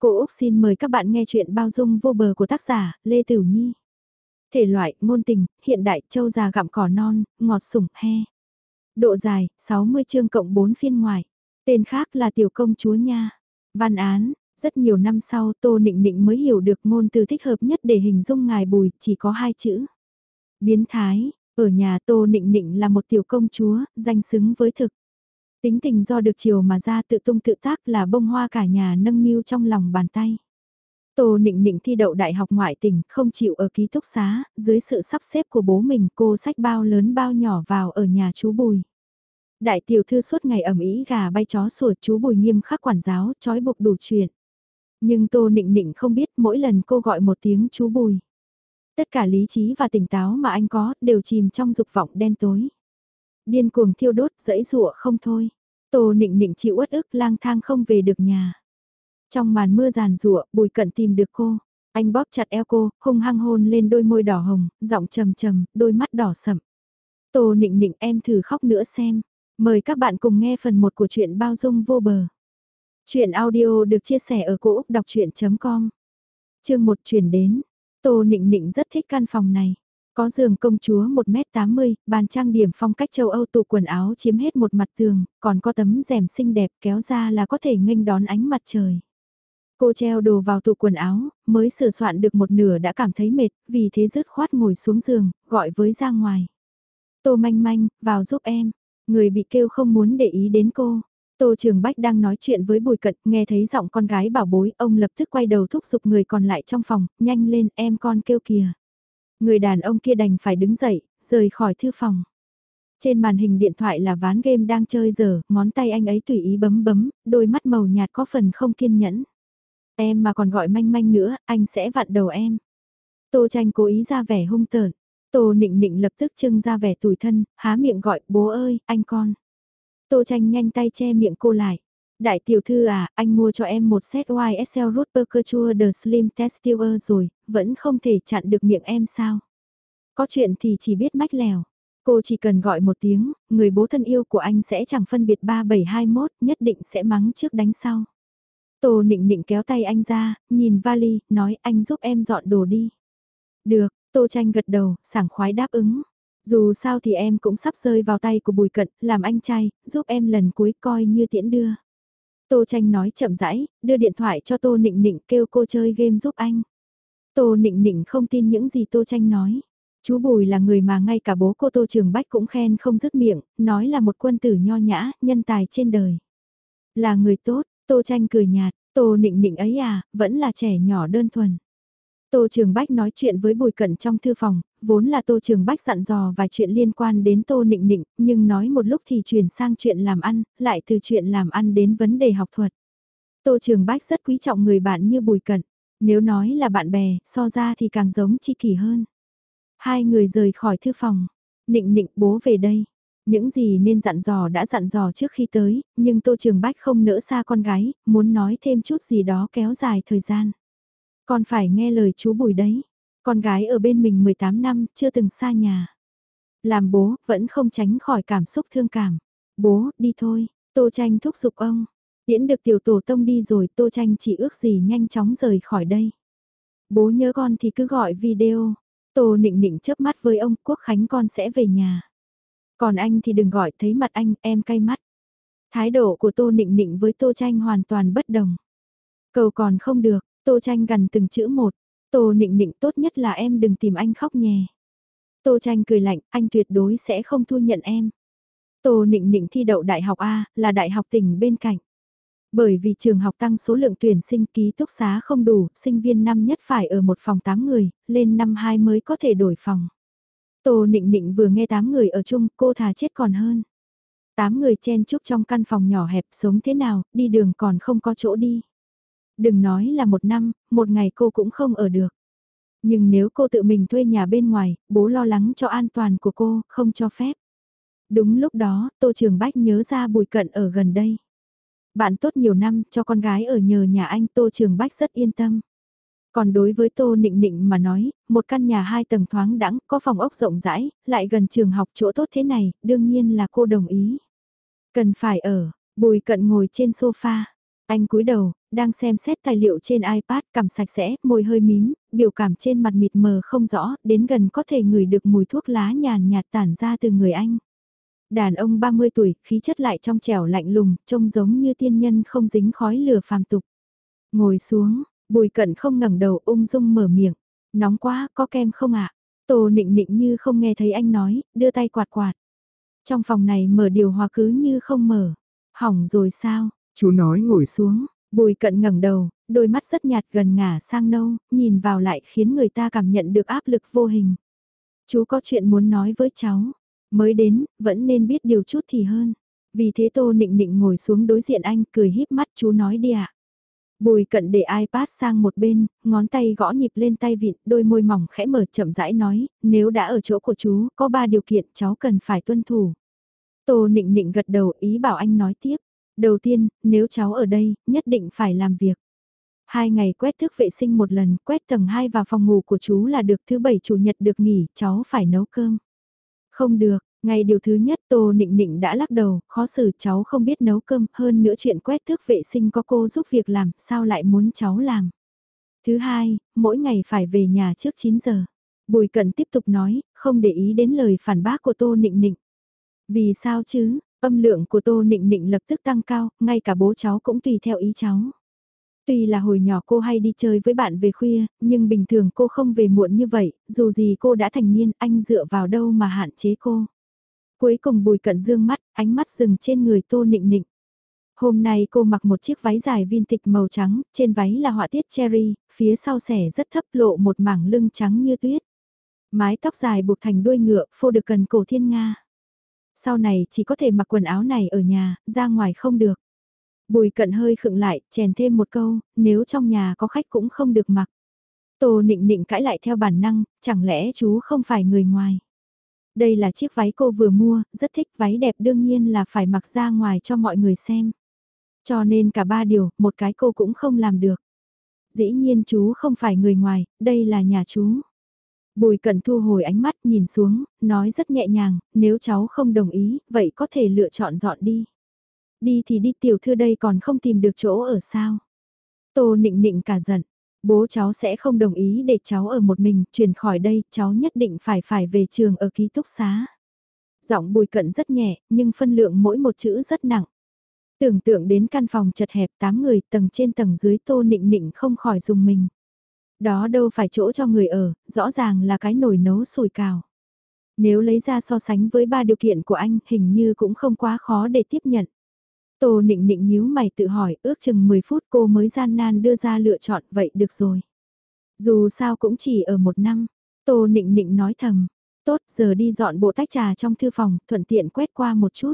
Cô Úc xin mời các bạn nghe chuyện bao dung vô bờ của tác giả Lê Tử Nhi. Thể loại, ngôn tình, hiện đại, châu già gặm cỏ non, ngọt sủng, he. Độ dài, 60 chương cộng 4 phiên ngoài. Tên khác là Tiểu Công Chúa Nha. Văn án, rất nhiều năm sau Tô Nịnh Nịnh mới hiểu được ngôn từ thích hợp nhất để hình dung ngài bùi, chỉ có hai chữ. Biến thái, ở nhà Tô Nịnh Nịnh là một tiểu công chúa, danh xứng với thực. Tính tình do được chiều mà ra tự tung tự tác là bông hoa cả nhà nâng niu trong lòng bàn tay. Tô Nịnh Nịnh thi đậu đại học ngoại tỉnh, không chịu ở ký túc xá, dưới sự sắp xếp của bố mình cô sách bao lớn bao nhỏ vào ở nhà chú Bùi. Đại tiểu thư suốt ngày ẩm ý gà bay chó sủa chú Bùi nghiêm khắc quản giáo, trói buộc đủ chuyện. Nhưng Tô Nịnh Nịnh không biết mỗi lần cô gọi một tiếng chú Bùi. Tất cả lý trí và tỉnh táo mà anh có đều chìm trong dục vọng đen tối. Điên cuồng thiêu đốt dẫy rụa không thôi. Tô nịnh nịnh chịu uất ức lang thang không về được nhà. Trong màn mưa giàn rụa, bùi cận tìm được cô. Anh bóp chặt eo cô, hung hăng hôn lên đôi môi đỏ hồng, giọng trầm trầm, đôi mắt đỏ sậm. Tô nịnh nịnh em thử khóc nữa xem. Mời các bạn cùng nghe phần 1 của truyện bao dung vô bờ. Chuyện audio được chia sẻ ở cỗ đọc chuyện.com Chương 1 chuyển đến. Tô nịnh nịnh rất thích căn phòng này. Có giường công chúa 1m80, bàn trang điểm phong cách châu Âu tủ quần áo chiếm hết một mặt tường, còn có tấm rèm xinh đẹp kéo ra là có thể nghênh đón ánh mặt trời. Cô treo đồ vào tủ quần áo, mới sửa soạn được một nửa đã cảm thấy mệt, vì thế dứt khoát ngồi xuống giường, gọi với ra ngoài. Tô manh manh, vào giúp em. Người bị kêu không muốn để ý đến cô. Tô Trường Bách đang nói chuyện với Bùi Cận, nghe thấy giọng con gái bảo bối, ông lập tức quay đầu thúc giục người còn lại trong phòng, nhanh lên, em con kêu kìa. Người đàn ông kia đành phải đứng dậy, rời khỏi thư phòng. Trên màn hình điện thoại là ván game đang chơi giờ, ngón tay anh ấy tùy ý bấm bấm, đôi mắt màu nhạt có phần không kiên nhẫn. Em mà còn gọi manh manh nữa, anh sẽ vặn đầu em. Tô tranh cố ý ra vẻ hung tợn. Tô nịnh nịnh lập tức trưng ra vẻ tủi thân, há miệng gọi, bố ơi, anh con. Tô tranh nhanh tay che miệng cô lại. Đại tiểu thư à, anh mua cho em một set YSL Root chua The Slim Testier rồi, vẫn không thể chặn được miệng em sao? Có chuyện thì chỉ biết mách lèo. Cô chỉ cần gọi một tiếng, người bố thân yêu của anh sẽ chẳng phân biệt 3721, nhất định sẽ mắng trước đánh sau. Tô nịnh nịnh kéo tay anh ra, nhìn vali, nói anh giúp em dọn đồ đi. Được, Tô tranh gật đầu, sảng khoái đáp ứng. Dù sao thì em cũng sắp rơi vào tay của bùi cận, làm anh trai, giúp em lần cuối coi như tiễn đưa. Tô tranh nói chậm rãi, đưa điện thoại cho Tô Nịnh Nịnh kêu cô chơi game giúp anh. Tô Nịnh Nịnh không tin những gì Tô tranh nói. Chú Bùi là người mà ngay cả bố cô Tô Trường Bách cũng khen không dứt miệng, nói là một quân tử nho nhã, nhân tài trên đời. Là người tốt, Tô tranh cười nhạt, Tô Nịnh Nịnh ấy à, vẫn là trẻ nhỏ đơn thuần. Tô Trường Bách nói chuyện với Bùi Cận trong thư phòng, vốn là Tô Trường Bách dặn dò vài chuyện liên quan đến Tô Nịnh Nịnh, nhưng nói một lúc thì chuyển sang chuyện làm ăn, lại từ chuyện làm ăn đến vấn đề học thuật. Tô Trường Bách rất quý trọng người bạn như Bùi Cận, nếu nói là bạn bè, so ra thì càng giống chi kỷ hơn. Hai người rời khỏi thư phòng, Nịnh Nịnh bố về đây. Những gì nên dặn dò đã dặn dò trước khi tới, nhưng Tô Trường Bách không nỡ xa con gái, muốn nói thêm chút gì đó kéo dài thời gian. Con phải nghe lời chú Bùi đấy. Con gái ở bên mình 18 năm, chưa từng xa nhà. Làm bố, vẫn không tránh khỏi cảm xúc thương cảm. Bố, đi thôi, Tô Tranh thúc giục ông. Tiễn được tiểu tổ tông đi rồi, Tô Tranh chỉ ước gì nhanh chóng rời khỏi đây. Bố nhớ con thì cứ gọi video. Tô nịnh nịnh chớp mắt với ông, Quốc Khánh con sẽ về nhà. Còn anh thì đừng gọi thấy mặt anh, em cay mắt. Thái độ của Tô nịnh nịnh với Tô Tranh hoàn toàn bất đồng. Cầu còn không được, Tô tranh gần từng chữ một, Tô nịnh nịnh tốt nhất là em đừng tìm anh khóc nhè. Tô tranh cười lạnh, anh tuyệt đối sẽ không thu nhận em. Tô nịnh nịnh thi đậu đại học A, là đại học tỉnh bên cạnh. Bởi vì trường học tăng số lượng tuyển sinh ký túc xá không đủ, sinh viên năm nhất phải ở một phòng 8 người, lên năm 2 mới có thể đổi phòng. Tô nịnh nịnh vừa nghe 8 người ở chung, cô thà chết còn hơn. 8 người chen chúc trong căn phòng nhỏ hẹp sống thế nào, đi đường còn không có chỗ đi. Đừng nói là một năm, một ngày cô cũng không ở được. Nhưng nếu cô tự mình thuê nhà bên ngoài, bố lo lắng cho an toàn của cô, không cho phép. Đúng lúc đó, Tô Trường Bách nhớ ra Bùi Cận ở gần đây. Bạn tốt nhiều năm, cho con gái ở nhờ nhà anh Tô Trường Bách rất yên tâm. Còn đối với Tô Nịnh Nịnh mà nói, một căn nhà hai tầng thoáng đẳng, có phòng ốc rộng rãi, lại gần trường học chỗ tốt thế này, đương nhiên là cô đồng ý. Cần phải ở, Bùi Cận ngồi trên sofa, anh cúi đầu, đang xem xét tài liệu trên iPad, cầm sạch sẽ, môi hơi mím, biểu cảm trên mặt mịt mờ không rõ, đến gần có thể ngửi được mùi thuốc lá nhàn nhạt tản ra từ người anh. Đàn ông 30 tuổi, khí chất lại trong trẻo lạnh lùng, trông giống như tiên nhân không dính khói lửa phàm tục. Ngồi xuống, bùi cận không ngẩng đầu ung dung mở miệng. Nóng quá, có kem không ạ? Tô nịnh nịnh như không nghe thấy anh nói, đưa tay quạt quạt. Trong phòng này mở điều hòa cứ như không mở. Hỏng rồi sao? Chú nói ngồi xuống. Bùi cận ngẩng đầu, đôi mắt rất nhạt gần ngả sang nâu, nhìn vào lại khiến người ta cảm nhận được áp lực vô hình. Chú có chuyện muốn nói với cháu. Mới đến, vẫn nên biết điều chút thì hơn. Vì thế Tô Nịnh Nịnh ngồi xuống đối diện anh, cười híp mắt chú nói đi ạ. Bùi cận để iPad sang một bên, ngón tay gõ nhịp lên tay vịn, đôi môi mỏng khẽ mở chậm rãi nói, nếu đã ở chỗ của chú, có ba điều kiện cháu cần phải tuân thủ. Tô nịnh nịnh gật đầu ý bảo anh nói tiếp. Đầu tiên, nếu cháu ở đây, nhất định phải làm việc. Hai ngày quét thức vệ sinh một lần, quét tầng 2 và phòng ngủ của chú là được thứ bảy chủ nhật được nghỉ, cháu phải nấu cơm. Không được, ngày điều thứ nhất Tô Nịnh Nịnh đã lắc đầu, khó xử cháu không biết nấu cơm, hơn nữa chuyện quét thước vệ sinh có cô giúp việc làm, sao lại muốn cháu làm. Thứ hai, mỗi ngày phải về nhà trước 9 giờ. Bùi Cận tiếp tục nói, không để ý đến lời phản bác của Tô Nịnh Nịnh. Vì sao chứ, âm lượng của Tô Nịnh Nịnh lập tức tăng cao, ngay cả bố cháu cũng tùy theo ý cháu. Tuy là hồi nhỏ cô hay đi chơi với bạn về khuya, nhưng bình thường cô không về muộn như vậy, dù gì cô đã thành niên, anh dựa vào đâu mà hạn chế cô. Cuối cùng bùi cận dương mắt, ánh mắt dừng trên người tô nịnh nịnh. Hôm nay cô mặc một chiếc váy dài vintage màu trắng, trên váy là họa tiết cherry, phía sau xẻ rất thấp lộ một mảng lưng trắng như tuyết. Mái tóc dài buộc thành đuôi ngựa, phô được cần cổ thiên nga. Sau này chỉ có thể mặc quần áo này ở nhà, ra ngoài không được. Bùi cận hơi khựng lại, chèn thêm một câu, nếu trong nhà có khách cũng không được mặc. Tô nịnh nịnh cãi lại theo bản năng, chẳng lẽ chú không phải người ngoài. Đây là chiếc váy cô vừa mua, rất thích váy đẹp đương nhiên là phải mặc ra ngoài cho mọi người xem. Cho nên cả ba điều, một cái cô cũng không làm được. Dĩ nhiên chú không phải người ngoài, đây là nhà chú. Bùi Cẩn thu hồi ánh mắt nhìn xuống, nói rất nhẹ nhàng, nếu cháu không đồng ý, vậy có thể lựa chọn dọn đi. Đi thì đi tiểu thư đây còn không tìm được chỗ ở sao. Tô nịnh nịnh cả giận, bố cháu sẽ không đồng ý để cháu ở một mình, chuyển khỏi đây, cháu nhất định phải phải về trường ở ký túc xá. Giọng bùi cận rất nhẹ, nhưng phân lượng mỗi một chữ rất nặng. Tưởng tượng đến căn phòng chật hẹp 8 người, tầng trên tầng dưới tô nịnh nịnh không khỏi dùng mình. Đó đâu phải chỗ cho người ở, rõ ràng là cái nồi nấu sùi cào. Nếu lấy ra so sánh với ba điều kiện của anh, hình như cũng không quá khó để tiếp nhận. Tô nịnh nịnh nhíu mày tự hỏi, ước chừng 10 phút cô mới gian nan đưa ra lựa chọn, vậy được rồi. Dù sao cũng chỉ ở một năm, Tô nịnh nịnh nói thầm, tốt giờ đi dọn bộ tách trà trong thư phòng, thuận tiện quét qua một chút.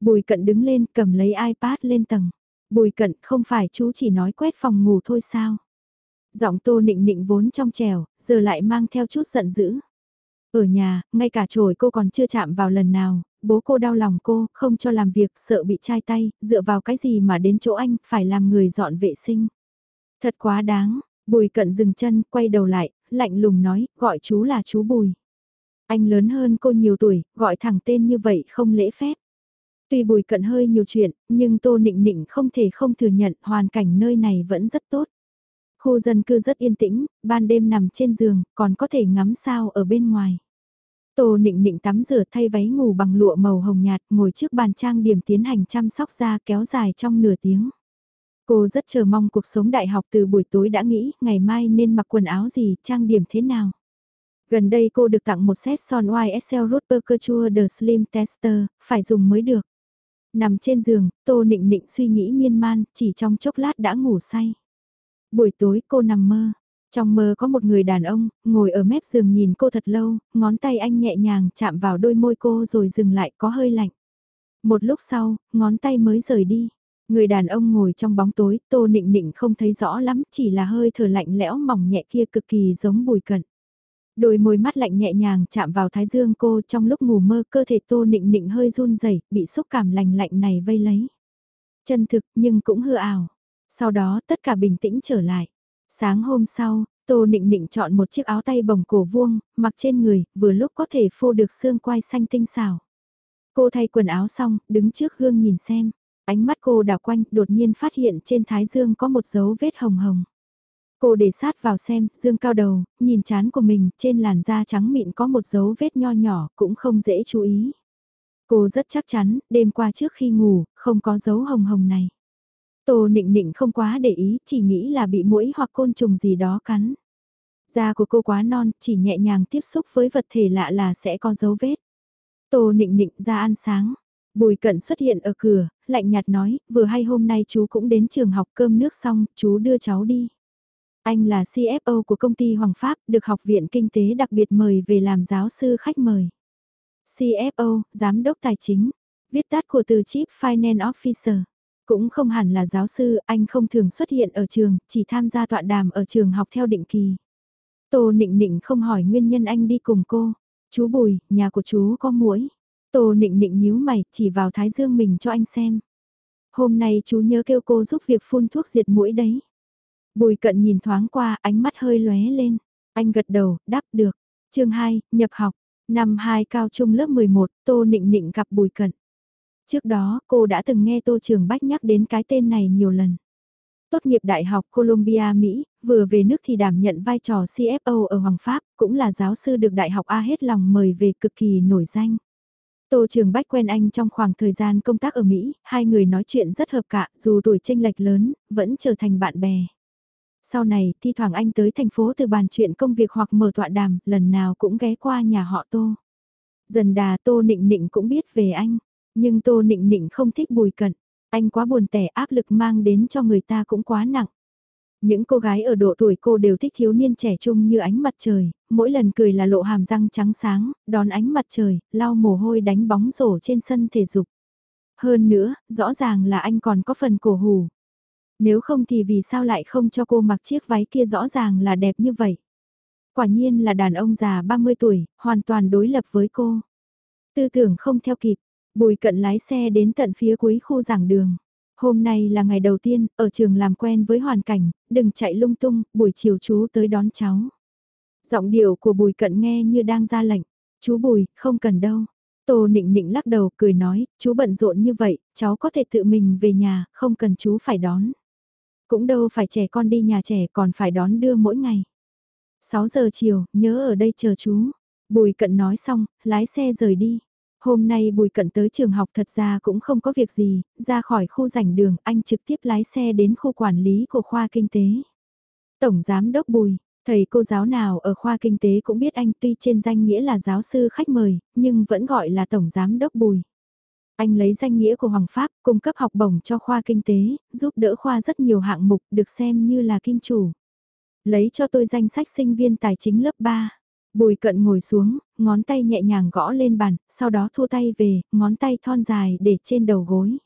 Bùi cận đứng lên cầm lấy iPad lên tầng. Bùi cận không phải chú chỉ nói quét phòng ngủ thôi sao. Giọng tô nịnh nịnh vốn trong trèo, giờ lại mang theo chút giận dữ. Ở nhà, ngay cả chổi cô còn chưa chạm vào lần nào, bố cô đau lòng cô, không cho làm việc, sợ bị chai tay, dựa vào cái gì mà đến chỗ anh, phải làm người dọn vệ sinh. Thật quá đáng, bùi cận dừng chân, quay đầu lại, lạnh lùng nói, gọi chú là chú bùi. Anh lớn hơn cô nhiều tuổi, gọi thẳng tên như vậy không lễ phép. Tuy bùi cận hơi nhiều chuyện, nhưng tô nịnh nịnh không thể không thừa nhận hoàn cảnh nơi này vẫn rất tốt. Khu dân cư rất yên tĩnh, ban đêm nằm trên giường, còn có thể ngắm sao ở bên ngoài. Tô nịnh nịnh tắm rửa thay váy ngủ bằng lụa màu hồng nhạt ngồi trước bàn trang điểm tiến hành chăm sóc da kéo dài trong nửa tiếng. Cô rất chờ mong cuộc sống đại học từ buổi tối đã nghĩ ngày mai nên mặc quần áo gì, trang điểm thế nào. Gần đây cô được tặng một set son YSL Rose Couture The Slim Tester, phải dùng mới được. Nằm trên giường, Tô Nịnh Nịnh suy nghĩ miên man, chỉ trong chốc lát đã ngủ say. Buổi tối cô nằm mơ, trong mơ có một người đàn ông, ngồi ở mép giường nhìn cô thật lâu, ngón tay anh nhẹ nhàng chạm vào đôi môi cô rồi dừng lại có hơi lạnh. Một lúc sau, ngón tay mới rời đi. Người đàn ông ngồi trong bóng tối, tô nịnh nịnh không thấy rõ lắm, chỉ là hơi thở lạnh lẽo mỏng nhẹ kia cực kỳ giống bùi cận. Đôi môi mắt lạnh nhẹ nhàng chạm vào thái dương cô trong lúc ngủ mơ cơ thể tô nịnh nịnh hơi run rẩy bị xúc cảm lạnh lạnh này vây lấy. Chân thực nhưng cũng hư ảo. Sau đó tất cả bình tĩnh trở lại. Sáng hôm sau, Tô Nịnh Nịnh chọn một chiếc áo tay bồng cổ vuông, mặc trên người, vừa lúc có thể phô được xương quai xanh tinh xảo. Cô thay quần áo xong, đứng trước gương nhìn xem. Ánh mắt cô đảo quanh, đột nhiên phát hiện trên thái dương có một dấu vết hồng hồng. Cô để sát vào xem, dương cao đầu, nhìn chán của mình, trên làn da trắng mịn có một dấu vết nho nhỏ, cũng không dễ chú ý. Cô rất chắc chắn, đêm qua trước khi ngủ, không có dấu hồng hồng này. Tô nịnh nịnh không quá để ý, chỉ nghĩ là bị muỗi hoặc côn trùng gì đó cắn. Da của cô quá non, chỉ nhẹ nhàng tiếp xúc với vật thể lạ là sẽ có dấu vết. Tô nịnh nịnh ra ăn sáng. Bùi cận xuất hiện ở cửa, lạnh nhạt nói, vừa hay hôm nay chú cũng đến trường học cơm nước xong, chú đưa cháu đi. Anh là CFO của công ty Hoàng Pháp, được Học viện Kinh tế đặc biệt mời về làm giáo sư khách mời. CFO, Giám đốc Tài chính, viết tắt của từ Chief Finance Officer. Cũng không hẳn là giáo sư, anh không thường xuất hiện ở trường, chỉ tham gia tọa đàm ở trường học theo định kỳ. Tô Nịnh Nịnh không hỏi nguyên nhân anh đi cùng cô. Chú Bùi, nhà của chú có muỗi. Tô Nịnh Nịnh nhíu mày, chỉ vào thái dương mình cho anh xem. Hôm nay chú nhớ kêu cô giúp việc phun thuốc diệt muỗi đấy. Bùi cận nhìn thoáng qua, ánh mắt hơi lóe lên. Anh gật đầu, đáp được. chương 2, nhập học. Năm 2 cao trung lớp 11, Tô Nịnh Nịnh gặp Bùi cận. Trước đó, cô đã từng nghe Tô Trường Bách nhắc đến cái tên này nhiều lần. Tốt nghiệp Đại học Columbia, Mỹ, vừa về nước thì đảm nhận vai trò CFO ở Hoàng Pháp, cũng là giáo sư được Đại học A hết lòng mời về cực kỳ nổi danh. Tô Trường Bách quen anh trong khoảng thời gian công tác ở Mỹ, hai người nói chuyện rất hợp cả, dù tuổi tranh lệch lớn, vẫn trở thành bạn bè. Sau này, thi thoảng anh tới thành phố từ bàn chuyện công việc hoặc mở tọa đàm, lần nào cũng ghé qua nhà họ Tô. Dần đà Tô Nịnh Nịnh cũng biết về anh, nhưng Tô Nịnh Nịnh không thích bùi cận. Anh quá buồn tẻ áp lực mang đến cho người ta cũng quá nặng. Những cô gái ở độ tuổi cô đều thích thiếu niên trẻ trung như ánh mặt trời, mỗi lần cười là lộ hàm răng trắng sáng, đón ánh mặt trời, lau mồ hôi đánh bóng rổ trên sân thể dục. Hơn nữa, rõ ràng là anh còn có phần cổ hủ. Nếu không thì vì sao lại không cho cô mặc chiếc váy kia rõ ràng là đẹp như vậy. Quả nhiên là đàn ông già 30 tuổi, hoàn toàn đối lập với cô. Tư tưởng không theo kịp, Bùi cận lái xe đến tận phía cuối khu giảng đường. Hôm nay là ngày đầu tiên, ở trường làm quen với hoàn cảnh, đừng chạy lung tung, buổi chiều chú tới đón cháu. Giọng điệu của bùi cận nghe như đang ra lệnh. Chú bùi, không cần đâu. Tô nịnh nịnh lắc đầu cười nói, chú bận rộn như vậy, cháu có thể tự mình về nhà, không cần chú phải đón. Cũng đâu phải trẻ con đi nhà trẻ còn phải đón đưa mỗi ngày. 6 giờ chiều, nhớ ở đây chờ chú. Bùi cận nói xong, lái xe rời đi. Hôm nay Bùi Cận tới trường học thật ra cũng không có việc gì, ra khỏi khu rảnh đường anh trực tiếp lái xe đến khu quản lý của khoa kinh tế. Tổng Giám Đốc Bùi, thầy cô giáo nào ở khoa kinh tế cũng biết anh tuy trên danh nghĩa là giáo sư khách mời, nhưng vẫn gọi là Tổng Giám Đốc Bùi. Anh lấy danh nghĩa của Hoàng Pháp cung cấp học bổng cho khoa kinh tế, giúp đỡ khoa rất nhiều hạng mục được xem như là kim chủ. Lấy cho tôi danh sách sinh viên tài chính lớp 3. Bùi cận ngồi xuống, ngón tay nhẹ nhàng gõ lên bàn, sau đó thua tay về, ngón tay thon dài để trên đầu gối.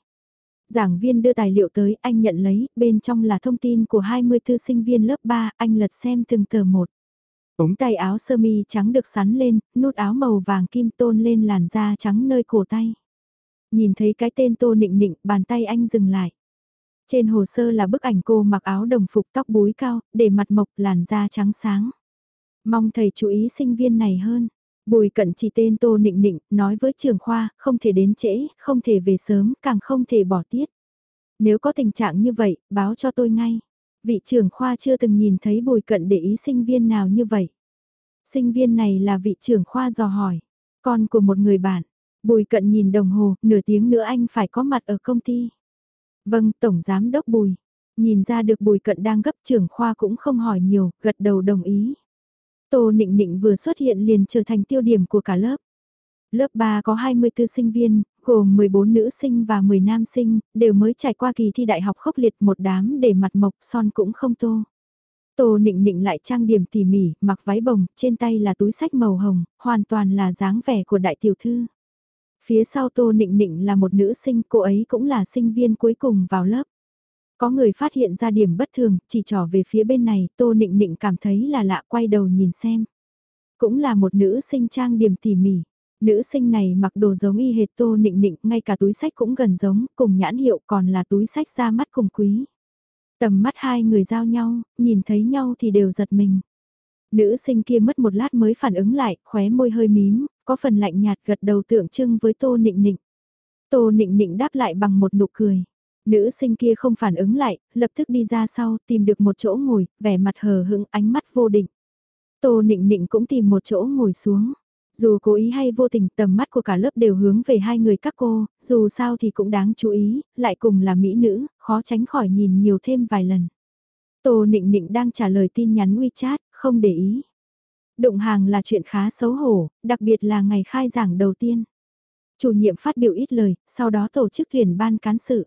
Giảng viên đưa tài liệu tới, anh nhận lấy, bên trong là thông tin của 24 sinh viên lớp 3, anh lật xem từng tờ một. Ống tay áo sơ mi trắng được sắn lên, nút áo màu vàng kim tôn lên làn da trắng nơi cổ tay. Nhìn thấy cái tên tô nịnh nịnh, bàn tay anh dừng lại. Trên hồ sơ là bức ảnh cô mặc áo đồng phục tóc búi cao, để mặt mộc làn da trắng sáng. Mong thầy chú ý sinh viên này hơn. Bùi cận chỉ tên Tô Nịnh Nịnh, nói với trường khoa, không thể đến trễ, không thể về sớm, càng không thể bỏ tiết. Nếu có tình trạng như vậy, báo cho tôi ngay. Vị trưởng khoa chưa từng nhìn thấy bùi cận để ý sinh viên nào như vậy. Sinh viên này là vị trưởng khoa dò hỏi. Con của một người bạn. Bùi cận nhìn đồng hồ, nửa tiếng nữa anh phải có mặt ở công ty. Vâng, Tổng Giám Đốc Bùi. Nhìn ra được bùi cận đang gấp trưởng khoa cũng không hỏi nhiều, gật đầu đồng ý. Tô Nịnh Nịnh vừa xuất hiện liền trở thành tiêu điểm của cả lớp. Lớp 3 có 24 sinh viên, gồm 14 nữ sinh và 10 nam sinh, đều mới trải qua kỳ thi đại học khốc liệt một đám để mặt mộc son cũng không tô. Tô Nịnh Nịnh lại trang điểm tỉ mỉ, mặc váy bồng, trên tay là túi sách màu hồng, hoàn toàn là dáng vẻ của đại tiểu thư. Phía sau Tô Nịnh Nịnh là một nữ sinh, cô ấy cũng là sinh viên cuối cùng vào lớp. Có người phát hiện ra điểm bất thường, chỉ trỏ về phía bên này, Tô Nịnh Nịnh cảm thấy là lạ quay đầu nhìn xem. Cũng là một nữ sinh trang điểm tỉ mỉ. Nữ sinh này mặc đồ giống y hệt Tô Nịnh Nịnh, ngay cả túi sách cũng gần giống, cùng nhãn hiệu còn là túi sách ra mắt cùng quý. Tầm mắt hai người giao nhau, nhìn thấy nhau thì đều giật mình. Nữ sinh kia mất một lát mới phản ứng lại, khóe môi hơi mím, có phần lạnh nhạt gật đầu tượng trưng với Tô Nịnh Nịnh. Tô Nịnh Nịnh đáp lại bằng một nụ cười. Nữ sinh kia không phản ứng lại, lập tức đi ra sau, tìm được một chỗ ngồi, vẻ mặt hờ hững ánh mắt vô định. Tô nịnh nịnh cũng tìm một chỗ ngồi xuống. Dù cố ý hay vô tình tầm mắt của cả lớp đều hướng về hai người các cô, dù sao thì cũng đáng chú ý, lại cùng là mỹ nữ, khó tránh khỏi nhìn nhiều thêm vài lần. Tô nịnh nịnh đang trả lời tin nhắn WeChat, không để ý. Đụng hàng là chuyện khá xấu hổ, đặc biệt là ngày khai giảng đầu tiên. Chủ nhiệm phát biểu ít lời, sau đó tổ chức tuyển ban cán sự.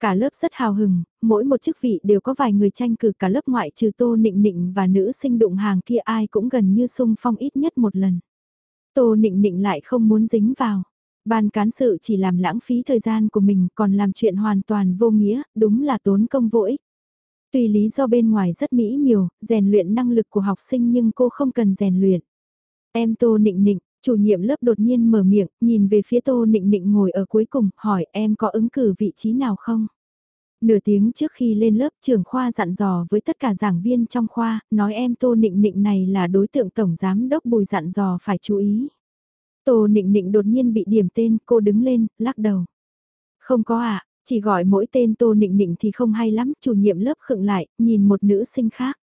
Cả lớp rất hào hừng, mỗi một chức vị đều có vài người tranh cử cả lớp ngoại trừ tô nịnh nịnh và nữ sinh đụng hàng kia ai cũng gần như sung phong ít nhất một lần. Tô nịnh nịnh lại không muốn dính vào. Ban cán sự chỉ làm lãng phí thời gian của mình còn làm chuyện hoàn toàn vô nghĩa, đúng là tốn công vô ích. Tuy lý do bên ngoài rất mỹ miều, rèn luyện năng lực của học sinh nhưng cô không cần rèn luyện. Em Tô Nịnh Nịnh, chủ nhiệm lớp đột nhiên mở miệng, nhìn về phía Tô Nịnh Nịnh ngồi ở cuối cùng, hỏi em có ứng cử vị trí nào không? Nửa tiếng trước khi lên lớp trưởng khoa dặn dò với tất cả giảng viên trong khoa, nói em Tô Nịnh Nịnh này là đối tượng tổng giám đốc bùi dặn dò phải chú ý. Tô Nịnh Nịnh đột nhiên bị điểm tên, cô đứng lên, lắc đầu. Không có ạ, à, chỉ gọi mỗi tên Tô Nịnh Nịnh thì không hay lắm, chủ nhiệm lớp khựng lại, nhìn một nữ sinh khác.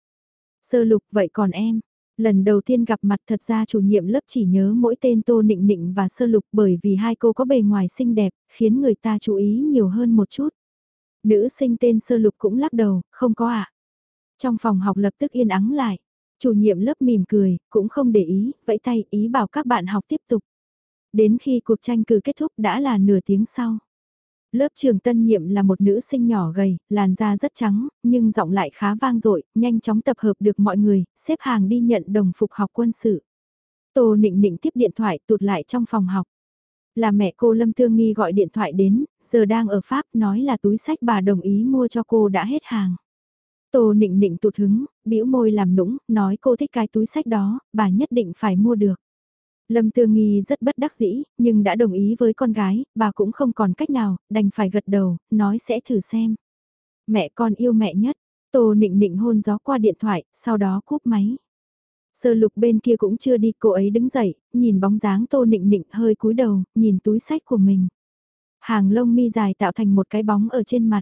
Sơ lục vậy còn em, lần đầu tiên gặp mặt thật ra chủ nhiệm lớp chỉ nhớ mỗi tên Tô Nịnh Nịnh và Sơ lục bởi vì hai cô có bề ngoài xinh đẹp, khiến người ta chú ý nhiều hơn một chút. Nữ sinh tên Sơ lục cũng lắc đầu, không có ạ. À. Trong phòng học lập tức yên ắng lại. Chủ nhiệm lớp mỉm cười, cũng không để ý, vẫy tay ý bảo các bạn học tiếp tục. Đến khi cuộc tranh cử kết thúc đã là nửa tiếng sau. Lớp trường tân nhiệm là một nữ sinh nhỏ gầy, làn da rất trắng, nhưng giọng lại khá vang dội, nhanh chóng tập hợp được mọi người, xếp hàng đi nhận đồng phục học quân sự. Tô nịnh nịnh tiếp điện thoại tụt lại trong phòng học. Là mẹ cô Lâm Thương Nghi gọi điện thoại đến, giờ đang ở Pháp nói là túi sách bà đồng ý mua cho cô đã hết hàng. Tô nịnh nịnh tụt hứng, bĩu môi làm nũng, nói cô thích cái túi sách đó, bà nhất định phải mua được. Lâm Tương Nghi rất bất đắc dĩ, nhưng đã đồng ý với con gái, bà cũng không còn cách nào, đành phải gật đầu, nói sẽ thử xem. Mẹ con yêu mẹ nhất, Tô nịnh nịnh hôn gió qua điện thoại, sau đó cúp máy. Sơ lục bên kia cũng chưa đi, cô ấy đứng dậy, nhìn bóng dáng Tô nịnh nịnh hơi cúi đầu, nhìn túi sách của mình. Hàng lông mi dài tạo thành một cái bóng ở trên mặt.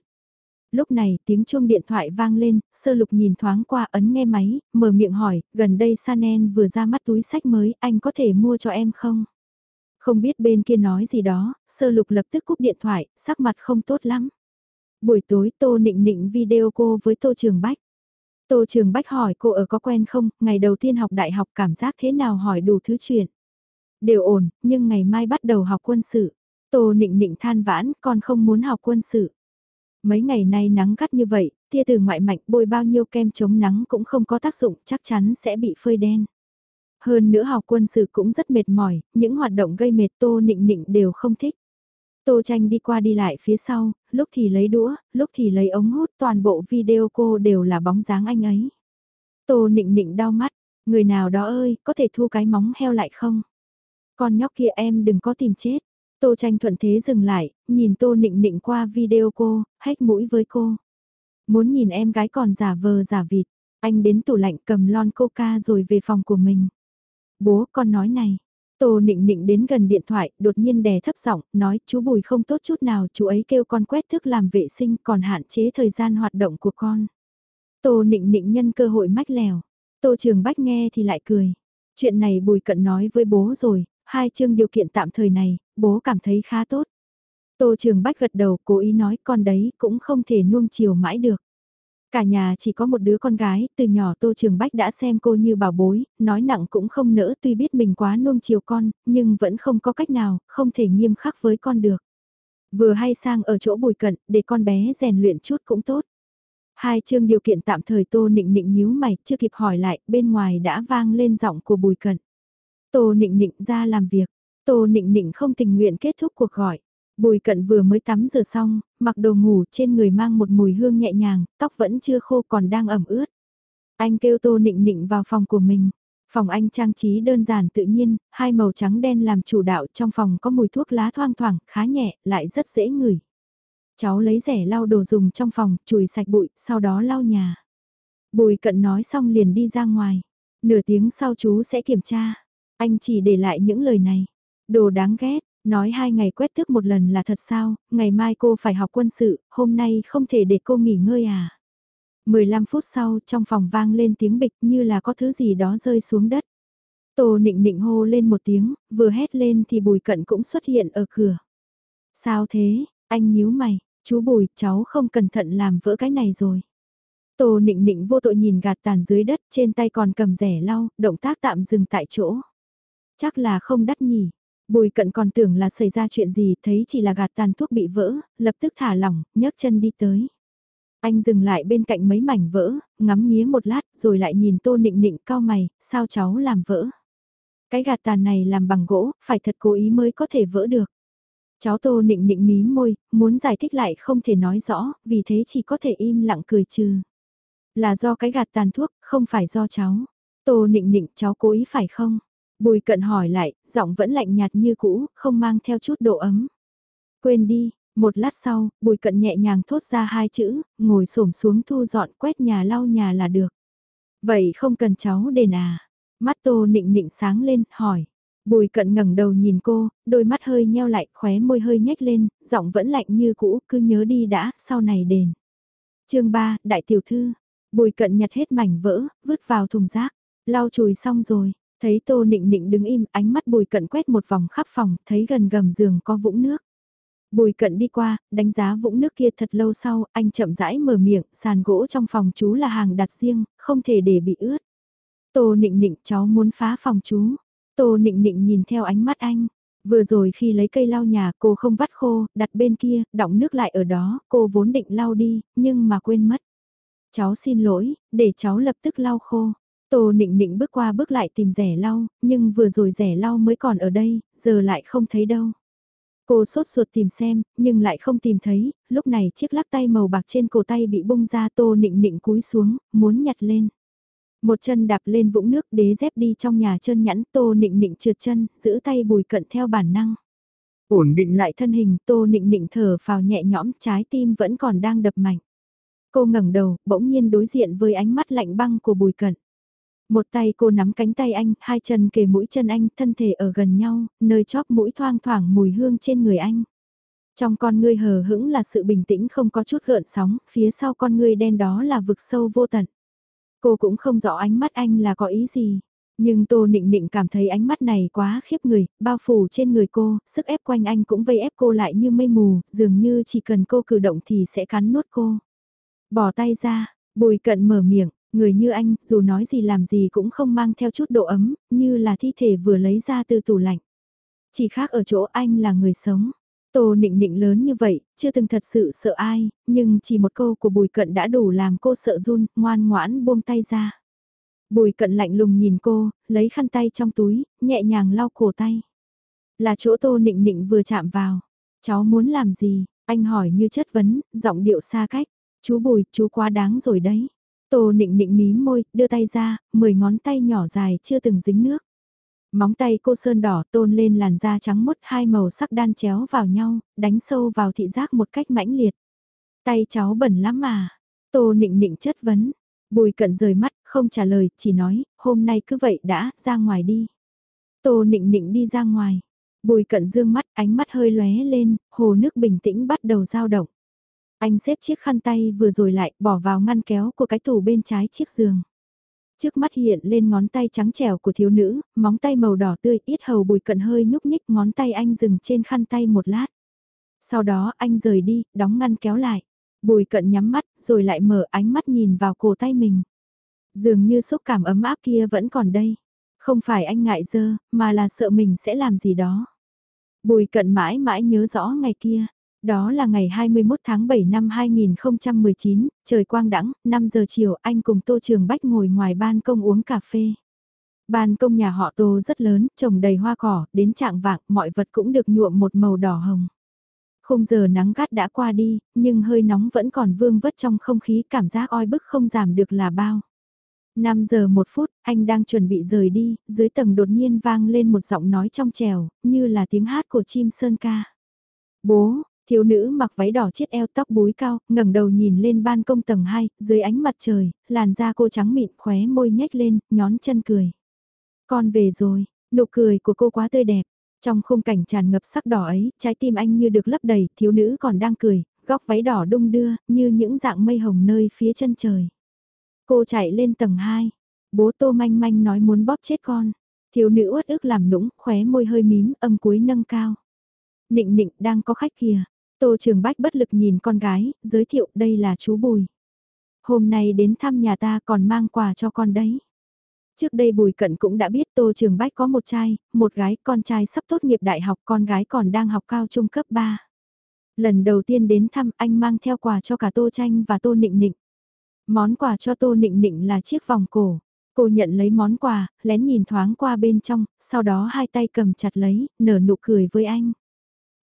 Lúc này tiếng chuông điện thoại vang lên, sơ lục nhìn thoáng qua ấn nghe máy, mở miệng hỏi, gần đây Sanen vừa ra mắt túi sách mới, anh có thể mua cho em không? Không biết bên kia nói gì đó, sơ lục lập tức cúp điện thoại, sắc mặt không tốt lắm. Buổi tối Tô Nịnh Nịnh video cô với Tô Trường Bách. Tô Trường Bách hỏi cô ở có quen không, ngày đầu tiên học đại học cảm giác thế nào hỏi đủ thứ chuyện. Đều ổn, nhưng ngày mai bắt đầu học quân sự. Tô Nịnh Nịnh than vãn, con không muốn học quân sự. Mấy ngày nay nắng gắt như vậy, tia từ ngoại mạnh bôi bao nhiêu kem chống nắng cũng không có tác dụng chắc chắn sẽ bị phơi đen. Hơn nữa học quân sự cũng rất mệt mỏi, những hoạt động gây mệt tô nịnh nịnh đều không thích. Tô tranh đi qua đi lại phía sau, lúc thì lấy đũa, lúc thì lấy ống hút toàn bộ video cô đều là bóng dáng anh ấy. Tô nịnh nịnh đau mắt, người nào đó ơi, có thể thu cái móng heo lại không? Con nhóc kia em đừng có tìm chết. Tô tranh thuận thế dừng lại, nhìn tô nịnh nịnh qua video cô, hách mũi với cô. Muốn nhìn em gái còn giả vờ giả vịt, anh đến tủ lạnh cầm lon coca rồi về phòng của mình. Bố con nói này. Tô nịnh nịnh đến gần điện thoại, đột nhiên đè thấp giọng, nói chú Bùi không tốt chút nào, chú ấy kêu con quét thức làm vệ sinh còn hạn chế thời gian hoạt động của con. Tô nịnh nịnh nhân cơ hội mách lèo. Tô Trường Bách nghe thì lại cười. Chuyện này Bùi cận nói với bố rồi, hai chương điều kiện tạm thời này, bố cảm thấy khá tốt. Tô Trường Bách gật đầu cố ý nói con đấy cũng không thể nuông chiều mãi được. Cả nhà chỉ có một đứa con gái, từ nhỏ Tô Trường Bách đã xem cô như bảo bối, nói nặng cũng không nỡ tuy biết mình quá nuông chiều con, nhưng vẫn không có cách nào, không thể nghiêm khắc với con được. Vừa hay sang ở chỗ bùi cận, để con bé rèn luyện chút cũng tốt. Hai chương điều kiện tạm thời Tô Nịnh Nịnh nhíu mày, chưa kịp hỏi lại, bên ngoài đã vang lên giọng của bùi cận. Tô Nịnh Nịnh ra làm việc, Tô Nịnh Nịnh không tình nguyện kết thúc cuộc gọi. Bùi cận vừa mới tắm rửa xong, mặc đồ ngủ trên người mang một mùi hương nhẹ nhàng, tóc vẫn chưa khô còn đang ẩm ướt. Anh kêu Tô Nịnh Nịnh vào phòng của mình. Phòng anh trang trí đơn giản tự nhiên, hai màu trắng đen làm chủ đạo trong phòng có mùi thuốc lá thoang thoảng, khá nhẹ, lại rất dễ ngửi. Cháu lấy rẻ lau đồ dùng trong phòng, chùi sạch bụi, sau đó lau nhà. Bùi cận nói xong liền đi ra ngoài. Nửa tiếng sau chú sẽ kiểm tra. Anh chỉ để lại những lời này. Đồ đáng ghét, Nói hai ngày quét tước một lần là thật sao, ngày mai cô phải học quân sự, hôm nay không thể để cô nghỉ ngơi à. 15 phút sau trong phòng vang lên tiếng bịch như là có thứ gì đó rơi xuống đất. Tô nịnh nịnh hô lên một tiếng, vừa hét lên thì bùi cận cũng xuất hiện ở cửa. Sao thế, anh nhíu mày, chú bùi, cháu không cẩn thận làm vỡ cái này rồi. Tô nịnh nịnh vô tội nhìn gạt tàn dưới đất, trên tay còn cầm rẻ lau, động tác tạm dừng tại chỗ. Chắc là không đắt nhỉ. Bùi cận còn tưởng là xảy ra chuyện gì, thấy chỉ là gạt tàn thuốc bị vỡ, lập tức thả lỏng, nhấc chân đi tới. Anh dừng lại bên cạnh mấy mảnh vỡ, ngắm nghía một lát, rồi lại nhìn tô nịnh nịnh cao mày, sao cháu làm vỡ. Cái gạt tàn này làm bằng gỗ, phải thật cố ý mới có thể vỡ được. Cháu tô nịnh nịnh mí môi, muốn giải thích lại không thể nói rõ, vì thế chỉ có thể im lặng cười trừ. Là do cái gạt tàn thuốc, không phải do cháu. Tô nịnh nịnh cháu cố ý phải không? Bùi cận hỏi lại, giọng vẫn lạnh nhạt như cũ, không mang theo chút độ ấm. Quên đi, một lát sau, bùi cận nhẹ nhàng thốt ra hai chữ, ngồi xổm xuống thu dọn quét nhà lau nhà là được. Vậy không cần cháu đền à? Mắt tô nịnh nịnh sáng lên, hỏi. Bùi cận ngẩng đầu nhìn cô, đôi mắt hơi nheo lại, khóe môi hơi nhếch lên, giọng vẫn lạnh như cũ, cứ nhớ đi đã, sau này đền. chương 3, Đại Tiểu Thư. Bùi cận nhặt hết mảnh vỡ, vứt vào thùng rác. Lau chùi xong rồi, thấy tô nịnh nịnh đứng im, ánh mắt bùi cận quét một vòng khắp phòng, thấy gần gầm giường có vũng nước. Bùi cận đi qua, đánh giá vũng nước kia thật lâu sau, anh chậm rãi mở miệng, sàn gỗ trong phòng chú là hàng đặt riêng, không thể để bị ướt. Tô nịnh nịnh cháu muốn phá phòng chú. Tô nịnh nịnh nhìn theo ánh mắt anh. Vừa rồi khi lấy cây lau nhà cô không vắt khô, đặt bên kia, đọng nước lại ở đó, cô vốn định lau đi, nhưng mà quên mất. Cháu xin lỗi, để cháu lập tức lau khô. Tô nịnh nịnh bước qua bước lại tìm rẻ lau, nhưng vừa rồi rẻ lau mới còn ở đây, giờ lại không thấy đâu. Cô sốt ruột tìm xem, nhưng lại không tìm thấy, lúc này chiếc lắc tay màu bạc trên cổ tay bị bung ra tô nịnh nịnh cúi xuống, muốn nhặt lên. Một chân đạp lên vũng nước đế dép đi trong nhà trơn nhẵn tô nịnh nịnh trượt chân, giữ tay bùi cận theo bản năng. Ổn định lại thân hình tô nịnh nịnh thở vào nhẹ nhõm trái tim vẫn còn đang đập mạnh. Cô ngẩng đầu, bỗng nhiên đối diện với ánh mắt lạnh băng của bùi cận. Một tay cô nắm cánh tay anh, hai chân kề mũi chân anh, thân thể ở gần nhau, nơi chóp mũi thoang thoảng mùi hương trên người anh. Trong con ngươi hờ hững là sự bình tĩnh không có chút gợn sóng, phía sau con ngươi đen đó là vực sâu vô tận. Cô cũng không rõ ánh mắt anh là có ý gì. Nhưng Tô Nịnh Nịnh cảm thấy ánh mắt này quá khiếp người, bao phủ trên người cô, sức ép quanh anh cũng vây ép cô lại như mây mù, dường như chỉ cần cô cử động thì sẽ cắn nuốt cô. Bỏ tay ra, bùi cận mở miệng, người như anh, dù nói gì làm gì cũng không mang theo chút độ ấm, như là thi thể vừa lấy ra từ tủ lạnh. Chỉ khác ở chỗ anh là người sống. Tô nịnh nịnh lớn như vậy, chưa từng thật sự sợ ai, nhưng chỉ một câu của bùi cận đã đủ làm cô sợ run, ngoan ngoãn buông tay ra. Bùi cận lạnh lùng nhìn cô, lấy khăn tay trong túi, nhẹ nhàng lau cổ tay. Là chỗ tô nịnh nịnh vừa chạm vào. Cháu muốn làm gì? Anh hỏi như chất vấn, giọng điệu xa cách. Chú bùi, chú quá đáng rồi đấy. Tô nịnh nịnh mí môi, đưa tay ra, mười ngón tay nhỏ dài chưa từng dính nước. Móng tay cô sơn đỏ tôn lên làn da trắng mốt hai màu sắc đan chéo vào nhau, đánh sâu vào thị giác một cách mãnh liệt. Tay cháu bẩn lắm mà. Tô nịnh nịnh chất vấn. Bùi cận rời mắt, không trả lời, chỉ nói, hôm nay cứ vậy đã, ra ngoài đi. Tô nịnh nịnh đi ra ngoài. Bùi cận dương mắt, ánh mắt hơi lóe lên, hồ nước bình tĩnh bắt đầu dao động. Anh xếp chiếc khăn tay vừa rồi lại, bỏ vào ngăn kéo của cái tủ bên trái chiếc giường. Trước mắt hiện lên ngón tay trắng trẻo của thiếu nữ, móng tay màu đỏ tươi, ít hầu bùi cận hơi nhúc nhích ngón tay anh dừng trên khăn tay một lát. Sau đó anh rời đi, đóng ngăn kéo lại. Bùi cận nhắm mắt, rồi lại mở ánh mắt nhìn vào cổ tay mình. Dường như xúc cảm ấm áp kia vẫn còn đây. Không phải anh ngại dơ, mà là sợ mình sẽ làm gì đó. Bùi cận mãi mãi nhớ rõ ngày kia. Đó là ngày 21 tháng 7 năm 2019, trời quang đãng, 5 giờ chiều anh cùng Tô Trường Bách ngồi ngoài ban công uống cà phê. Ban công nhà họ Tô rất lớn, trồng đầy hoa cỏ, đến trạng vạng mọi vật cũng được nhuộm một màu đỏ hồng. Khung giờ nắng gắt đã qua đi, nhưng hơi nóng vẫn còn vương vất trong không khí cảm giác oi bức không giảm được là bao. 5 giờ 1 phút, anh đang chuẩn bị rời đi, dưới tầng đột nhiên vang lên một giọng nói trong trèo, như là tiếng hát của chim sơn ca. Bố, Thiếu nữ mặc váy đỏ chiết eo tóc búi cao, ngẩng đầu nhìn lên ban công tầng 2, dưới ánh mặt trời, làn da cô trắng mịn khóe môi nhếch lên, nhón chân cười. Con về rồi, nụ cười của cô quá tươi đẹp. Trong khung cảnh tràn ngập sắc đỏ ấy, trái tim anh như được lấp đầy, thiếu nữ còn đang cười, góc váy đỏ đung đưa, như những dạng mây hồng nơi phía chân trời. Cô chạy lên tầng 2, bố tô manh manh nói muốn bóp chết con. Thiếu nữ uất ức làm nũng, khóe môi hơi mím, âm cuối nâng cao. Nịnh nịnh đang có khách kìa. Tô Trường Bách bất lực nhìn con gái, giới thiệu đây là chú Bùi. Hôm nay đến thăm nhà ta còn mang quà cho con đấy. Trước đây Bùi Cận cũng đã biết Tô Trường Bách có một trai, một gái, con trai sắp tốt nghiệp đại học, con gái còn đang học cao trung cấp 3. Lần đầu tiên đến thăm anh mang theo quà cho cả Tô Tranh và Tô Nịnh Nịnh. Món quà cho Tô Nịnh Nịnh là chiếc vòng cổ. Cô nhận lấy món quà, lén nhìn thoáng qua bên trong, sau đó hai tay cầm chặt lấy, nở nụ cười với anh.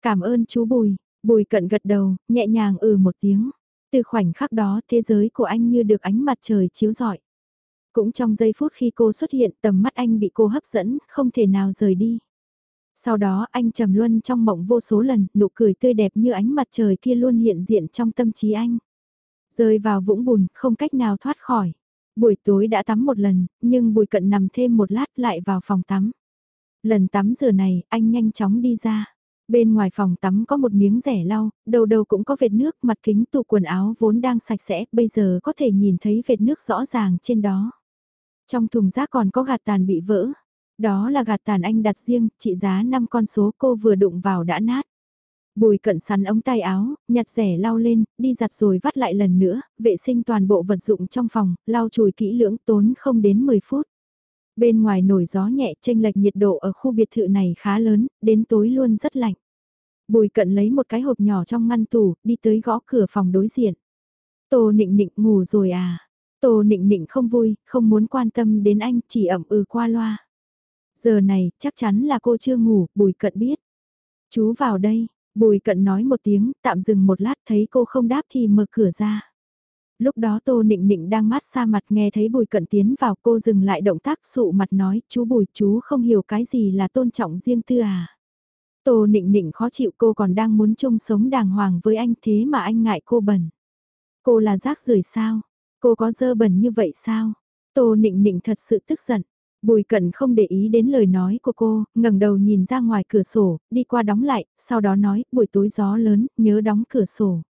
Cảm ơn chú Bùi, Bùi cận gật đầu, nhẹ nhàng ừ một tiếng. Từ khoảnh khắc đó thế giới của anh như được ánh mặt trời chiếu rọi. Cũng trong giây phút khi cô xuất hiện tầm mắt anh bị cô hấp dẫn, không thể nào rời đi. Sau đó anh trầm luân trong mộng vô số lần, nụ cười tươi đẹp như ánh mặt trời kia luôn hiện diện trong tâm trí anh. Rơi vào vũng bùn, không cách nào thoát khỏi. Buổi tối đã tắm một lần, nhưng bùi cận nằm thêm một lát lại vào phòng tắm. Lần tắm rửa này, anh nhanh chóng đi ra. Bên ngoài phòng tắm có một miếng rẻ lau, đầu đầu cũng có vệt nước, mặt kính tủ quần áo vốn đang sạch sẽ, bây giờ có thể nhìn thấy vệt nước rõ ràng trên đó. Trong thùng rác còn có gạt tàn bị vỡ. Đó là gạt tàn anh đặt riêng, trị giá 5 con số cô vừa đụng vào đã nát. Bùi cận sắn ống tay áo, nhặt rẻ lau lên, đi giặt rồi vắt lại lần nữa, vệ sinh toàn bộ vật dụng trong phòng, lau chùi kỹ lưỡng tốn không đến 10 phút. Bên ngoài nổi gió nhẹ tranh lệch nhiệt độ ở khu biệt thự này khá lớn, đến tối luôn rất lạnh. Bùi cận lấy một cái hộp nhỏ trong ngăn tủ, đi tới gõ cửa phòng đối diện. Tô nịnh nịnh ngủ rồi à? Tô nịnh nịnh không vui, không muốn quan tâm đến anh, chỉ ẩm ừ qua loa. Giờ này, chắc chắn là cô chưa ngủ, bùi cận biết. Chú vào đây, bùi cận nói một tiếng, tạm dừng một lát thấy cô không đáp thì mở cửa ra. Lúc đó Tô Nịnh Nịnh đang mát xa mặt nghe thấy Bùi Cận tiến vào cô dừng lại động tác sụ mặt nói chú Bùi chú không hiểu cái gì là tôn trọng riêng tư à. Tô Nịnh Nịnh khó chịu cô còn đang muốn chung sống đàng hoàng với anh thế mà anh ngại cô bẩn. Cô là rác rưởi sao? Cô có dơ bẩn như vậy sao? Tô Nịnh Nịnh thật sự tức giận. Bùi cận không để ý đến lời nói của cô, ngẩng đầu nhìn ra ngoài cửa sổ, đi qua đóng lại, sau đó nói, buổi tối gió lớn, nhớ đóng cửa sổ.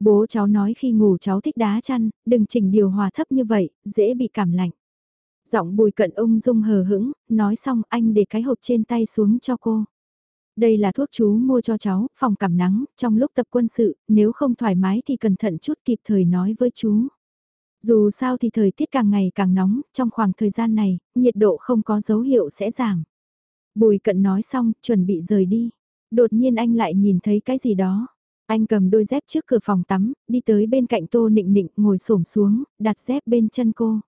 Bố cháu nói khi ngủ cháu thích đá chăn, đừng chỉnh điều hòa thấp như vậy, dễ bị cảm lạnh. Giọng bùi cận ông dung hờ hững, nói xong anh để cái hộp trên tay xuống cho cô. Đây là thuốc chú mua cho cháu, phòng cảm nắng, trong lúc tập quân sự, nếu không thoải mái thì cẩn thận chút kịp thời nói với chú. Dù sao thì thời tiết càng ngày càng nóng, trong khoảng thời gian này, nhiệt độ không có dấu hiệu sẽ giảm. Bùi cận nói xong, chuẩn bị rời đi. Đột nhiên anh lại nhìn thấy cái gì đó. Anh cầm đôi dép trước cửa phòng tắm, đi tới bên cạnh tô nịnh nịnh ngồi xổm xuống, đặt dép bên chân cô.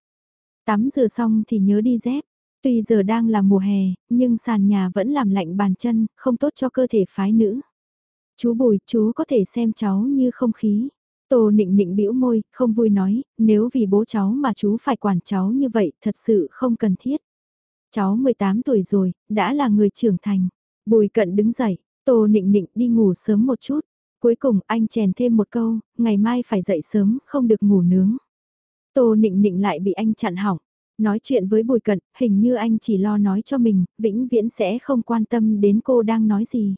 Tắm rửa xong thì nhớ đi dép. Tuy giờ đang là mùa hè, nhưng sàn nhà vẫn làm lạnh bàn chân, không tốt cho cơ thể phái nữ. Chú Bùi, chú có thể xem cháu như không khí. Tô nịnh nịnh bĩu môi, không vui nói, nếu vì bố cháu mà chú phải quản cháu như vậy, thật sự không cần thiết. Cháu 18 tuổi rồi, đã là người trưởng thành. Bùi cận đứng dậy, Tô nịnh nịnh đi ngủ sớm một chút. Cuối cùng anh chèn thêm một câu, ngày mai phải dậy sớm, không được ngủ nướng. Tô nịnh nịnh lại bị anh chặn hỏng. Nói chuyện với Bùi Cận, hình như anh chỉ lo nói cho mình, vĩnh viễn sẽ không quan tâm đến cô đang nói gì.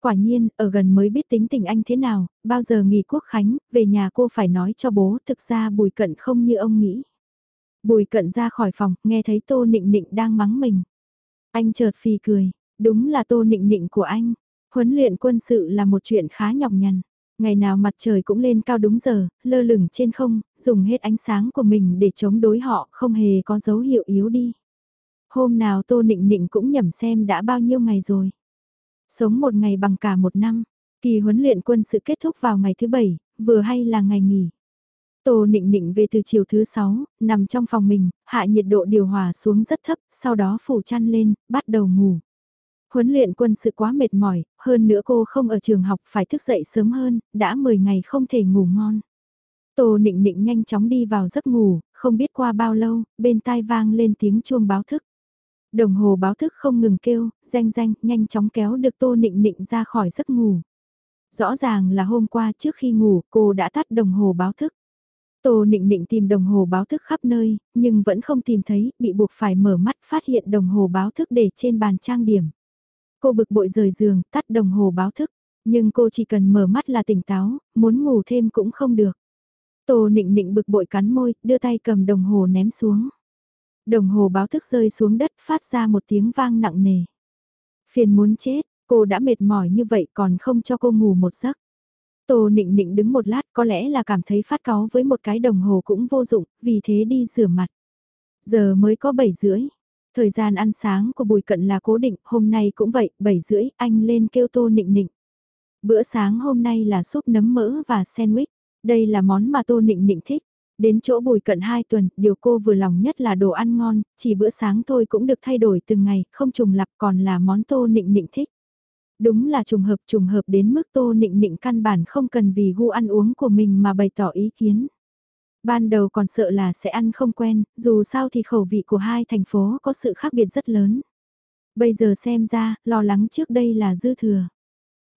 Quả nhiên, ở gần mới biết tính tình anh thế nào, bao giờ nghỉ quốc khánh, về nhà cô phải nói cho bố, thực ra Bùi Cận không như ông nghĩ. Bùi Cận ra khỏi phòng, nghe thấy Tô Nịnh Nịnh đang mắng mình. Anh chợt phì cười, đúng là Tô Nịnh Nịnh của anh. Huấn luyện quân sự là một chuyện khá nhọc nhằn. Ngày nào mặt trời cũng lên cao đúng giờ, lơ lửng trên không, dùng hết ánh sáng của mình để chống đối họ, không hề có dấu hiệu yếu đi. Hôm nào Tô Nịnh Nịnh cũng nhẩm xem đã bao nhiêu ngày rồi. Sống một ngày bằng cả một năm, kỳ huấn luyện quân sự kết thúc vào ngày thứ bảy, vừa hay là ngày nghỉ. Tô Nịnh Nịnh về từ chiều thứ sáu, nằm trong phòng mình, hạ nhiệt độ điều hòa xuống rất thấp, sau đó phủ chăn lên, bắt đầu ngủ. Huấn luyện quân sự quá mệt mỏi, hơn nữa cô không ở trường học phải thức dậy sớm hơn, đã 10 ngày không thể ngủ ngon. Tô nịnh nịnh nhanh chóng đi vào giấc ngủ, không biết qua bao lâu, bên tai vang lên tiếng chuông báo thức. Đồng hồ báo thức không ngừng kêu, danh danh, nhanh chóng kéo được tô nịnh nịnh ra khỏi giấc ngủ. Rõ ràng là hôm qua trước khi ngủ cô đã tắt đồng hồ báo thức. Tô nịnh nịnh tìm đồng hồ báo thức khắp nơi, nhưng vẫn không tìm thấy, bị buộc phải mở mắt phát hiện đồng hồ báo thức để trên bàn trang điểm. Cô bực bội rời giường, tắt đồng hồ báo thức. Nhưng cô chỉ cần mở mắt là tỉnh táo, muốn ngủ thêm cũng không được. Tô nịnh nịnh bực bội cắn môi, đưa tay cầm đồng hồ ném xuống. Đồng hồ báo thức rơi xuống đất phát ra một tiếng vang nặng nề. Phiền muốn chết, cô đã mệt mỏi như vậy còn không cho cô ngủ một giấc. Tô nịnh nịnh đứng một lát có lẽ là cảm thấy phát cáu với một cái đồng hồ cũng vô dụng, vì thế đi rửa mặt. Giờ mới có 7 rưỡi. Thời gian ăn sáng của Bùi Cận là cố định, hôm nay cũng vậy, 7 rưỡi, anh lên kêu Tô nịnh nịnh. Bữa sáng hôm nay là súp nấm mỡ và sandwich. Đây là món mà Tô nịnh nịnh thích. Đến chỗ Bùi Cận 2 tuần, điều cô vừa lòng nhất là đồ ăn ngon, chỉ bữa sáng thôi cũng được thay đổi từng ngày, không trùng lặp còn là món Tô nịnh nịnh thích. Đúng là trùng hợp trùng hợp đến mức Tô Nịnh Nịnh căn bản không cần vì gu ăn uống của mình mà bày tỏ ý kiến. Ban đầu còn sợ là sẽ ăn không quen, dù sao thì khẩu vị của hai thành phố có sự khác biệt rất lớn. Bây giờ xem ra, lo lắng trước đây là dư thừa.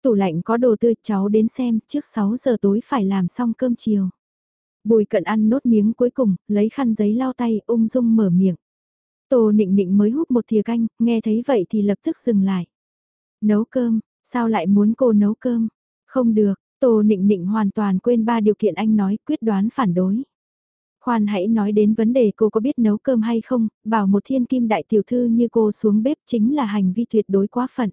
Tủ lạnh có đồ tươi cháu đến xem, trước 6 giờ tối phải làm xong cơm chiều. Bùi cận ăn nốt miếng cuối cùng, lấy khăn giấy lau tay, ung dung mở miệng. Tô nịnh nịnh mới hút một thìa canh, nghe thấy vậy thì lập tức dừng lại. Nấu cơm, sao lại muốn cô nấu cơm? Không được, Tô Nịnh Nịnh hoàn toàn quên ba điều kiện anh nói, quyết đoán phản đối. Khoan hãy nói đến vấn đề cô có biết nấu cơm hay không, bảo một thiên kim đại tiểu thư như cô xuống bếp chính là hành vi tuyệt đối quá phận.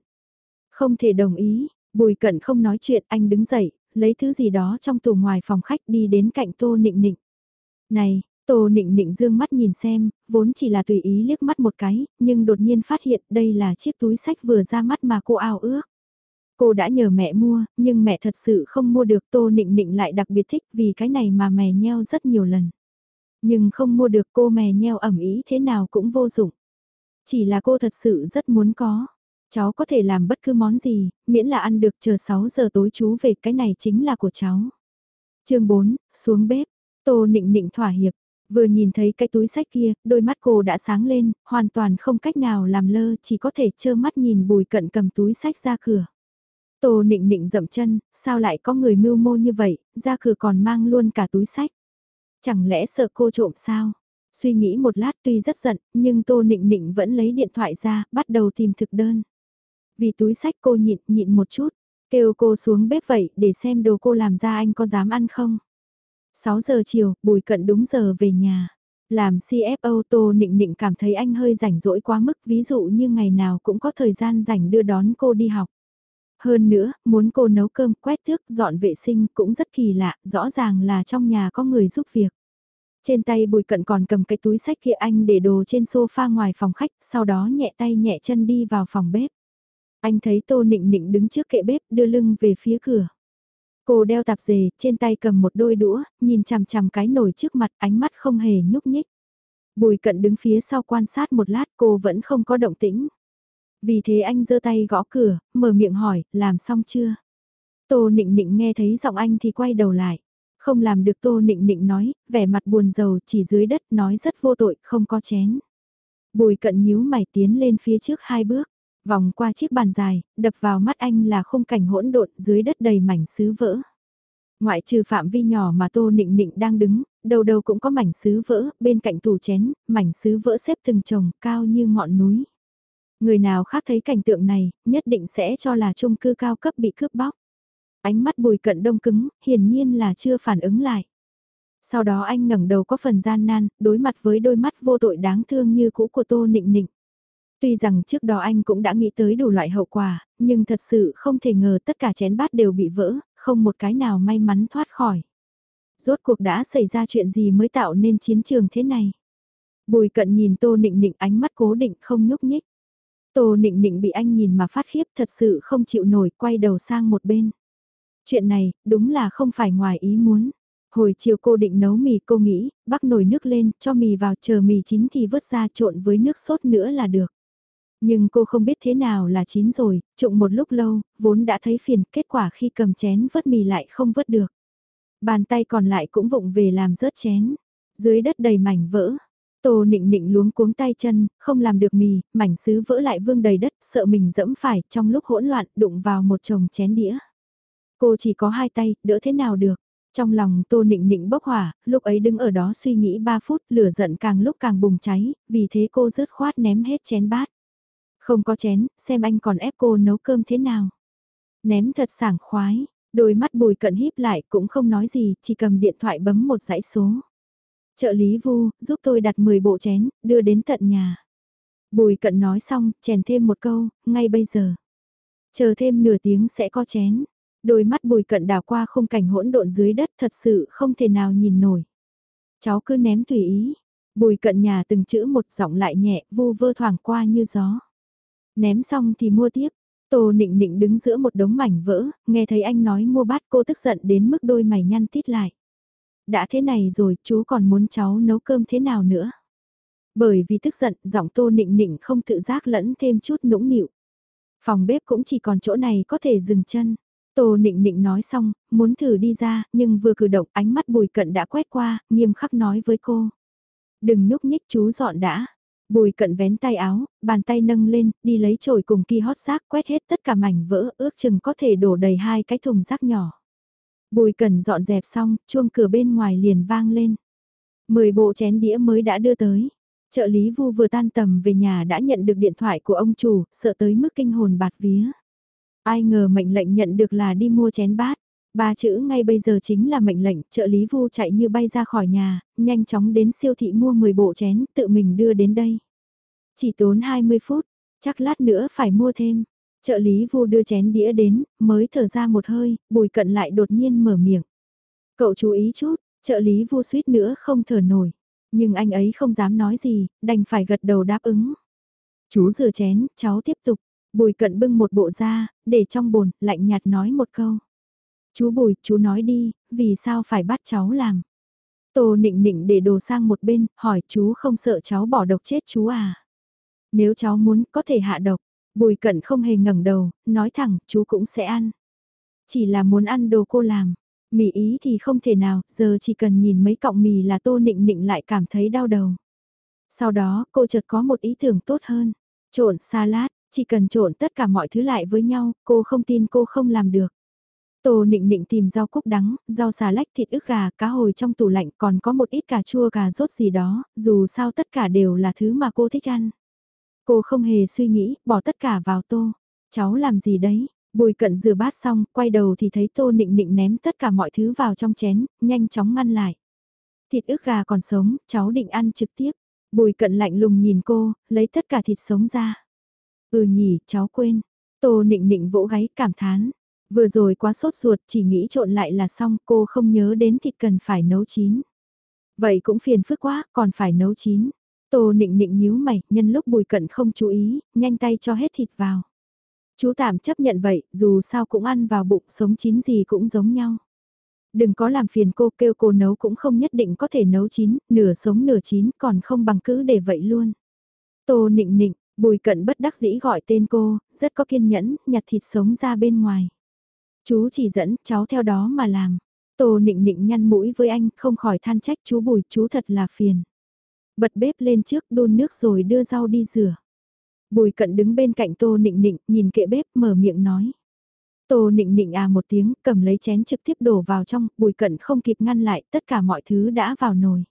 Không thể đồng ý, bùi cận không nói chuyện anh đứng dậy, lấy thứ gì đó trong tủ ngoài phòng khách đi đến cạnh Tô Nịnh Nịnh. Này, Tô nịnh nịnh dương mắt nhìn xem, vốn chỉ là tùy ý liếc mắt một cái, nhưng đột nhiên phát hiện đây là chiếc túi sách vừa ra mắt mà cô ao ước. Cô đã nhờ mẹ mua, nhưng mẹ thật sự không mua được Tô nịnh nịnh lại đặc biệt thích vì cái này mà mè nheo rất nhiều lần. Nhưng không mua được cô mè nheo ẩm ý thế nào cũng vô dụng. Chỉ là cô thật sự rất muốn có. Cháu có thể làm bất cứ món gì, miễn là ăn được chờ 6 giờ tối chú về cái này chính là của cháu. chương 4, xuống bếp. Tô nịnh nịnh thỏa hiệp, Vừa nhìn thấy cái túi sách kia, đôi mắt cô đã sáng lên, hoàn toàn không cách nào làm lơ, chỉ có thể trơ mắt nhìn bùi cận cầm túi sách ra cửa. Tô nịnh nịnh dậm chân, sao lại có người mưu mô như vậy, ra cửa còn mang luôn cả túi sách. Chẳng lẽ sợ cô trộm sao? Suy nghĩ một lát tuy rất giận, nhưng Tô Nịnh Nịnh vẫn lấy điện thoại ra, bắt đầu tìm thực đơn. Vì túi sách cô nhịn, nhịn một chút, kêu cô xuống bếp vậy để xem đồ cô làm ra anh có dám ăn không. 6 giờ chiều, Bùi Cận đúng giờ về nhà. Làm CFO Tô Nịnh Nịnh cảm thấy anh hơi rảnh rỗi quá mức ví dụ như ngày nào cũng có thời gian rảnh đưa đón cô đi học. Hơn nữa, muốn cô nấu cơm, quét thước, dọn vệ sinh cũng rất kỳ lạ, rõ ràng là trong nhà có người giúp việc. Trên tay Bùi Cận còn cầm cái túi sách kia anh để đồ trên sofa ngoài phòng khách, sau đó nhẹ tay nhẹ chân đi vào phòng bếp. Anh thấy Tô Nịnh Nịnh đứng trước kệ bếp đưa lưng về phía cửa. Cô đeo tạp dề, trên tay cầm một đôi đũa, nhìn chằm chằm cái nồi trước mặt ánh mắt không hề nhúc nhích. Bùi cận đứng phía sau quan sát một lát cô vẫn không có động tĩnh. Vì thế anh giơ tay gõ cửa, mở miệng hỏi, làm xong chưa? Tô nịnh nịnh nghe thấy giọng anh thì quay đầu lại. Không làm được tô nịnh nịnh nói, vẻ mặt buồn rầu chỉ dưới đất nói rất vô tội, không có chén. Bùi cận nhíu mày tiến lên phía trước hai bước. Vòng qua chiếc bàn dài, đập vào mắt anh là khung cảnh hỗn độn dưới đất đầy mảnh sứ vỡ. Ngoại trừ phạm vi nhỏ mà Tô Nịnh Nịnh đang đứng, đầu đầu cũng có mảnh sứ vỡ, bên cạnh tủ chén, mảnh sứ vỡ xếp từng chồng, cao như ngọn núi. Người nào khác thấy cảnh tượng này, nhất định sẽ cho là chung cư cao cấp bị cướp bóc. Ánh mắt bùi cận đông cứng, hiển nhiên là chưa phản ứng lại. Sau đó anh ngẩng đầu có phần gian nan, đối mặt với đôi mắt vô tội đáng thương như cũ của Tô Nịnh Nịnh. Tuy rằng trước đó anh cũng đã nghĩ tới đủ loại hậu quả, nhưng thật sự không thể ngờ tất cả chén bát đều bị vỡ, không một cái nào may mắn thoát khỏi. Rốt cuộc đã xảy ra chuyện gì mới tạo nên chiến trường thế này? Bùi cận nhìn Tô Nịnh Nịnh ánh mắt cố định không nhúc nhích. Tô Nịnh Nịnh bị anh nhìn mà phát khiếp thật sự không chịu nổi quay đầu sang một bên. Chuyện này, đúng là không phải ngoài ý muốn. Hồi chiều cô định nấu mì cô nghĩ, bắc nồi nước lên, cho mì vào chờ mì chín thì vớt ra trộn với nước sốt nữa là được. Nhưng cô không biết thế nào là chín rồi, trụng một lúc lâu, vốn đã thấy phiền, kết quả khi cầm chén vớt mì lại không vớt được. Bàn tay còn lại cũng vụng về làm rớt chén. Dưới đất đầy mảnh vỡ. Tô nịnh nịnh luống cuống tay chân, không làm được mì, mảnh sứ vỡ lại vương đầy đất, sợ mình dẫm phải, trong lúc hỗn loạn, đụng vào một chồng chén đĩa. Cô chỉ có hai tay, đỡ thế nào được. Trong lòng Tô Nịnh Nịnh bốc hỏa, lúc ấy đứng ở đó suy nghĩ 3 phút, lửa giận càng lúc càng bùng cháy, vì thế cô rớt khoát ném hết chén bát. Không có chén, xem anh còn ép cô nấu cơm thế nào. Ném thật sảng khoái, đôi mắt bùi cận híp lại cũng không nói gì, chỉ cầm điện thoại bấm một dãy số. Trợ lý vu, giúp tôi đặt 10 bộ chén, đưa đến tận nhà. Bùi cận nói xong, chèn thêm một câu, ngay bây giờ. Chờ thêm nửa tiếng sẽ có chén. Đôi mắt bùi cận đảo qua khung cảnh hỗn độn dưới đất thật sự không thể nào nhìn nổi. Cháu cứ ném tùy ý. Bùi cận nhà từng chữ một giọng lại nhẹ, vu vơ thoảng qua như gió. Ném xong thì mua tiếp. Tô nịnh nịnh đứng giữa một đống mảnh vỡ, nghe thấy anh nói mua bát cô tức giận đến mức đôi mày nhăn tít lại. Đã thế này rồi, chú còn muốn cháu nấu cơm thế nào nữa? Bởi vì tức giận, giọng tô nịnh nịnh không tự giác lẫn thêm chút nũng nịu. Phòng bếp cũng chỉ còn chỗ này có thể dừng chân. Tô nịnh nịnh nói xong, muốn thử đi ra, nhưng vừa cử động ánh mắt bùi cận đã quét qua, nghiêm khắc nói với cô. Đừng nhúc nhích chú dọn đã. Bùi cận vén tay áo, bàn tay nâng lên, đi lấy chổi cùng kia hót rác quét hết tất cả mảnh vỡ, ước chừng có thể đổ đầy hai cái thùng rác nhỏ. Bùi cần dọn dẹp xong, chuông cửa bên ngoài liền vang lên. Mười bộ chén đĩa mới đã đưa tới. Trợ lý vu vừa tan tầm về nhà đã nhận được điện thoại của ông chủ, sợ tới mức kinh hồn bạt vía. Ai ngờ mệnh lệnh nhận được là đi mua chén bát. Ba chữ ngay bây giờ chính là mệnh lệnh, trợ lý vu chạy như bay ra khỏi nhà, nhanh chóng đến siêu thị mua 10 bộ chén, tự mình đưa đến đây. Chỉ tốn 20 phút, chắc lát nữa phải mua thêm. Trợ lý vu đưa chén đĩa đến, mới thở ra một hơi, bùi cận lại đột nhiên mở miệng. Cậu chú ý chút, trợ lý vu suýt nữa không thở nổi. Nhưng anh ấy không dám nói gì, đành phải gật đầu đáp ứng. Chú rửa chén, cháu tiếp tục. Bùi cận bưng một bộ ra, để trong bồn, lạnh nhạt nói một câu. Chú Bùi, chú nói đi, vì sao phải bắt cháu làm? Tô nịnh nịnh để đồ sang một bên, hỏi chú không sợ cháu bỏ độc chết chú à? Nếu cháu muốn, có thể hạ độc. Bùi cận không hề ngẩng đầu, nói thẳng, chú cũng sẽ ăn. Chỉ là muốn ăn đồ cô làm. Mì ý thì không thể nào, giờ chỉ cần nhìn mấy cọng mì là tô nịnh nịnh lại cảm thấy đau đầu. Sau đó, cô chợt có một ý tưởng tốt hơn. Trộn salad, chỉ cần trộn tất cả mọi thứ lại với nhau, cô không tin cô không làm được. Tô nịnh nịnh tìm rau cúc đắng, rau xà lách thịt ức gà, cá hồi trong tủ lạnh còn có một ít cà chua cà rốt gì đó, dù sao tất cả đều là thứ mà cô thích ăn. Cô không hề suy nghĩ, bỏ tất cả vào tô. Cháu làm gì đấy? Bùi cận rửa bát xong, quay đầu thì thấy tô nịnh nịnh ném tất cả mọi thứ vào trong chén, nhanh chóng ngăn lại. Thịt ức gà còn sống, cháu định ăn trực tiếp. Bùi cận lạnh lùng nhìn cô, lấy tất cả thịt sống ra. Ừ nhỉ, cháu quên. Tô nịnh nịnh vỗ gáy cảm thán. Vừa rồi quá sốt ruột chỉ nghĩ trộn lại là xong cô không nhớ đến thịt cần phải nấu chín. Vậy cũng phiền phức quá, còn phải nấu chín. Tô nịnh nịnh nhíu mày, nhân lúc bùi cận không chú ý, nhanh tay cho hết thịt vào. Chú tạm chấp nhận vậy, dù sao cũng ăn vào bụng sống chín gì cũng giống nhau. Đừng có làm phiền cô kêu cô nấu cũng không nhất định có thể nấu chín, nửa sống nửa chín còn không bằng cứ để vậy luôn. Tô nịnh nịnh, bùi cận bất đắc dĩ gọi tên cô, rất có kiên nhẫn, nhặt thịt sống ra bên ngoài. Chú chỉ dẫn cháu theo đó mà làm. Tô nịnh nịnh nhăn mũi với anh không khỏi than trách chú bùi chú thật là phiền. Bật bếp lên trước đun nước rồi đưa rau đi rửa. Bùi cận đứng bên cạnh tô nịnh nịnh nhìn kệ bếp mở miệng nói. Tô nịnh nịnh à một tiếng cầm lấy chén trực tiếp đổ vào trong, bùi cận không kịp ngăn lại tất cả mọi thứ đã vào nồi.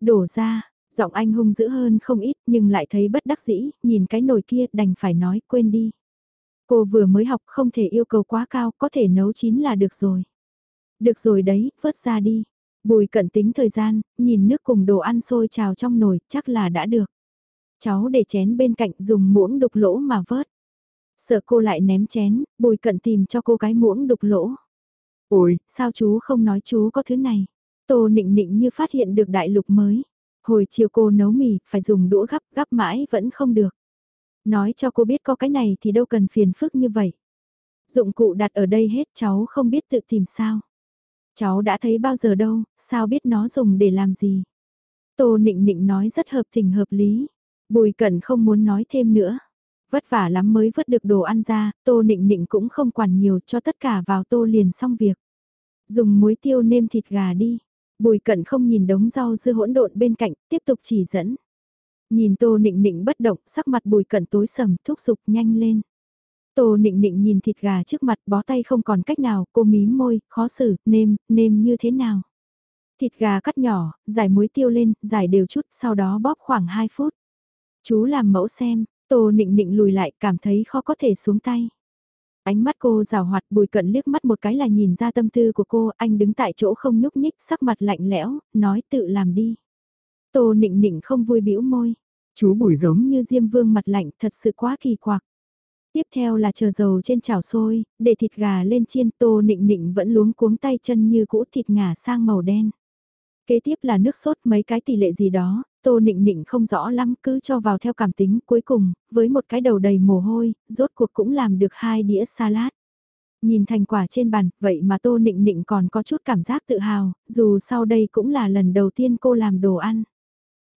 Đổ ra, giọng anh hung dữ hơn không ít nhưng lại thấy bất đắc dĩ, nhìn cái nồi kia đành phải nói quên đi. Cô vừa mới học không thể yêu cầu quá cao, có thể nấu chín là được rồi. Được rồi đấy, vớt ra đi. Bùi cận tính thời gian, nhìn nước cùng đồ ăn sôi trào trong nồi, chắc là đã được. Cháu để chén bên cạnh dùng muỗng đục lỗ mà vớt. Sợ cô lại ném chén, bùi cận tìm cho cô cái muỗng đục lỗ. Ôi, sao chú không nói chú có thứ này? Tô nịnh nịnh như phát hiện được đại lục mới. Hồi chiều cô nấu mì, phải dùng đũa gắp, gắp mãi vẫn không được. Nói cho cô biết có cái này thì đâu cần phiền phức như vậy. Dụng cụ đặt ở đây hết cháu không biết tự tìm sao. Cháu đã thấy bao giờ đâu, sao biết nó dùng để làm gì. Tô nịnh nịnh nói rất hợp tình hợp lý. Bùi cẩn không muốn nói thêm nữa. Vất vả lắm mới vớt được đồ ăn ra, tô nịnh nịnh cũng không quản nhiều cho tất cả vào tô liền xong việc. Dùng muối tiêu nêm thịt gà đi. Bùi cẩn không nhìn đống rau dưa hỗn độn bên cạnh, tiếp tục chỉ dẫn. Nhìn Tô Nịnh Nịnh bất động, sắc mặt bùi cận tối sầm, thúc giục nhanh lên. Tô Nịnh Nịnh nhìn thịt gà trước mặt bó tay không còn cách nào, cô mím môi, khó xử, nêm, nêm như thế nào. Thịt gà cắt nhỏ, giải muối tiêu lên, giải đều chút, sau đó bóp khoảng 2 phút. Chú làm mẫu xem, Tô nịnh nịnh lùi lại cảm thấy khó có thể xuống tay. Ánh mắt cô rào hoạt bùi cận liếc mắt một cái là nhìn ra tâm tư của cô, anh đứng tại chỗ không nhúc nhích, sắc mặt lạnh lẽo, nói tự làm đi. Tô nịnh nịnh không vui bĩu môi. Chú bùi giống như diêm vương mặt lạnh thật sự quá kỳ quặc. Tiếp theo là chờ dầu trên chảo sôi, để thịt gà lên chiên tô nịnh nịnh vẫn luống cuống tay chân như cũ thịt ngả sang màu đen. Kế tiếp là nước sốt mấy cái tỷ lệ gì đó, tô nịnh nịnh không rõ lắm cứ cho vào theo cảm tính cuối cùng, với một cái đầu đầy mồ hôi, rốt cuộc cũng làm được hai đĩa salad. Nhìn thành quả trên bàn, vậy mà tô nịnh nịnh còn có chút cảm giác tự hào, dù sau đây cũng là lần đầu tiên cô làm đồ ăn.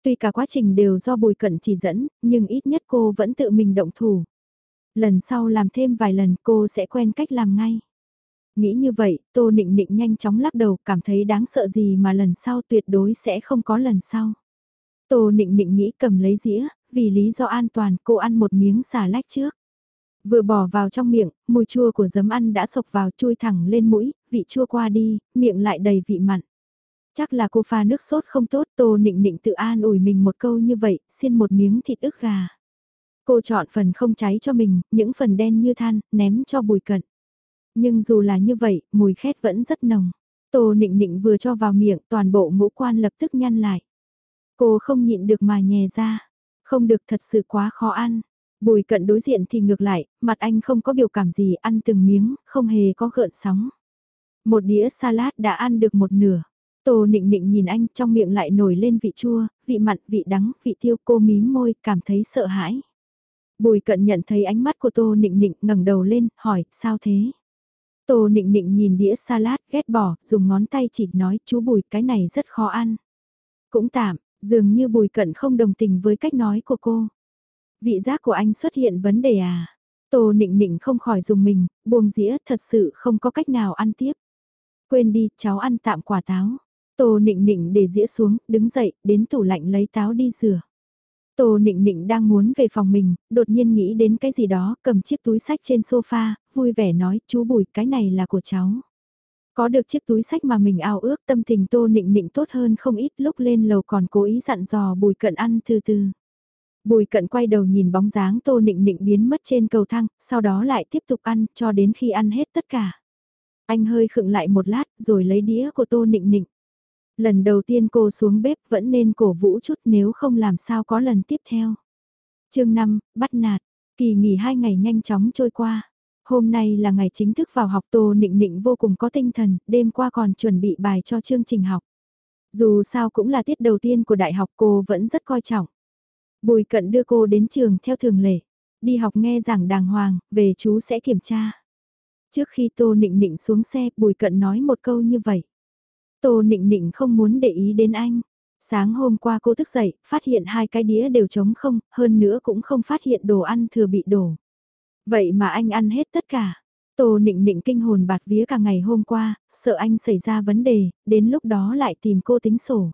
Tuy cả quá trình đều do bùi cận chỉ dẫn, nhưng ít nhất cô vẫn tự mình động thủ. Lần sau làm thêm vài lần cô sẽ quen cách làm ngay. Nghĩ như vậy, Tô Nịnh Nịnh nhanh chóng lắc đầu cảm thấy đáng sợ gì mà lần sau tuyệt đối sẽ không có lần sau. Tô Nịnh Nịnh nghĩ cầm lấy dĩa, vì lý do an toàn cô ăn một miếng xà lách trước. Vừa bỏ vào trong miệng, mùi chua của giấm ăn đã sộc vào chui thẳng lên mũi, vị chua qua đi, miệng lại đầy vị mặn. Chắc là cô pha nước sốt không tốt, Tô Nịnh Nịnh tự an ủi mình một câu như vậy, xin một miếng thịt ức gà. Cô chọn phần không cháy cho mình, những phần đen như than, ném cho bùi cận. Nhưng dù là như vậy, mùi khét vẫn rất nồng. Tô nịnh nịnh vừa cho vào miệng, toàn bộ ngũ quan lập tức nhăn lại. Cô không nhịn được mà nhè ra. Không được thật sự quá khó ăn. Bùi cận đối diện thì ngược lại, mặt anh không có biểu cảm gì ăn từng miếng, không hề có gợn sóng. Một đĩa salad đã ăn được một nửa. Tô nịnh nịnh nhìn anh trong miệng lại nổi lên vị chua, vị mặn, vị đắng, vị tiêu cô mím môi, cảm thấy sợ hãi. Bùi cận nhận thấy ánh mắt của Tô nịnh nịnh ngẩng đầu lên, hỏi, sao thế? Tô nịnh nịnh nhìn đĩa salad, ghét bỏ, dùng ngón tay chỉ nói, chú bùi cái này rất khó ăn. Cũng tạm, dường như bùi cận không đồng tình với cách nói của cô. Vị giác của anh xuất hiện vấn đề à? Tô nịnh nịnh không khỏi dùng mình, buông dĩa thật sự không có cách nào ăn tiếp. Quên đi, cháu ăn tạm quả táo. Tô nịnh nịnh để dĩa xuống, đứng dậy, đến tủ lạnh lấy táo đi rửa. Tô Nịnh Nịnh đang muốn về phòng mình, đột nhiên nghĩ đến cái gì đó, cầm chiếc túi sách trên sofa, vui vẻ nói, chú Bùi, cái này là của cháu. Có được chiếc túi sách mà mình ao ước tâm tình Tô Nịnh Nịnh tốt hơn không ít lúc lên lầu còn cố ý dặn dò Bùi Cận ăn từ từ. Bùi Cận quay đầu nhìn bóng dáng Tô Nịnh Nịnh biến mất trên cầu thang, sau đó lại tiếp tục ăn cho đến khi ăn hết tất cả. Anh hơi khựng lại một lát rồi lấy đĩa của Tô Nịnh Nịnh. Lần đầu tiên cô xuống bếp vẫn nên cổ vũ chút nếu không làm sao có lần tiếp theo. chương 5, bắt nạt, kỳ nghỉ hai ngày nhanh chóng trôi qua. Hôm nay là ngày chính thức vào học Tô Nịnh Nịnh vô cùng có tinh thần, đêm qua còn chuẩn bị bài cho chương trình học. Dù sao cũng là tiết đầu tiên của đại học cô vẫn rất coi trọng. Bùi cận đưa cô đến trường theo thường lệ. Đi học nghe giảng đàng hoàng, về chú sẽ kiểm tra. Trước khi Tô Nịnh Nịnh xuống xe, Bùi Cận nói một câu như vậy. Tô nịnh nịnh không muốn để ý đến anh. Sáng hôm qua cô thức dậy, phát hiện hai cái đĩa đều trống không, hơn nữa cũng không phát hiện đồ ăn thừa bị đổ. Vậy mà anh ăn hết tất cả. Tô nịnh nịnh kinh hồn bạt vía cả ngày hôm qua, sợ anh xảy ra vấn đề, đến lúc đó lại tìm cô tính sổ.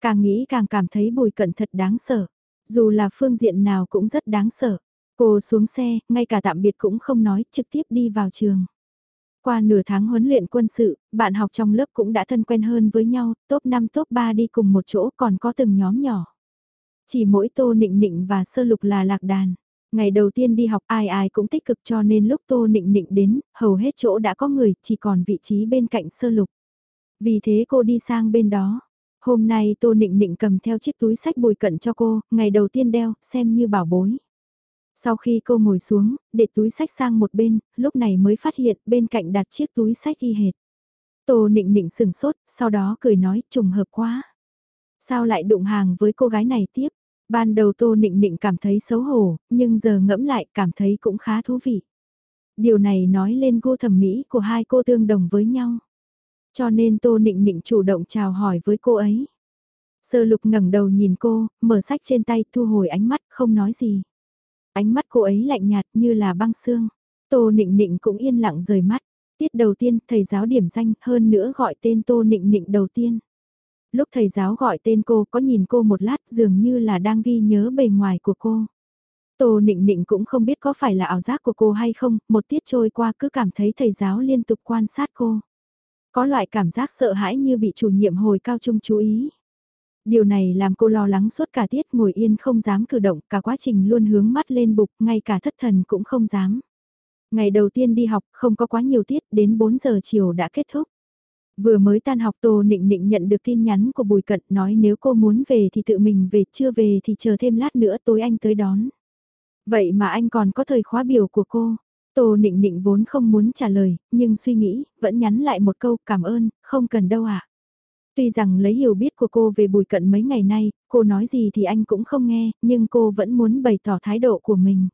Càng nghĩ càng cảm thấy bùi cận thật đáng sợ. Dù là phương diện nào cũng rất đáng sợ. Cô xuống xe, ngay cả tạm biệt cũng không nói, trực tiếp đi vào trường. Qua nửa tháng huấn luyện quân sự, bạn học trong lớp cũng đã thân quen hơn với nhau, top 5 top 3 đi cùng một chỗ còn có từng nhóm nhỏ. Chỉ mỗi Tô Nịnh Nịnh và Sơ Lục là lạc đàn. Ngày đầu tiên đi học ai ai cũng tích cực cho nên lúc Tô Nịnh Nịnh đến, hầu hết chỗ đã có người, chỉ còn vị trí bên cạnh Sơ Lục. Vì thế cô đi sang bên đó. Hôm nay Tô Nịnh Nịnh cầm theo chiếc túi sách bùi cận cho cô, ngày đầu tiên đeo, xem như bảo bối. Sau khi cô ngồi xuống, để túi sách sang một bên, lúc này mới phát hiện bên cạnh đặt chiếc túi sách y hệt. Tô nịnh nịnh sừng sốt, sau đó cười nói trùng hợp quá. Sao lại đụng hàng với cô gái này tiếp? Ban đầu Tô nịnh nịnh cảm thấy xấu hổ, nhưng giờ ngẫm lại cảm thấy cũng khá thú vị. Điều này nói lên gu thẩm mỹ của hai cô tương đồng với nhau. Cho nên Tô nịnh nịnh chủ động chào hỏi với cô ấy. Sơ lục ngẩng đầu nhìn cô, mở sách trên tay thu hồi ánh mắt không nói gì. Ánh mắt cô ấy lạnh nhạt như là băng xương. Tô Nịnh Nịnh cũng yên lặng rời mắt. Tiết đầu tiên, thầy giáo điểm danh, hơn nữa gọi tên Tô Nịnh Nịnh đầu tiên. Lúc thầy giáo gọi tên cô có nhìn cô một lát dường như là đang ghi nhớ bề ngoài của cô. Tô Nịnh Nịnh cũng không biết có phải là ảo giác của cô hay không, một tiết trôi qua cứ cảm thấy thầy giáo liên tục quan sát cô. Có loại cảm giác sợ hãi như bị chủ nhiệm hồi cao trung chú ý. Điều này làm cô lo lắng suốt cả tiết ngồi yên không dám cử động, cả quá trình luôn hướng mắt lên bục, ngay cả thất thần cũng không dám. Ngày đầu tiên đi học không có quá nhiều tiết, đến 4 giờ chiều đã kết thúc. Vừa mới tan học Tô Nịnh Nịnh nhận được tin nhắn của Bùi Cận nói nếu cô muốn về thì tự mình về, chưa về thì chờ thêm lát nữa tối anh tới đón. Vậy mà anh còn có thời khóa biểu của cô. Tô Nịnh Nịnh vốn không muốn trả lời, nhưng suy nghĩ, vẫn nhắn lại một câu cảm ơn, không cần đâu ạ. À. Tuy rằng lấy hiểu biết của cô về Bùi Cận mấy ngày nay, cô nói gì thì anh cũng không nghe, nhưng cô vẫn muốn bày tỏ thái độ của mình.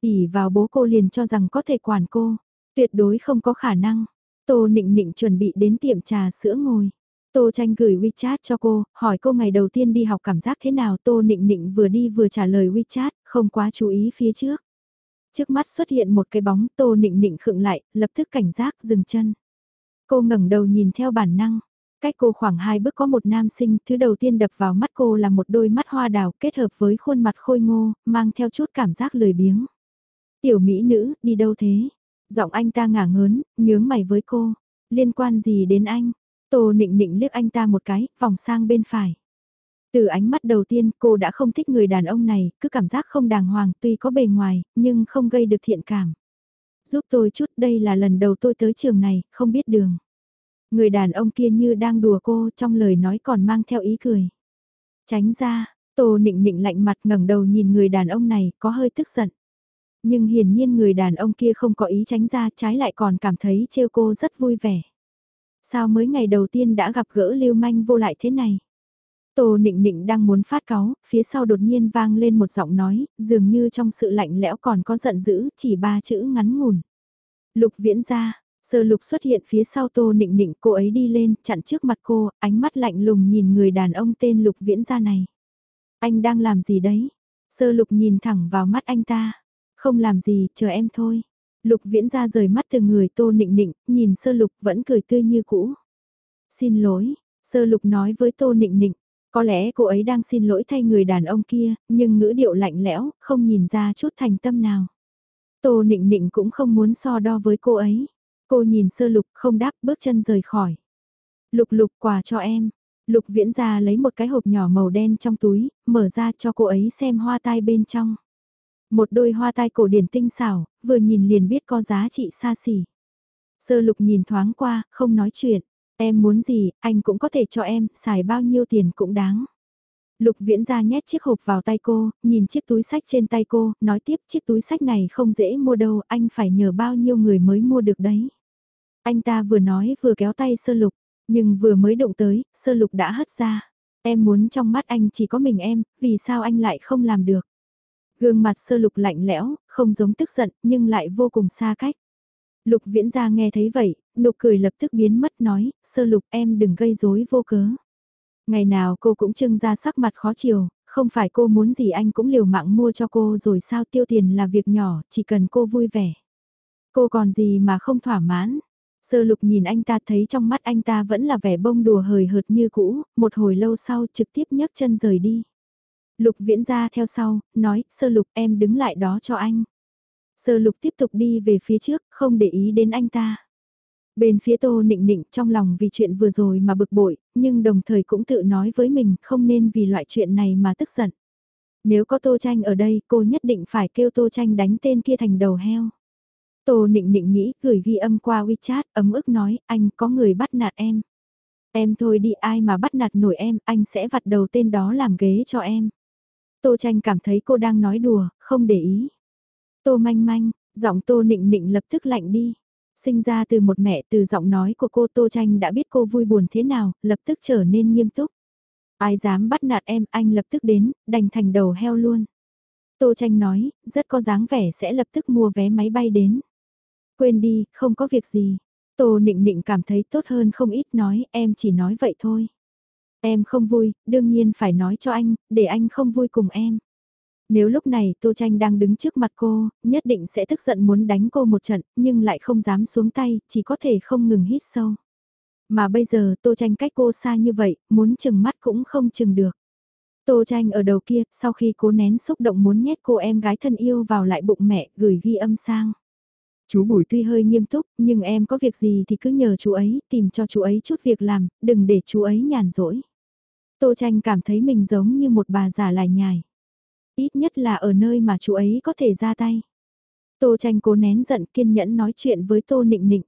ỉ vào bố cô liền cho rằng có thể quản cô, tuyệt đối không có khả năng. Tô Nịnh Nịnh chuẩn bị đến tiệm trà sữa ngồi. Tô Tranh gửi WeChat cho cô, hỏi cô ngày đầu tiên đi học cảm giác thế nào. Tô Nịnh Nịnh vừa đi vừa trả lời WeChat, không quá chú ý phía trước. Trước mắt xuất hiện một cái bóng, Tô Nịnh Nịnh khựng lại, lập tức cảnh giác dừng chân. Cô ngẩng đầu nhìn theo bản năng. Cách cô khoảng hai bước có một nam sinh, thứ đầu tiên đập vào mắt cô là một đôi mắt hoa đào kết hợp với khuôn mặt khôi ngô, mang theo chút cảm giác lười biếng. Tiểu mỹ nữ, đi đâu thế? Giọng anh ta ngả ngớn, nhướng mày với cô. Liên quan gì đến anh? Tô nịnh nịnh liếc anh ta một cái, vòng sang bên phải. Từ ánh mắt đầu tiên cô đã không thích người đàn ông này, cứ cảm giác không đàng hoàng tuy có bề ngoài, nhưng không gây được thiện cảm. Giúp tôi chút đây là lần đầu tôi tới trường này, không biết đường. Người đàn ông kia như đang đùa cô trong lời nói còn mang theo ý cười. Tránh ra, tô nịnh nịnh lạnh mặt ngẩng đầu nhìn người đàn ông này có hơi tức giận. Nhưng hiển nhiên người đàn ông kia không có ý tránh ra trái lại còn cảm thấy trêu cô rất vui vẻ. Sao mới ngày đầu tiên đã gặp gỡ lưu manh vô lại thế này? Tô nịnh nịnh đang muốn phát cáu, phía sau đột nhiên vang lên một giọng nói, dường như trong sự lạnh lẽo còn có giận dữ, chỉ ba chữ ngắn ngủn. Lục viễn ra, sơ lục xuất hiện phía sau tô nịnh nịnh cô ấy đi lên, chặn trước mặt cô, ánh mắt lạnh lùng nhìn người đàn ông tên lục viễn ra này. Anh đang làm gì đấy? Sơ lục nhìn thẳng vào mắt anh ta. Không làm gì, chờ em thôi. Lục viễn ra rời mắt từ người tô nịnh nịnh, nhìn sơ lục vẫn cười tươi như cũ. Xin lỗi, sơ lục nói với tô nịnh nịnh, có lẽ cô ấy đang xin lỗi thay người đàn ông kia, nhưng ngữ điệu lạnh lẽo, không nhìn ra chút thành tâm nào. Tô nịnh nịnh cũng không muốn so đo với cô ấy. Cô nhìn sơ lục không đáp bước chân rời khỏi. Lục lục quà cho em. Lục viễn ra lấy một cái hộp nhỏ màu đen trong túi, mở ra cho cô ấy xem hoa tai bên trong. Một đôi hoa tai cổ điển tinh xảo, vừa nhìn liền biết có giá trị xa xỉ. Sơ lục nhìn thoáng qua, không nói chuyện. Em muốn gì, anh cũng có thể cho em, xài bao nhiêu tiền cũng đáng. Lục viễn ra nhét chiếc hộp vào tay cô, nhìn chiếc túi sách trên tay cô, nói tiếp chiếc túi sách này không dễ mua đâu, anh phải nhờ bao nhiêu người mới mua được đấy. Anh ta vừa nói vừa kéo tay sơ lục, nhưng vừa mới động tới, sơ lục đã hất ra. Em muốn trong mắt anh chỉ có mình em, vì sao anh lại không làm được? Gương mặt sơ lục lạnh lẽo, không giống tức giận, nhưng lại vô cùng xa cách. Lục viễn gia nghe thấy vậy, nụ cười lập tức biến mất nói, sơ lục em đừng gây rối vô cớ. Ngày nào cô cũng trưng ra sắc mặt khó chiều, không phải cô muốn gì anh cũng liều mạng mua cho cô rồi sao tiêu tiền là việc nhỏ, chỉ cần cô vui vẻ. Cô còn gì mà không thỏa mãn. Sơ lục nhìn anh ta thấy trong mắt anh ta vẫn là vẻ bông đùa hời hợt như cũ, một hồi lâu sau trực tiếp nhấc chân rời đi. Lục viễn ra theo sau, nói, sơ lục em đứng lại đó cho anh. Sơ lục tiếp tục đi về phía trước, không để ý đến anh ta. Bên phía tô nịnh nịnh trong lòng vì chuyện vừa rồi mà bực bội, nhưng đồng thời cũng tự nói với mình không nên vì loại chuyện này mà tức giận. Nếu có tô tranh ở đây cô nhất định phải kêu tô tranh đánh tên kia thành đầu heo. Tô nịnh nịnh nghĩ gửi ghi âm qua WeChat ấm ức nói anh có người bắt nạt em. Em thôi đi ai mà bắt nạt nổi em anh sẽ vặt đầu tên đó làm ghế cho em. Tô tranh cảm thấy cô đang nói đùa, không để ý. Tô manh manh, giọng tô nịnh nịnh lập tức lạnh đi. Sinh ra từ một mẹ từ giọng nói của cô Tô Tranh đã biết cô vui buồn thế nào, lập tức trở nên nghiêm túc. Ai dám bắt nạt em, anh lập tức đến, đành thành đầu heo luôn. Tô Tranh nói, rất có dáng vẻ sẽ lập tức mua vé máy bay đến. Quên đi, không có việc gì. Tô Nịnh Nịnh cảm thấy tốt hơn không ít nói, em chỉ nói vậy thôi. Em không vui, đương nhiên phải nói cho anh, để anh không vui cùng em. Nếu lúc này Tô Tranh đang đứng trước mặt cô, nhất định sẽ tức giận muốn đánh cô một trận, nhưng lại không dám xuống tay, chỉ có thể không ngừng hít sâu. Mà bây giờ Tô Tranh cách cô xa như vậy, muốn chừng mắt cũng không chừng được. Tô Tranh ở đầu kia, sau khi cố nén xúc động muốn nhét cô em gái thân yêu vào lại bụng mẹ, gửi ghi âm sang. Chú Bùi tuy hơi nghiêm túc, nhưng em có việc gì thì cứ nhờ chú ấy, tìm cho chú ấy chút việc làm, đừng để chú ấy nhàn rỗi. Tô tranh cảm thấy mình giống như một bà già lải nhải. Ít nhất là ở nơi mà chú ấy có thể ra tay. Tô tranh cố nén giận kiên nhẫn nói chuyện với Tô Nịnh Nịnh.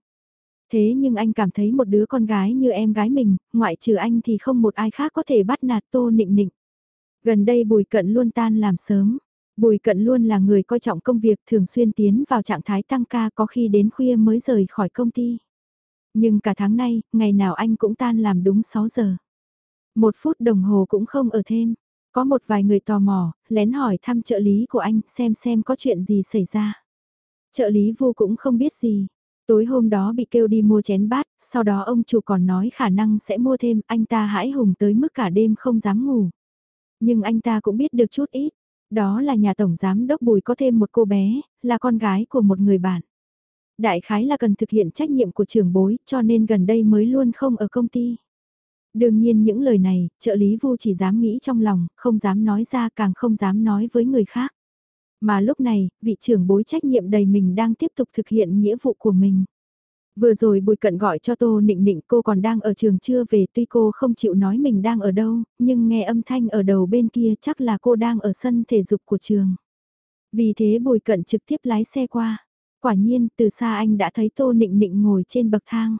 Thế nhưng anh cảm thấy một đứa con gái như em gái mình, ngoại trừ anh thì không một ai khác có thể bắt nạt Tô Nịnh Nịnh. Gần đây Bùi Cận luôn tan làm sớm. Bùi Cận luôn là người coi trọng công việc thường xuyên tiến vào trạng thái tăng ca có khi đến khuya mới rời khỏi công ty. Nhưng cả tháng nay, ngày nào anh cũng tan làm đúng 6 giờ. Một phút đồng hồ cũng không ở thêm. Có một vài người tò mò, lén hỏi thăm trợ lý của anh xem xem có chuyện gì xảy ra. Trợ lý vu cũng không biết gì. Tối hôm đó bị kêu đi mua chén bát, sau đó ông chủ còn nói khả năng sẽ mua thêm, anh ta hãi hùng tới mức cả đêm không dám ngủ. Nhưng anh ta cũng biết được chút ít, đó là nhà tổng giám đốc Bùi có thêm một cô bé, là con gái của một người bạn. Đại khái là cần thực hiện trách nhiệm của trưởng bối, cho nên gần đây mới luôn không ở công ty. Đương nhiên những lời này, trợ lý Vu chỉ dám nghĩ trong lòng, không dám nói ra càng không dám nói với người khác. Mà lúc này, vị trưởng bối trách nhiệm đầy mình đang tiếp tục thực hiện nghĩa vụ của mình. Vừa rồi Bùi Cận gọi cho Tô Nịnh Nịnh cô còn đang ở trường chưa về tuy cô không chịu nói mình đang ở đâu, nhưng nghe âm thanh ở đầu bên kia chắc là cô đang ở sân thể dục của trường. Vì thế Bùi Cận trực tiếp lái xe qua. Quả nhiên từ xa anh đã thấy Tô Nịnh Nịnh ngồi trên bậc thang.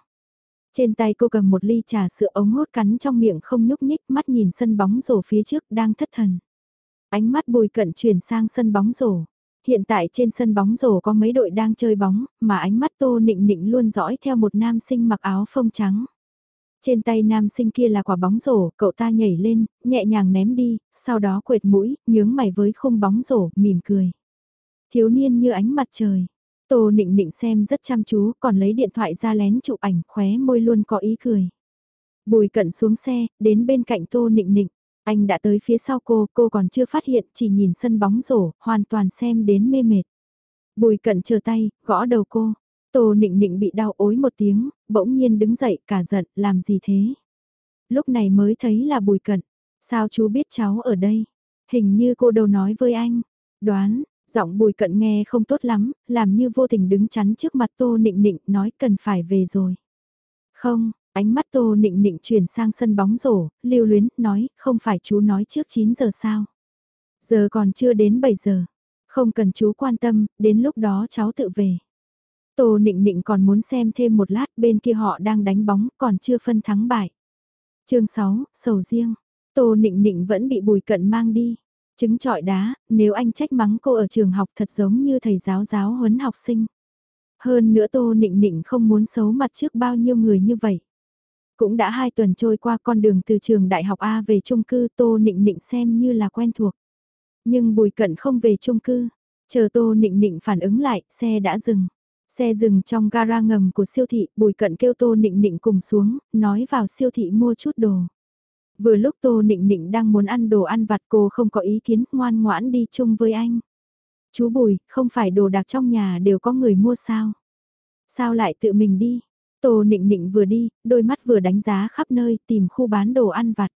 Trên tay cô cầm một ly trà sữa ống hốt cắn trong miệng không nhúc nhích mắt nhìn sân bóng rổ phía trước đang thất thần. Ánh mắt bùi cận chuyển sang sân bóng rổ. Hiện tại trên sân bóng rổ có mấy đội đang chơi bóng, mà ánh mắt tô nịnh nịnh luôn dõi theo một nam sinh mặc áo phông trắng. Trên tay nam sinh kia là quả bóng rổ, cậu ta nhảy lên, nhẹ nhàng ném đi, sau đó quệt mũi, nhướng mày với khung bóng rổ, mỉm cười. Thiếu niên như ánh mặt trời. Tô nịnh nịnh xem rất chăm chú, còn lấy điện thoại ra lén chụp ảnh, khóe môi luôn có ý cười. Bùi cận xuống xe, đến bên cạnh tô nịnh nịnh. Anh đã tới phía sau cô, cô còn chưa phát hiện, chỉ nhìn sân bóng rổ, hoàn toàn xem đến mê mệt. Bùi cận chờ tay, gõ đầu cô. Tô nịnh nịnh bị đau ối một tiếng, bỗng nhiên đứng dậy cả giận, làm gì thế? Lúc này mới thấy là bùi cận. Sao chú biết cháu ở đây? Hình như cô đâu nói với anh. Đoán, giọng bùi cận nghe không tốt lắm, làm như vô tình đứng chắn trước mặt tô nịnh nịnh nói cần phải về rồi. Không, Ánh mắt Tô Nịnh Nịnh chuyển sang sân bóng rổ, lưu luyến, nói, không phải chú nói trước 9 giờ sao? Giờ còn chưa đến 7 giờ. Không cần chú quan tâm, đến lúc đó cháu tự về. Tô Nịnh Nịnh còn muốn xem thêm một lát bên kia họ đang đánh bóng còn chưa phân thắng bại. chương 6, sầu riêng. Tô Nịnh Nịnh vẫn bị bùi cận mang đi. chứng trọi đá, nếu anh trách mắng cô ở trường học thật giống như thầy giáo giáo huấn học sinh. Hơn nữa Tô Nịnh Nịnh không muốn xấu mặt trước bao nhiêu người như vậy. Cũng đã hai tuần trôi qua con đường từ trường đại học A về chung cư Tô Nịnh Nịnh xem như là quen thuộc. Nhưng Bùi Cận không về chung cư. Chờ Tô Nịnh Nịnh phản ứng lại, xe đã dừng. Xe dừng trong gara ngầm của siêu thị, Bùi Cận kêu Tô Nịnh Nịnh cùng xuống, nói vào siêu thị mua chút đồ. Vừa lúc Tô Nịnh Nịnh đang muốn ăn đồ ăn vặt cô không có ý kiến ngoan ngoãn đi chung với anh. Chú Bùi, không phải đồ đạc trong nhà đều có người mua sao? Sao lại tự mình đi? Tô nịnh nịnh vừa đi, đôi mắt vừa đánh giá khắp nơi tìm khu bán đồ ăn vặt.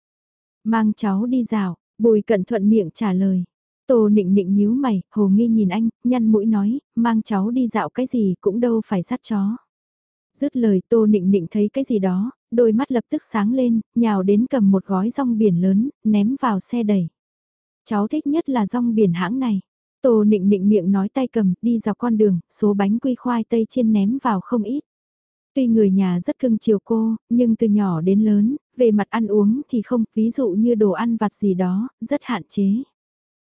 Mang cháu đi dạo, bùi cẩn thuận miệng trả lời. Tô nịnh nịnh nhíu mày, hồ nghi nhìn anh, nhăn mũi nói, mang cháu đi dạo cái gì cũng đâu phải dắt chó. Dứt lời tô nịnh nịnh thấy cái gì đó, đôi mắt lập tức sáng lên, nhào đến cầm một gói rong biển lớn, ném vào xe đẩy. Cháu thích nhất là rong biển hãng này. Tô nịnh nịnh miệng nói tay cầm, đi dọc con đường, số bánh quy khoai tây chiên ném vào không ít. Tuy người nhà rất cưng chiều cô, nhưng từ nhỏ đến lớn, về mặt ăn uống thì không, ví dụ như đồ ăn vặt gì đó, rất hạn chế.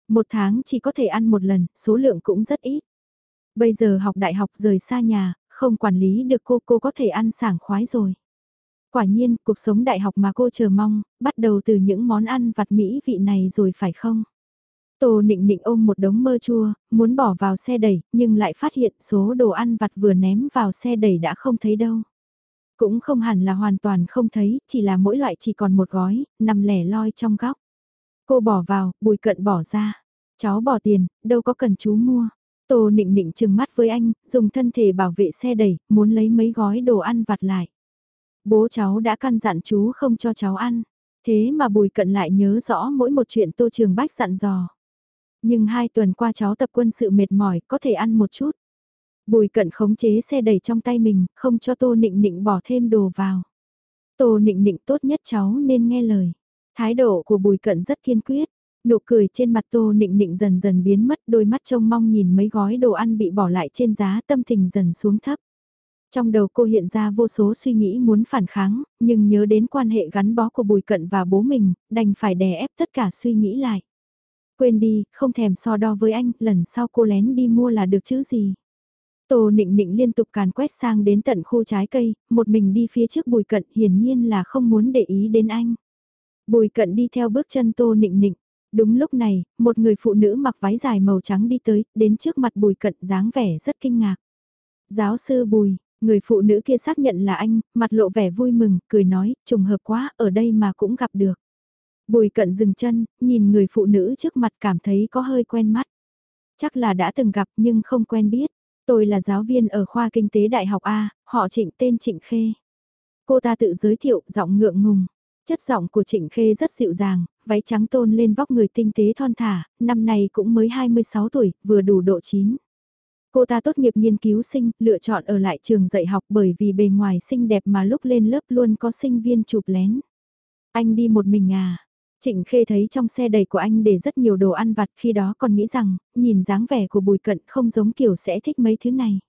Một tháng chỉ có thể ăn một lần, số lượng cũng rất ít. Bây giờ học đại học rời xa nhà, không quản lý được cô, cô có thể ăn sảng khoái rồi. Quả nhiên, cuộc sống đại học mà cô chờ mong, bắt đầu từ những món ăn vặt mỹ vị này rồi phải không? Tô nịnh nịnh ôm một đống mơ chua, muốn bỏ vào xe đẩy, nhưng lại phát hiện số đồ ăn vặt vừa ném vào xe đẩy đã không thấy đâu. Cũng không hẳn là hoàn toàn không thấy, chỉ là mỗi loại chỉ còn một gói, nằm lẻ loi trong góc. Cô bỏ vào, bùi cận bỏ ra. Cháu bỏ tiền, đâu có cần chú mua. Tô nịnh nịnh chừng mắt với anh, dùng thân thể bảo vệ xe đẩy, muốn lấy mấy gói đồ ăn vặt lại. Bố cháu đã căn dặn chú không cho cháu ăn. Thế mà bùi cận lại nhớ rõ mỗi một chuyện Tô Trường Bách dặn dò. Nhưng hai tuần qua cháu tập quân sự mệt mỏi, có thể ăn một chút. Bùi cận khống chế xe đẩy trong tay mình, không cho tô nịnh nịnh bỏ thêm đồ vào. Tô nịnh nịnh tốt nhất cháu nên nghe lời. Thái độ của bùi cận rất kiên quyết, nụ cười trên mặt tô nịnh nịnh dần dần biến mất đôi mắt trông mong nhìn mấy gói đồ ăn bị bỏ lại trên giá tâm tình dần xuống thấp. Trong đầu cô hiện ra vô số suy nghĩ muốn phản kháng, nhưng nhớ đến quan hệ gắn bó của Bùi Cận và bố mình, đành phải đè ép tất cả suy nghĩ lại. Quên đi, không thèm so đo với anh, lần sau cô lén đi mua là được chứ gì. Tô nịnh nịnh liên tục càn quét sang đến tận khu trái cây, một mình đi phía trước Bùi Cận hiển nhiên là không muốn để ý đến anh. Bùi Cận đi theo bước chân Tô nịnh nịnh. Đúng lúc này, một người phụ nữ mặc váy dài màu trắng đi tới, đến trước mặt Bùi Cận dáng vẻ rất kinh ngạc. Giáo sư Bùi, Người phụ nữ kia xác nhận là anh, mặt lộ vẻ vui mừng, cười nói, trùng hợp quá, ở đây mà cũng gặp được. Bùi cận dừng chân, nhìn người phụ nữ trước mặt cảm thấy có hơi quen mắt. Chắc là đã từng gặp nhưng không quen biết. Tôi là giáo viên ở khoa kinh tế đại học A, họ trịnh tên Trịnh Khê. Cô ta tự giới thiệu, giọng ngượng ngùng. Chất giọng của Trịnh Khê rất dịu dàng, váy trắng tôn lên vóc người tinh tế thon thả, năm nay cũng mới 26 tuổi, vừa đủ độ chín. Cô ta tốt nghiệp nghiên cứu sinh, lựa chọn ở lại trường dạy học bởi vì bề ngoài xinh đẹp mà lúc lên lớp luôn có sinh viên chụp lén. Anh đi một mình à? Trịnh Khê thấy trong xe đầy của anh để rất nhiều đồ ăn vặt khi đó còn nghĩ rằng, nhìn dáng vẻ của Bùi Cận không giống kiểu sẽ thích mấy thứ này.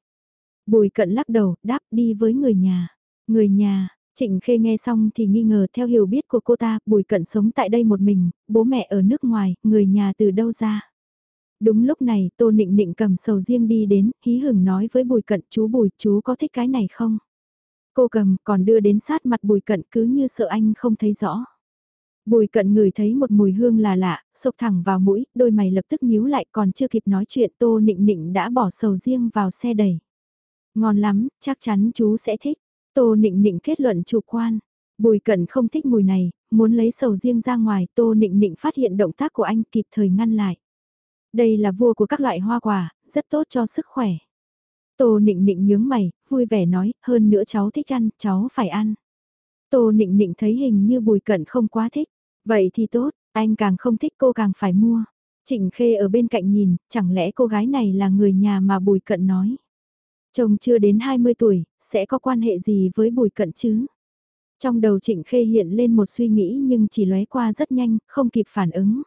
Bùi Cận lắc đầu, đáp đi với người nhà. Người nhà, Trịnh Khê nghe xong thì nghi ngờ theo hiểu biết của cô ta, Bùi Cận sống tại đây một mình, bố mẹ ở nước ngoài, người nhà từ đâu ra. Đúng lúc này, Tô Nịnh Nịnh cầm sầu riêng đi đến, hí hửng nói với Bùi Cận chú Bùi, chú có thích cái này không? Cô cầm, còn đưa đến sát mặt Bùi Cận cứ như sợ anh không thấy rõ. Bùi Cận người thấy một mùi hương là lạ, sộc thẳng vào mũi, đôi mày lập tức nhíu lại còn chưa kịp nói chuyện Tô Nịnh Nịnh đã bỏ sầu riêng vào xe đẩy. Ngon lắm, chắc chắn chú sẽ thích. Tô Nịnh Nịnh kết luận chủ quan. Bùi Cận không thích mùi này, muốn lấy sầu riêng ra ngoài, Tô Nịnh Nịnh phát hiện động tác của anh kịp thời ngăn lại. Đây là vua của các loại hoa quả, rất tốt cho sức khỏe. Tô nịnh nịnh nhướng mày, vui vẻ nói, hơn nữa cháu thích ăn, cháu phải ăn. Tô nịnh nịnh thấy hình như bùi cận không quá thích. Vậy thì tốt, anh càng không thích cô càng phải mua. Trịnh Khê ở bên cạnh nhìn, chẳng lẽ cô gái này là người nhà mà Bùi Cận nói. Chồng chưa đến 20 tuổi, sẽ có quan hệ gì với Bùi Cận chứ? Trong đầu Trịnh Khê hiện lên một suy nghĩ nhưng chỉ lóe qua rất nhanh, không kịp phản ứng.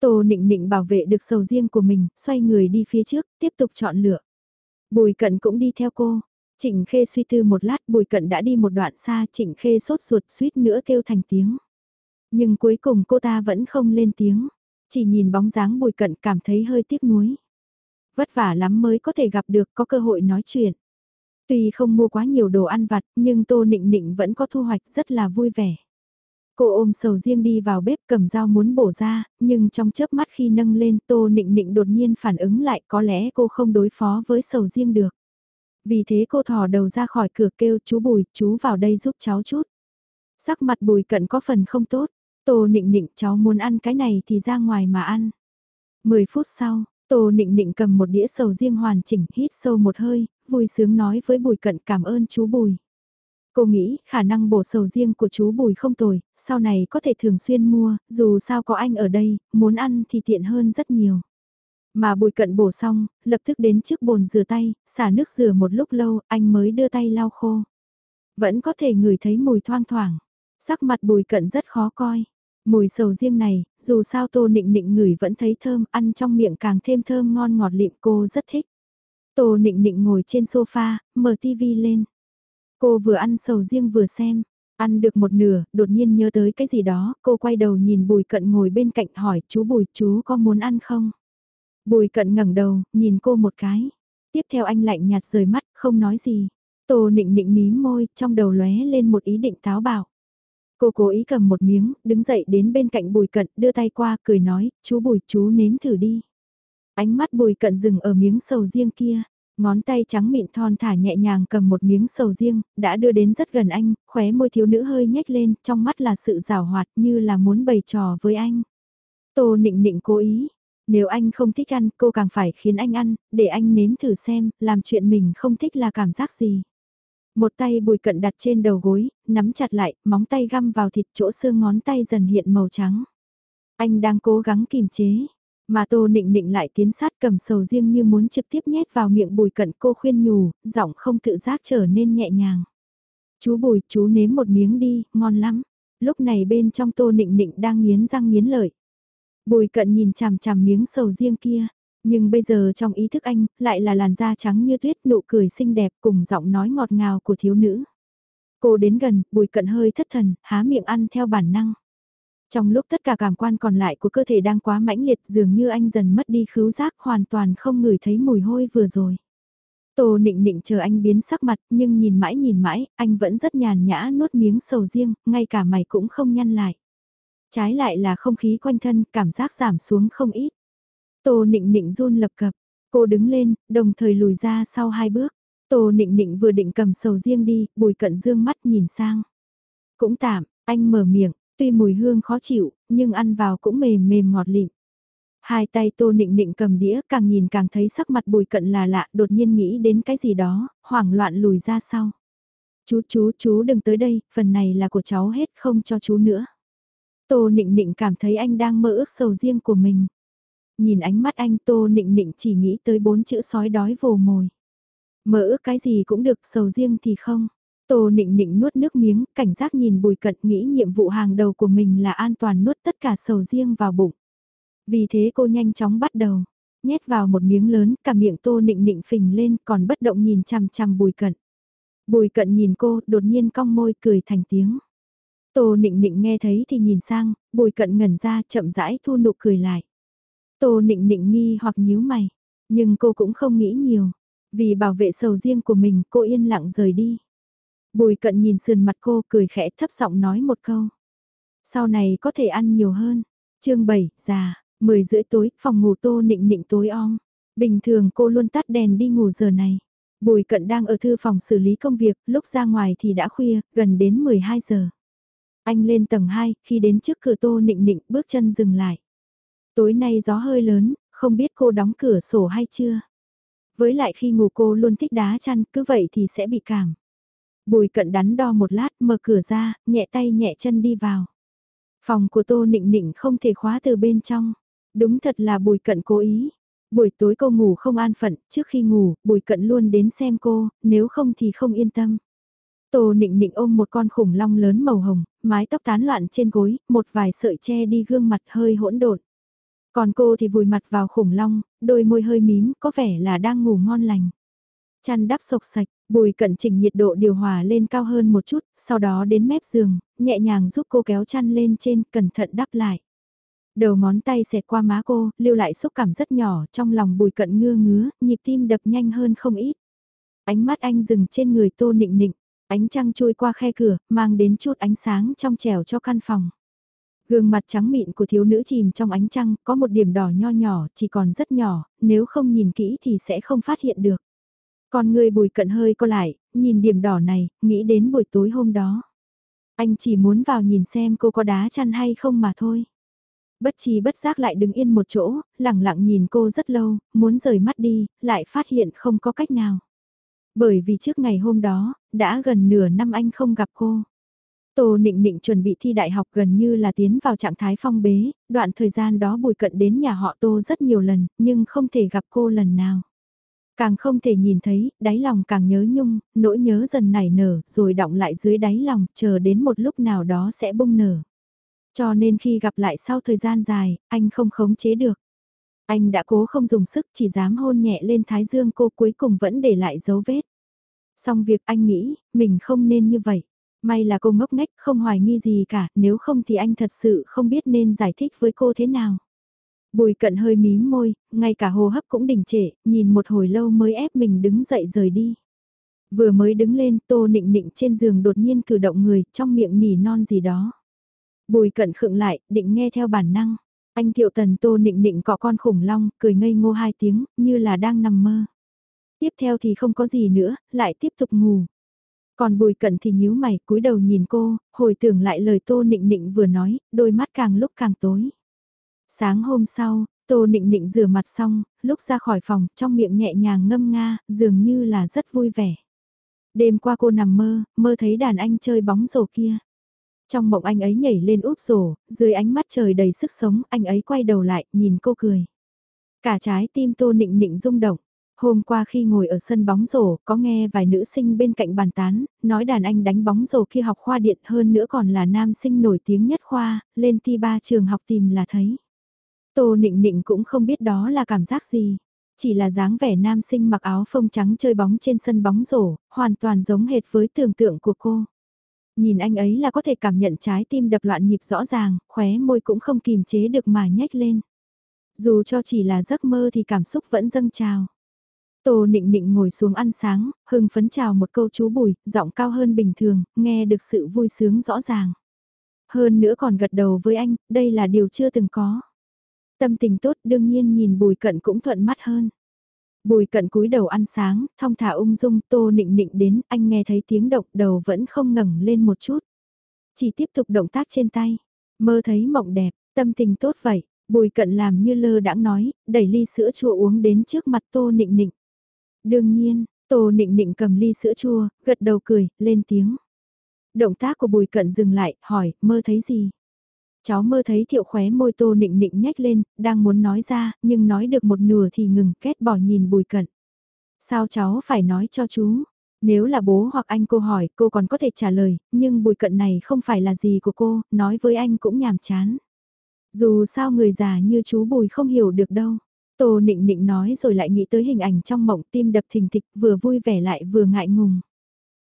Tô nịnh nịnh bảo vệ được sầu riêng của mình, xoay người đi phía trước, tiếp tục chọn lựa. Bùi cận cũng đi theo cô. Trịnh Khê suy tư một lát bùi cận đã đi một đoạn xa Trịnh Khê sốt ruột suýt nữa kêu thành tiếng. Nhưng cuối cùng cô ta vẫn không lên tiếng, chỉ nhìn bóng dáng bùi cận cảm thấy hơi tiếc nuối. Vất vả lắm mới có thể gặp được có cơ hội nói chuyện. Tuy không mua quá nhiều đồ ăn vặt nhưng Tô Nịnh Nịnh vẫn có thu hoạch rất là vui vẻ. Cô ôm sầu riêng đi vào bếp cầm dao muốn bổ ra, nhưng trong chớp mắt khi nâng lên tô nịnh nịnh đột nhiên phản ứng lại có lẽ cô không đối phó với sầu riêng được. Vì thế cô thò đầu ra khỏi cửa kêu chú Bùi, chú vào đây giúp cháu chút. Sắc mặt Bùi cận có phần không tốt, tô nịnh nịnh cháu muốn ăn cái này thì ra ngoài mà ăn. Mười phút sau, Tô Nịnh Nịnh cầm một đĩa sầu riêng hoàn chỉnh, hít sâu một hơi, vui sướng nói với Bùi Cận cảm ơn chú Bùi. Cô nghĩ khả năng bổ sầu riêng của chú Bùi không tồi, sau này có thể thường xuyên mua, dù sao có anh ở đây, muốn ăn thì tiện hơn rất nhiều. Mà Bùi cận bổ xong, lập tức đến trước bồn rửa tay, xả nước rửa một lúc lâu, anh mới đưa tay lau khô. Vẫn có thể ngửi thấy mùi thoang thoảng, sắc mặt Bùi cận rất khó coi. Mùi sầu riêng này, dù sao tô nịnh nịnh ngửi vẫn thấy thơm, ăn trong miệng càng thêm thơm ngon ngọt lịm cô rất thích. Tô nịnh nịnh ngồi trên sofa, mở tivi lên. Cô vừa ăn sầu riêng vừa xem, ăn được một nửa, đột nhiên nhớ tới cái gì đó, cô quay đầu nhìn Bùi Cận ngồi bên cạnh hỏi chú Bùi chú có muốn ăn không? Bùi Cận ngẩng đầu, nhìn cô một cái. Tiếp theo anh lạnh nhạt rời mắt, không nói gì. Tô nịnh nịnh mí môi, trong đầu lóe lên một ý định táo bạo. Cô cố ý cầm một miếng, đứng dậy đến bên cạnh Bùi Cận, đưa tay qua, cười nói, chú Bùi chú nếm thử đi. Ánh mắt Bùi Cận dừng ở miếng sầu riêng kia. Ngón tay trắng mịn thon thả nhẹ nhàng cầm một miếng sầu riêng, đã đưa đến rất gần anh, khóe môi thiếu nữ hơi nhếch lên, trong mắt là sự rào hoạt như là muốn bày trò với anh. Tô nịnh nịnh cố ý, nếu anh không thích ăn cô càng phải khiến anh ăn, để anh nếm thử xem, làm chuyện mình không thích là cảm giác gì. Một tay bùi cận đặt trên đầu gối, nắm chặt lại, móng tay găm vào thịt chỗ xương ngón tay dần hiện màu trắng. Anh đang cố gắng kìm chế, mà Tô Nịnh Nịnh lại tiến sát cầm sầu riêng như muốn trực tiếp nhét vào miệng bùi cận cô khuyên nhủ, giọng không tự giác trở nên nhẹ nhàng. Chú bùi, chú nếm một miếng đi, ngon lắm. Lúc này bên trong tô nịnh nịnh đang nghiến răng nghiến lợi. Bùi cận nhìn chằm chằm miếng sầu riêng kia. Nhưng bây giờ trong ý thức anh, lại là làn da trắng như tuyết nụ cười xinh đẹp cùng giọng nói ngọt ngào của thiếu nữ. Cô đến gần, bùi cận hơi thất thần, há miệng ăn theo bản năng. Trong lúc tất cả cảm quan còn lại của cơ thể đang quá mãnh liệt dường như anh dần mất đi khứu giác hoàn toàn không ngửi thấy mùi hôi vừa rồi. Tô nịnh nịnh chờ anh biến sắc mặt nhưng nhìn mãi nhìn mãi, anh vẫn rất nhàn nhã nuốt miếng sầu riêng, ngay cả mày cũng không nhăn lại. Trái lại là không khí quanh thân, cảm giác giảm xuống không ít. Tô nịnh nịnh run lập cập, cô đứng lên, đồng thời lùi ra sau hai bước. Tô nịnh nịnh vừa định cầm sầu riêng đi, bùi cận dương mắt nhìn sang. Cũng tạm, anh mở miệng, tuy mùi hương khó chịu, nhưng ăn vào cũng mềm mềm ngọt lịm. Hai tay tô nịnh nịnh cầm đĩa càng nhìn càng thấy sắc mặt bùi cận là lạ đột nhiên nghĩ đến cái gì đó, hoảng loạn lùi ra sau. Chú chú chú đừng tới đây, phần này là của cháu hết không cho chú nữa. Tô nịnh nịnh cảm thấy anh đang mơ ước sầu riêng của mình. Nhìn ánh mắt anh tô nịnh nịnh chỉ nghĩ tới bốn chữ sói đói vồ mồi. Mơ ước cái gì cũng được sầu riêng thì không. Tô nịnh nịnh nuốt nước miếng, cảnh giác nhìn bùi cận nghĩ nhiệm vụ hàng đầu của mình là an toàn nuốt tất cả sầu riêng vào bụng. Vì thế cô nhanh chóng bắt đầu, nhét vào một miếng lớn, cả miệng tô nịnh nịnh phình lên còn bất động nhìn chằm chằm bùi cận. Bùi cận nhìn cô, đột nhiên cong môi cười thành tiếng. Tô nịnh nịnh nghe thấy thì nhìn sang, bùi cận ngẩn ra chậm rãi thu nụ cười lại. Tô nịnh nịnh nghi hoặc nhíu mày, nhưng cô cũng không nghĩ nhiều. Vì bảo vệ sầu riêng của mình cô yên lặng rời đi. Bùi cận nhìn sườn mặt cô cười khẽ thấp giọng nói một câu. Sau này có thể ăn nhiều hơn. chương 7, già, 10 rưỡi tối, phòng ngủ tô nịnh nịnh tối om. Bình thường cô luôn tắt đèn đi ngủ giờ này. Bùi cận đang ở thư phòng xử lý công việc, lúc ra ngoài thì đã khuya, gần đến 12 giờ. Anh lên tầng 2, khi đến trước cửa tô nịnh nịnh bước chân dừng lại. Tối nay gió hơi lớn, không biết cô đóng cửa sổ hay chưa. Với lại khi ngủ cô luôn thích đá chăn, cứ vậy thì sẽ bị cảm. Bùi cận đắn đo một lát, mở cửa ra, nhẹ tay nhẹ chân đi vào. Phòng của tô nịnh nịnh không thể khóa từ bên trong. Đúng thật là bùi cận cố ý. Buổi tối cô ngủ không an phận, trước khi ngủ, bùi cận luôn đến xem cô, nếu không thì không yên tâm. Tô nịnh nịnh ôm một con khủng long lớn màu hồng, mái tóc tán loạn trên gối, một vài sợi che đi gương mặt hơi hỗn độn. Còn cô thì vùi mặt vào khủng long, đôi môi hơi mím, có vẻ là đang ngủ ngon lành. Chăn đắp sộc sạch, bùi cận chỉnh nhiệt độ điều hòa lên cao hơn một chút, sau đó đến mép giường, nhẹ nhàng giúp cô kéo chăn lên trên, cẩn thận đắp lại. Đầu ngón tay xẹt qua má cô, lưu lại xúc cảm rất nhỏ, trong lòng bùi cận ngưa ngứa, nhịp tim đập nhanh hơn không ít. Ánh mắt anh dừng trên người tô nịnh nịnh, ánh trăng trôi qua khe cửa, mang đến chút ánh sáng trong trẻo cho căn phòng. Gương mặt trắng mịn của thiếu nữ chìm trong ánh trăng, có một điểm đỏ nho nhỏ, chỉ còn rất nhỏ, nếu không nhìn kỹ thì sẽ không phát hiện được. con người bùi cận hơi co lại, nhìn điểm đỏ này, nghĩ đến buổi tối hôm đó. Anh chỉ muốn vào nhìn xem cô có đá chăn hay không mà thôi. Bất chi bất giác lại đứng yên một chỗ, lặng lặng nhìn cô rất lâu, muốn rời mắt đi, lại phát hiện không có cách nào. Bởi vì trước ngày hôm đó, đã gần nửa năm anh không gặp cô. Tô Nịnh Nịnh chuẩn bị thi đại học gần như là tiến vào trạng thái phong bế, đoạn thời gian đó bùi cận đến nhà họ Tô rất nhiều lần, nhưng không thể gặp cô lần nào. Càng không thể nhìn thấy, đáy lòng càng nhớ nhung, nỗi nhớ dần nảy nở, rồi động lại dưới đáy lòng, chờ đến một lúc nào đó sẽ bung nở. Cho nên khi gặp lại sau thời gian dài, anh không khống chế được. Anh đã cố không dùng sức chỉ dám hôn nhẹ lên thái dương cô cuối cùng vẫn để lại dấu vết. Xong việc anh nghĩ, mình không nên như vậy. May là cô ngốc nghếch không hoài nghi gì cả, nếu không thì anh thật sự không biết nên giải thích với cô thế nào. Bùi cận hơi mím môi, ngay cả hô hấp cũng đình trệ, nhìn một hồi lâu mới ép mình đứng dậy rời đi. Vừa mới đứng lên, tô nịnh nịnh trên giường đột nhiên cử động người, trong miệng nỉ non gì đó. Bùi cận khựng lại, định nghe theo bản năng. Anh thiệu tần tô nịnh nịnh cọ con khủng long, cười ngây ngô hai tiếng, như là đang nằm mơ. Tiếp theo thì không có gì nữa, lại tiếp tục ngủ. Còn bùi cận thì nhíu mày, cúi đầu nhìn cô, hồi tưởng lại lời tô nịnh nịnh vừa nói, đôi mắt càng lúc càng tối. Sáng hôm sau, tô nịnh nịnh rửa mặt xong, lúc ra khỏi phòng, trong miệng nhẹ nhàng ngâm nga, dường như là rất vui vẻ. Đêm qua cô nằm mơ, mơ thấy đàn anh chơi bóng rổ kia. Trong mộng anh ấy nhảy lên úp rổ, dưới ánh mắt trời đầy sức sống, anh ấy quay đầu lại, nhìn cô cười. Cả trái tim tô nịnh nịnh rung động. Hôm qua khi ngồi ở sân bóng rổ, có nghe vài nữ sinh bên cạnh bàn tán, nói đàn anh đánh bóng rổ kia học khoa điện hơn nữa còn là nam sinh nổi tiếng nhất khoa, lên ti ba trường học tìm là thấy. Tô nịnh nịnh cũng không biết đó là cảm giác gì. Chỉ là dáng vẻ nam sinh mặc áo phông trắng chơi bóng trên sân bóng rổ, hoàn toàn giống hệt với tưởng tượng của cô. Nhìn anh ấy là có thể cảm nhận trái tim đập loạn nhịp rõ ràng, khóe môi cũng không kìm chế được mà nhếch lên. Dù cho chỉ là giấc mơ thì cảm xúc vẫn dâng trào. Tô nịnh nịnh ngồi xuống ăn sáng, hưng phấn chào một câu chú bùi, giọng cao hơn bình thường, nghe được sự vui sướng rõ ràng. Hơn nữa còn gật đầu với anh, đây là điều chưa từng có. Tâm tình tốt đương nhiên nhìn bùi cận cũng thuận mắt hơn. Bùi cận cúi đầu ăn sáng, thong thả ung dung, tô nịnh nịnh đến, anh nghe thấy tiếng động đầu vẫn không ngẩng lên một chút. Chỉ tiếp tục động tác trên tay, mơ thấy mộng đẹp, tâm tình tốt vậy, bùi cận làm như lơ đãng nói, đẩy ly sữa chua uống đến trước mặt tô nịnh nịnh. Đương nhiên, tô nịnh nịnh cầm ly sữa chua, gật đầu cười, lên tiếng. Động tác của bùi cận dừng lại, hỏi, mơ thấy gì? Cháu mơ thấy thiệu khóe môi tô nịnh nịnh nhếch lên, đang muốn nói ra, nhưng nói được một nửa thì ngừng, kết bỏ nhìn bùi cận. Sao cháu phải nói cho chú? Nếu là bố hoặc anh cô hỏi, cô còn có thể trả lời, nhưng bùi cận này không phải là gì của cô, nói với anh cũng nhàm chán. Dù sao người già như chú bùi không hiểu được đâu. Tô nịnh nịnh nói rồi lại nghĩ tới hình ảnh trong mộng tim đập thình thịch vừa vui vẻ lại vừa ngại ngùng.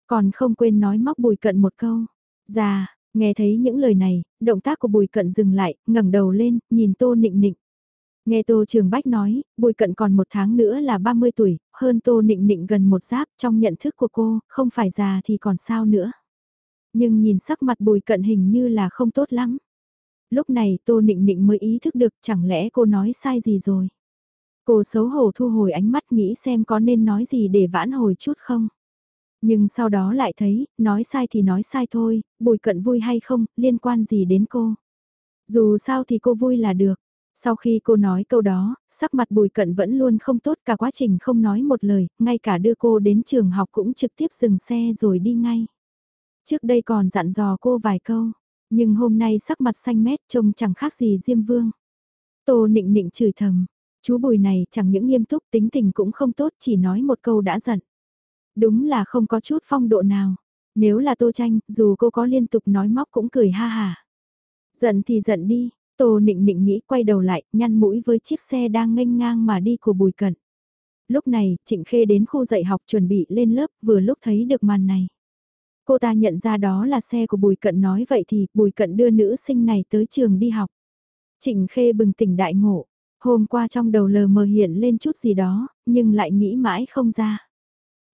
Còn không quên nói móc bùi cận một câu. Già, Nghe thấy những lời này, động tác của Bùi Cận dừng lại, ngẩng đầu lên, nhìn Tô Nịnh Nịnh. Nghe Tô Trường Bách nói, Bùi Cận còn một tháng nữa là 30 tuổi, hơn Tô Nịnh Nịnh gần một giáp trong nhận thức của cô, không phải già thì còn sao nữa. Nhưng nhìn sắc mặt Bùi Cận hình như là không tốt lắm. Lúc này Tô Nịnh Nịnh mới ý thức được chẳng lẽ cô nói sai gì rồi. Cô xấu hổ thu hồi ánh mắt nghĩ xem có nên nói gì để vãn hồi chút không. Nhưng sau đó lại thấy, nói sai thì nói sai thôi, bùi cận vui hay không, liên quan gì đến cô. Dù sao thì cô vui là được. Sau khi cô nói câu đó, sắc mặt bùi cận vẫn luôn không tốt cả quá trình không nói một lời, ngay cả đưa cô đến trường học cũng trực tiếp dừng xe rồi đi ngay. Trước đây còn dặn dò cô vài câu, nhưng hôm nay sắc mặt xanh mét trông chẳng khác gì Diêm Vương. Tô nịnh nịnh chửi thầm, chú bùi này chẳng những nghiêm túc tính tình cũng không tốt chỉ nói một câu đã giận. Đúng là không có chút phong độ nào. Nếu là Tô Tranh, dù cô có liên tục nói móc cũng cười ha hà. Giận thì giận đi, Tô Nịnh Nịnh nghĩ quay đầu lại, nhăn mũi với chiếc xe đang nghênh ngang mà đi của Bùi Cận. Lúc này, Trịnh Khê đến khu dạy học chuẩn bị lên lớp, vừa lúc thấy được màn này. Cô ta nhận ra đó là xe của Bùi Cận nói vậy thì Bùi Cận đưa nữ sinh này tới trường đi học. Trịnh Khê bừng tỉnh đại ngộ, hôm qua trong đầu lờ mờ hiện lên chút gì đó, nhưng lại nghĩ mãi không ra.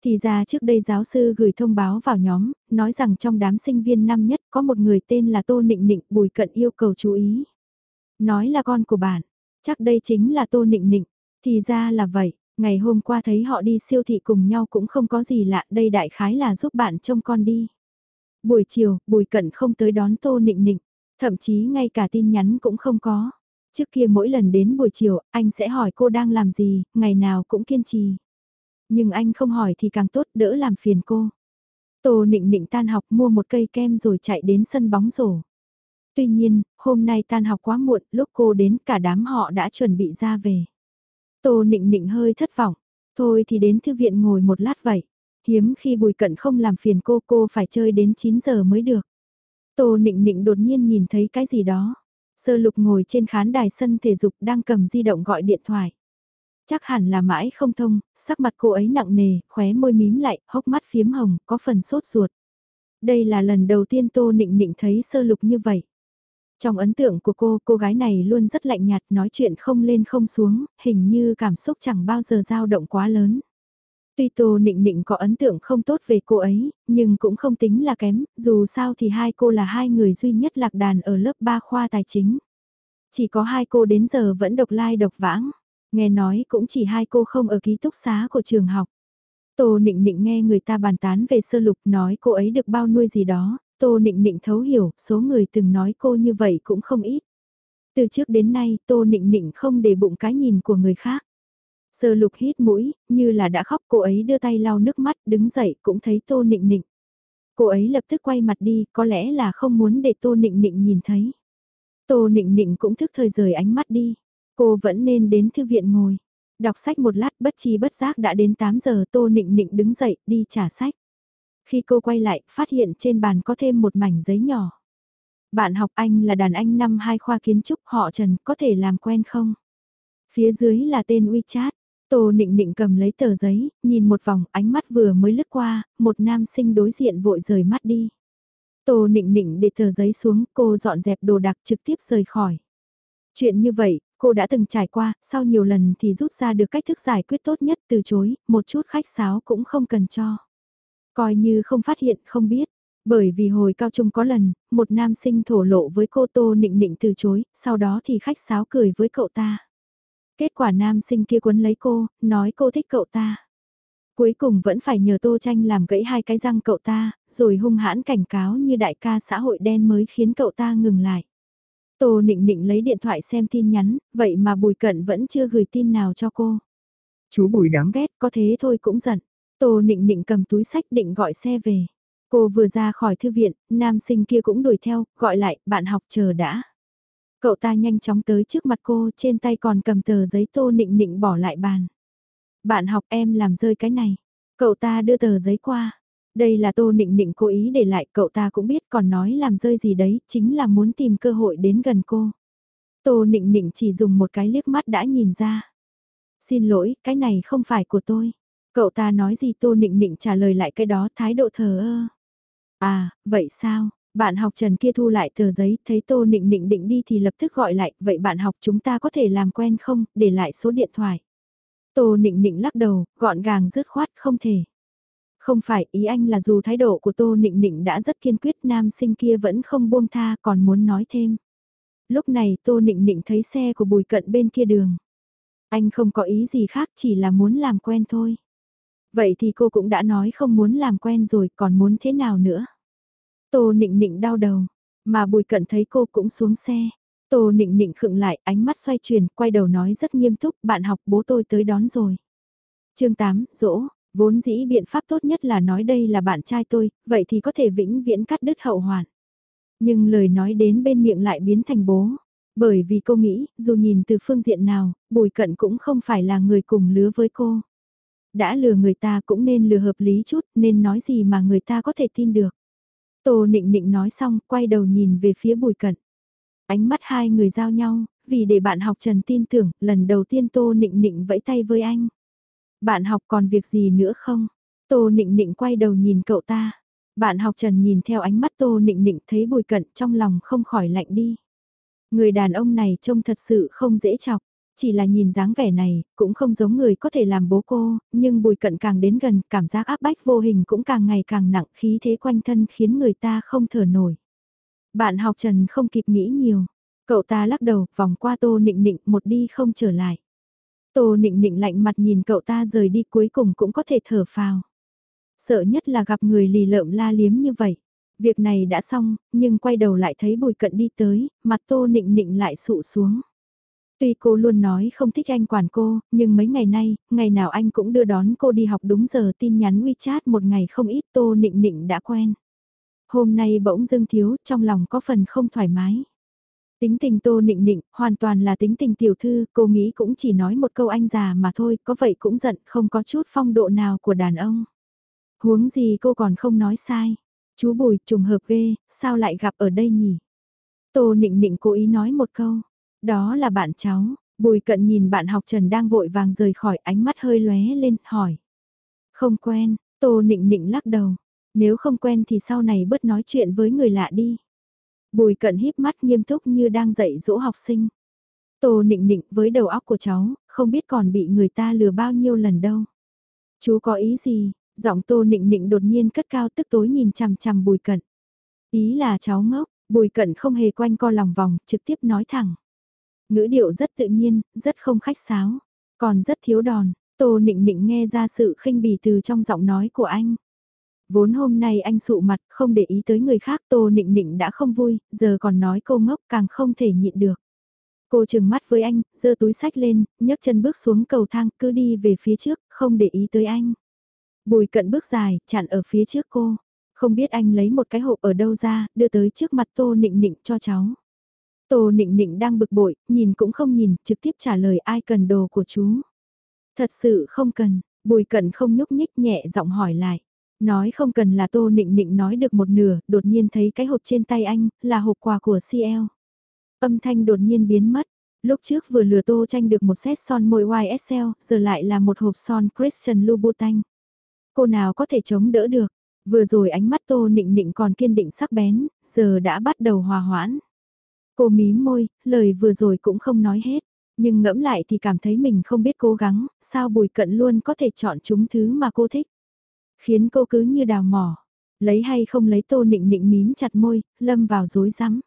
Thì ra trước đây giáo sư gửi thông báo vào nhóm, nói rằng trong đám sinh viên năm nhất có một người tên là Tô Nịnh Nịnh Bùi Cận yêu cầu chú ý. Nói là con của bạn, chắc đây chính là Tô Nịnh Nịnh, thì ra là vậy, ngày hôm qua thấy họ đi siêu thị cùng nhau cũng không có gì lạ, đây đại khái là giúp bạn trông con đi. Buổi chiều, Bùi Cận không tới đón Tô Nịnh Nịnh, thậm chí ngay cả tin nhắn cũng không có. Trước kia mỗi lần đến buổi chiều, anh sẽ hỏi cô đang làm gì, ngày nào cũng kiên trì. Nhưng anh không hỏi thì càng tốt đỡ làm phiền cô. Tô nịnh nịnh tan học mua một cây kem rồi chạy đến sân bóng rổ. Tuy nhiên, hôm nay tan học quá muộn, lúc cô đến cả đám họ đã chuẩn bị ra về. Tô nịnh nịnh hơi thất vọng, thôi thì đến thư viện ngồi một lát vậy. Hiếm khi bùi cận không làm phiền cô, cô phải chơi đến 9 giờ mới được. Tô nịnh nịnh đột nhiên nhìn thấy cái gì đó. Sơ lục ngồi trên khán đài sân thể dục đang cầm di động gọi điện thoại. Chắc hẳn là mãi không thông, sắc mặt cô ấy nặng nề, khóe môi mím lại, hốc mắt phiếm hồng, có phần sốt ruột. Đây là lần đầu tiên Tô Nịnh Nịnh thấy sơ lục như vậy. Trong ấn tượng của cô, cô gái này luôn rất lạnh nhạt, nói chuyện không lên không xuống, hình như cảm xúc chẳng bao giờ dao động quá lớn. Tuy Tô Nịnh Nịnh có ấn tượng không tốt về cô ấy, nhưng cũng không tính là kém, dù sao thì hai cô là hai người duy nhất lạc đàn ở lớp 3 khoa tài chính. Chỉ có hai cô đến giờ vẫn độc lai độc vãng. Nghe nói cũng chỉ hai cô không ở ký túc xá của trường học. Tô Nịnh Nịnh nghe người ta bàn tán về sơ lục nói cô ấy được bao nuôi gì đó, Tô Nịnh Nịnh thấu hiểu, số người từng nói cô như vậy cũng không ít. Từ trước đến nay, Tô Nịnh Nịnh không để bụng cái nhìn của người khác. Sơ lục hít mũi, như là đã khóc cô ấy đưa tay lau nước mắt, đứng dậy cũng thấy Tô Nịnh Nịnh. Cô ấy lập tức quay mặt đi, có lẽ là không muốn để Tô Nịnh Nịnh nhìn thấy. Tô Nịnh Nịnh cũng thức thời rời ánh mắt đi. Cô vẫn nên đến thư viện ngồi. Đọc sách một lát bất chi bất giác đã đến 8 giờ Tô Nịnh Nịnh đứng dậy đi trả sách. Khi cô quay lại, phát hiện trên bàn có thêm một mảnh giấy nhỏ. Bạn học anh là đàn anh năm hai khoa kiến trúc họ Trần có thể làm quen không? Phía dưới là tên WeChat. Tô nịnh nịnh cầm lấy tờ giấy, nhìn một vòng ánh mắt vừa mới lướt qua, một nam sinh đối diện vội rời mắt đi. Tô nịnh nịnh để tờ giấy xuống, cô dọn dẹp đồ đạc trực tiếp rời khỏi. Chuyện như vậy, cô đã từng trải qua, sau nhiều lần thì rút ra được cách thức giải quyết tốt nhất từ chối, một chút khách sáo cũng không cần cho. Coi như không phát hiện, không biết. Bởi vì hồi cao trung có lần, một nam sinh thổ lộ với cô Tô nịnh nịnh từ chối, sau đó thì khách sáo cười với cậu ta. Kết quả nam sinh kia quấn lấy cô, nói cô thích cậu ta. Cuối cùng vẫn phải nhờ Tô Tranh làm gãy hai cái răng cậu ta, rồi hung hãn cảnh cáo như đại ca xã hội đen mới khiến cậu ta ngừng lại. Tô Nịnh Nịnh lấy điện thoại xem tin nhắn, vậy mà Bùi Cận vẫn chưa gửi tin nào cho cô. Chú Bùi đáng ghét, có thế thôi cũng giận. Tô Nịnh Nịnh cầm túi sách định gọi xe về. Cô vừa ra khỏi thư viện, nam sinh kia cũng đuổi theo, gọi lại, bạn học chờ đã. Cậu ta nhanh chóng tới trước mặt cô, trên tay còn cầm tờ giấy Tô Nịnh Nịnh bỏ lại bàn. Bạn học em làm rơi cái này. Cậu ta đưa tờ giấy qua. Đây là Tô Nịnh Nịnh cố ý để lại, cậu ta cũng biết còn nói làm rơi gì đấy, chính là muốn tìm cơ hội đến gần cô. Tô Nịnh Nịnh chỉ dùng một cái liếc mắt đã nhìn ra. Xin lỗi, cái này không phải của tôi. Cậu ta nói gì Tô Nịnh Nịnh trả lời lại cái đó thái độ thờ ơ. À, vậy sao? Bạn học Trần kia thu lại tờ giấy, thấy Tô Nịnh Nịnh định đi thì lập tức gọi lại, vậy bạn học chúng ta có thể làm quen không, để lại số điện thoại. Tô Nịnh Nịnh lắc đầu, gọn gàng dứt khoát, không thể. Không phải, ý anh là dù thái độ của Tô Nịnh Nịnh đã rất kiên quyết nam sinh kia vẫn không buông tha còn muốn nói thêm. Lúc này Tô Nịnh Nịnh thấy xe của Bùi Cận bên kia đường. Anh không có ý gì khác chỉ là muốn làm quen thôi. Vậy thì cô cũng đã nói không muốn làm quen rồi còn muốn thế nào nữa. Tô Nịnh Nịnh đau đầu, mà Bùi Cận thấy cô cũng xuống xe. Tô Nịnh Nịnh khựng lại, ánh mắt xoay chuyển, quay đầu nói rất nghiêm túc, bạn học bố tôi tới đón rồi. chương 8, dỗ, vốn dĩ biện pháp tốt nhất là nói đây là bạn trai tôi, vậy thì có thể vĩnh viễn cắt đứt hậu hoạn. Nhưng lời nói đến bên miệng lại biến thành bố. Bởi vì cô nghĩ, dù nhìn từ phương diện nào, Bùi Cận cũng không phải là người cùng lứa với cô. Đã lừa người ta cũng nên lừa hợp lý chút, nên nói gì mà người ta có thể tin được. Tô nịnh nịnh nói xong, quay đầu nhìn về phía bùi cận. Ánh mắt hai người giao nhau, vì để bạn học Trần tin tưởng, lần đầu tiên Tô nịnh nịnh vẫy tay với anh. Bạn học còn việc gì nữa không? Tô nịnh nịnh quay đầu nhìn cậu ta. Bạn học Trần nhìn theo ánh mắt Tô nịnh nịnh thấy bùi cận trong lòng không khỏi lạnh đi. Người đàn ông này trông thật sự không dễ chọc. Chỉ là nhìn dáng vẻ này, cũng không giống người có thể làm bố cô, nhưng bùi cận càng đến gần, cảm giác áp bách vô hình cũng càng ngày càng nặng khí thế quanh thân khiến người ta không thở nổi. Bạn học Trần không kịp nghĩ nhiều, cậu ta lắc đầu, vòng qua tô nịnh nịnh một đi không trở lại. Tô nịnh nịnh lạnh mặt nhìn cậu ta rời đi cuối cùng cũng có thể thở phào. Sợ nhất là gặp người lì lợm la liếm như vậy. Việc này đã xong, nhưng quay đầu lại thấy bùi cận đi tới, mặt tô nịnh nịnh lại sụ xuống. Tuy cô luôn nói không thích anh quản cô, nhưng mấy ngày nay, ngày nào anh cũng đưa đón cô đi học đúng giờ tin nhắn WeChat một ngày không ít tô nịnh nịnh đã quen. Hôm nay bỗng dưng thiếu, trong lòng có phần không thoải mái. Tính tình tô nịnh nịnh, hoàn toàn là tính tình tiểu thư, cô nghĩ cũng chỉ nói một câu anh già mà thôi, có vậy cũng giận, không có chút phong độ nào của đàn ông. Huống gì cô còn không nói sai. Chú Bùi trùng hợp ghê, sao lại gặp ở đây nhỉ? Tô nịnh nịnh cố ý nói một câu. Đó là bạn cháu, bùi cận nhìn bạn học Trần đang vội vàng rời khỏi ánh mắt hơi lóe lên, hỏi. Không quen, tô nịnh nịnh lắc đầu. Nếu không quen thì sau này bớt nói chuyện với người lạ đi. Bùi cận híp mắt nghiêm túc như đang dạy dỗ học sinh. Tô nịnh nịnh với đầu óc của cháu, không biết còn bị người ta lừa bao nhiêu lần đâu. Chú có ý gì? Giọng tô nịnh nịnh đột nhiên cất cao tức tối nhìn chằm chằm bùi cận. Ý là cháu ngốc, bùi cận không hề quanh co lòng vòng, trực tiếp nói thẳng. Ngữ điệu rất tự nhiên, rất không khách sáo, còn rất thiếu đòn, Tô Nịnh Nịnh nghe ra sự khinh bỉ từ trong giọng nói của anh. Vốn hôm nay anh sụ mặt không để ý tới người khác Tô Nịnh Nịnh đã không vui, giờ còn nói cô ngốc càng không thể nhịn được. Cô chừng mắt với anh, giơ túi sách lên, nhấc chân bước xuống cầu thang cứ đi về phía trước, không để ý tới anh. Bùi cận bước dài, chặn ở phía trước cô. Không biết anh lấy một cái hộp ở đâu ra, đưa tới trước mặt Tô Nịnh Nịnh cho cháu. Tô Nịnh Nịnh đang bực bội, nhìn cũng không nhìn, trực tiếp trả lời ai cần đồ của chú. Thật sự không cần, bùi Cẩn không nhúc nhích nhẹ giọng hỏi lại. Nói không cần là tô nịnh nịnh nói được một nửa, đột nhiên thấy cái hộp trên tay anh, là hộp quà của CL. Âm thanh đột nhiên biến mất, lúc trước vừa lừa tô tranh được một set son môi YSL, giờ lại là một hộp son Christian Louboutin. Cô nào có thể chống đỡ được, vừa rồi ánh mắt tô nịnh nịnh còn kiên định sắc bén, giờ đã bắt đầu hòa hoãn. Cô mím môi, lời vừa rồi cũng không nói hết, nhưng ngẫm lại thì cảm thấy mình không biết cố gắng, sao bùi cận luôn có thể chọn chúng thứ mà cô thích. Khiến cô cứ như đào mỏ, lấy hay không lấy tô nịnh nịnh mím chặt môi, lâm vào rối rắm.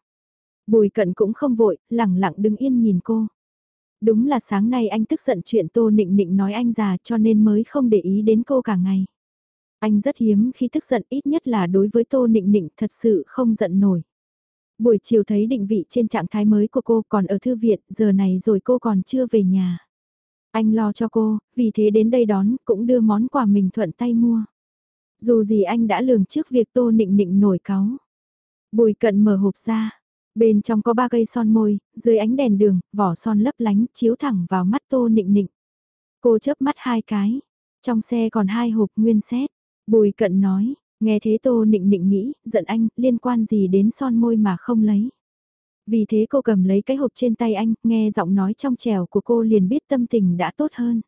Bùi cận cũng không vội, lẳng lặng đứng yên nhìn cô. Đúng là sáng nay anh tức giận chuyện tô nịnh nịnh nói anh già cho nên mới không để ý đến cô cả ngày. Anh rất hiếm khi tức giận ít nhất là đối với tô nịnh nịnh thật sự không giận nổi. Buổi chiều thấy định vị trên trạng thái mới của cô còn ở thư viện, giờ này rồi cô còn chưa về nhà. Anh lo cho cô, vì thế đến đây đón, cũng đưa món quà mình thuận tay mua. Dù gì anh đã lường trước việc tô nịnh nịnh nổi cáu. Bùi cận mở hộp ra. Bên trong có ba cây son môi, dưới ánh đèn đường, vỏ son lấp lánh, chiếu thẳng vào mắt tô nịnh nịnh. Cô chớp mắt hai cái. Trong xe còn hai hộp nguyên xét. Bùi cận nói, nghe thế tô nịnh nịnh nghĩ, giận anh, liên quan gì đến son môi mà không lấy. Vì thế cô cầm lấy cái hộp trên tay anh, nghe giọng nói trong trèo của cô liền biết tâm tình đã tốt hơn.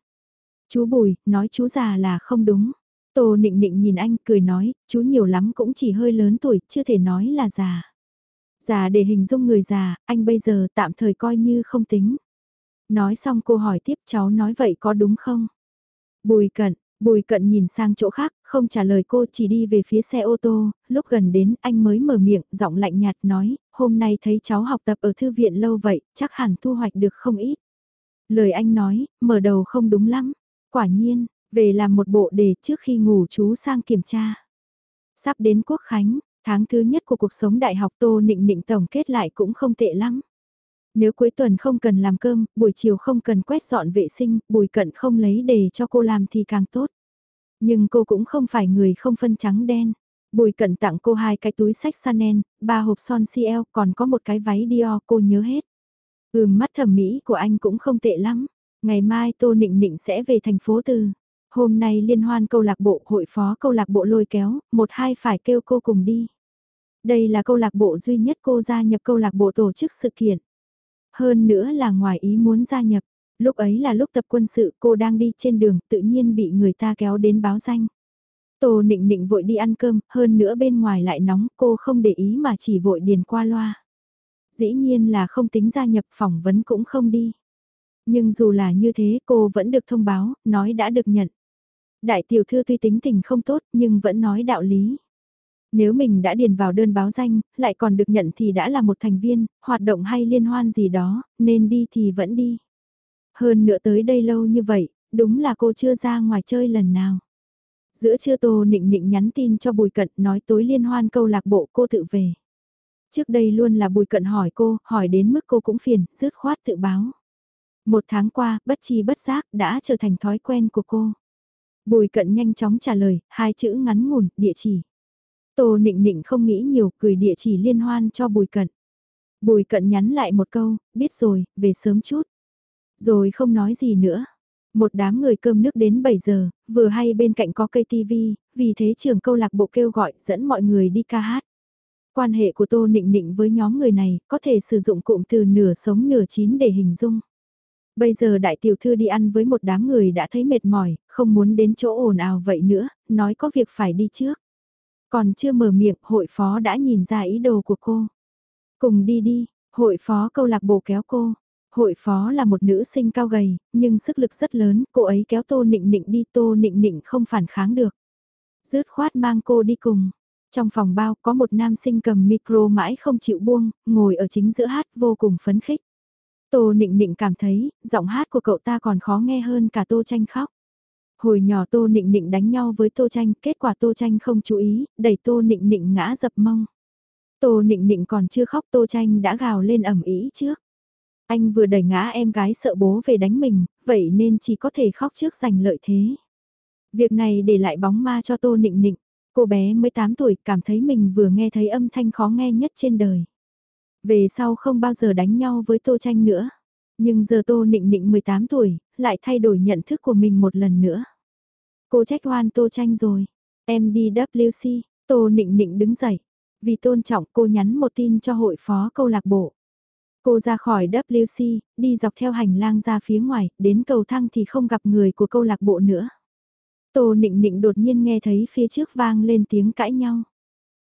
Chú Bùi, nói chú già là không đúng. Tô nịnh nịnh nhìn anh cười nói, chú nhiều lắm cũng chỉ hơi lớn tuổi, chưa thể nói là già. Già để hình dung người già, anh bây giờ tạm thời coi như không tính. Nói xong cô hỏi tiếp cháu nói vậy có đúng không? Bùi cận, bùi cận nhìn sang chỗ khác, không trả lời cô chỉ đi về phía xe ô tô, lúc gần đến anh mới mở miệng, giọng lạnh nhạt nói, hôm nay thấy cháu học tập ở thư viện lâu vậy, chắc hẳn thu hoạch được không ít. Lời anh nói, mở đầu không đúng lắm, quả nhiên, về làm một bộ đề trước khi ngủ chú sang kiểm tra. Sắp đến quốc khánh, tháng thứ nhất của cuộc sống đại học Tô Nịnh Nịnh tổng kết lại cũng không tệ lắm. Nếu cuối tuần không cần làm cơm, buổi chiều không cần quét dọn vệ sinh, bùi cận không lấy đề cho cô làm thì càng tốt. Nhưng cô cũng không phải người không phân trắng đen. Bùi cận tặng cô hai cái túi sách Chanel, ba hộp son CL, còn có một cái váy Dior cô nhớ hết. Ừm mắt thẩm mỹ của anh cũng không tệ lắm. Ngày mai Tô Nịnh Nịnh sẽ về thành phố Từ. Hôm nay liên hoan câu lạc bộ hội phó câu lạc bộ lôi kéo, một hai phải kêu cô cùng đi. Đây là câu lạc bộ duy nhất cô gia nhập câu lạc bộ tổ chức sự kiện. Hơn nữa là ngoài ý muốn gia nhập, lúc ấy là lúc tập quân sự cô đang đi trên đường tự nhiên bị người ta kéo đến báo danh. Tô nịnh nịnh vội đi ăn cơm, hơn nữa bên ngoài lại nóng, cô không để ý mà chỉ vội điền qua loa. Dĩ nhiên là không tính gia nhập phỏng vấn cũng không đi. Nhưng dù là như thế cô vẫn được thông báo, nói đã được nhận. Đại tiểu thư tuy tính tình không tốt nhưng vẫn nói đạo lý. Nếu mình đã điền vào đơn báo danh, lại còn được nhận thì đã là một thành viên, hoạt động hay liên hoan gì đó, nên đi thì vẫn đi. Hơn nữa tới đây lâu như vậy, đúng là cô chưa ra ngoài chơi lần nào. Giữa trưa Tô Nịnh Nịnh nhắn tin cho Bùi Cận nói tối liên hoan câu lạc bộ cô tự về. Trước đây luôn là Bùi Cận hỏi cô, hỏi đến mức cô cũng phiền, dứt khoát tự báo. Một tháng qua, bất chi bất giác đã trở thành thói quen của cô. Bùi Cận nhanh chóng trả lời, hai chữ ngắn ngủn, địa chỉ. Tô Nịnh Nịnh không nghĩ nhiều, gửi địa chỉ liên hoan cho Bùi Cận. Bùi Cận nhắn lại một câu, biết rồi, về sớm chút. Rồi không nói gì nữa. Một đám người cơm nước đến 7 giờ, vừa hay bên cạnh có cây TV, vì thế trường câu lạc bộ kêu gọi dẫn mọi người đi ca hát. Quan hệ của Tô Nịnh Nịnh với nhóm người này có thể sử dụng cụm từ nửa sống nửa chín để hình dung. Bây giờ đại tiểu thư đi ăn với một đám người đã thấy mệt mỏi, không muốn đến chỗ ồn ào vậy nữa, nói có việc phải đi trước. Còn chưa mở miệng, hội phó đã nhìn ra ý đồ của cô. Cùng đi đi, hội phó câu lạc bộ kéo cô. Hội phó là một nữ sinh cao gầy, nhưng sức lực rất lớn, cô ấy kéo Tô Nịnh Nịnh đi, Tô Nịnh Nịnh không phản kháng được. Dứt khoát mang cô đi cùng. Trong phòng bao có một nam sinh cầm micro mãi không chịu buông, ngồi ở chính giữa hát vô cùng phấn khích. Tô Nịnh Nịnh cảm thấy, giọng hát của cậu ta còn khó nghe hơn cả Tô Tranh khóc. Hồi nhỏ Tô Nịnh Nịnh đánh nhau với Tô Tranh, kết quả Tô Tranh không chú ý, đẩy Tô Nịnh Nịnh ngã dập mông. Tô Nịnh Nịnh còn chưa khóc Tô Tranh đã gào lên ầm ĩ trước. Anh vừa đẩy ngã em gái sợ bố về đánh mình, vậy nên chỉ có thể khóc trước giành lợi thế. Việc này để lại bóng ma cho Tô Nịnh Nịnh, cô bé 18 tuổi cảm thấy mình vừa nghe thấy âm thanh khó nghe nhất trên đời. Về sau không bao giờ đánh nhau với Tô Tranh nữa. Nhưng giờ Tô Nịnh Nịnh 18 tuổi, lại thay đổi nhận thức của mình một lần nữa. Cô trách oan Tô Tranh rồi. Em đi WC, Tô Nịnh Nịnh đứng dậy. Vì tôn trọng cô nhắn một tin cho hội phó câu lạc bộ. Cô ra khỏi WC, đi dọc theo hành lang ra phía ngoài, đến cầu thang thì không gặp người của câu lạc bộ nữa. Tô Nịnh Nịnh đột nhiên nghe thấy phía trước vang lên tiếng cãi nhau.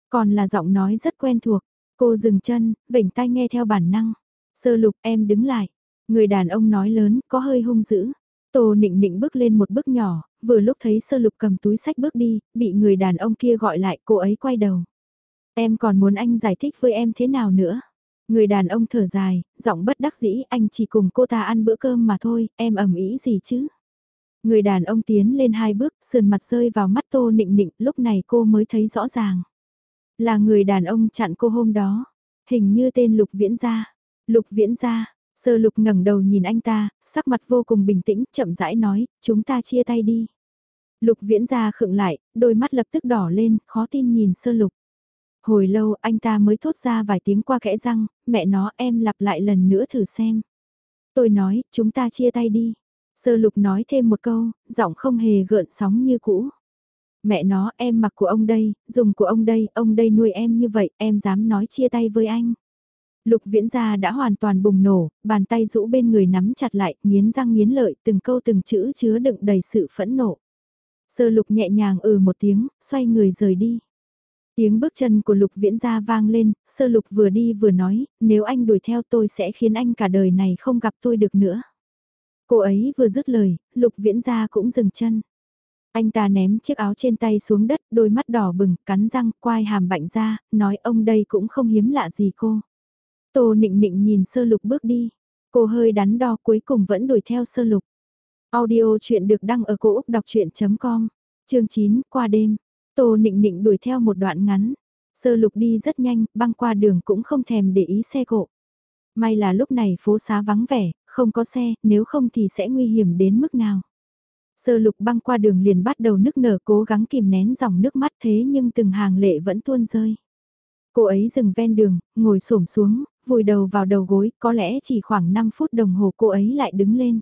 Còn là giọng nói rất quen thuộc, cô dừng chân, vểnh tai nghe theo bản năng. Sơ lục em đứng lại. Người đàn ông nói lớn, có hơi hung dữ. Tô nịnh nịnh bước lên một bước nhỏ, vừa lúc thấy sơ lục cầm túi sách bước đi, bị người đàn ông kia gọi lại, cô ấy quay đầu. Em còn muốn anh giải thích với em thế nào nữa? Người đàn ông thở dài, giọng bất đắc dĩ, anh chỉ cùng cô ta ăn bữa cơm mà thôi, em ẩm ý gì chứ? Người đàn ông tiến lên hai bước, sườn mặt rơi vào mắt tô nịnh nịnh, lúc này cô mới thấy rõ ràng. Là người đàn ông chặn cô hôm đó, hình như tên Lục Viễn Gia. Lục Viễn Gia, sơ lục ngẩng đầu nhìn anh ta, sắc mặt vô cùng bình tĩnh, chậm rãi nói, chúng ta chia tay đi. Lục Viễn Gia khựng lại, đôi mắt lập tức đỏ lên, khó tin nhìn sơ lục. Hồi lâu anh ta mới thốt ra vài tiếng qua kẽ răng, mẹ nó em lặp lại lần nữa thử xem. Tôi nói, chúng ta chia tay đi. Sơ lục nói thêm một câu, giọng không hề gợn sóng như cũ. Mẹ nó em mặc của ông đây, dùng của ông đây, ông đây nuôi em như vậy, em dám nói chia tay với anh. Lục viễn gia đã hoàn toàn bùng nổ, bàn tay rũ bên người nắm chặt lại, nghiến răng nghiến lợi, từng câu từng chữ chứa đựng đầy sự phẫn nộ. Sơ lục nhẹ nhàng ừ một tiếng, xoay người rời đi. Tiếng bước chân của lục viễn gia vang lên, sơ lục vừa đi vừa nói, nếu anh đuổi theo tôi sẽ khiến anh cả đời này không gặp tôi được nữa. Cô ấy vừa dứt lời, lục viễn gia cũng dừng chân. Anh ta ném chiếc áo trên tay xuống đất, đôi mắt đỏ bừng, cắn răng, quai hàm bạnh ra, nói ông đây cũng không hiếm lạ gì cô. Tô nịnh nịnh nhìn sơ lục bước đi. Cô hơi đắn đo cuối cùng vẫn đuổi theo sơ lục. Audio chuyện được đăng ở cổ Úc đọc chuyện.com, chương 9, qua đêm. Tô nịnh nịnh đuổi theo một đoạn ngắn. Sơ lục đi rất nhanh, băng qua đường cũng không thèm để ý xe cộ. May là lúc này phố xá vắng vẻ, không có xe, nếu không thì sẽ nguy hiểm đến mức nào. Sơ lục băng qua đường liền bắt đầu nức nở cố gắng kìm nén dòng nước mắt thế nhưng từng hàng lệ vẫn tuôn rơi. Cô ấy dừng ven đường, ngồi xổm xuống, vùi đầu vào đầu gối, có lẽ chỉ khoảng 5 phút đồng hồ cô ấy lại đứng lên.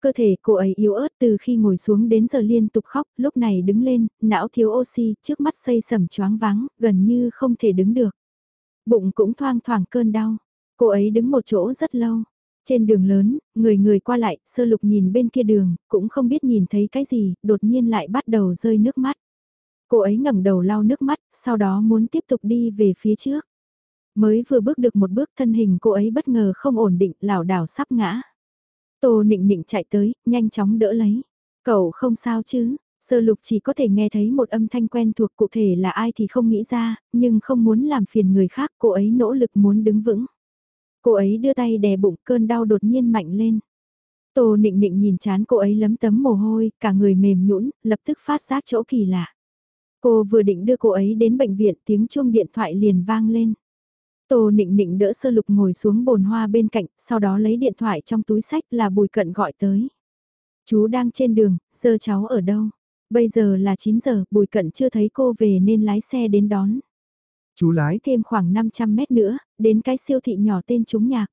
Cơ thể cô ấy yếu ớt từ khi ngồi xuống đến giờ liên tục khóc, lúc này đứng lên, não thiếu oxy, trước mắt xây sầm choáng váng, gần như không thể đứng được. Bụng cũng thoang thoảng cơn đau. Cô ấy đứng một chỗ rất lâu. Trên đường lớn, người người qua lại, sơ lục nhìn bên kia đường, cũng không biết nhìn thấy cái gì, đột nhiên lại bắt đầu rơi nước mắt. Cô ấy ngẩng đầu lau nước mắt, sau đó muốn tiếp tục đi về phía trước. Mới vừa bước được một bước thân hình cô ấy bất ngờ không ổn định, lảo đảo sắp ngã. Tô nịnh nịnh chạy tới, nhanh chóng đỡ lấy. Cậu không sao chứ, sơ lục chỉ có thể nghe thấy một âm thanh quen thuộc cụ thể là ai thì không nghĩ ra, nhưng không muốn làm phiền người khác cô ấy nỗ lực muốn đứng vững. Cô ấy đưa tay đè bụng cơn đau đột nhiên mạnh lên. Tô nịnh nịnh nhìn chán cô ấy lấm tấm mồ hôi, cả người mềm nhũn, lập tức phát giác chỗ kỳ lạ. Cô vừa định đưa cô ấy đến bệnh viện tiếng chuông điện thoại liền vang lên. Tô nịnh nịnh đỡ sơ lục ngồi xuống bồn hoa bên cạnh, sau đó lấy điện thoại trong túi sách là bùi cận gọi tới. Chú đang trên đường, giờ cháu ở đâu? Bây giờ là 9 giờ, bùi cận chưa thấy cô về nên lái xe đến đón. Chú lái thêm khoảng 500 mét nữa, đến cái siêu thị nhỏ tên Chúng Nhạc.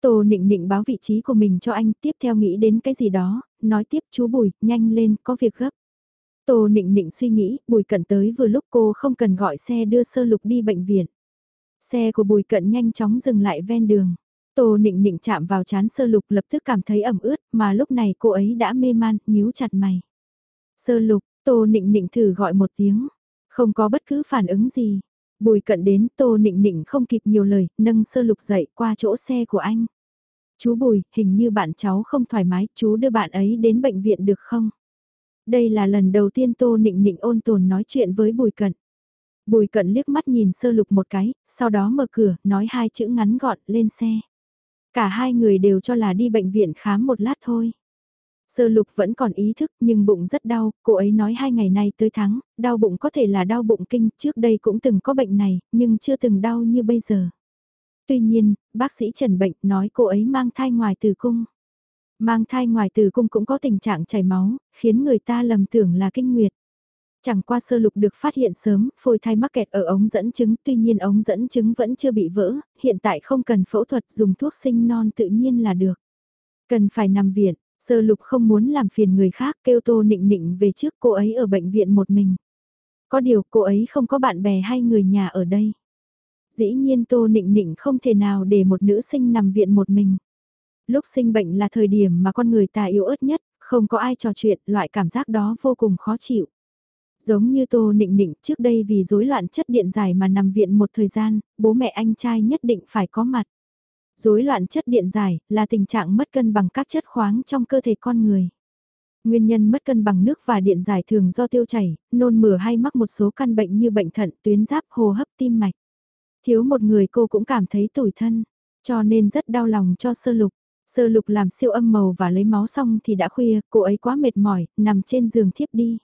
Tô nịnh nịnh báo vị trí của mình cho anh, tiếp theo nghĩ đến cái gì đó, nói tiếp chú Bùi, nhanh lên, có việc gấp. Tô nịnh nịnh suy nghĩ, Bùi cận tới vừa lúc cô không cần gọi xe đưa sơ lục đi bệnh viện. Xe của Bùi cận nhanh chóng dừng lại ven đường. Tô nịnh nịnh chạm vào chán sơ lục lập tức cảm thấy ẩm ướt, mà lúc này cô ấy đã mê man, nhíu chặt mày. Sơ lục, Tô nịnh nịnh thử gọi một tiếng, không có bất cứ phản ứng gì. Bùi cận đến tô nịnh nịnh không kịp nhiều lời, nâng sơ lục dậy qua chỗ xe của anh. Chú Bùi, hình như bạn cháu không thoải mái, chú đưa bạn ấy đến bệnh viện được không? Đây là lần đầu tiên tô nịnh nịnh ôn tồn nói chuyện với bùi cận. Bùi cận liếc mắt nhìn sơ lục một cái, sau đó mở cửa, nói hai chữ ngắn gọn, lên xe. Cả hai người đều cho là đi bệnh viện khám một lát thôi. Sơ lục vẫn còn ý thức nhưng bụng rất đau, cô ấy nói hai ngày nay tới tháng, đau bụng có thể là đau bụng kinh, trước đây cũng từng có bệnh này, nhưng chưa từng đau như bây giờ. Tuy nhiên, bác sĩ trần bệnh nói cô ấy mang thai ngoài tử cung. Mang thai ngoài tử cung cũng có tình trạng chảy máu, khiến người ta lầm tưởng là kinh nguyệt. Chẳng qua sơ lục được phát hiện sớm, phôi thai mắc kẹt ở ống dẫn trứng, tuy nhiên ống dẫn trứng vẫn chưa bị vỡ, hiện tại không cần phẫu thuật dùng thuốc sinh non tự nhiên là được. Cần phải nằm viện, Sơ lục không muốn làm phiền người khác kêu tô nịnh nịnh về trước cô ấy ở bệnh viện một mình. Có điều cô ấy không có bạn bè hay người nhà ở đây. Dĩ nhiên tô nịnh nịnh không thể nào để một nữ sinh nằm viện một mình. Lúc sinh bệnh là thời điểm mà con người ta yếu ớt nhất, không có ai trò chuyện, loại cảm giác đó vô cùng khó chịu. Giống như Tô Nịnh Nịnh trước đây vì rối loạn chất điện giải mà nằm viện một thời gian, bố mẹ anh trai nhất định phải có mặt. Rối loạn chất điện giải là tình trạng mất cân bằng các chất khoáng trong cơ thể con người. Nguyên nhân mất cân bằng nước và điện giải thường do tiêu chảy, nôn mửa hay mắc một số căn bệnh như bệnh thận, tuyến giáp, hô hấp, tim mạch. Thiếu một người cô cũng cảm thấy tủi thân, cho nên rất đau lòng cho sơ lục. Sơ lục làm siêu âm màu và lấy máu xong thì đã khuya, cô ấy quá mệt mỏi, nằm trên giường thiếp đi.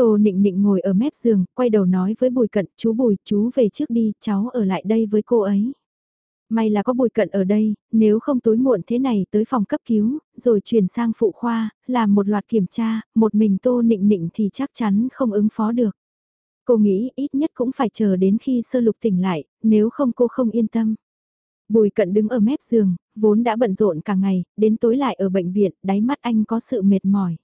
Tô nịnh nịnh ngồi ở mép giường, quay đầu nói với bùi cận, chú bùi, chú về trước đi, cháu ở lại đây với cô ấy. May là có bùi cận ở đây, nếu không tối muộn thế này tới phòng cấp cứu, rồi chuyển sang phụ khoa, làm một loạt kiểm tra, một mình tô nịnh nịnh thì chắc chắn không ứng phó được. Cô nghĩ ít nhất cũng phải chờ đến khi sơ lục tỉnh lại, nếu không cô không yên tâm. Bùi cận đứng ở mép giường, vốn đã bận rộn cả ngày, đến tối lại ở bệnh viện, đáy mắt anh có sự mệt mỏi.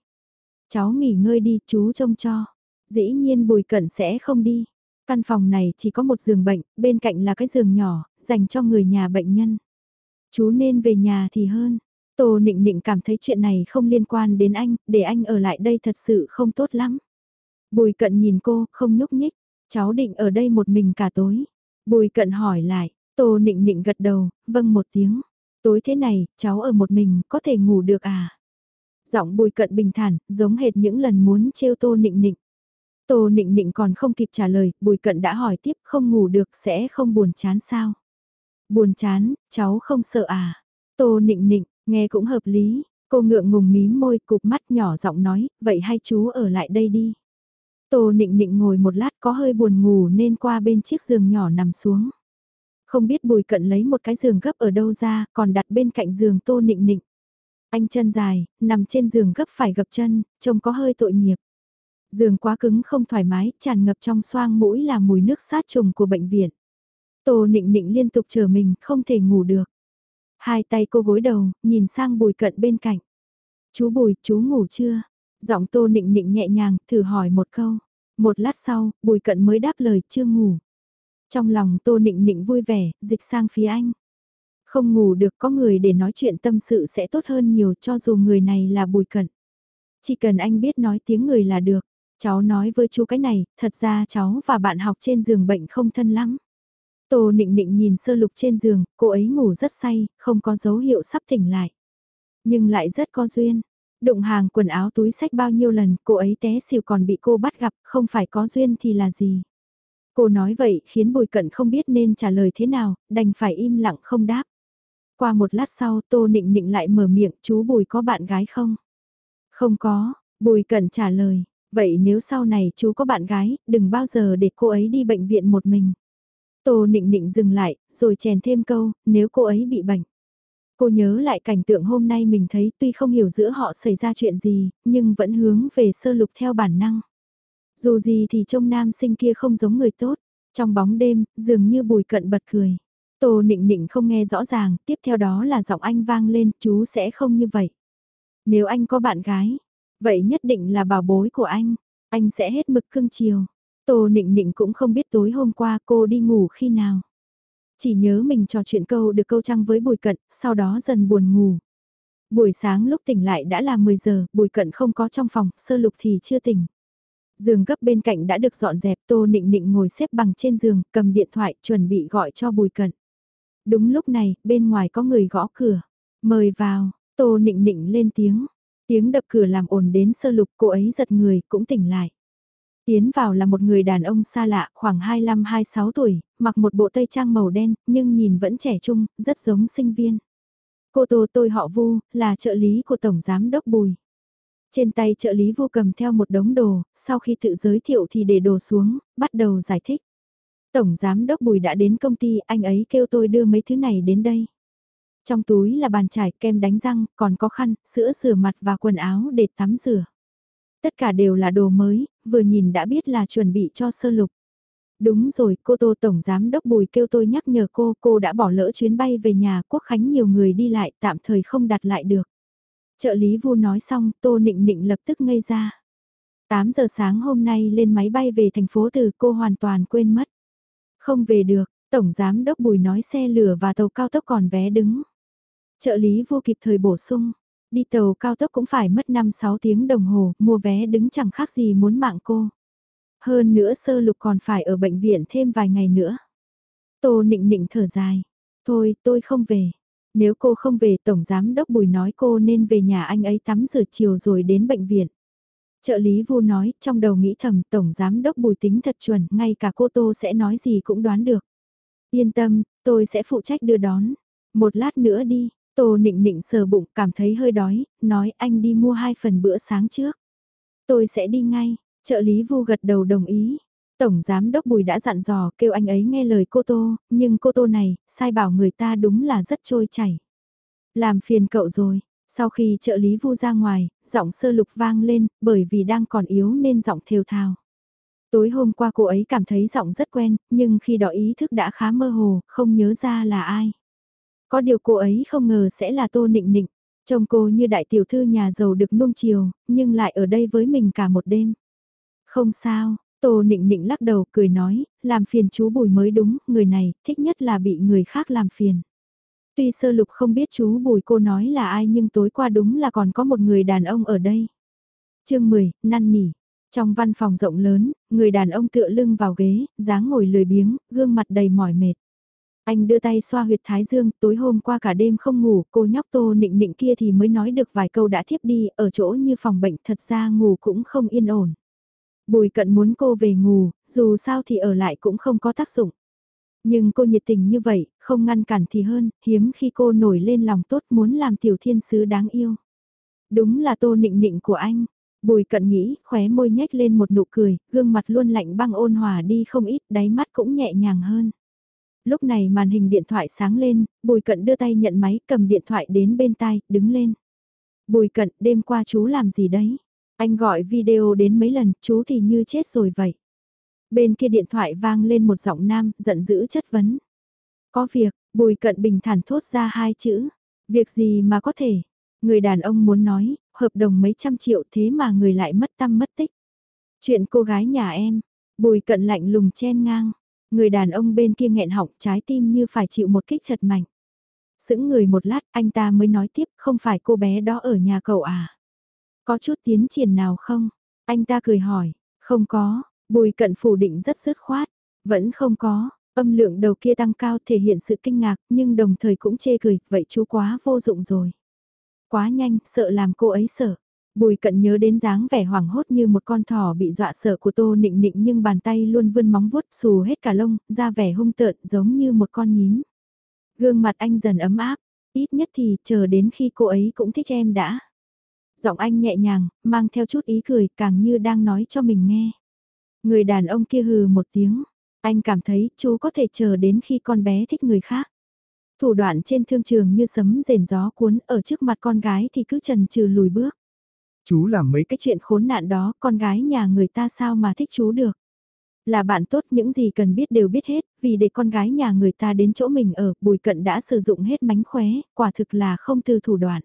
Cháu nghỉ ngơi đi, chú trông cho. Dĩ nhiên bùi cận sẽ không đi. Căn phòng này chỉ có một giường bệnh, bên cạnh là cái giường nhỏ, dành cho người nhà bệnh nhân. Chú nên về nhà thì hơn. Tô Nịnh Nịnh cảm thấy chuyện này không liên quan đến anh, để anh ở lại đây thật sự không tốt lắm. Bùi cận nhìn cô, không nhúc nhích. Cháu định ở đây một mình cả tối. Bùi cận hỏi lại, Tô Nịnh Nịnh gật đầu, vâng một tiếng. Tối thế này, cháu ở một mình, có thể ngủ được à? Giọng bùi cận bình thản, giống hệt những lần muốn trêu Tô Nịnh Nịnh. Tô Nịnh Nịnh còn không kịp trả lời, bùi cận đã hỏi tiếp không ngủ được sẽ không buồn chán sao? Buồn chán, cháu không sợ à? Tô Nịnh Nịnh, nghe cũng hợp lý, cô ngượng ngùng mí môi cục mắt nhỏ giọng nói, vậy hai chú ở lại đây đi. Tô Nịnh Nịnh ngồi một lát có hơi buồn ngủ nên qua bên chiếc giường nhỏ nằm xuống. Không biết bùi cận lấy một cái giường gấp ở đâu ra, còn đặt bên cạnh giường tô nịnh nịnh. Anh chân dài, nằm trên giường gấp phải gập chân, trông có hơi tội nghiệp. Giường quá cứng không thoải mái, tràn ngập trong xoang mũi là mùi nước sát trùng của bệnh viện. Tô nịnh nịnh liên tục chờ mình, không thể ngủ được. Hai tay cô gối đầu, nhìn sang bùi cận bên cạnh. Chú bùi, chú ngủ chưa? Giọng tô nịnh nịnh nhẹ nhàng, thử hỏi một câu. Một lát sau, bùi cận mới đáp lời chưa ngủ. Trong lòng Tô Nịnh Nịnh vui vẻ, dịch sang phía anh. Không ngủ được có người để nói chuyện tâm sự sẽ tốt hơn nhiều cho dù người này là bùi cận. Chỉ cần anh biết nói tiếng người là được. Cháu nói với chú cái này, thật ra cháu và bạn học trên giường bệnh không thân lắm. Tô nịnh nịnh nhìn sơ lục trên giường, cô ấy ngủ rất say, không có dấu hiệu sắp tỉnh lại. Nhưng lại rất có duyên. Đụng hàng quần áo túi sách bao nhiêu lần, cô ấy té xỉu còn bị cô bắt gặp, không phải có duyên thì là gì. Cô nói vậy khiến Bùi Cận không biết nên trả lời thế nào, đành phải im lặng không đáp. Qua một lát sau Tô Nịnh Nịnh lại mở miệng chú Bùi có bạn gái không? Không có, Bùi Cận trả lời, vậy nếu sau này chú có bạn gái, đừng bao giờ để cô ấy đi bệnh viện một mình. Tô Nịnh Nịnh dừng lại, rồi chèn thêm câu, nếu cô ấy bị bệnh. Cô nhớ lại cảnh tượng hôm nay mình thấy tuy không hiểu giữa họ xảy ra chuyện gì, nhưng vẫn hướng về sơ lục theo bản năng. Dù gì thì trông nam sinh kia không giống người tốt, trong bóng đêm, dường như bùi cận bật cười. Tô nịnh nịnh không nghe rõ ràng, tiếp theo đó là giọng anh vang lên, chú sẽ không như vậy. Nếu anh có bạn gái, vậy nhất định là bảo bối của anh, anh sẽ hết mực cưng chiều. Tô nịnh nịnh cũng không biết tối hôm qua cô đi ngủ khi nào. Chỉ nhớ mình trò chuyện câu được câu trăng với bùi cận, sau đó dần buồn ngủ. Buổi sáng lúc tỉnh lại đã là 10 giờ, bùi cận không có trong phòng, sơ lục thì chưa tỉnh. Giường gấp bên cạnh đã được dọn dẹp Tô Nịnh Nịnh ngồi xếp bằng trên giường, cầm điện thoại chuẩn bị gọi cho Bùi Cận. Đúng lúc này, bên ngoài có người gõ cửa. Mời vào, Tô Nịnh Nịnh lên tiếng. Tiếng đập cửa làm ồn đến sơ lục cô ấy giật người, cũng tỉnh lại. Tiến vào là một người đàn ông xa lạ, khoảng 25-26 tuổi, mặc một bộ tây trang màu đen, nhưng nhìn vẫn trẻ trung, rất giống sinh viên. Cô Tô tôi họ Vu, là trợ lý của Tổng Giám Đốc Bùi. Trên tay trợ lý vô cầm theo một đống đồ, sau khi tự giới thiệu thì để đồ xuống, bắt đầu giải thích. Tổng giám đốc Bùi đã đến công ty, anh ấy kêu tôi đưa mấy thứ này đến đây. Trong túi là bàn chải, kem đánh răng, còn có khăn, sữa rửa mặt và quần áo để tắm rửa. Tất cả đều là đồ mới, vừa nhìn đã biết là chuẩn bị cho sơ lục. Đúng rồi, cô Tô Tổng Giám Đốc Bùi kêu tôi nhắc nhở cô, cô đã bỏ lỡ chuyến bay về nhà Quốc Khánh nhiều người đi lại tạm thời không đặt lại được. Trợ lý vu nói xong, Tô Nịnh Nịnh lập tức ngây ra. 8 giờ sáng hôm nay lên máy bay về thành phố từ cô hoàn toàn quên mất. Không về được, Tổng Giám Đốc Bùi nói xe lửa và tàu cao tốc còn vé đứng. Trợ lý vô kịp thời bổ sung, đi tàu cao tốc cũng phải mất 5-6 tiếng đồng hồ, mua vé đứng chẳng khác gì muốn mạng cô. Hơn nữa sơ lục còn phải ở bệnh viện thêm vài ngày nữa. Tô nịnh nịnh thở dài, thôi tôi không về. Nếu cô không về Tổng Giám Đốc Bùi nói cô nên về nhà anh ấy tắm rửa chiều rồi đến bệnh viện. Trợ lý Vu nói, trong đầu nghĩ thầm Tổng Giám Đốc Bùi tính thật chuẩn, ngay cả cô Tô sẽ nói gì cũng đoán được. Yên tâm, tôi sẽ phụ trách đưa đón. Một lát nữa đi, Tô nịnh nịnh sờ bụng cảm thấy hơi đói, nói anh đi mua hai phần bữa sáng trước. Tôi sẽ đi ngay, trợ lý Vu gật đầu đồng ý. Tổng Giám Đốc Bùi đã dặn dò kêu anh ấy nghe lời cô Tô, nhưng cô Tô này, sai bảo người ta đúng là rất trôi chảy. Làm phiền cậu rồi, sau khi trợ lý vu ra ngoài, giọng sơ lục vang lên, bởi vì đang còn yếu nên giọng thều thào. Tối hôm qua cô ấy cảm thấy giọng rất quen, nhưng khi đó ý thức đã khá mơ hồ, không nhớ ra là ai. Có điều cô ấy không ngờ sẽ là Tô Nịnh Nịnh, trông cô như đại tiểu thư nhà giàu được nuông chiều, nhưng lại ở đây với mình cả một đêm. Không sao, Tô Nịnh Nịnh lắc đầu cười nói, làm phiền chú Bùi mới đúng, người này thích nhất là bị người khác làm phiền. Tuy sơ lục không biết chú Bùi cô nói là ai nhưng tối qua đúng là còn có một người đàn ông ở đây. chương 10, năn nỉ. Trong văn phòng rộng lớn, người đàn ông tựa lưng vào ghế, dáng ngồi lười biếng, gương mặt đầy mỏi mệt. Anh đưa tay xoa huyệt thái dương, tối hôm qua cả đêm không ngủ, cô nhóc tô nịnh nịnh kia thì mới nói được vài câu đã thiếp đi, ở chỗ như phòng bệnh thật ra ngủ cũng không yên ổn. Bùi cận muốn cô về ngủ, dù sao thì ở lại cũng không có tác dụng. Nhưng cô nhiệt tình như vậy, không ngăn cản thì hơn, hiếm khi cô nổi lên lòng tốt muốn làm tiểu thiên sứ đáng yêu. Đúng là tô nịnh nịnh của anh. Bùi cận nghĩ, khóe môi nhếch lên một nụ cười, gương mặt luôn lạnh băng ôn hòa đi không ít, đáy mắt cũng nhẹ nhàng hơn. Lúc này màn hình điện thoại sáng lên, bùi cận đưa tay nhận máy, cầm điện thoại đến bên tai, đứng lên. Bùi cận, đêm qua chú làm gì đấy? Anh gọi video đến mấy lần, chú thì như chết rồi vậy. Bên kia điện thoại vang lên một giọng nam, giận dữ chất vấn. Có việc, bùi cận bình thản thốt ra hai chữ. Việc gì mà có thể? Người đàn ông muốn nói, hợp đồng mấy trăm triệu thế mà người lại mất tâm mất tích. Chuyện cô gái nhà em, bùi cận lạnh lùng chen ngang. Người đàn ông bên kia nghẹn họng trái tim như phải chịu một kích thật mạnh. Sững người một lát anh ta mới nói tiếp không phải cô bé đó ở nhà cậu à. Có chút tiến triển nào không? Anh ta cười hỏi, không có, bùi cận phủ định rất dứt khoát, vẫn không có, âm lượng đầu kia tăng cao thể hiện sự kinh ngạc nhưng đồng thời cũng chê cười, vậy chú quá vô dụng rồi. Quá nhanh, sợ làm cô ấy sợ. Bùi cận nhớ đến dáng vẻ hoảng hốt như một con thỏ bị dọa sợ của tô nịnh nịnh nhưng bàn tay luôn vươn móng vuốt xù hết cả lông, ra vẻ hung tợn giống như một con nhím. Gương mặt anh dần ấm áp, ít nhất thì chờ đến khi cô ấy cũng thích em đã. Giọng anh nhẹ nhàng, mang theo chút ý cười càng như đang nói cho mình nghe. Người đàn ông kia hừ một tiếng, anh cảm thấy chú có thể chờ đến khi con bé thích người khác. Thủ đoạn trên thương trường như sấm rền gió cuốn ở trước mặt con gái thì cứ trần trừ lùi bước. Chú làm mấy cái chuyện khốn nạn đó con gái nhà người ta sao mà thích chú được. Là bạn tốt những gì cần biết đều biết hết, vì để con gái nhà người ta đến chỗ mình ở, bùi cận đã sử dụng hết mánh khóe, quả thực là không từ thủ đoạn.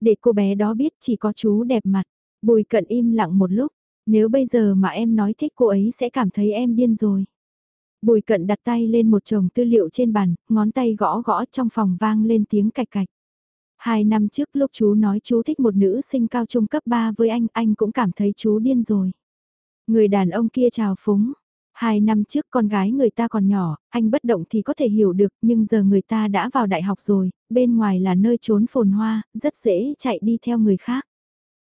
Để cô bé đó biết chỉ có chú đẹp mặt. Bùi cận im lặng một lúc. Nếu bây giờ mà em nói thích cô ấy sẽ cảm thấy em điên rồi. Bùi cận đặt tay lên một chồng tư liệu trên bàn, ngón tay gõ gõ trong phòng vang lên tiếng cạch cạch. Hai năm trước lúc chú nói chú thích một nữ sinh cao trung cấp 3 với anh, anh cũng cảm thấy chú điên rồi. Người đàn ông kia chào phúng, Hai năm trước con gái người ta còn nhỏ, anh bất động thì có thể hiểu được nhưng giờ người ta đã vào đại học rồi, bên ngoài là nơi trốn phồn hoa, rất dễ chạy đi theo người khác.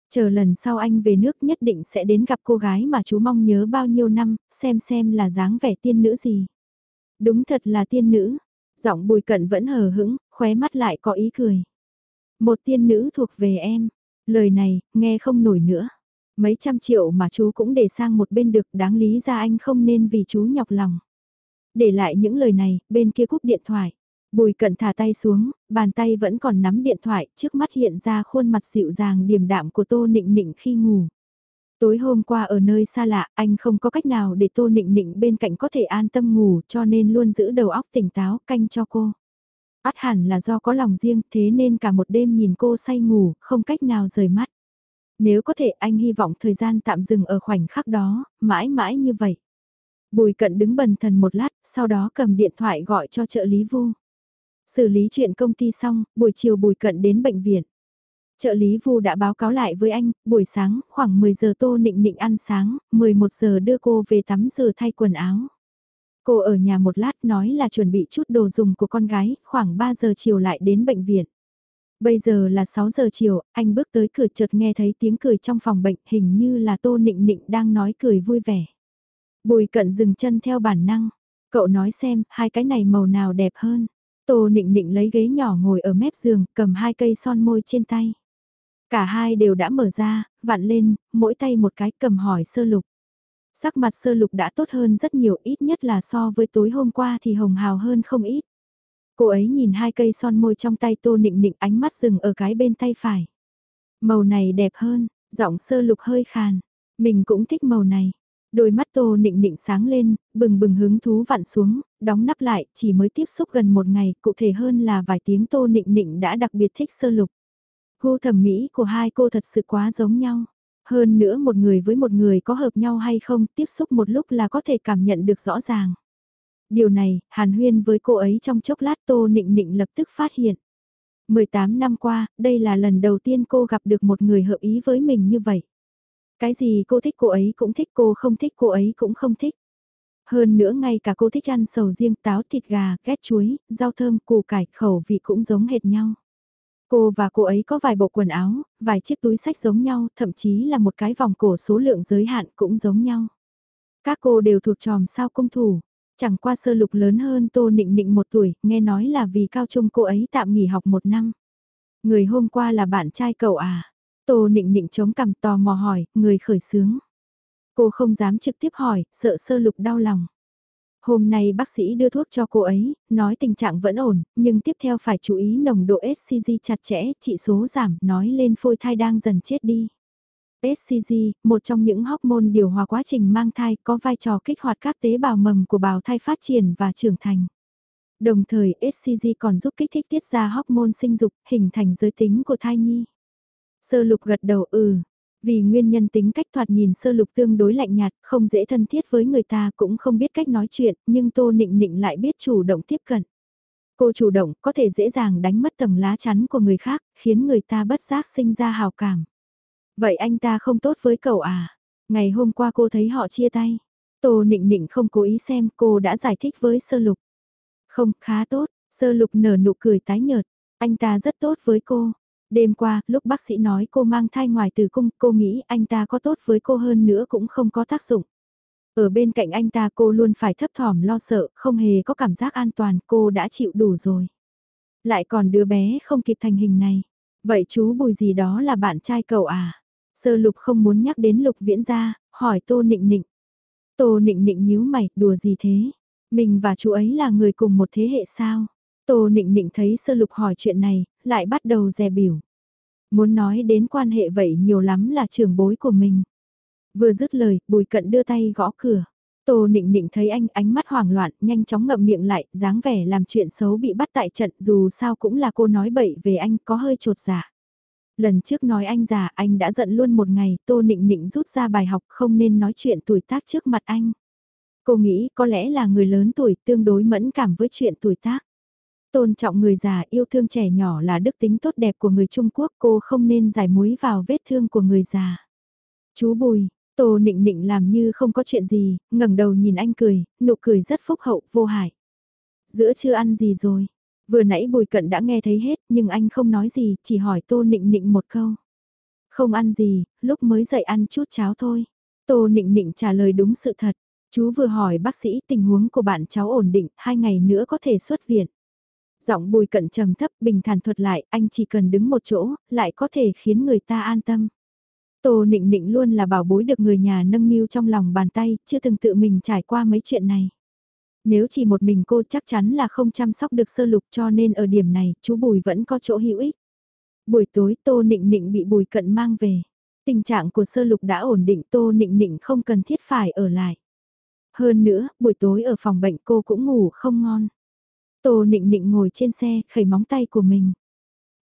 Chờ lần sau anh về nước nhất định sẽ đến gặp cô gái mà chú mong nhớ bao nhiêu năm, xem xem là dáng vẻ tiên nữ gì. Đúng thật là tiên nữ, giọng bùi cận vẫn hờ hững, khóe mắt lại có ý cười. Một tiên nữ thuộc về em, lời này, nghe không nổi nữa. Mấy trăm triệu mà chú cũng để sang một bên được đáng lý ra anh không nên vì chú nhọc lòng. Để lại những lời này, bên kia cúp điện thoại. Bùi cận thả tay xuống, bàn tay vẫn còn nắm điện thoại, trước mắt hiện ra khuôn mặt dịu dàng điềm đạm của Tô Nịnh Nịnh khi ngủ. Tối hôm qua ở nơi xa lạ, anh không có cách nào để Tô Nịnh Nịnh bên cạnh có thể an tâm ngủ cho nên luôn giữ đầu óc tỉnh táo canh cho cô. Át hẳn là do có lòng riêng thế nên cả một đêm nhìn cô say ngủ, không cách nào rời mắt. Nếu có thể anh hy vọng thời gian tạm dừng ở khoảnh khắc đó, mãi mãi như vậy. Bùi cận đứng bần thần một lát, sau đó cầm điện thoại gọi cho trợ lý Vu. Xử lý chuyện công ty xong, buổi chiều bùi cận đến bệnh viện. Trợ lý Vu đã báo cáo lại với anh, buổi sáng, khoảng 10 giờ Tô Nịnh Nịnh ăn sáng, 11 giờ đưa cô về tắm rửa thay quần áo. Cô ở nhà một lát nói là chuẩn bị chút đồ dùng của con gái, khoảng 3 giờ chiều lại đến bệnh viện. Bây giờ là 6 giờ chiều, anh bước tới cửa chợt nghe thấy tiếng cười trong phòng bệnh, hình như là Tô Nịnh Nịnh đang nói cười vui vẻ. Bùi cận dừng chân theo bản năng, cậu nói xem, hai cái này màu nào đẹp hơn. Tô Nịnh Nịnh lấy ghế nhỏ ngồi ở mép giường, cầm hai cây son môi trên tay. Cả hai đều đã mở ra, vặn lên, mỗi tay một cái cầm hỏi sơ lục. Sắc mặt sơ lục đã tốt hơn rất nhiều ít nhất là so với tối hôm qua thì hồng hào hơn không ít. Cô ấy nhìn hai cây son môi trong tay tô nịnh nịnh ánh mắt dừng ở cái bên tay phải. Màu này đẹp hơn, giọng sơ lục hơi khàn. Mình cũng thích màu này. Đôi mắt tô nịnh nịnh sáng lên, bừng bừng hứng thú vặn xuống, đóng nắp lại, chỉ mới tiếp xúc gần một ngày, cụ thể hơn là vài tiếng tô nịnh nịnh đã đặc biệt thích sơ lục. Gu thẩm mỹ của hai cô thật sự quá giống nhau. Hơn nữa một người với một người có hợp nhau hay không, tiếp xúc một lúc là có thể cảm nhận được rõ ràng. Điều này, Hàn Huyên với cô ấy trong chốc lát Tô Nịnh Nịnh lập tức phát hiện. 18 năm qua, đây là lần đầu tiên cô gặp được một người hợp ý với mình như vậy. Cái gì cô thích cô ấy cũng thích cô không thích cô ấy cũng không thích. Hơn nữa ngay cả cô thích ăn sầu riêng táo thịt gà, ghét chuối, rau thơm, củ cải, khẩu vị cũng giống hệt nhau. Cô và cô ấy có vài bộ quần áo, vài chiếc túi sách giống nhau, thậm chí là một cái vòng cổ số lượng giới hạn cũng giống nhau. Các cô đều thuộc tròm sao cung thủ. Chẳng qua sơ lục lớn hơn Tô Nịnh Nịnh một tuổi, nghe nói là vì cao trung cô ấy tạm nghỉ học một năm. Người hôm qua là bạn trai cậu à? Tô Nịnh Nịnh chống cằm tò mò hỏi, người khởi sướng. Cô không dám trực tiếp hỏi, sợ sơ lục đau lòng. Hôm nay bác sĩ đưa thuốc cho cô ấy, nói tình trạng vẫn ổn, nhưng tiếp theo phải chú ý nồng độ SCG chặt chẽ, trị số giảm, nói lên phôi thai đang dần chết đi. SCG, một trong những hormone điều hòa quá trình mang thai, có vai trò kích hoạt các tế bào mầm của bào thai phát triển và trưởng thành. Đồng thời SCG còn giúp kích thích tiết ra hormone sinh dục, hình thành giới tính của thai nhi. Sơ lục gật đầu ừ, vì nguyên nhân tính cách thoạt nhìn sơ lục tương đối lạnh nhạt, không dễ thân thiết với người ta cũng không biết cách nói chuyện, nhưng Tô Nịnh Nịnh lại biết chủ động tiếp cận. Cô chủ động có thể dễ dàng đánh mất tầng lá chắn của người khác, khiến người ta bất giác sinh ra hào cảm. Vậy anh ta không tốt với cậu à? Ngày hôm qua cô thấy họ chia tay. Tô Nịnh Nịnh không cố ý xem cô đã giải thích với sơ lục. Không, khá tốt, sơ lục nở nụ cười tái nhợt. Anh ta rất tốt với cô, Đêm qua, lúc bác sĩ nói cô mang thai ngoài từ cung, cô nghĩ anh ta có tốt với cô hơn nữa cũng không có tác dụng. Ở bên cạnh anh ta cô luôn phải thấp thỏm lo sợ, không hề có cảm giác an toàn, cô đã chịu đủ rồi. Lại còn đứa bé không kịp thành hình này. Vậy chú bùi gì đó là bạn trai cậu à? Sơ lục không muốn nhắc đến lục viễn gia, hỏi tô nịnh nịnh. Tô nịnh nịnh nhíu mày, đùa gì thế? Mình và chú ấy là người cùng một thế hệ sao? Tô nịnh nịnh thấy sơ lục hỏi chuyện này, lại bắt đầu dè biểu. Muốn nói đến quan hệ vậy nhiều lắm là trưởng bối của mình. Vừa dứt lời, bùi cận đưa tay gõ cửa. Tô nịnh nịnh thấy anh ánh mắt hoảng loạn, nhanh chóng ngậm miệng lại, dáng vẻ làm chuyện xấu bị bắt tại trận dù sao cũng là cô nói bậy về anh có hơi trột dạ. Lần trước nói anh già anh đã giận luôn một ngày, tô nịnh nịnh rút ra bài học không nên nói chuyện tuổi tác trước mặt anh. Cô nghĩ có lẽ là người lớn tuổi tương đối mẫn cảm với chuyện tuổi tác. Tôn trọng người già yêu thương trẻ nhỏ là đức tính tốt đẹp của người Trung Quốc cô không nên giải muối vào vết thương của người già. Chú Bùi, Tô nịnh nịnh làm như không có chuyện gì, ngẩng đầu nhìn anh cười, nụ cười rất phúc hậu, vô hại. Giữa chưa ăn gì rồi? Vừa nãy Bùi Cận đã nghe thấy hết nhưng anh không nói gì, chỉ hỏi Tô nịnh nịnh một câu. Không ăn gì, lúc mới dậy ăn chút cháo thôi. Tô nịnh nịnh trả lời đúng sự thật. Chú vừa hỏi bác sĩ tình huống của bạn cháu ổn định, hai ngày nữa có thể xuất viện. Giọng bùi cận trầm thấp bình thản thuật lại, anh chỉ cần đứng một chỗ, lại có thể khiến người ta an tâm. Tô nịnh nịnh luôn là bảo bối được người nhà nâng niu trong lòng bàn tay, chưa từng tự mình trải qua mấy chuyện này. Nếu chỉ một mình cô chắc chắn là không chăm sóc được sơ lục cho nên ở điểm này chú Bùi vẫn có chỗ hữu ích. Buổi tối Tô Nịnh Nịnh bị Bùi Cận mang về. Tình trạng của sơ lục đã ổn định Tô Nịnh Nịnh không cần thiết phải ở lại. Hơn nữa, buổi tối ở phòng bệnh cô cũng ngủ không ngon. Tô nịnh nịnh ngồi trên xe, khẩy móng tay của mình.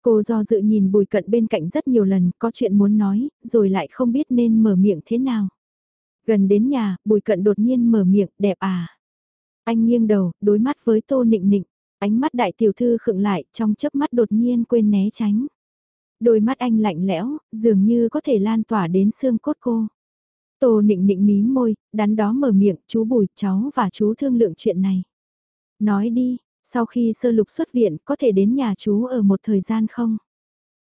Cô do dự nhìn bùi cận bên cạnh rất nhiều lần, có chuyện muốn nói, rồi lại không biết nên mở miệng thế nào. Gần đến nhà, bùi cận đột nhiên mở miệng, đẹp à. Anh nghiêng đầu, đối mắt với tô nịnh nịnh, ánh mắt đại tiểu thư khựng lại, trong chớp mắt đột nhiên quên né tránh. Đôi mắt anh lạnh lẽo, dường như có thể lan tỏa đến xương cốt cô. Tô nịnh nịnh mí môi, đắn đó mở miệng, chú bùi, cháu và chú thương lượng chuyện này. Nói đi, sau khi sơ lục xuất viện có thể đến nhà chú ở một thời gian không?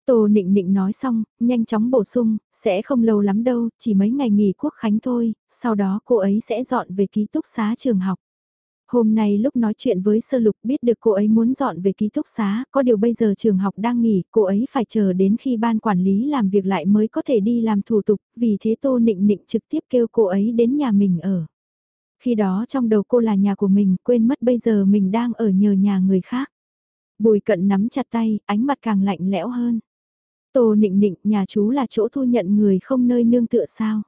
Tô nịnh nịnh nói xong, nhanh chóng bổ sung, sẽ không lâu lắm đâu, chỉ mấy ngày nghỉ quốc khánh thôi, sau đó cô ấy sẽ dọn về ký túc xá trường học. Hôm nay lúc nói chuyện với sơ lục biết được cô ấy muốn dọn về ký túc xá, có điều bây giờ trường học đang nghỉ, cô ấy phải chờ đến khi ban quản lý làm việc lại mới có thể đi làm thủ tục, vì thế Tô Nịnh Nịnh trực tiếp kêu cô ấy đến nhà mình ở. Khi đó trong đầu cô là nhà của mình, quên mất bây giờ mình đang ở nhờ nhà người khác. Bùi cận nắm chặt tay, ánh mặt càng lạnh lẽo hơn. Tô Nịnh Nịnh, nhà chú là chỗ thu nhận người không nơi nương tựa sao.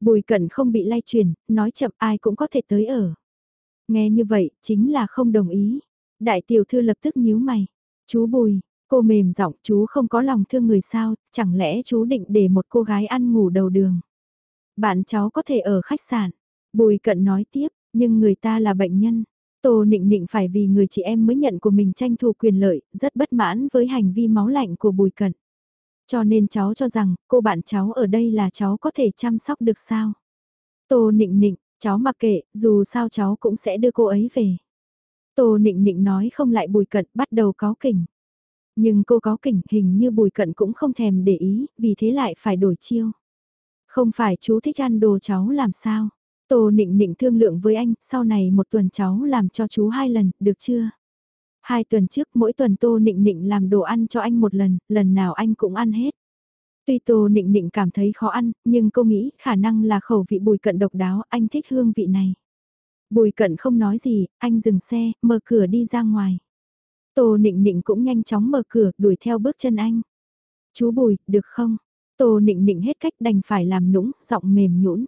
Bùi cận không bị lay chuyển, nói chậm ai cũng có thể tới ở. Nghe như vậy, chính là không đồng ý. Đại tiểu thư lập tức nhíu mày. Chú Bùi, cô mềm giọng chú không có lòng thương người sao, chẳng lẽ chú định để một cô gái ăn ngủ đầu đường. Bạn cháu có thể ở khách sạn. Bùi cận nói tiếp, nhưng người ta là bệnh nhân. Tô nịnh nịnh phải vì người chị em mới nhận của mình tranh thủ quyền lợi, rất bất mãn với hành vi máu lạnh của bùi cận. Cho nên cháu cho rằng, cô bạn cháu ở đây là cháu có thể chăm sóc được sao? Tô nịnh nịnh, Cháu mặc kệ, dù sao cháu cũng sẽ đưa cô ấy về. Tô nịnh nịnh nói không lại bùi cận bắt đầu có kỉnh. Nhưng cô có kỉnh hình như bùi cận cũng không thèm để ý, vì thế lại phải đổi chiêu. Không phải chú thích ăn đồ cháu làm sao. Tô nịnh nịnh thương lượng với anh, sau này một tuần cháu làm cho chú hai lần, được chưa? Hai tuần trước mỗi tuần Tô nịnh nịnh làm đồ ăn cho anh một lần, lần nào anh cũng ăn hết. Tuy Tô Nịnh Nịnh cảm thấy khó ăn, nhưng cô nghĩ khả năng là khẩu vị bùi cận độc đáo, anh thích hương vị này. Bùi cận không nói gì, anh dừng xe, mở cửa đi ra ngoài. Tô Nịnh Nịnh cũng nhanh chóng mở cửa, đuổi theo bước chân anh. Chú Bùi, được không? Tô Nịnh Nịnh hết cách đành phải làm nũng, giọng mềm nhũn.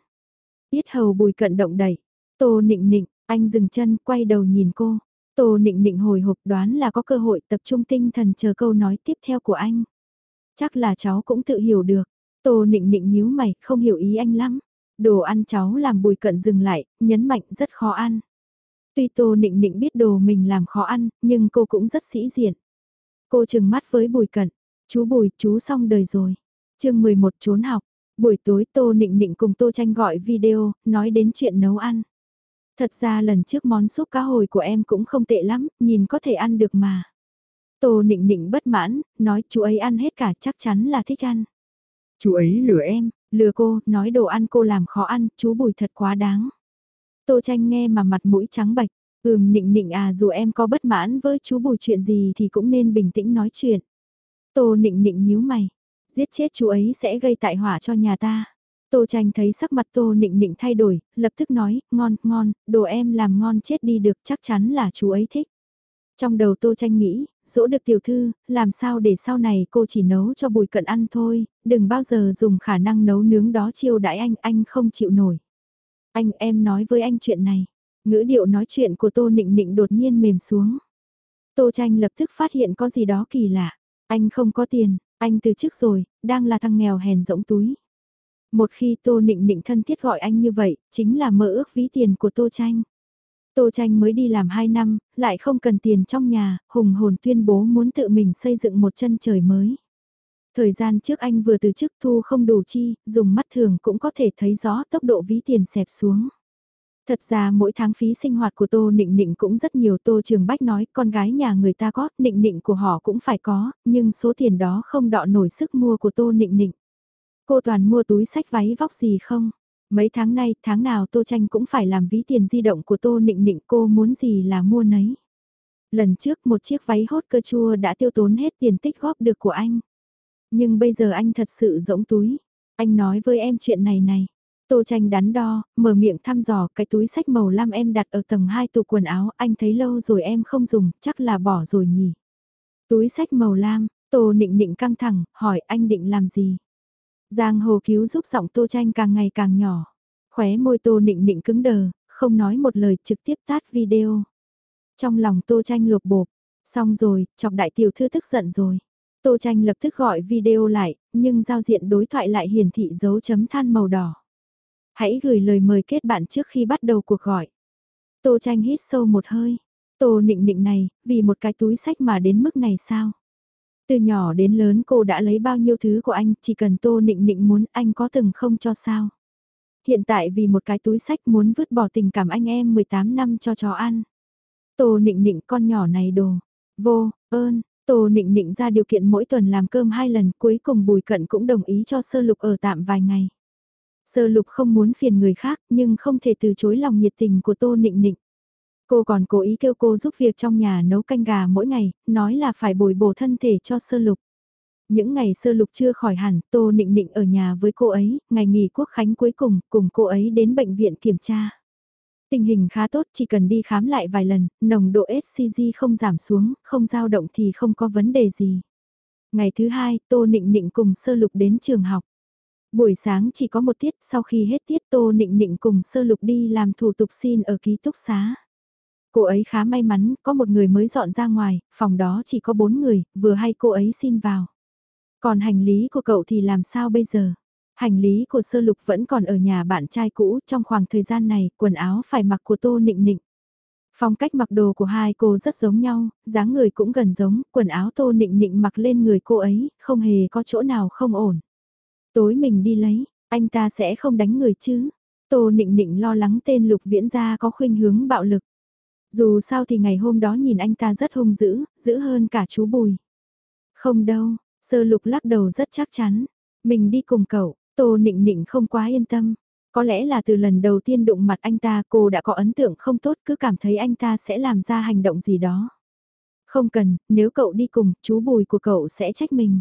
Biết hầu bùi cận động đẩy. Tô Nịnh Nịnh, anh dừng chân, quay đầu nhìn cô. Tô Nịnh Nịnh hồi hộp đoán là có cơ hội tập trung tinh thần chờ câu nói tiếp theo của anh. Chắc là cháu cũng tự hiểu được. Tô nịnh nịnh nhíu mày, không hiểu ý anh lắm. Đồ ăn cháu làm bùi cận dừng lại, nhấn mạnh rất khó ăn. Tuy Tô Nịnh Nịnh biết đồ mình làm khó ăn, nhưng cô cũng rất sĩ diện. Cô chừng mắt với Bùi Cận, chú Bùi, chú xong đời rồi. chương 11 trốn học, buổi tối Tô Nịnh Nịnh cùng Tô Tranh gọi video, nói đến chuyện nấu ăn. Thật ra lần trước món súp cá hồi của em cũng không tệ lắm, nhìn có thể ăn được mà. Tô nịnh nịnh bất mãn, nói chú ấy ăn hết cả chắc chắn là thích ăn. Chú ấy lừa em, lừa cô, nói đồ ăn cô làm khó ăn, chú bùi thật quá đáng. Tô tranh nghe mà mặt mũi trắng bạch, ừm nịnh nịnh à dù em có bất mãn với chú bùi chuyện gì thì cũng nên bình tĩnh nói chuyện. Tô nịnh nịnh nhíu mày, giết chết chú ấy sẽ gây tại họa cho nhà ta. Tô tranh thấy sắc mặt tô nịnh nịnh thay đổi, lập tức nói, ngon, ngon, đồ em làm ngon chết đi được chắc chắn là chú ấy thích. Trong đầu tô tranh nghĩ, dỗ được tiểu thư, làm sao để sau này cô chỉ nấu cho bùi cận ăn thôi, đừng bao giờ dùng khả năng nấu nướng đó chiêu đãi anh, anh không chịu nổi. Anh em nói với anh chuyện này, ngữ điệu nói chuyện của tô nịnh nịnh đột nhiên mềm xuống. Tô tranh lập tức phát hiện có gì đó kỳ lạ, anh không có tiền, anh từ trước rồi, đang là thằng nghèo hèn rỗng túi. Một khi tô nịnh nịnh thân thiết gọi anh như vậy, chính là mơ ước ví tiền của tô tranh. Tô Tranh mới đi làm 2 năm, lại không cần tiền trong nhà, hùng hồn tuyên bố muốn tự mình xây dựng một chân trời mới. Thời gian trước anh vừa từ chức thu không đủ chi, dùng mắt thường cũng có thể thấy rõ tốc độ ví tiền xẹp xuống. Thật ra mỗi tháng phí sinh hoạt của Tô Nịnh Nịnh cũng rất nhiều Tô Trường Bách nói con gái nhà người ta có, Nịnh Nịnh của họ cũng phải có, nhưng số tiền đó không đọ nổi sức mua của Tô Nịnh Nịnh. Cô toàn mua túi sách váy vóc gì không? Mấy tháng nay, tháng nào Tô Tranh cũng phải làm ví tiền di động của Tô Nịnh Nịnh cô muốn gì là mua nấy. Lần trước một chiếc váy hốt cơ chua đã tiêu tốn hết tiền tích góp được của anh. Nhưng bây giờ anh thật sự rỗng túi. Anh nói với em chuyện này này. Tô tranh đắn đo, mở miệng thăm dò cái túi sách màu lam em đặt ở tầng 2 tủ quần áo, anh thấy lâu rồi em không dùng, chắc là bỏ rồi nhỉ. Túi sách màu lam, Tô nịnh nịnh căng thẳng, hỏi anh định làm gì? Giang hồ cứu giúp giọng tô tranh càng ngày càng nhỏ. Khóe môi tô nịnh nịnh cứng đờ, không nói một lời trực tiếp tát video. Trong lòng Tô Tranh lột bột, xong rồi, chọc đại tiểu thư tức giận rồi. Tô Tranh lập tức gọi video lại, nhưng giao diện đối thoại lại hiển thị dấu chấm than màu đỏ. Hãy gửi lời mời kết bạn trước khi bắt đầu cuộc gọi. Tô Tranh hít sâu một hơi. Tô nịnh nịnh này, vì một cái túi sách mà đến mức này sao? Từ nhỏ đến lớn cô đã lấy bao nhiêu thứ của anh, chỉ cần Tô nịnh nịnh muốn anh có từng không cho sao? Hiện tại vì một cái túi sách muốn vứt bỏ tình cảm anh em 18 năm cho chó ăn. Tô nịnh nịnh con nhỏ này đồ. Vô, ơn, Tô nịnh nịnh ra điều kiện mỗi tuần làm cơm hai lần cuối cùng Bùi Cận cũng đồng ý cho sơ lục ở tạm vài ngày. Sơ lục không muốn phiền người khác nhưng không thể từ chối lòng nhiệt tình của Tô nịnh nịnh. Cô còn cố ý kêu cô giúp việc trong nhà nấu canh gà mỗi ngày, nói là phải bồi bổ thân thể cho sơ lục. Những ngày sơ lục chưa khỏi hẳn, Tô Nịnh Nịnh ở nhà với cô ấy, ngày nghỉ quốc khánh cuối cùng, cùng cô ấy đến bệnh viện kiểm tra. Tình hình khá tốt, chỉ cần đi khám lại vài lần, nồng độ SCG không giảm xuống, không dao động thì không có vấn đề gì. Ngày thứ hai, Tô Nịnh Nịnh cùng sơ lục đến trường học. Buổi sáng chỉ có một tiết, sau khi hết tiết Tô Nịnh Nịnh cùng sơ lục đi làm thủ tục xin ở ký túc xá. Cô ấy khá may mắn, có một người mới dọn ra ngoài, phòng đó chỉ có bốn người, vừa hay cô ấy xin vào. Còn hành lý của cậu thì làm sao bây giờ? Hành lý của sơ lục vẫn còn ở nhà bạn trai cũ, trong khoảng thời gian này, quần áo phải mặc của tô nịnh nịnh. Phong cách mặc đồ của hai cô rất giống nhau, dáng người cũng gần giống, quần áo tô nịnh nịnh mặc lên người cô ấy, không hề có chỗ nào không ổn. Tối mình đi lấy, anh ta sẽ không đánh người chứ. Tô nịnh nịnh lo lắng tên lục viễn gia có khuynh hướng bạo lực. Dù sao thì ngày hôm đó nhìn anh ta rất hung dữ, dữ hơn cả chú Bùi. Không đâu, sơ lục lắc đầu rất chắc chắn. Mình đi cùng cậu, Tô Nịnh Nịnh không quá yên tâm. Có lẽ là từ lần đầu tiên đụng mặt anh ta cô đã có ấn tượng không tốt cứ cảm thấy anh ta sẽ làm ra hành động gì đó. Không cần, nếu cậu đi cùng, chú bùi của cậu sẽ trách mình.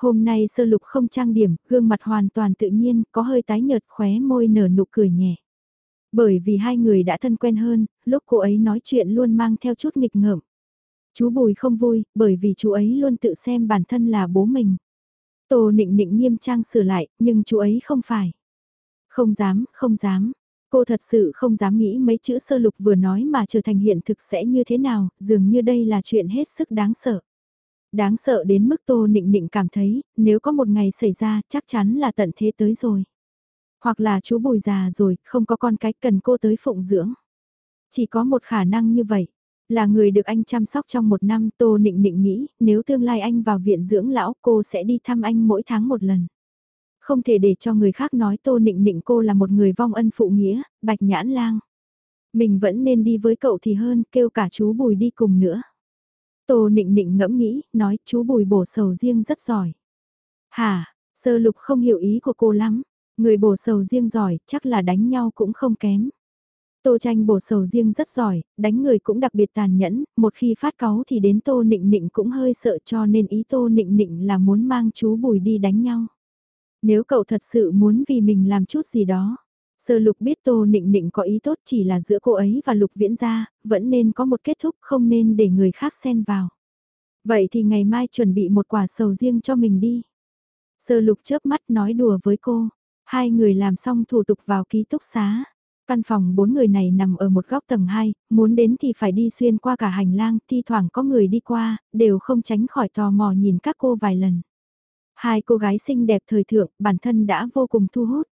Hôm nay sơ lục không trang điểm, gương mặt hoàn toàn tự nhiên, có hơi tái nhợt khóe môi nở nụ cười nhẹ. Bởi vì hai người đã thân quen hơn, lúc cô ấy nói chuyện luôn mang theo chút nghịch ngợm. Chú Bùi không vui, bởi vì chú ấy luôn tự xem bản thân là bố mình. Tô nịnh nịnh nghiêm trang sửa lại, nhưng chú ấy không phải. Không dám, không dám. Cô thật sự không dám nghĩ mấy chữ sơ lục vừa nói mà trở thành hiện thực sẽ như thế nào, dường như đây là chuyện hết sức đáng sợ. Đáng sợ đến mức Tô Nịnh Nịnh cảm thấy, nếu có một ngày xảy ra, chắc chắn là tận thế tới rồi. Hoặc là chú bùi già rồi, không có con cái cần cô tới phụng dưỡng. Chỉ có một khả năng như vậy, là người được anh chăm sóc trong một năm Tô Nịnh Nịnh nghĩ nếu tương lai anh vào viện dưỡng lão cô sẽ đi thăm anh mỗi tháng một lần. Không thể để cho người khác nói Tô Nịnh Nịnh cô là một người vong ân phụ nghĩa, bạch nhãn lang. Mình vẫn nên đi với cậu thì hơn, kêu cả chú Bùi đi cùng nữa. Tô Nịnh Nịnh ngẫm nghĩ, nói chú Bùi bổ sầu riêng rất giỏi. Hà, sơ lục không hiểu ý của cô lắm, người bổ sầu riêng giỏi, chắc là đánh nhau cũng không kém. Tô tranh bổ sầu riêng rất giỏi, đánh người cũng đặc biệt tàn nhẫn, một khi phát cáu thì đến tô nịnh nịnh cũng hơi sợ cho nên ý tô nịnh nịnh là muốn mang chú bùi đi đánh nhau. Nếu cậu thật sự muốn vì mình làm chút gì đó, sơ lục biết tô nịnh nịnh có ý tốt chỉ là giữa cô ấy và lục viễn gia, vẫn nên có một kết thúc không nên để người khác xen vào. Vậy thì ngày mai chuẩn bị một quả sầu riêng cho mình đi. Sơ lục chớp mắt nói đùa với cô, hai người làm xong thủ tục vào ký túc xá. Căn phòng bốn người này nằm ở một góc tầng 2, muốn đến thì phải đi xuyên qua cả hành lang, thi thoảng có người đi qua, đều không tránh khỏi tò mò nhìn các cô vài lần. Hai cô gái xinh đẹp thời thượng, bản thân đã vô cùng thu hút.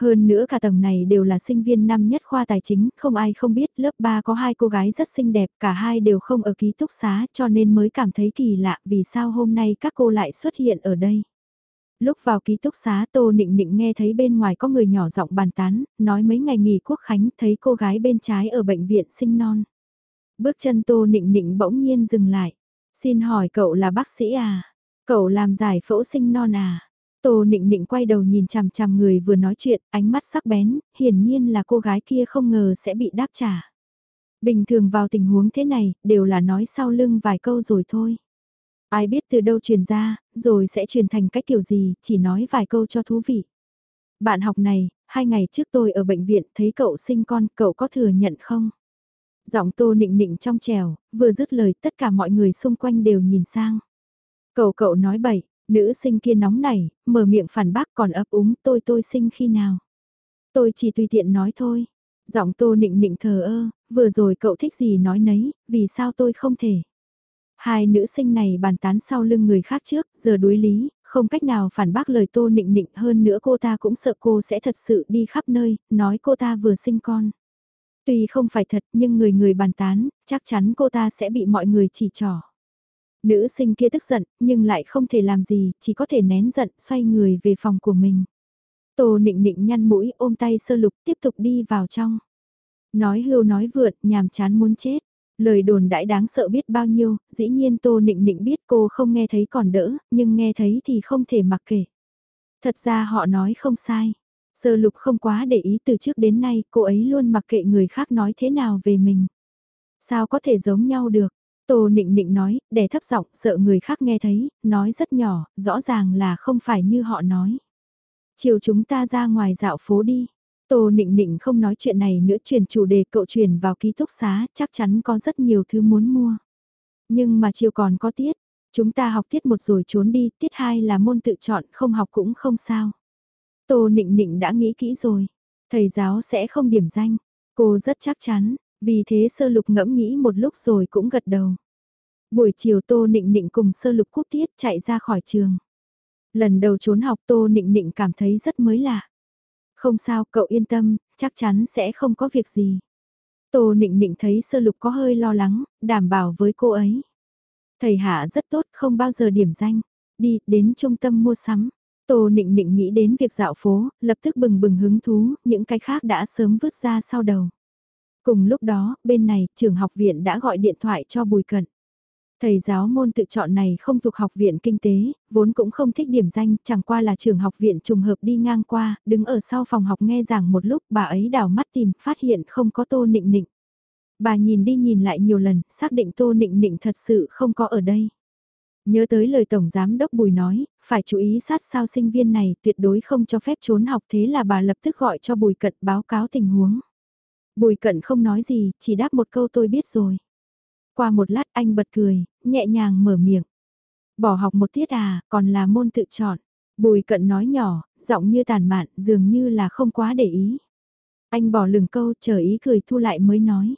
Hơn nữa cả tầng này đều là sinh viên năm nhất khoa tài chính, không ai không biết lớp 3 có hai cô gái rất xinh đẹp, cả hai đều không ở ký túc xá cho nên mới cảm thấy kỳ lạ vì sao hôm nay các cô lại xuất hiện ở đây. Lúc vào ký túc xá Tô Nịnh Nịnh nghe thấy bên ngoài có người nhỏ giọng bàn tán, nói mấy ngày nghỉ quốc khánh thấy cô gái bên trái ở bệnh viện sinh non. Bước chân Tô Nịnh Nịnh bỗng nhiên dừng lại. Xin hỏi cậu là bác sĩ à? Cậu làm giải phẫu sinh non à? Tô Nịnh Nịnh quay đầu nhìn chằm chằm người vừa nói chuyện, ánh mắt sắc bén, hiển nhiên là cô gái kia không ngờ sẽ bị đáp trả. Bình thường vào tình huống thế này, đều là nói sau lưng vài câu rồi thôi. Ai biết từ đâu truyền ra, rồi sẽ truyền thành cách kiểu gì, chỉ nói vài câu cho thú vị. Bạn học này, hai ngày trước tôi ở bệnh viện thấy cậu sinh con, cậu có thừa nhận không? Giọng tô nịnh nịnh trong trèo, vừa dứt lời tất cả mọi người xung quanh đều nhìn sang. Cậu cậu nói bậy, nữ sinh kia nóng nảy, mở miệng phản bác còn ấp úng tôi tôi sinh khi nào? Tôi chỉ tùy tiện nói thôi. Giọng tô nịnh nịnh thờ ơ, vừa rồi cậu thích gì nói nấy, vì sao tôi không thể. Hai nữ sinh này bàn tán sau lưng người khác trước, giờ đối lý, không cách nào phản bác lời tô nịnh nịnh hơn nữa cô ta cũng sợ cô sẽ thật sự đi khắp nơi, nói cô ta vừa sinh con. Tuy không phải thật nhưng người người bàn tán, chắc chắn cô ta sẽ bị mọi người chỉ trỏ. Nữ sinh kia tức giận, nhưng lại không thể làm gì, chỉ có thể nén giận, xoay người về phòng của mình. Tô nịnh nịnh nhăn mũi ôm tay sơ lục tiếp tục đi vào trong. Nói hưu nói vượt, nhàm chán muốn chết. Lời đồn đãi đáng sợ biết bao nhiêu, dĩ nhiên Tô Nịnh Nịnh biết cô không nghe thấy còn đỡ, nhưng nghe thấy thì không thể mặc kệ. Thật ra họ nói không sai. Sơ lục không quá để ý từ trước đến nay, cô ấy luôn mặc kệ người khác nói thế nào về mình. Sao có thể giống nhau được? Tô Nịnh Nịnh nói, để thấp giọng, sợ người khác nghe thấy, nói rất nhỏ, rõ ràng là không phải như họ nói. Chiều chúng ta ra ngoài dạo phố đi. Tô Nịnh Nịnh không nói chuyện này nữa chuyển chủ đề cậu chuyển vào ký túc xá, chắc chắn có rất nhiều thứ muốn mua. Nhưng mà chiều còn có tiết, chúng ta học tiết một rồi trốn đi, tiết hai là môn tự chọn, không học cũng không sao. Tô Nịnh Nịnh đã nghĩ kỹ rồi, thầy giáo sẽ không điểm danh, cô rất chắc chắn, vì thế sơ lục ngẫm nghĩ một lúc rồi cũng gật đầu. Buổi chiều Tô Nịnh Nịnh cùng sơ lục cúp tiết chạy ra khỏi trường. Lần đầu trốn học Tô Nịnh Nịnh cảm thấy rất mới lạ. Không sao, cậu yên tâm, chắc chắn sẽ không có việc gì. Tô Nịnh Nịnh thấy sơ lục có hơi lo lắng, đảm bảo với cô ấy. Thầy Hạ rất tốt, không bao giờ điểm danh. Đi, đến trung tâm mua sắm. Tô Nịnh Nịnh nghĩ đến việc dạo phố, lập tức bừng bừng hứng thú, những cái khác đã sớm vứt ra sau đầu. Cùng lúc đó, bên này, trường học viện đã gọi điện thoại cho Bùi Cận. Thầy giáo môn tự chọn này không thuộc học viện kinh tế, vốn cũng không thích điểm danh, chẳng qua là trường học viện trùng hợp đi ngang qua, đứng ở sau phòng học nghe giảng một lúc bà ấy đảo mắt tìm, phát hiện không có tô nịnh nịnh. Bà nhìn đi nhìn lại nhiều lần, xác định tô nịnh nịnh thật sự không có ở đây. Nhớ tới lời Tổng Giám Đốc Bùi nói, phải chú ý sát sao sinh viên này tuyệt đối không cho phép trốn học thế là bà lập tức gọi cho Bùi Cận báo cáo tình huống. Bùi Cận không nói gì, chỉ đáp một câu tôi biết rồi. Qua một lát anh bật cười, nhẹ nhàng mở miệng. Bỏ học một tiết à, còn là môn tự chọn. Bùi cận nói nhỏ, giọng như tàn mạn, dường như là không quá để ý. Anh bỏ lừng câu, chờ ý cười thu lại mới nói.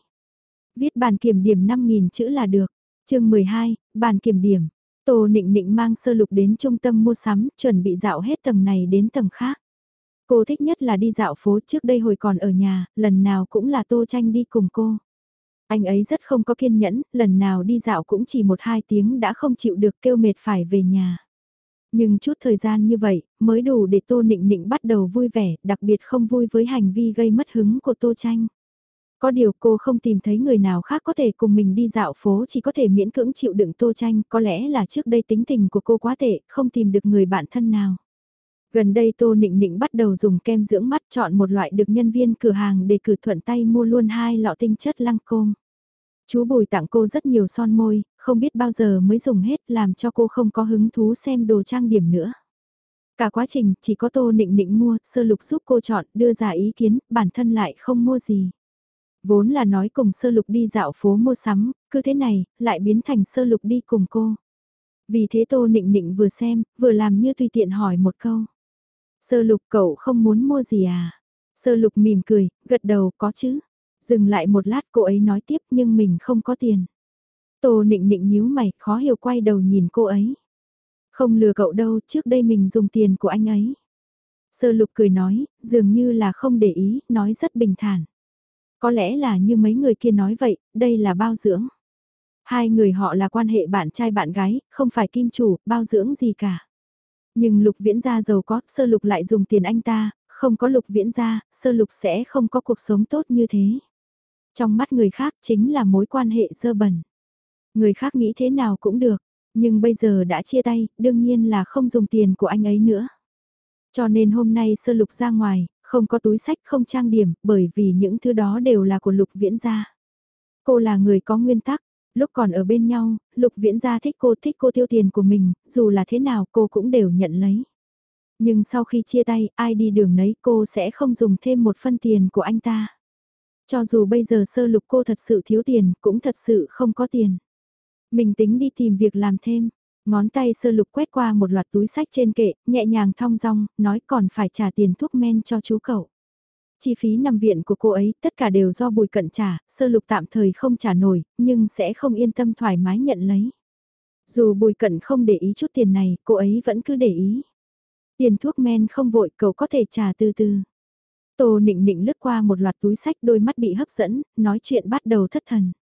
Viết bàn kiểm điểm 5.000 chữ là được. chương 12, bàn kiểm điểm. Tô Nịnh Nịnh mang sơ lục đến trung tâm mua sắm, chuẩn bị dạo hết tầng này đến tầng khác. Cô thích nhất là đi dạo phố trước đây hồi còn ở nhà, lần nào cũng là Tô Tranh đi cùng cô. Anh ấy rất không có kiên nhẫn, lần nào đi dạo cũng chỉ một hai tiếng đã không chịu được kêu mệt phải về nhà. Nhưng chút thời gian như vậy, mới đủ để Tô Nịnh Nịnh bắt đầu vui vẻ, đặc biệt không vui với hành vi gây mất hứng của Tô Tranh. Có điều cô không tìm thấy người nào khác có thể cùng mình đi dạo phố chỉ có thể miễn cưỡng chịu đựng Tô Tranh, có lẽ là trước đây tính tình của cô quá tệ, không tìm được người bạn thân nào. Gần đây Tô Nịnh Nịnh bắt đầu dùng kem dưỡng mắt chọn một loại được nhân viên cửa hàng để cử thuận tay mua luôn hai lọ tinh chất lăng côm. Chú Bùi tặng cô rất nhiều son môi, không biết bao giờ mới dùng hết làm cho cô không có hứng thú xem đồ trang điểm nữa. Cả quá trình chỉ có Tô Nịnh Nịnh mua, sơ lục giúp cô chọn, đưa ra ý kiến, bản thân lại không mua gì. Vốn là nói cùng sơ lục đi dạo phố mua sắm, cứ thế này, lại biến thành sơ lục đi cùng cô. Vì thế Tô Nịnh Nịnh vừa xem, vừa làm như tùy tiện hỏi một câu. Sơ lục cậu không muốn mua gì à? Sơ lục mỉm cười, gật đầu có chứ. Dừng lại một lát cô ấy nói tiếp nhưng mình không có tiền. Tô nịnh nịnh nhíu mày, khó hiểu quay đầu nhìn cô ấy. Không lừa cậu đâu, trước đây mình dùng tiền của anh ấy. Sơ lục cười nói, dường như là không để ý, nói rất bình thản. Có lẽ là như mấy người kia nói vậy, đây là bao dưỡng. Hai người họ là quan hệ bạn trai bạn gái, không phải kim chủ, bao dưỡng gì cả. Nhưng lục viễn gia giàu có, sơ lục lại dùng tiền anh ta, không có lục viễn gia, sơ lục sẽ không có cuộc sống tốt như thế. Trong mắt người khác chính là mối quan hệ dơ bẩn. Người khác nghĩ thế nào cũng được, nhưng bây giờ đã chia tay, đương nhiên là không dùng tiền của anh ấy nữa. Cho nên hôm nay sơ lục ra ngoài, không có túi sách không trang điểm, bởi vì những thứ đó đều là của lục viễn gia. Cô là người có nguyên tắc, Lúc còn ở bên nhau, Lục Viễn gia thích cô thích cô tiêu tiền của mình, dù là thế nào cô cũng đều nhận lấy. Nhưng sau khi chia tay, ai đi đường nấy cô sẽ không dùng thêm một phân tiền của anh ta. Cho dù bây giờ sơ lục cô thật sự thiếu tiền, cũng thật sự không có tiền. Mình tính đi tìm việc làm thêm. Ngón tay sơ lục quét qua một loạt túi sách trên kệ, nhẹ nhàng thong dong, nói còn phải trả tiền thuốc men cho chú cậu. Chi phí nằm viện của cô ấy tất cả đều do bùi cận trả, sơ lục tạm thời không trả nổi, nhưng sẽ không yên tâm thoải mái nhận lấy. Dù bùi cận không để ý chút tiền này, cô ấy vẫn cứ để ý. Tiền thuốc men không vội, cậu có thể trả từ từ. Tô nịnh nịnh lướt qua một loạt túi sách đôi mắt bị hấp dẫn, nói chuyện bắt đầu thất thần.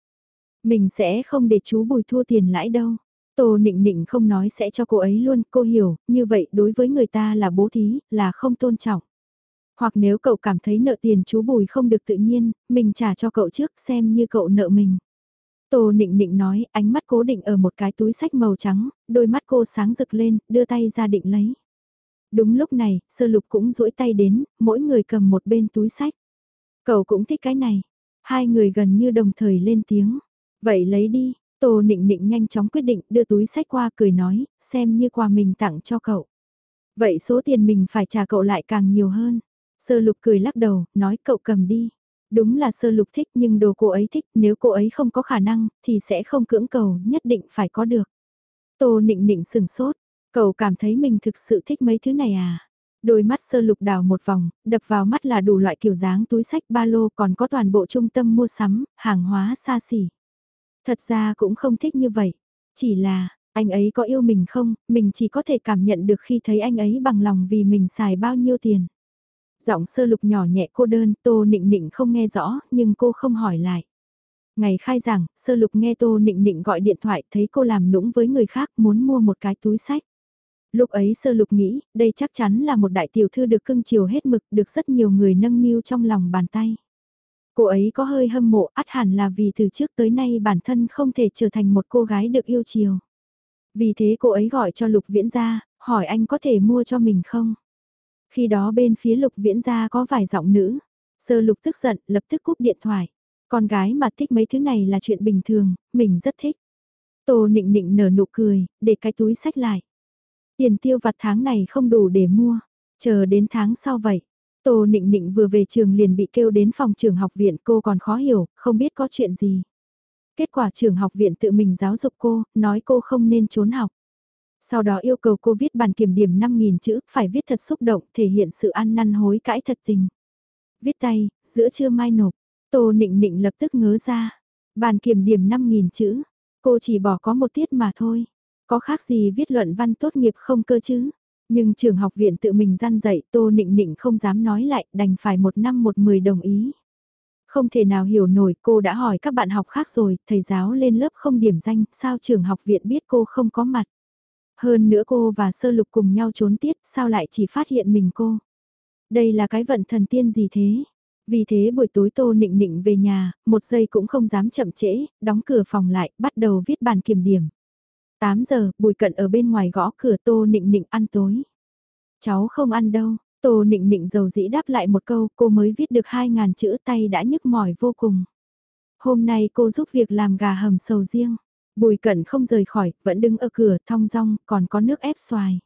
Mình sẽ không để chú bùi thua tiền lãi đâu. Tô nịnh nịnh không nói sẽ cho cô ấy luôn, cô hiểu, như vậy đối với người ta là bố thí, là không tôn trọng. Hoặc nếu cậu cảm thấy nợ tiền chú bùi không được tự nhiên, mình trả cho cậu trước xem như cậu nợ mình. Tô nịnh nịnh nói, ánh mắt cố định ở một cái túi sách màu trắng, đôi mắt cô sáng rực lên, đưa tay ra định lấy. Đúng lúc này, sơ lục cũng duỗi tay đến, mỗi người cầm một bên túi sách. Cậu cũng thích cái này. Hai người gần như đồng thời lên tiếng. Vậy lấy đi, Tô nịnh nịnh nhanh chóng quyết định đưa túi sách qua cười nói, xem như quà mình tặng cho cậu. Vậy số tiền mình phải trả cậu lại càng nhiều hơn. Sơ lục cười lắc đầu, nói cậu cầm đi. Đúng là sơ lục thích nhưng đồ cô ấy thích, nếu cô ấy không có khả năng, thì sẽ không cưỡng cầu, nhất định phải có được. Tô nịnh nịnh sừng sốt, cậu cảm thấy mình thực sự thích mấy thứ này à? Đôi mắt sơ lục đào một vòng, đập vào mắt là đủ loại kiểu dáng túi sách ba lô còn có toàn bộ trung tâm mua sắm, hàng hóa xa xỉ. Thật ra cũng không thích như vậy, chỉ là, anh ấy có yêu mình không, mình chỉ có thể cảm nhận được khi thấy anh ấy bằng lòng vì mình xài bao nhiêu tiền. Giọng sơ lục nhỏ nhẹ cô đơn, tô nịnh nịnh không nghe rõ, nhưng cô không hỏi lại. Ngày khai giảng, sơ lục nghe tô nịnh nịnh gọi điện thoại thấy cô làm nũng với người khác muốn mua một cái túi sách. Lúc ấy sơ lục nghĩ, đây chắc chắn là một đại tiểu thư được cưng chiều hết mực, được rất nhiều người nâng niu trong lòng bàn tay. Cô ấy có hơi hâm mộ, ắt hẳn là vì từ trước tới nay bản thân không thể trở thành một cô gái được yêu chiều. Vì thế cô ấy gọi cho lục viễn ra, hỏi anh có thể mua cho mình không? Khi đó bên phía lục viễn gia có vài giọng nữ. Sơ lục tức giận, lập tức cúp điện thoại. Con gái mà thích mấy thứ này là chuyện bình thường, mình rất thích. Tô nịnh nịnh nở nụ cười, để cái túi sách lại. Tiền tiêu vặt tháng này không đủ để mua. Chờ đến tháng sau vậy. Tô nịnh nịnh vừa về trường liền bị kêu đến phòng trường học viện cô còn khó hiểu, không biết có chuyện gì. Kết quả trường học viện tự mình giáo dục cô, nói cô không nên trốn học. Sau đó yêu cầu cô viết bản kiểm điểm 5.000 chữ, phải viết thật xúc động, thể hiện sự ăn năn hối cãi thật tình. Viết tay, giữa trưa mai nộp, Tô Nịnh Nịnh lập tức ngớ ra. Bản kiểm điểm 5.000 chữ, cô chỉ bỏ có một tiết mà thôi. Có khác gì viết luận văn tốt nghiệp không cơ chứ? Nhưng trường học viện tự mình gian dạy Tô Nịnh Nịnh không dám nói lại, đành phải một năm một mười đồng ý. Không thể nào hiểu nổi cô đã hỏi các bạn học khác rồi, thầy giáo lên lớp không điểm danh, sao trường học viện biết cô không có mặt. Hơn nữa cô và sơ lục cùng nhau trốn tiết, sao lại chỉ phát hiện mình cô? Đây là cái vận thần tiên gì thế? Vì thế buổi tối Tô Nịnh Nịnh về nhà, một giây cũng không dám chậm trễ, đóng cửa phòng lại, bắt đầu viết bàn kiểm điểm. 8 giờ, Bùi Cận ở bên ngoài gõ cửa Tô Nịnh Nịnh ăn tối. Cháu không ăn đâu, Tô Nịnh Nịnh dầu dĩ đáp lại một câu, cô mới viết được 2.000 chữ tay đã nhức mỏi vô cùng. Hôm nay cô giúp việc làm gà hầm sầu riêng. Bùi cận không rời khỏi, vẫn đứng ở cửa, thong rong còn có nước ép xoài.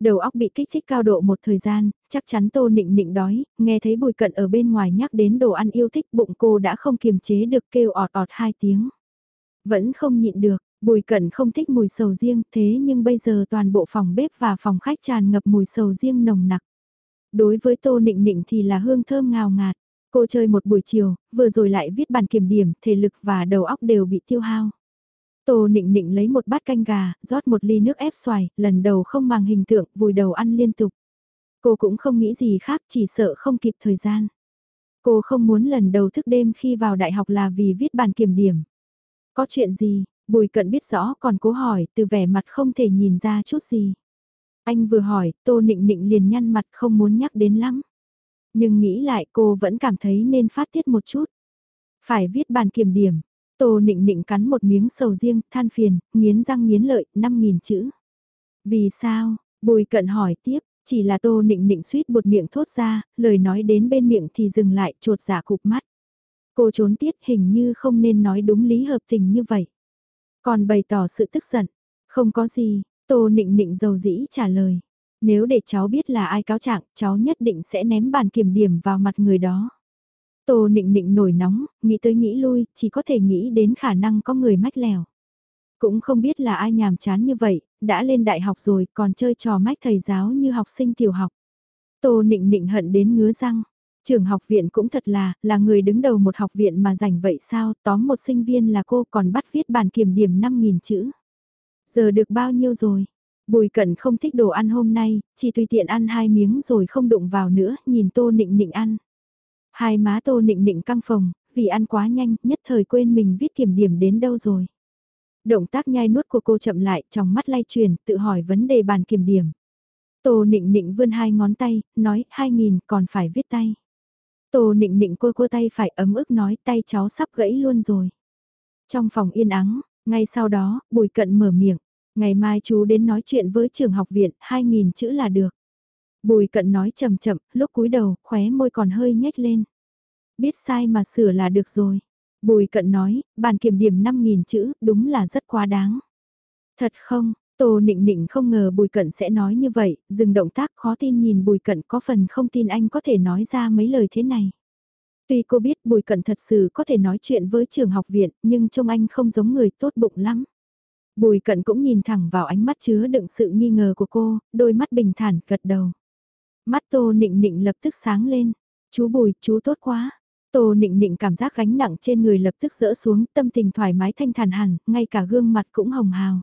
Đầu óc bị kích thích cao độ một thời gian, chắc chắn tô nịnh nịnh đói, nghe thấy bùi cận ở bên ngoài nhắc đến đồ ăn yêu thích bụng cô đã không kiềm chế được kêu ọt ọt hai tiếng. Vẫn không nhịn được, bùi cận không thích mùi sầu riêng thế nhưng bây giờ toàn bộ phòng bếp và phòng khách tràn ngập mùi sầu riêng nồng nặc. Đối với tô nịnh nịnh thì là hương thơm ngào ngạt. Cô chơi một buổi chiều, vừa rồi lại viết bàn kiểm điểm, thể lực và đầu óc đều bị tiêu hao. Tô nịnh nịnh lấy một bát canh gà, rót một ly nước ép xoài, lần đầu không màng hình tượng, vùi đầu ăn liên tục. Cô cũng không nghĩ gì khác, chỉ sợ không kịp thời gian. Cô không muốn lần đầu thức đêm khi vào đại học là vì viết bàn kiểm điểm. Có chuyện gì, Bùi Cận biết rõ còn cố hỏi, từ vẻ mặt không thể nhìn ra chút gì. Anh vừa hỏi, Tô Nịnh Nịnh liền nhăn mặt không muốn nhắc đến lắm. Nhưng nghĩ lại cô vẫn cảm thấy nên phát tiết một chút. Phải viết bàn kiểm điểm, Tô nịnh nịnh cắn một miếng sầu riêng, than phiền, nghiến răng nghiến lợi, 5.000 chữ. Vì sao? Bùi cận hỏi tiếp, chỉ là tô nịnh nịnh suýt bột miệng thốt ra, lời nói đến bên miệng thì dừng lại, trột dạ giả cục mắt. Cô trốn tiết hình như không nên nói đúng lý hợp tình như vậy. Còn bày tỏ sự tức giận, không có gì, tô nịnh nịnh dầu dĩ trả lời. Nếu để cháu biết là ai cáo trạng, cháu nhất định sẽ ném bàn kiểm điểm vào mặt người đó. Tô nịnh nịnh nổi nóng, nghĩ tới nghĩ lui, chỉ có thể nghĩ đến khả năng có người mách lèo. Cũng không biết là ai nhàm chán như vậy, đã lên đại học rồi còn chơi trò mách thầy giáo như học sinh tiểu học. Tô nịnh nịnh hận đến ngứa răng. Trường học viện cũng thật là, là người đứng đầu một học viện mà rảnh vậy sao, tóm một sinh viên là cô còn bắt viết bản kiểm điểm 5.000 chữ. Giờ được bao nhiêu rồi? Bùi Cẩn không thích đồ ăn hôm nay, chỉ tùy tiện ăn hai miếng rồi không đụng vào nữa, nhìn tô nịnh nịnh ăn. Hai má tô nịnh nịnh căng phồng, vì ăn quá nhanh, nhất thời quên mình viết kiểm điểm đến đâu rồi. Động tác nhai nuốt của cô chậm lại, trong mắt lay chuyển, tự hỏi vấn đề bàn kiểm điểm. Tô nịnh nịnh vươn hai ngón tay, nói, hai nghìn còn phải viết tay. Tô nịnh nịnh cua cua tay phải ấm ức nói tay cháu sắp gãy luôn rồi. Trong phòng yên ắng, ngay sau đó, bùi cận mở miệng. Ngày mai chú đến nói chuyện với trường học viện, hai nghìn chữ là được. Bùi cận nói chậm chậm, lúc cúi đầu, khóe môi còn hơi nhếch lên. Biết sai mà sửa là được rồi. Bùi cận nói, bàn kiểm điểm 5.000 chữ, đúng là rất quá đáng. Thật không, Tô Nịnh Nịnh không ngờ Bùi Cận sẽ nói như vậy, dừng động tác khó tin nhìn Bùi Cận có phần không tin anh có thể nói ra mấy lời thế này. Tuy cô biết Bùi Cận thật sự có thể nói chuyện với trường học viện, nhưng trông anh không giống người tốt bụng lắm. Bùi Cận cũng nhìn thẳng vào ánh mắt chứa đựng sự nghi ngờ của cô, đôi mắt bình thản, gật đầu. Mắt Tô Nịnh Nịnh lập tức sáng lên. Chú Bùi, chú tốt quá. Tô Nịnh Nịnh cảm giác gánh nặng trên người lập tức rỡ xuống, tâm tình thoải mái thanh thản hẳn, ngay cả gương mặt cũng hồng hào.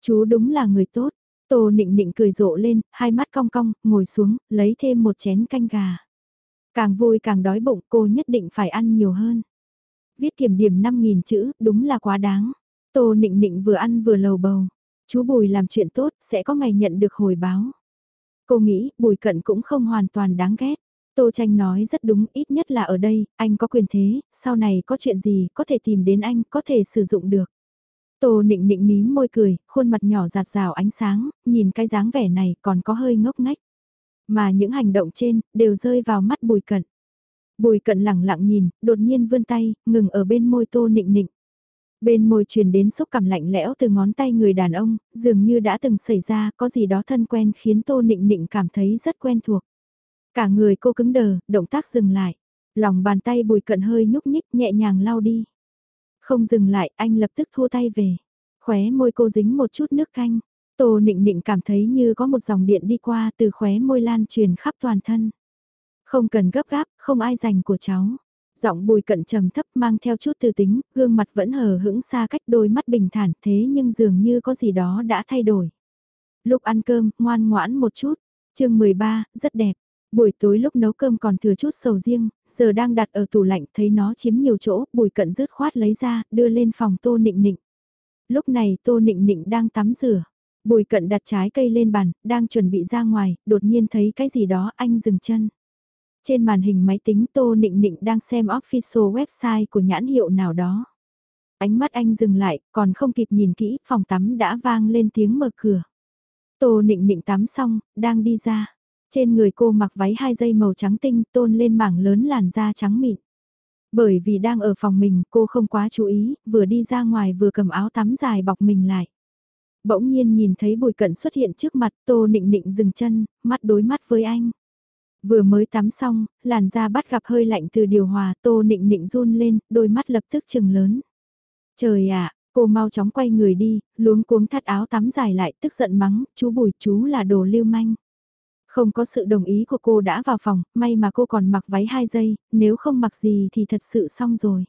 Chú đúng là người tốt. Tô Nịnh Nịnh cười rộ lên, hai mắt cong cong, ngồi xuống, lấy thêm một chén canh gà. Càng vui càng đói bụng cô nhất định phải ăn nhiều hơn. Viết kiểm điểm 5.000 chữ, đúng là quá đáng. Tô Nịnh Nịnh vừa ăn vừa lầu bầu. Chú Bùi làm chuyện tốt, sẽ có ngày nhận được hồi báo. Cô nghĩ, Bùi Cận cũng không hoàn toàn đáng ghét. Tô Tranh nói rất đúng, ít nhất là ở đây, anh có quyền thế, sau này có chuyện gì, có thể tìm đến anh, có thể sử dụng được. Tô nịnh nịnh mí môi cười, khuôn mặt nhỏ giạt rào ánh sáng, nhìn cái dáng vẻ này còn có hơi ngốc ngách. Mà những hành động trên, đều rơi vào mắt bùi cận. Bùi cận lẳng lặng nhìn, đột nhiên vươn tay, ngừng ở bên môi tô nịnh nịnh. Bên môi truyền đến xúc cảm lạnh lẽo từ ngón tay người đàn ông, dường như đã từng xảy ra, có gì đó thân quen khiến tô nịnh nịnh cảm thấy rất quen thuộc. Cả người cô cứng đờ, động tác dừng lại. Lòng bàn tay bùi cận hơi nhúc nhích nhẹ nhàng lau đi. Không dừng lại, anh lập tức thua tay về. Khóe môi cô dính một chút nước canh. Tô nịnh nịnh cảm thấy như có một dòng điện đi qua từ khóe môi lan truyền khắp toàn thân. Không cần gấp gáp, không ai dành của cháu. Giọng bùi cận trầm thấp mang theo chút tư tính, gương mặt vẫn hờ hững xa cách đôi mắt bình thản thế nhưng dường như có gì đó đã thay đổi. Lúc ăn cơm, ngoan ngoãn một chút. chương 13, rất đẹp. Buổi tối lúc nấu cơm còn thừa chút sầu riêng, giờ đang đặt ở tủ lạnh thấy nó chiếm nhiều chỗ, bùi cận rứt khoát lấy ra, đưa lên phòng tô nịnh nịnh. Lúc này tô nịnh nịnh đang tắm rửa. Bùi cận đặt trái cây lên bàn, đang chuẩn bị ra ngoài, đột nhiên thấy cái gì đó anh dừng chân. Trên màn hình máy tính Tô Nịnh Nịnh đang xem official website của nhãn hiệu nào đó. Ánh mắt anh dừng lại, còn không kịp nhìn kỹ, phòng tắm đã vang lên tiếng mở cửa. Tô Nịnh Nịnh tắm xong, đang đi ra. Trên người cô mặc váy hai dây màu trắng tinh tôn lên mảng lớn làn da trắng mịn. Bởi vì đang ở phòng mình cô không quá chú ý, vừa đi ra ngoài vừa cầm áo tắm dài bọc mình lại. Bỗng nhiên nhìn thấy bùi cận xuất hiện trước mặt tô nịnh nịnh dừng chân, mắt đối mắt với anh. Vừa mới tắm xong, làn da bắt gặp hơi lạnh từ điều hòa tô nịnh nịnh run lên, đôi mắt lập tức chừng lớn. Trời ạ, cô mau chóng quay người đi, luống cuống thắt áo tắm dài lại tức giận mắng, chú bùi chú là đồ lưu manh. Không có sự đồng ý của cô đã vào phòng, may mà cô còn mặc váy hai giây, nếu không mặc gì thì thật sự xong rồi.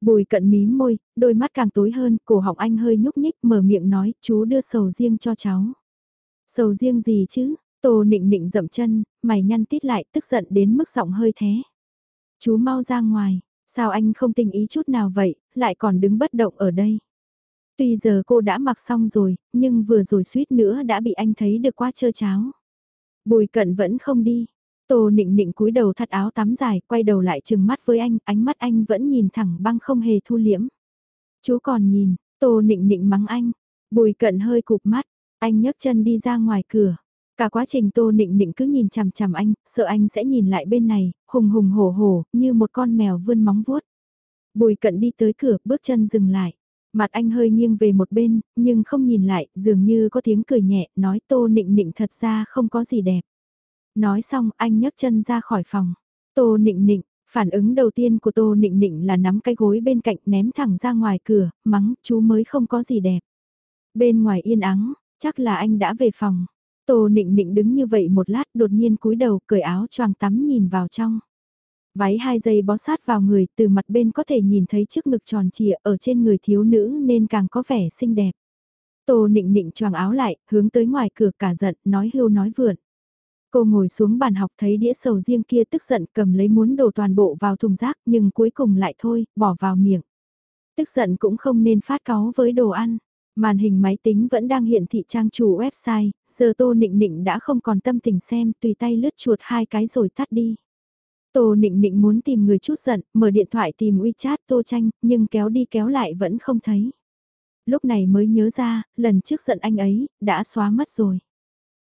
Bùi cận mím môi, đôi mắt càng tối hơn, cổ họng anh hơi nhúc nhích mở miệng nói, chú đưa sầu riêng cho cháu. Sầu riêng gì chứ? Tô nịnh nịnh dậm chân, mày nhăn tít lại tức giận đến mức giọng hơi thế. Chú mau ra ngoài, sao anh không tình ý chút nào vậy, lại còn đứng bất động ở đây. Tuy giờ cô đã mặc xong rồi, nhưng vừa rồi suýt nữa đã bị anh thấy được qua chơ cháo. Bùi cận vẫn không đi. Tô nịnh nịnh cúi đầu thắt áo tắm dài, quay đầu lại chừng mắt với anh, ánh mắt anh vẫn nhìn thẳng băng không hề thu liễm. Chú còn nhìn, tô nịnh nịnh mắng anh. Bùi cận hơi cụp mắt, anh nhấc chân đi ra ngoài cửa. Cả quá trình tô nịnh nịnh cứ nhìn chằm chằm anh, sợ anh sẽ nhìn lại bên này, hùng hùng hổ hổ, như một con mèo vươn móng vuốt. Bùi cận đi tới cửa, bước chân dừng lại. Mặt anh hơi nghiêng về một bên, nhưng không nhìn lại, dường như có tiếng cười nhẹ, nói tô nịnh nịnh thật ra không có gì đẹp. Nói xong, anh nhấc chân ra khỏi phòng. Tô nịnh nịnh, phản ứng đầu tiên của tô nịnh nịnh là nắm cái gối bên cạnh ném thẳng ra ngoài cửa, mắng, chú mới không có gì đẹp. Bên ngoài yên ắng, chắc là anh đã về phòng. Tô nịnh nịnh đứng như vậy một lát đột nhiên cúi đầu cởi áo choàng tắm nhìn vào trong. Váy hai giây bó sát vào người, từ mặt bên có thể nhìn thấy chiếc ngực tròn trịa ở trên người thiếu nữ nên càng có vẻ xinh đẹp. Tô nịnh nịnh choàng áo lại, hướng tới ngoài cửa cả giận, nói hưu nói vượn. Cô ngồi xuống bàn học thấy đĩa sầu riêng kia tức giận cầm lấy muốn đổ toàn bộ vào thùng rác nhưng cuối cùng lại thôi, bỏ vào miệng. Tức giận cũng không nên phát cáu với đồ ăn. Màn hình máy tính vẫn đang hiện thị trang chủ website, giờ Tô Nịnh Nịnh đã không còn tâm tình xem, tùy tay lướt chuột hai cái rồi tắt đi. Tô Nịnh Nịnh muốn tìm người chút giận, mở điện thoại tìm WeChat Tô Tranh, nhưng kéo đi kéo lại vẫn không thấy. Lúc này mới nhớ ra, lần trước giận anh ấy, đã xóa mất rồi.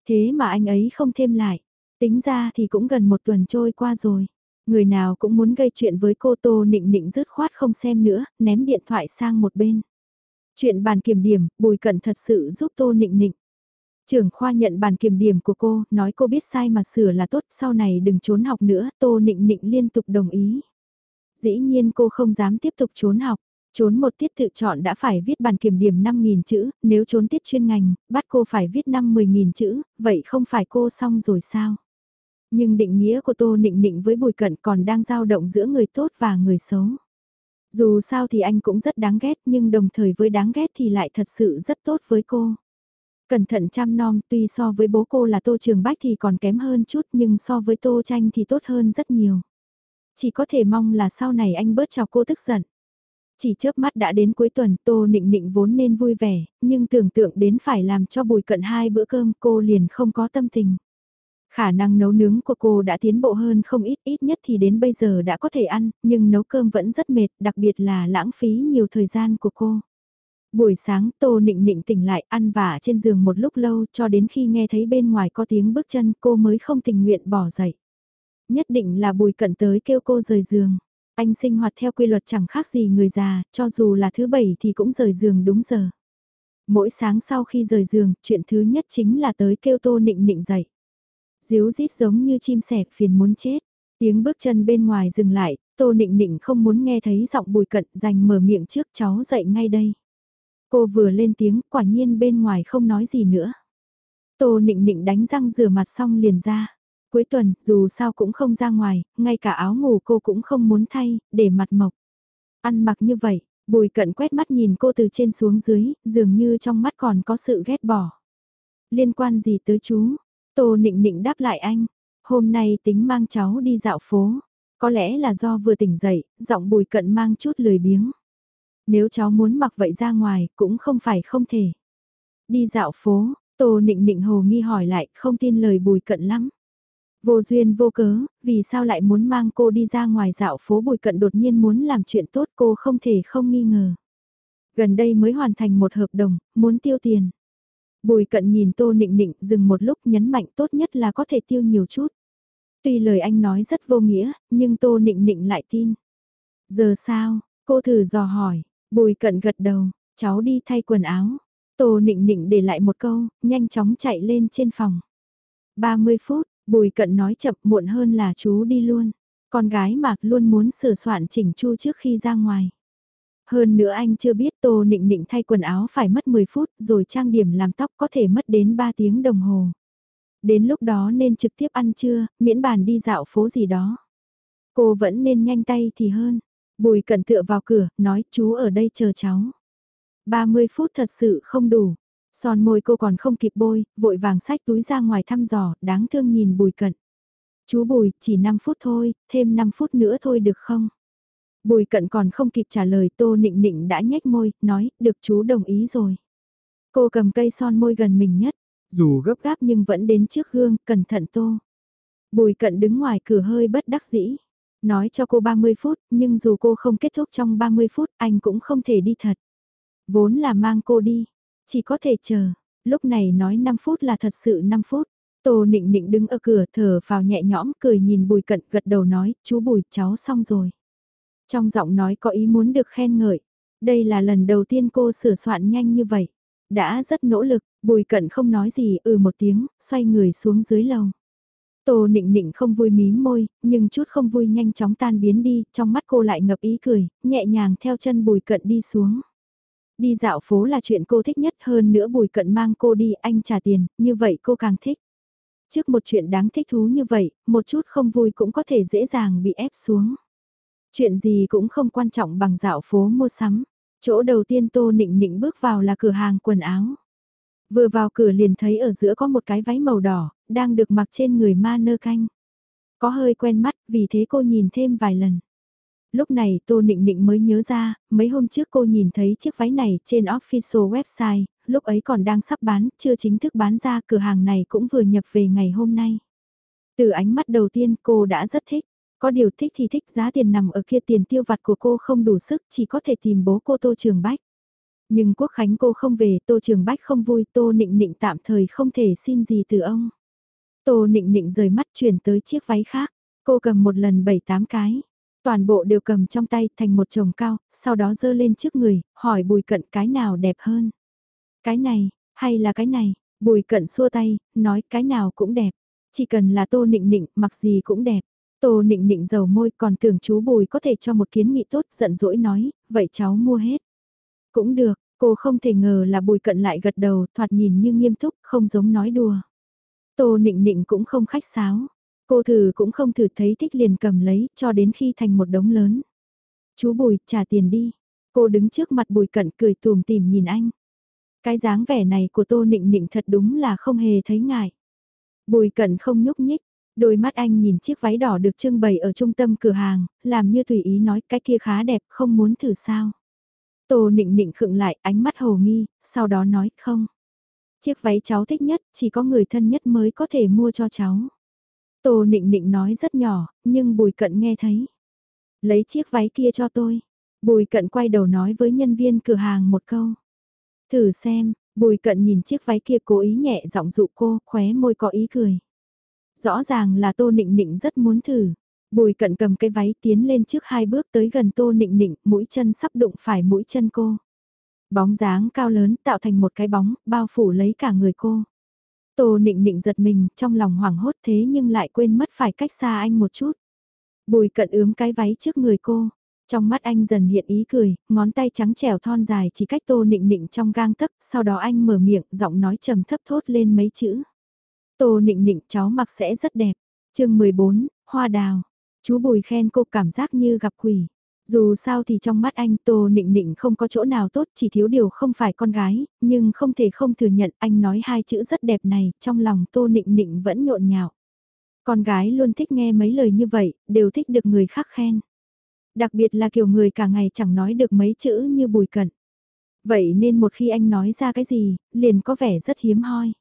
Thế mà anh ấy không thêm lại. Tính ra thì cũng gần một tuần trôi qua rồi. Người nào cũng muốn gây chuyện với cô Tô Nịnh Nịnh dứt khoát không xem nữa, ném điện thoại sang một bên. Chuyện bàn kiểm điểm, Bùi Cận thật sự giúp Tô Nịnh Nịnh. Trưởng khoa nhận bàn kiểm điểm của cô, nói cô biết sai mà sửa là tốt, sau này đừng trốn học nữa, Tô Nịnh Nịnh liên tục đồng ý. Dĩ nhiên cô không dám tiếp tục trốn học, trốn một tiết tự chọn đã phải viết bàn kiểm điểm 5.000 chữ, nếu trốn tiết chuyên ngành, bắt cô phải viết 5-10.000 chữ, vậy không phải cô xong rồi sao? Nhưng định nghĩa của Tô Nịnh Nịnh với Bùi Cận còn đang dao động giữa người tốt và người xấu. Dù sao thì anh cũng rất đáng ghét nhưng đồng thời với đáng ghét thì lại thật sự rất tốt với cô. Cẩn thận chăm nom tuy so với bố cô là Tô Trường Bách thì còn kém hơn chút nhưng so với Tô Tranh thì tốt hơn rất nhiều. Chỉ có thể mong là sau này anh bớt chọc cô tức giận. Chỉ chớp mắt đã đến cuối tuần Tô Nịnh Nịnh vốn nên vui vẻ, nhưng tưởng tượng đến phải làm cho bùi cận hai bữa cơm cô liền không có tâm tình. Khả năng nấu nướng của cô đã tiến bộ hơn không ít, ít nhất thì đến bây giờ đã có thể ăn, nhưng nấu cơm vẫn rất mệt, đặc biệt là lãng phí nhiều thời gian của cô. Buổi sáng Tô Nịnh Nịnh tỉnh lại ăn vả trên giường một lúc lâu cho đến khi nghe thấy bên ngoài có tiếng bước chân cô mới không tình nguyện bỏ dậy. Nhất định là bùi cận tới kêu cô rời giường. Anh sinh hoạt theo quy luật chẳng khác gì người già, cho dù là thứ bảy thì cũng rời giường đúng giờ. Mỗi sáng sau khi rời giường, chuyện thứ nhất chính là tới kêu Tô Nịnh Nịnh dậy. Díu rít giống như chim sẻ phiền muốn chết. Tiếng bước chân bên ngoài dừng lại, Tô Nịnh Nịnh không muốn nghe thấy giọng bùi cận dành mở miệng trước cháu dậy ngay đây. Cô vừa lên tiếng, quả nhiên bên ngoài không nói gì nữa. Tô Nịnh Nịnh đánh răng rửa mặt xong liền ra. Cuối tuần, dù sao cũng không ra ngoài, ngay cả áo ngủ cô cũng không muốn thay, để mặt mộc. Ăn mặc như vậy, bùi cận quét mắt nhìn cô từ trên xuống dưới, dường như trong mắt còn có sự ghét bỏ. Liên quan gì tới chú? Tô nịnh nịnh đáp lại anh, hôm nay tính mang cháu đi dạo phố. Có lẽ là do vừa tỉnh dậy, giọng bùi cận mang chút lười biếng. Nếu cháu muốn mặc vậy ra ngoài, cũng không phải không thể. Đi dạo phố, Tô nịnh nịnh hồ nghi hỏi lại, không tin lời bùi cận lắm. Vô duyên vô cớ, vì sao lại muốn mang cô đi ra ngoài dạo phố bùi cận đột nhiên muốn làm chuyện tốt cô không thể không nghi ngờ. Gần đây mới hoàn thành một hợp đồng, muốn tiêu tiền. Bùi cận nhìn tô nịnh nịnh dừng một lúc nhấn mạnh tốt nhất là có thể tiêu nhiều chút. Tuy lời anh nói rất vô nghĩa, nhưng tô nịnh nịnh lại tin. Giờ sao, cô thử dò hỏi, bùi cận gật đầu, cháu đi thay quần áo. Tô nịnh nịnh để lại một câu, nhanh chóng chạy lên trên phòng. 30 phút, bùi cận nói chậm muộn hơn là chú đi luôn. Con gái mà luôn muốn sửa soạn chỉnh chu trước khi ra ngoài. Hơn nữa anh chưa biết Tô Nịnh Nịnh thay quần áo phải mất 10 phút rồi trang điểm làm tóc có thể mất đến 3 tiếng đồng hồ. Đến lúc đó nên trực tiếp ăn trưa, miễn bàn đi dạo phố gì đó. Cô vẫn nên nhanh tay thì hơn. Bùi cẩn tựa vào cửa, nói chú ở đây chờ cháu. 30 phút thật sự không đủ. Son môi cô còn không kịp bôi, vội vàng xách túi ra ngoài thăm dò, đáng thương nhìn bùi cận. Chú bùi, chỉ 5 phút thôi, thêm 5 phút nữa thôi được không? Bùi cận còn không kịp trả lời tô nịnh nịnh đã nhếch môi, nói, được chú đồng ý rồi. Cô cầm cây son môi gần mình nhất, dù gấp gáp nhưng vẫn đến trước gương, cẩn thận tô. Bùi cận đứng ngoài cửa hơi bất đắc dĩ. Nói cho cô 30 phút, nhưng dù cô không kết thúc trong 30 phút, anh cũng không thể đi thật. Vốn là mang cô đi, chỉ có thể chờ. Lúc này nói 5 phút là thật sự 5 phút. Tô nịnh nịnh đứng ở cửa thở vào nhẹ nhõm cười nhìn bùi cận gật đầu nói, chú bùi cháu xong rồi. Trong giọng nói có ý muốn được khen ngợi. Đây là lần đầu tiên cô sửa soạn nhanh như vậy. Đã rất nỗ lực, bùi cận không nói gì ừ một tiếng, xoay người xuống dưới lầu. Tô nịnh nịnh không vui mím môi, nhưng chút không vui nhanh chóng tan biến đi, trong mắt cô lại ngập ý cười, nhẹ nhàng theo chân bùi cận đi xuống. Đi dạo phố là chuyện cô thích nhất hơn nữa bùi cận mang cô đi anh trả tiền, như vậy cô càng thích. Trước một chuyện đáng thích thú như vậy, một chút không vui cũng có thể dễ dàng bị ép xuống. Chuyện gì cũng không quan trọng bằng dạo phố mua sắm. Chỗ đầu tiên Tô Nịnh Nịnh bước vào là cửa hàng quần áo. Vừa vào cửa liền thấy ở giữa có một cái váy màu đỏ, đang được mặc trên người ma nơ canh. Có hơi quen mắt, vì thế cô nhìn thêm vài lần. Lúc này Tô Nịnh Nịnh mới nhớ ra, mấy hôm trước cô nhìn thấy chiếc váy này trên official website, lúc ấy còn đang sắp bán, chưa chính thức bán ra cửa hàng này cũng vừa nhập về ngày hôm nay. Từ ánh mắt đầu tiên cô đã rất thích. Có điều thích thì thích giá tiền nằm ở kia tiền tiêu vặt của cô không đủ sức chỉ có thể tìm bố cô Tô Trường Bách. Nhưng Quốc Khánh cô không về, Tô Trường Bách không vui, Tô Nịnh Nịnh tạm thời không thể xin gì từ ông. Tô Nịnh Nịnh rời mắt chuyển tới chiếc váy khác, cô cầm một lần bảy tám cái. Toàn bộ đều cầm trong tay thành một chồng cao, sau đó dơ lên trước người, hỏi bùi cận cái nào đẹp hơn. Cái này, hay là cái này, bùi cận xua tay, nói cái nào cũng đẹp. Chỉ cần là tô nịnh nịnh, mặc gì cũng đẹp. Tô nịnh nịnh dầu môi còn tưởng chú bùi có thể cho một kiến nghị tốt giận dỗi nói, vậy cháu mua hết. Cũng được, cô không thể ngờ là bùi cận lại gật đầu, thoạt nhìn như nghiêm túc, không giống nói đùa. Tô nịnh nịnh cũng không khách sáo. Cô thử cũng không thử thấy thích liền cầm lấy, cho đến khi thành một đống lớn. Chú bùi, trả tiền đi. Cô đứng trước mặt bùi cận cười tùm tìm nhìn anh. Cái dáng vẻ này của tô nịnh nịnh thật đúng là không hề thấy ngại. Bùi cận không nhúc nhích, đôi mắt anh nhìn chiếc váy đỏ được trưng bày ở trung tâm cửa hàng, làm như tùy ý nói cái kia khá đẹp không muốn thử sao. Tô nịnh nịnh khựng lại ánh mắt hồ nghi, sau đó nói không. Chiếc váy cháu thích nhất, chỉ có người thân nhất mới có thể mua cho cháu. Tô nịnh nịnh nói rất nhỏ, nhưng bùi cận nghe thấy. Lấy chiếc váy kia cho tôi. Bùi cận quay đầu nói với nhân viên cửa hàng một câu. Thử xem, bùi cận nhìn chiếc váy kia cố ý nhẹ giọng dụ cô, khóe môi có ý cười. Rõ ràng là tô nịnh nịnh rất muốn thử. Bùi cận cầm cái váy tiến lên trước hai bước tới gần tô nịnh nịnh, mũi chân sắp đụng phải mũi chân cô. Bóng dáng cao lớn tạo thành một cái bóng, bao phủ lấy cả người cô. Tô nịnh nịnh giật mình, trong lòng hoảng hốt thế nhưng lại quên mất phải cách xa anh một chút. Bùi cận ướm cái váy trước người cô. Trong mắt anh dần hiện ý cười, ngón tay trắng trẻo thon dài chỉ cách tô nịnh nịnh trong gang tấc, sau đó anh mở miệng, giọng nói trầm thấp thốt lên mấy chữ. Tô nịnh nịnh cháu mặc sẽ rất đẹp. chương 14, Hoa Đào. Chú Bùi khen cô cảm giác như gặp quỷ. Dù sao thì trong mắt anh Tô Nịnh Nịnh không có chỗ nào tốt chỉ thiếu điều không phải con gái, nhưng không thể không thừa nhận anh nói hai chữ rất đẹp này, trong lòng Tô Nịnh Nịnh vẫn nhộn nhạo. Con gái luôn thích nghe mấy lời như vậy, đều thích được người khác khen. Đặc biệt là kiểu người cả ngày chẳng nói được mấy chữ như bùi cận. Vậy nên một khi anh nói ra cái gì, liền có vẻ rất hiếm hoi.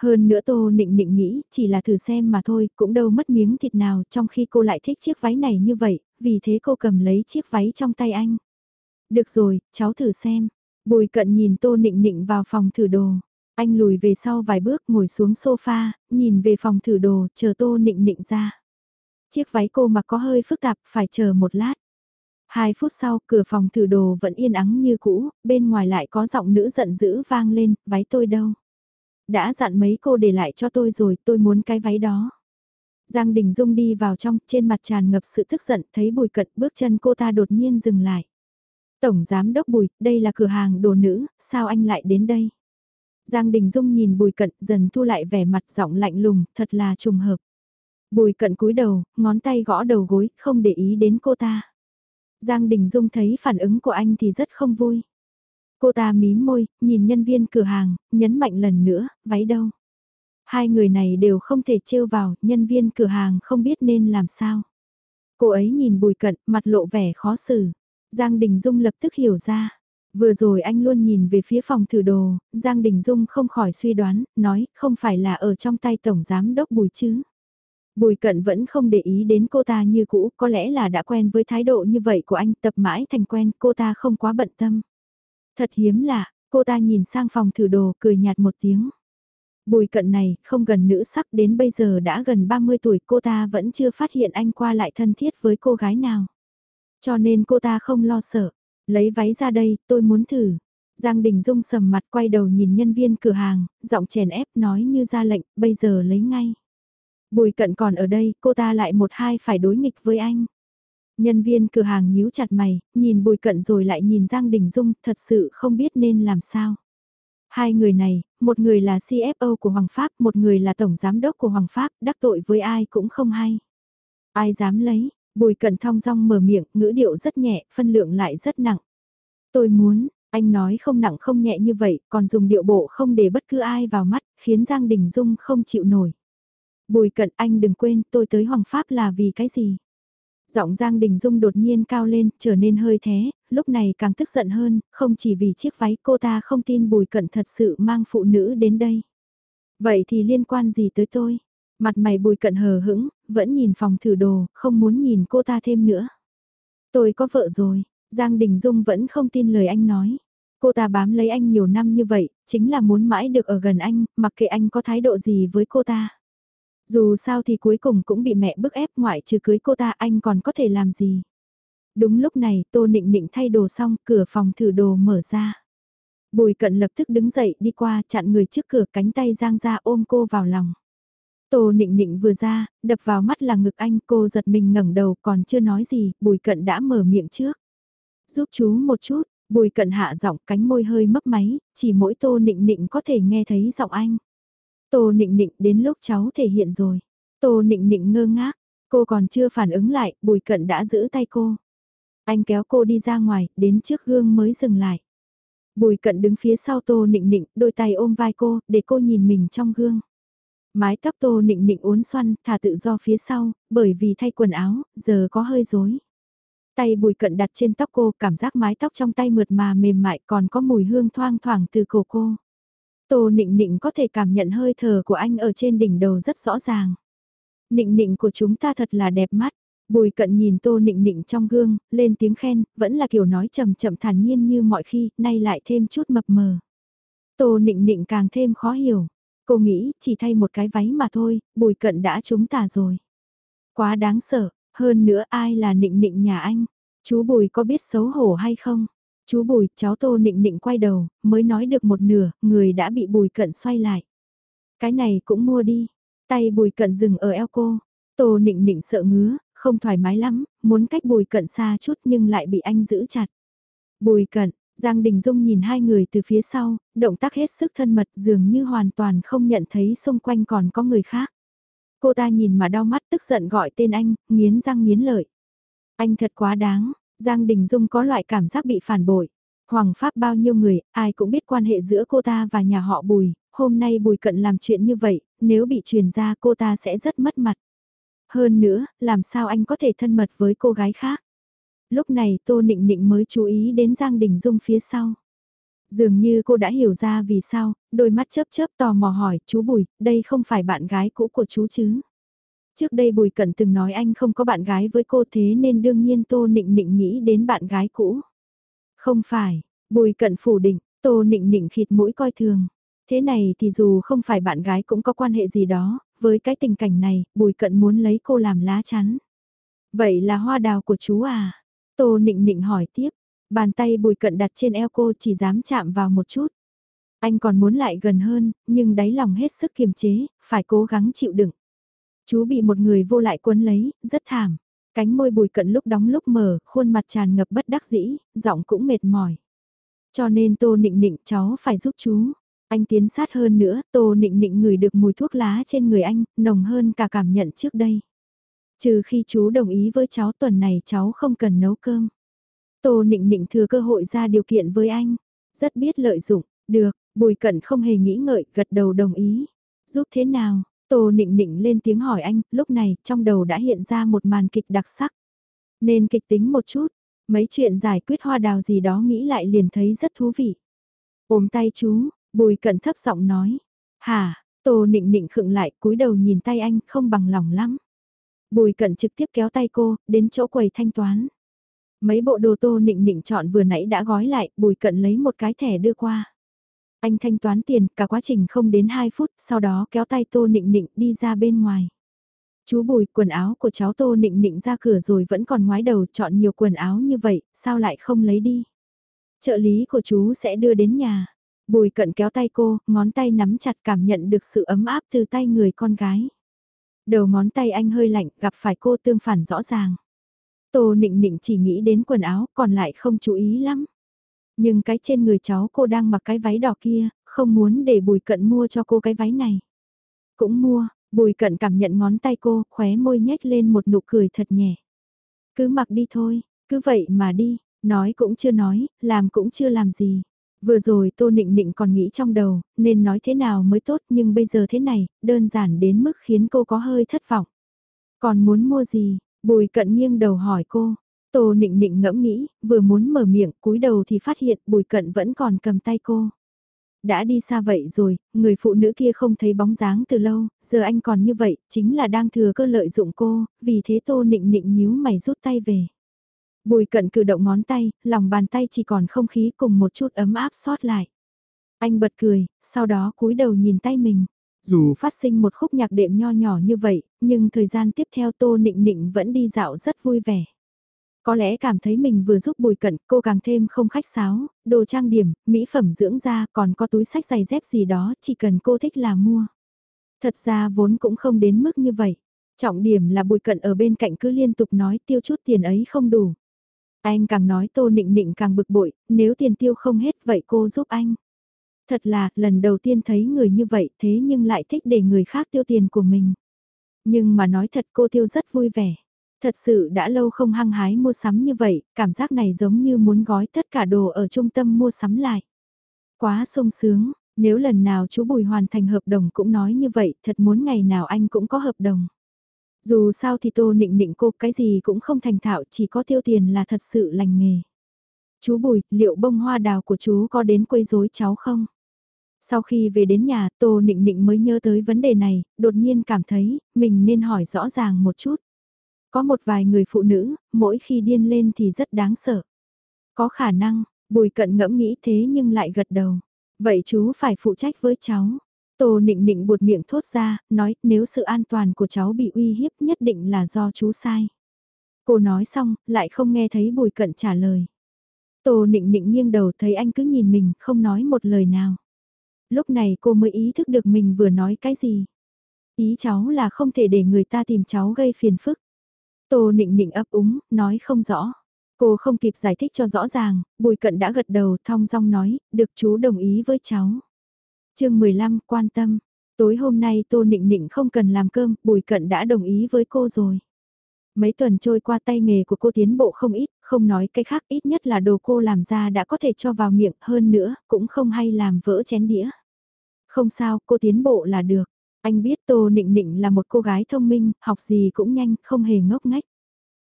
Hơn nữa Tô Nịnh Nịnh nghĩ, chỉ là thử xem mà thôi, cũng đâu mất miếng thịt nào trong khi cô lại thích chiếc váy này như vậy, vì thế cô cầm lấy chiếc váy trong tay anh. Được rồi, cháu thử xem. Bùi cận nhìn Tô Nịnh Nịnh vào phòng thử đồ. Anh lùi về sau vài bước ngồi xuống sofa, nhìn về phòng thử đồ, chờ Tô Nịnh Nịnh ra. Chiếc váy cô mặc có hơi phức tạp, phải chờ một lát. Hai phút sau, cửa phòng thử đồ vẫn yên ắng như cũ, bên ngoài lại có giọng nữ giận dữ vang lên, váy tôi đâu. Đã dặn mấy cô để lại cho tôi rồi, tôi muốn cái váy đó. Giang Đình Dung đi vào trong, trên mặt tràn ngập sự tức giận, thấy bùi cận bước chân cô ta đột nhiên dừng lại. Tổng Giám Đốc Bùi, đây là cửa hàng đồ nữ, sao anh lại đến đây? Giang Đình Dung nhìn bùi cận dần thu lại vẻ mặt giọng lạnh lùng, thật là trùng hợp. Bùi cận cúi đầu, ngón tay gõ đầu gối, không để ý đến cô ta. Giang Đình Dung thấy phản ứng của anh thì rất không vui. Cô ta mím môi, nhìn nhân viên cửa hàng, nhấn mạnh lần nữa, váy đâu. Hai người này đều không thể trêu vào, nhân viên cửa hàng không biết nên làm sao. Cô ấy nhìn bùi cận, mặt lộ vẻ khó xử. Giang Đình Dung lập tức hiểu ra. Vừa rồi anh luôn nhìn về phía phòng thử đồ, Giang Đình Dung không khỏi suy đoán, nói không phải là ở trong tay Tổng Giám Đốc Bùi chứ. Bùi cận vẫn không để ý đến cô ta như cũ, có lẽ là đã quen với thái độ như vậy của anh tập mãi thành quen, cô ta không quá bận tâm. Thật hiếm lạ, cô ta nhìn sang phòng thử đồ cười nhạt một tiếng. Bùi cận này, không gần nữ sắc đến bây giờ đã gần 30 tuổi cô ta vẫn chưa phát hiện anh qua lại thân thiết với cô gái nào. Cho nên cô ta không lo sợ. Lấy váy ra đây, tôi muốn thử. Giang Đình Dung sầm mặt quay đầu nhìn nhân viên cửa hàng, giọng chèn ép nói như ra lệnh, bây giờ lấy ngay. Bùi cận còn ở đây, cô ta lại một hai phải đối nghịch với anh. Nhân viên cửa hàng nhíu chặt mày, nhìn bùi cận rồi lại nhìn Giang Đình Dung, thật sự không biết nên làm sao. Hai người này, một người là CFO của Hoàng Pháp, một người là Tổng Giám đốc của Hoàng Pháp, đắc tội với ai cũng không hay. Ai dám lấy, bùi cận thong dong mở miệng, ngữ điệu rất nhẹ, phân lượng lại rất nặng. Tôi muốn, anh nói không nặng không nhẹ như vậy, còn dùng điệu bộ không để bất cứ ai vào mắt, khiến Giang Đình Dung không chịu nổi. Bùi cận anh đừng quên tôi tới Hoàng Pháp là vì cái gì? Giọng Giang Đình Dung đột nhiên cao lên, trở nên hơi thế, lúc này càng tức giận hơn, không chỉ vì chiếc váy cô ta không tin bùi cận thật sự mang phụ nữ đến đây. Vậy thì liên quan gì tới tôi? Mặt mày bùi cận hờ hững, vẫn nhìn phòng thử đồ, không muốn nhìn cô ta thêm nữa. Tôi có vợ rồi, Giang Đình Dung vẫn không tin lời anh nói. Cô ta bám lấy anh nhiều năm như vậy, chính là muốn mãi được ở gần anh, mặc kệ anh có thái độ gì với cô ta. Dù sao thì cuối cùng cũng bị mẹ bức ép ngoại trừ cưới cô ta anh còn có thể làm gì. Đúng lúc này Tô Nịnh Nịnh thay đồ xong cửa phòng thử đồ mở ra. Bùi cận lập tức đứng dậy đi qua chặn người trước cửa cánh tay giang ra ôm cô vào lòng. Tô Nịnh Nịnh vừa ra, đập vào mắt là ngực anh cô giật mình ngẩng đầu còn chưa nói gì, bùi cận đã mở miệng trước. Giúp chú một chút, bùi cận hạ giọng cánh môi hơi mấp máy, chỉ mỗi Tô Nịnh Nịnh có thể nghe thấy giọng anh. Tô nịnh nịnh đến lúc cháu thể hiện rồi. Tô nịnh nịnh ngơ ngác, cô còn chưa phản ứng lại, bùi cận đã giữ tay cô. Anh kéo cô đi ra ngoài, đến trước gương mới dừng lại. Bùi cận đứng phía sau tô nịnh nịnh, đôi tay ôm vai cô, để cô nhìn mình trong gương. Mái tóc tô nịnh nịnh uốn xoăn, thả tự do phía sau, bởi vì thay quần áo, giờ có hơi rối. Tay bùi cận đặt trên tóc cô, cảm giác mái tóc trong tay mượt mà mềm mại còn có mùi hương thoang thoảng từ cổ cô. Tô nịnh nịnh có thể cảm nhận hơi thở của anh ở trên đỉnh đầu rất rõ ràng. Nịnh nịnh của chúng ta thật là đẹp mắt. Bùi cận nhìn tô nịnh nịnh trong gương, lên tiếng khen, vẫn là kiểu nói chậm chậm thản nhiên như mọi khi, nay lại thêm chút mập mờ. Tô nịnh nịnh càng thêm khó hiểu. Cô nghĩ, chỉ thay một cái váy mà thôi, bùi cận đã trúng tà rồi. Quá đáng sợ, hơn nữa ai là nịnh nịnh nhà anh? Chú bùi có biết xấu hổ hay không? Chú Bùi, cháu Tô Nịnh Nịnh quay đầu, mới nói được một nửa, người đã bị Bùi Cận xoay lại. Cái này cũng mua đi. Tay Bùi Cận dừng ở eo cô. Tô Nịnh Nịnh sợ ngứa, không thoải mái lắm, muốn cách Bùi Cận xa chút nhưng lại bị anh giữ chặt. Bùi Cận, Giang Đình Dung nhìn hai người từ phía sau, động tác hết sức thân mật dường như hoàn toàn không nhận thấy xung quanh còn có người khác. Cô ta nhìn mà đau mắt tức giận gọi tên anh, nghiến răng nghiến lợi. Anh thật quá đáng, Giang Đình Dung có loại cảm giác bị phản bội. Hoàng Pháp bao nhiêu người, ai cũng biết quan hệ giữa cô ta và nhà họ Bùi, hôm nay Bùi Cận làm chuyện như vậy, nếu bị truyền ra cô ta sẽ rất mất mặt. Hơn nữa, làm sao anh có thể thân mật với cô gái khác? Lúc này Tô Nịnh Nịnh mới chú ý đến Giang Đình Dung phía sau. Dường như cô đã hiểu ra vì sao, đôi mắt chớp chớp tò mò hỏi, chú Bùi, đây không phải bạn gái cũ của chú chứ? Trước đây Bùi Cận từng nói anh không có bạn gái với cô thế nên đương nhiên Tô Nịnh Nịnh nghĩ đến bạn gái cũ. Không phải, Bùi Cận phủ định, Tô Nịnh Nịnh khịt mũi coi thường. Thế này thì dù không phải bạn gái cũng có quan hệ gì đó, với cái tình cảnh này, Bùi Cận muốn lấy cô làm lá chắn. Vậy là hoa đào của chú à? Tô Nịnh Nịnh hỏi tiếp, bàn tay Bùi Cận đặt trên eo cô chỉ dám chạm vào một chút. Anh còn muốn lại gần hơn, nhưng đáy lòng hết sức kiềm chế, phải cố gắng chịu đựng. Chú bị một người vô lại cuốn lấy, rất thảm. Cánh môi bùi cận lúc đóng lúc mở, khuôn mặt tràn ngập bất đắc dĩ, giọng cũng mệt mỏi. Cho nên tô nịnh nịnh cháu phải giúp chú. Anh tiến sát hơn nữa, tô nịnh nịnh ngửi được mùi thuốc lá trên người anh, nồng hơn cả cảm nhận trước đây. Trừ khi chú đồng ý với cháu tuần này cháu không cần nấu cơm. Tô nịnh nịnh thừa cơ hội ra điều kiện với anh. Rất biết lợi dụng, được, bùi cận không hề nghĩ ngợi, gật đầu đồng ý. Giúp thế nào, Tô nịnh nịnh lên tiếng hỏi anh, lúc này trong đầu đã hiện ra một màn kịch đặc sắc. Nên kịch tính một chút, mấy chuyện giải quyết hoa đào gì đó nghĩ lại liền thấy rất thú vị. Ôm tay chú, bùi cận thấp giọng nói. Hà, tô nịnh nịnh khựng lại cúi đầu nhìn tay anh không bằng lòng lắm. Bùi cận trực tiếp kéo tay cô, đến chỗ quầy thanh toán. Mấy bộ đồ tô nịnh nịnh chọn vừa nãy đã gói lại, bùi cận lấy một cái thẻ đưa qua. Anh thanh toán tiền, cả quá trình không đến 2 phút, sau đó kéo tay Tô Nịnh Nịnh đi ra bên ngoài. Chú Bùi, quần áo của cháu Tô Nịnh Nịnh ra cửa rồi vẫn còn ngoái đầu chọn nhiều quần áo như vậy, sao lại không lấy đi? Trợ lý của chú sẽ đưa đến nhà. Bùi cận kéo tay cô, ngón tay nắm chặt cảm nhận được sự ấm áp từ tay người con gái. Đầu ngón tay anh hơi lạnh, gặp phải cô tương phản rõ ràng. Tô nịnh nịnh chỉ nghĩ đến quần áo, còn lại không chú ý lắm. Nhưng cái trên người cháu cô đang mặc cái váy đỏ kia, không muốn để bùi cận mua cho cô cái váy này. Cũng mua, bùi cận cảm nhận ngón tay cô, khóe môi nhếch lên một nụ cười thật nhẹ. Cứ mặc đi thôi, cứ vậy mà đi, nói cũng chưa nói, làm cũng chưa làm gì. Vừa rồi Tô Nịnh Nịnh còn nghĩ trong đầu, nên nói thế nào mới tốt nhưng bây giờ thế này, đơn giản đến mức khiến cô có hơi thất vọng. Còn muốn mua gì? Bùi cận nghiêng đầu hỏi cô. Tô Nịnh Nịnh ngẫm nghĩ, vừa muốn mở miệng, cúi đầu thì phát hiện bùi cận vẫn còn cầm tay cô. Đã đi xa vậy rồi, người phụ nữ kia không thấy bóng dáng từ lâu, giờ anh còn như vậy, chính là đang thừa cơ lợi dụng cô, vì thế Tô Nịnh Nịnh nhíu mày rút tay về. Bùi cận cử động ngón tay, lòng bàn tay chỉ còn không khí cùng một chút ấm áp sót lại. Anh bật cười, sau đó cúi đầu nhìn tay mình. Dù phát sinh một khúc nhạc đệm nho nhỏ như vậy, nhưng thời gian tiếp theo Tô Nịnh Nịnh vẫn đi dạo rất vui vẻ. Có lẽ cảm thấy mình vừa giúp bùi cận cô càng thêm không khách sáo, đồ trang điểm, mỹ phẩm dưỡng da còn có túi sách giày dép gì đó chỉ cần cô thích là mua. Thật ra vốn cũng không đến mức như vậy. Trọng điểm là bùi cận ở bên cạnh cứ liên tục nói tiêu chút tiền ấy không đủ. Anh càng nói tô nịnh nịnh càng bực bội, nếu tiền tiêu không hết vậy cô giúp anh. Thật là, lần đầu tiên thấy người như vậy thế nhưng lại thích để người khác tiêu tiền của mình. Nhưng mà nói thật cô tiêu rất vui vẻ. Thật sự đã lâu không hăng hái mua sắm như vậy, cảm giác này giống như muốn gói tất cả đồ ở trung tâm mua sắm lại. Quá sung sướng, nếu lần nào chú Bùi hoàn thành hợp đồng cũng nói như vậy, thật muốn ngày nào anh cũng có hợp đồng. Dù sao thì tô nịnh nịnh cô cái gì cũng không thành thạo chỉ có tiêu tiền là thật sự lành nghề. Chú Bùi, liệu bông hoa đào của chú có đến quấy rối cháu không? Sau khi về đến nhà, Tô Nịnh Nịnh mới nhớ tới vấn đề này, đột nhiên cảm thấy, mình nên hỏi rõ ràng một chút. Có một vài người phụ nữ, mỗi khi điên lên thì rất đáng sợ. Có khả năng, bùi cận ngẫm nghĩ thế nhưng lại gật đầu. Vậy chú phải phụ trách với cháu. Tô nịnh nịnh buột miệng thốt ra, nói nếu sự an toàn của cháu bị uy hiếp nhất định là do chú sai. Cô nói xong, lại không nghe thấy bùi cận trả lời. Tô nịnh nịnh nghiêng đầu thấy anh cứ nhìn mình, không nói một lời nào. Lúc này cô mới ý thức được mình vừa nói cái gì. Ý cháu là không thể để người ta tìm cháu gây phiền phức. Tô nịnh nịnh ấp úng, nói không rõ. Cô không kịp giải thích cho rõ ràng, bùi cận đã gật đầu thong dong nói, được chú đồng ý với cháu. chương 15, quan tâm. Tối hôm nay Tô Nịnh Nịnh không cần làm cơm, Bùi Cận đã đồng ý với cô rồi. Mấy tuần trôi qua tay nghề của cô tiến bộ không ít, không nói cái khác ít nhất là đồ cô làm ra đã có thể cho vào miệng hơn nữa, cũng không hay làm vỡ chén đĩa. Không sao, cô tiến bộ là được. Anh biết Tô Nịnh Nịnh là một cô gái thông minh, học gì cũng nhanh, không hề ngốc ngách.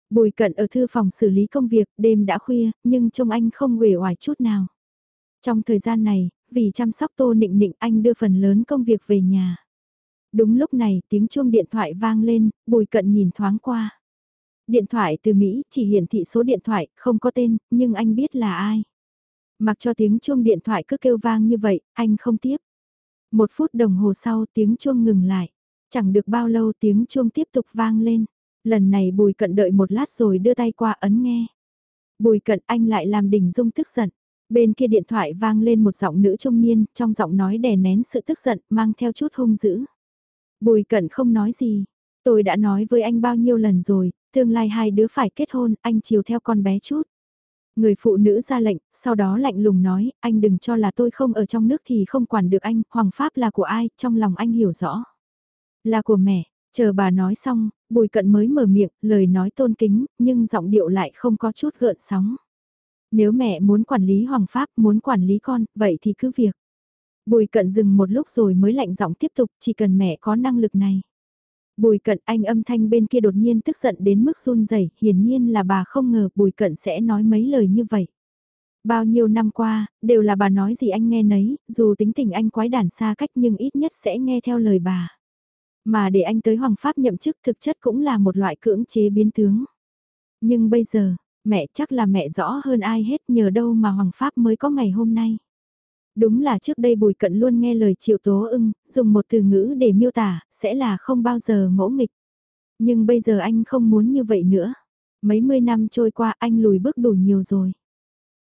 Bùi cận ở thư phòng xử lý công việc, đêm đã khuya, nhưng trông anh không uể oải chút nào. Trong thời gian này, vì chăm sóc Tô Nịnh Nịnh anh đưa phần lớn công việc về nhà. Đúng lúc này tiếng chuông điện thoại vang lên, bùi cận nhìn thoáng qua. Điện thoại từ Mỹ chỉ hiển thị số điện thoại, không có tên, nhưng anh biết là ai. Mặc cho tiếng chuông điện thoại cứ kêu vang như vậy, anh không tiếp. Một phút đồng hồ sau tiếng chuông ngừng lại. Chẳng được bao lâu tiếng chuông tiếp tục vang lên. Lần này bùi cận đợi một lát rồi đưa tay qua ấn nghe. Bùi cận anh lại làm đỉnh dung tức giận. Bên kia điện thoại vang lên một giọng nữ trung niên, trong giọng nói đè nén sự tức giận, mang theo chút hung dữ. Bùi cận không nói gì. Tôi đã nói với anh bao nhiêu lần rồi, tương lai hai đứa phải kết hôn, anh chiều theo con bé chút. Người phụ nữ ra lệnh, sau đó lạnh lùng nói, anh đừng cho là tôi không ở trong nước thì không quản được anh, hoàng pháp là của ai, trong lòng anh hiểu rõ. Là của mẹ, chờ bà nói xong, bùi cận mới mở miệng, lời nói tôn kính, nhưng giọng điệu lại không có chút gợn sóng. Nếu mẹ muốn quản lý hoàng pháp, muốn quản lý con, vậy thì cứ việc. Bùi cận dừng một lúc rồi mới lạnh giọng tiếp tục, chỉ cần mẹ có năng lực này. Bùi cận anh âm thanh bên kia đột nhiên tức giận đến mức run rẩy hiển nhiên là bà không ngờ bùi cận sẽ nói mấy lời như vậy. Bao nhiêu năm qua, đều là bà nói gì anh nghe nấy, dù tính tình anh quái đản xa cách nhưng ít nhất sẽ nghe theo lời bà. Mà để anh tới Hoàng Pháp nhậm chức thực chất cũng là một loại cưỡng chế biến tướng. Nhưng bây giờ, mẹ chắc là mẹ rõ hơn ai hết nhờ đâu mà Hoàng Pháp mới có ngày hôm nay. Đúng là trước đây Bùi Cận luôn nghe lời Triệu Tố ưng, dùng một từ ngữ để miêu tả, sẽ là không bao giờ ngỗ nghịch. Nhưng bây giờ anh không muốn như vậy nữa. Mấy mươi năm trôi qua anh lùi bước đủ nhiều rồi.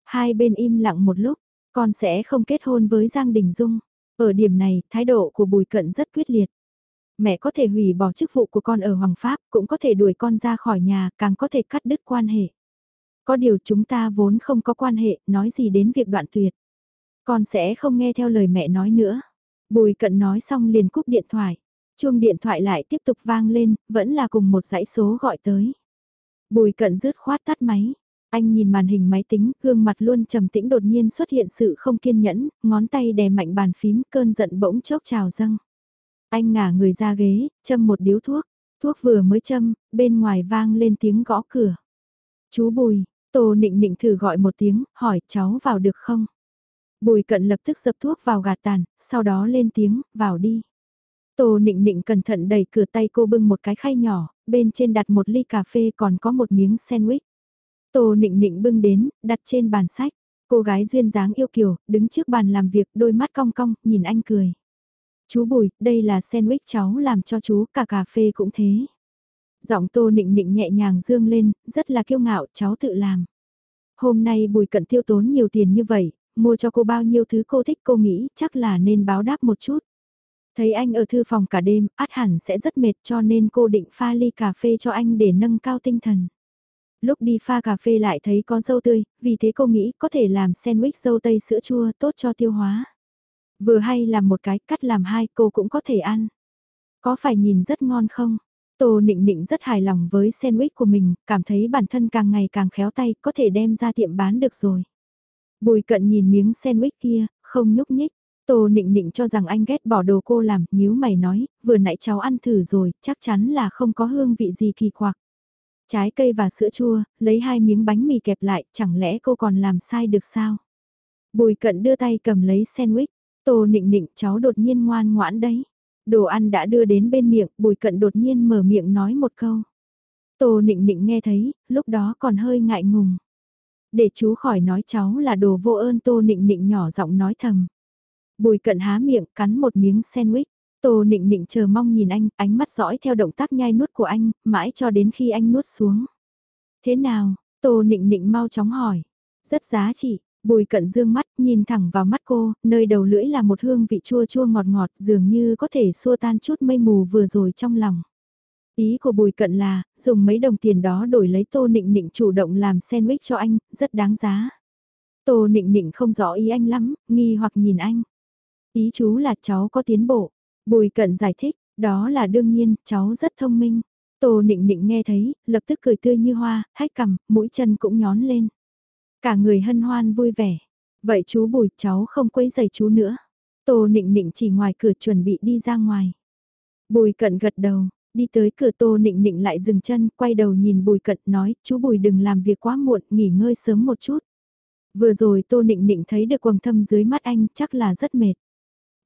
Hai bên im lặng một lúc, con sẽ không kết hôn với Giang Đình Dung. Ở điểm này, thái độ của Bùi Cận rất quyết liệt. Mẹ có thể hủy bỏ chức vụ của con ở Hoàng Pháp, cũng có thể đuổi con ra khỏi nhà, càng có thể cắt đứt quan hệ. Có điều chúng ta vốn không có quan hệ, nói gì đến việc đoạn tuyệt. Con sẽ không nghe theo lời mẹ nói nữa. Bùi cận nói xong liền cúp điện thoại. Chuông điện thoại lại tiếp tục vang lên, vẫn là cùng một dãy số gọi tới. Bùi cận rứt khoát tắt máy. Anh nhìn màn hình máy tính, gương mặt luôn trầm tĩnh đột nhiên xuất hiện sự không kiên nhẫn, ngón tay đè mạnh bàn phím, cơn giận bỗng chốc trào dâng. Anh ngả người ra ghế, châm một điếu thuốc. Thuốc vừa mới châm, bên ngoài vang lên tiếng gõ cửa. Chú Bùi, Tô Nịnh Nịnh thử gọi một tiếng, hỏi cháu vào được không? Bùi cận lập tức dập thuốc vào gạt tàn, sau đó lên tiếng, vào đi. Tô Nịnh Nịnh cẩn thận đẩy cửa tay cô bưng một cái khay nhỏ, bên trên đặt một ly cà phê còn có một miếng sandwich. Tô Nịnh Nịnh bưng đến, đặt trên bàn sách. Cô gái duyên dáng yêu kiều, đứng trước bàn làm việc, đôi mắt cong cong, nhìn anh cười. Chú Bùi, đây là sandwich cháu làm cho chú, cả cà phê cũng thế. Giọng Tô Nịnh Nịnh nhẹ nhàng dương lên, rất là kiêu ngạo, cháu tự làm. Hôm nay Bùi cận tiêu tốn nhiều tiền như vậy, mua cho cô bao nhiêu thứ cô thích cô nghĩ chắc là nên báo đáp một chút. Thấy anh ở thư phòng cả đêm, át hẳn sẽ rất mệt cho nên cô định pha ly cà phê cho anh để nâng cao tinh thần. Lúc đi pha cà phê lại thấy có dâu tươi, vì thế cô nghĩ có thể làm sandwich dâu tây sữa chua tốt cho tiêu hóa. Vừa hay làm một cái, cắt làm hai cô cũng có thể ăn. Có phải nhìn rất ngon không? Tô Nịnh Nịnh rất hài lòng với sandwich của mình, cảm thấy bản thân càng ngày càng khéo tay, có thể đem ra tiệm bán được rồi. Bùi cận nhìn miếng sandwich kia, không nhúc nhích. Tô Nịnh Nịnh cho rằng anh ghét bỏ đồ cô làm, nhíu mày nói, vừa nãy cháu ăn thử rồi, chắc chắn là không có hương vị gì kỳ quặc. Trái cây và sữa chua, lấy hai miếng bánh mì kẹp lại, chẳng lẽ cô còn làm sai được sao? Bùi cận đưa tay cầm lấy sandwich, Tô Nịnh Nịnh cháu đột nhiên ngoan ngoãn đấy. Đồ ăn đã đưa đến bên miệng, bùi cận đột nhiên mở miệng nói một câu. Tô Nịnh Nịnh nghe thấy, lúc đó còn hơi ngại ngùng. Để chú khỏi nói cháu là đồ vô ơn Tô Nịnh Nịnh nhỏ giọng nói thầm. Bùi cận há miệng cắn một miếng sandwich. Tô nịnh nịnh chờ mong nhìn anh, ánh mắt dõi theo động tác nhai nuốt của anh, mãi cho đến khi anh nuốt xuống. Thế nào, Tô nịnh nịnh mau chóng hỏi. Rất giá trị, bùi cận dương mắt nhìn thẳng vào mắt cô, nơi đầu lưỡi là một hương vị chua chua ngọt ngọt dường như có thể xua tan chút mây mù vừa rồi trong lòng. Ý của bùi cận là, dùng mấy đồng tiền đó đổi lấy tô nịnh nịnh chủ động làm sandwich cho anh, rất đáng giá. Tô nịnh nịnh không rõ ý anh lắm, nghi hoặc nhìn anh. Ý chú là cháu có tiến bộ. Bùi cận giải thích, đó là đương nhiên, cháu rất thông minh. Tô nịnh nịnh nghe thấy, lập tức cười tươi như hoa, hách cằm, mũi chân cũng nhón lên. Cả người hân hoan vui vẻ. Vậy chú bùi cháu không quấy giày chú nữa. Tô nịnh nịnh chỉ ngoài cửa chuẩn bị đi ra ngoài. Bùi cận gật đầu, đi tới cửa tô nịnh nịnh lại dừng chân, quay đầu nhìn bùi cận nói, chú bùi đừng làm việc quá muộn, nghỉ ngơi sớm một chút. Vừa rồi tô nịnh nịnh thấy được quầng thâm dưới mắt anh, chắc là rất mệt.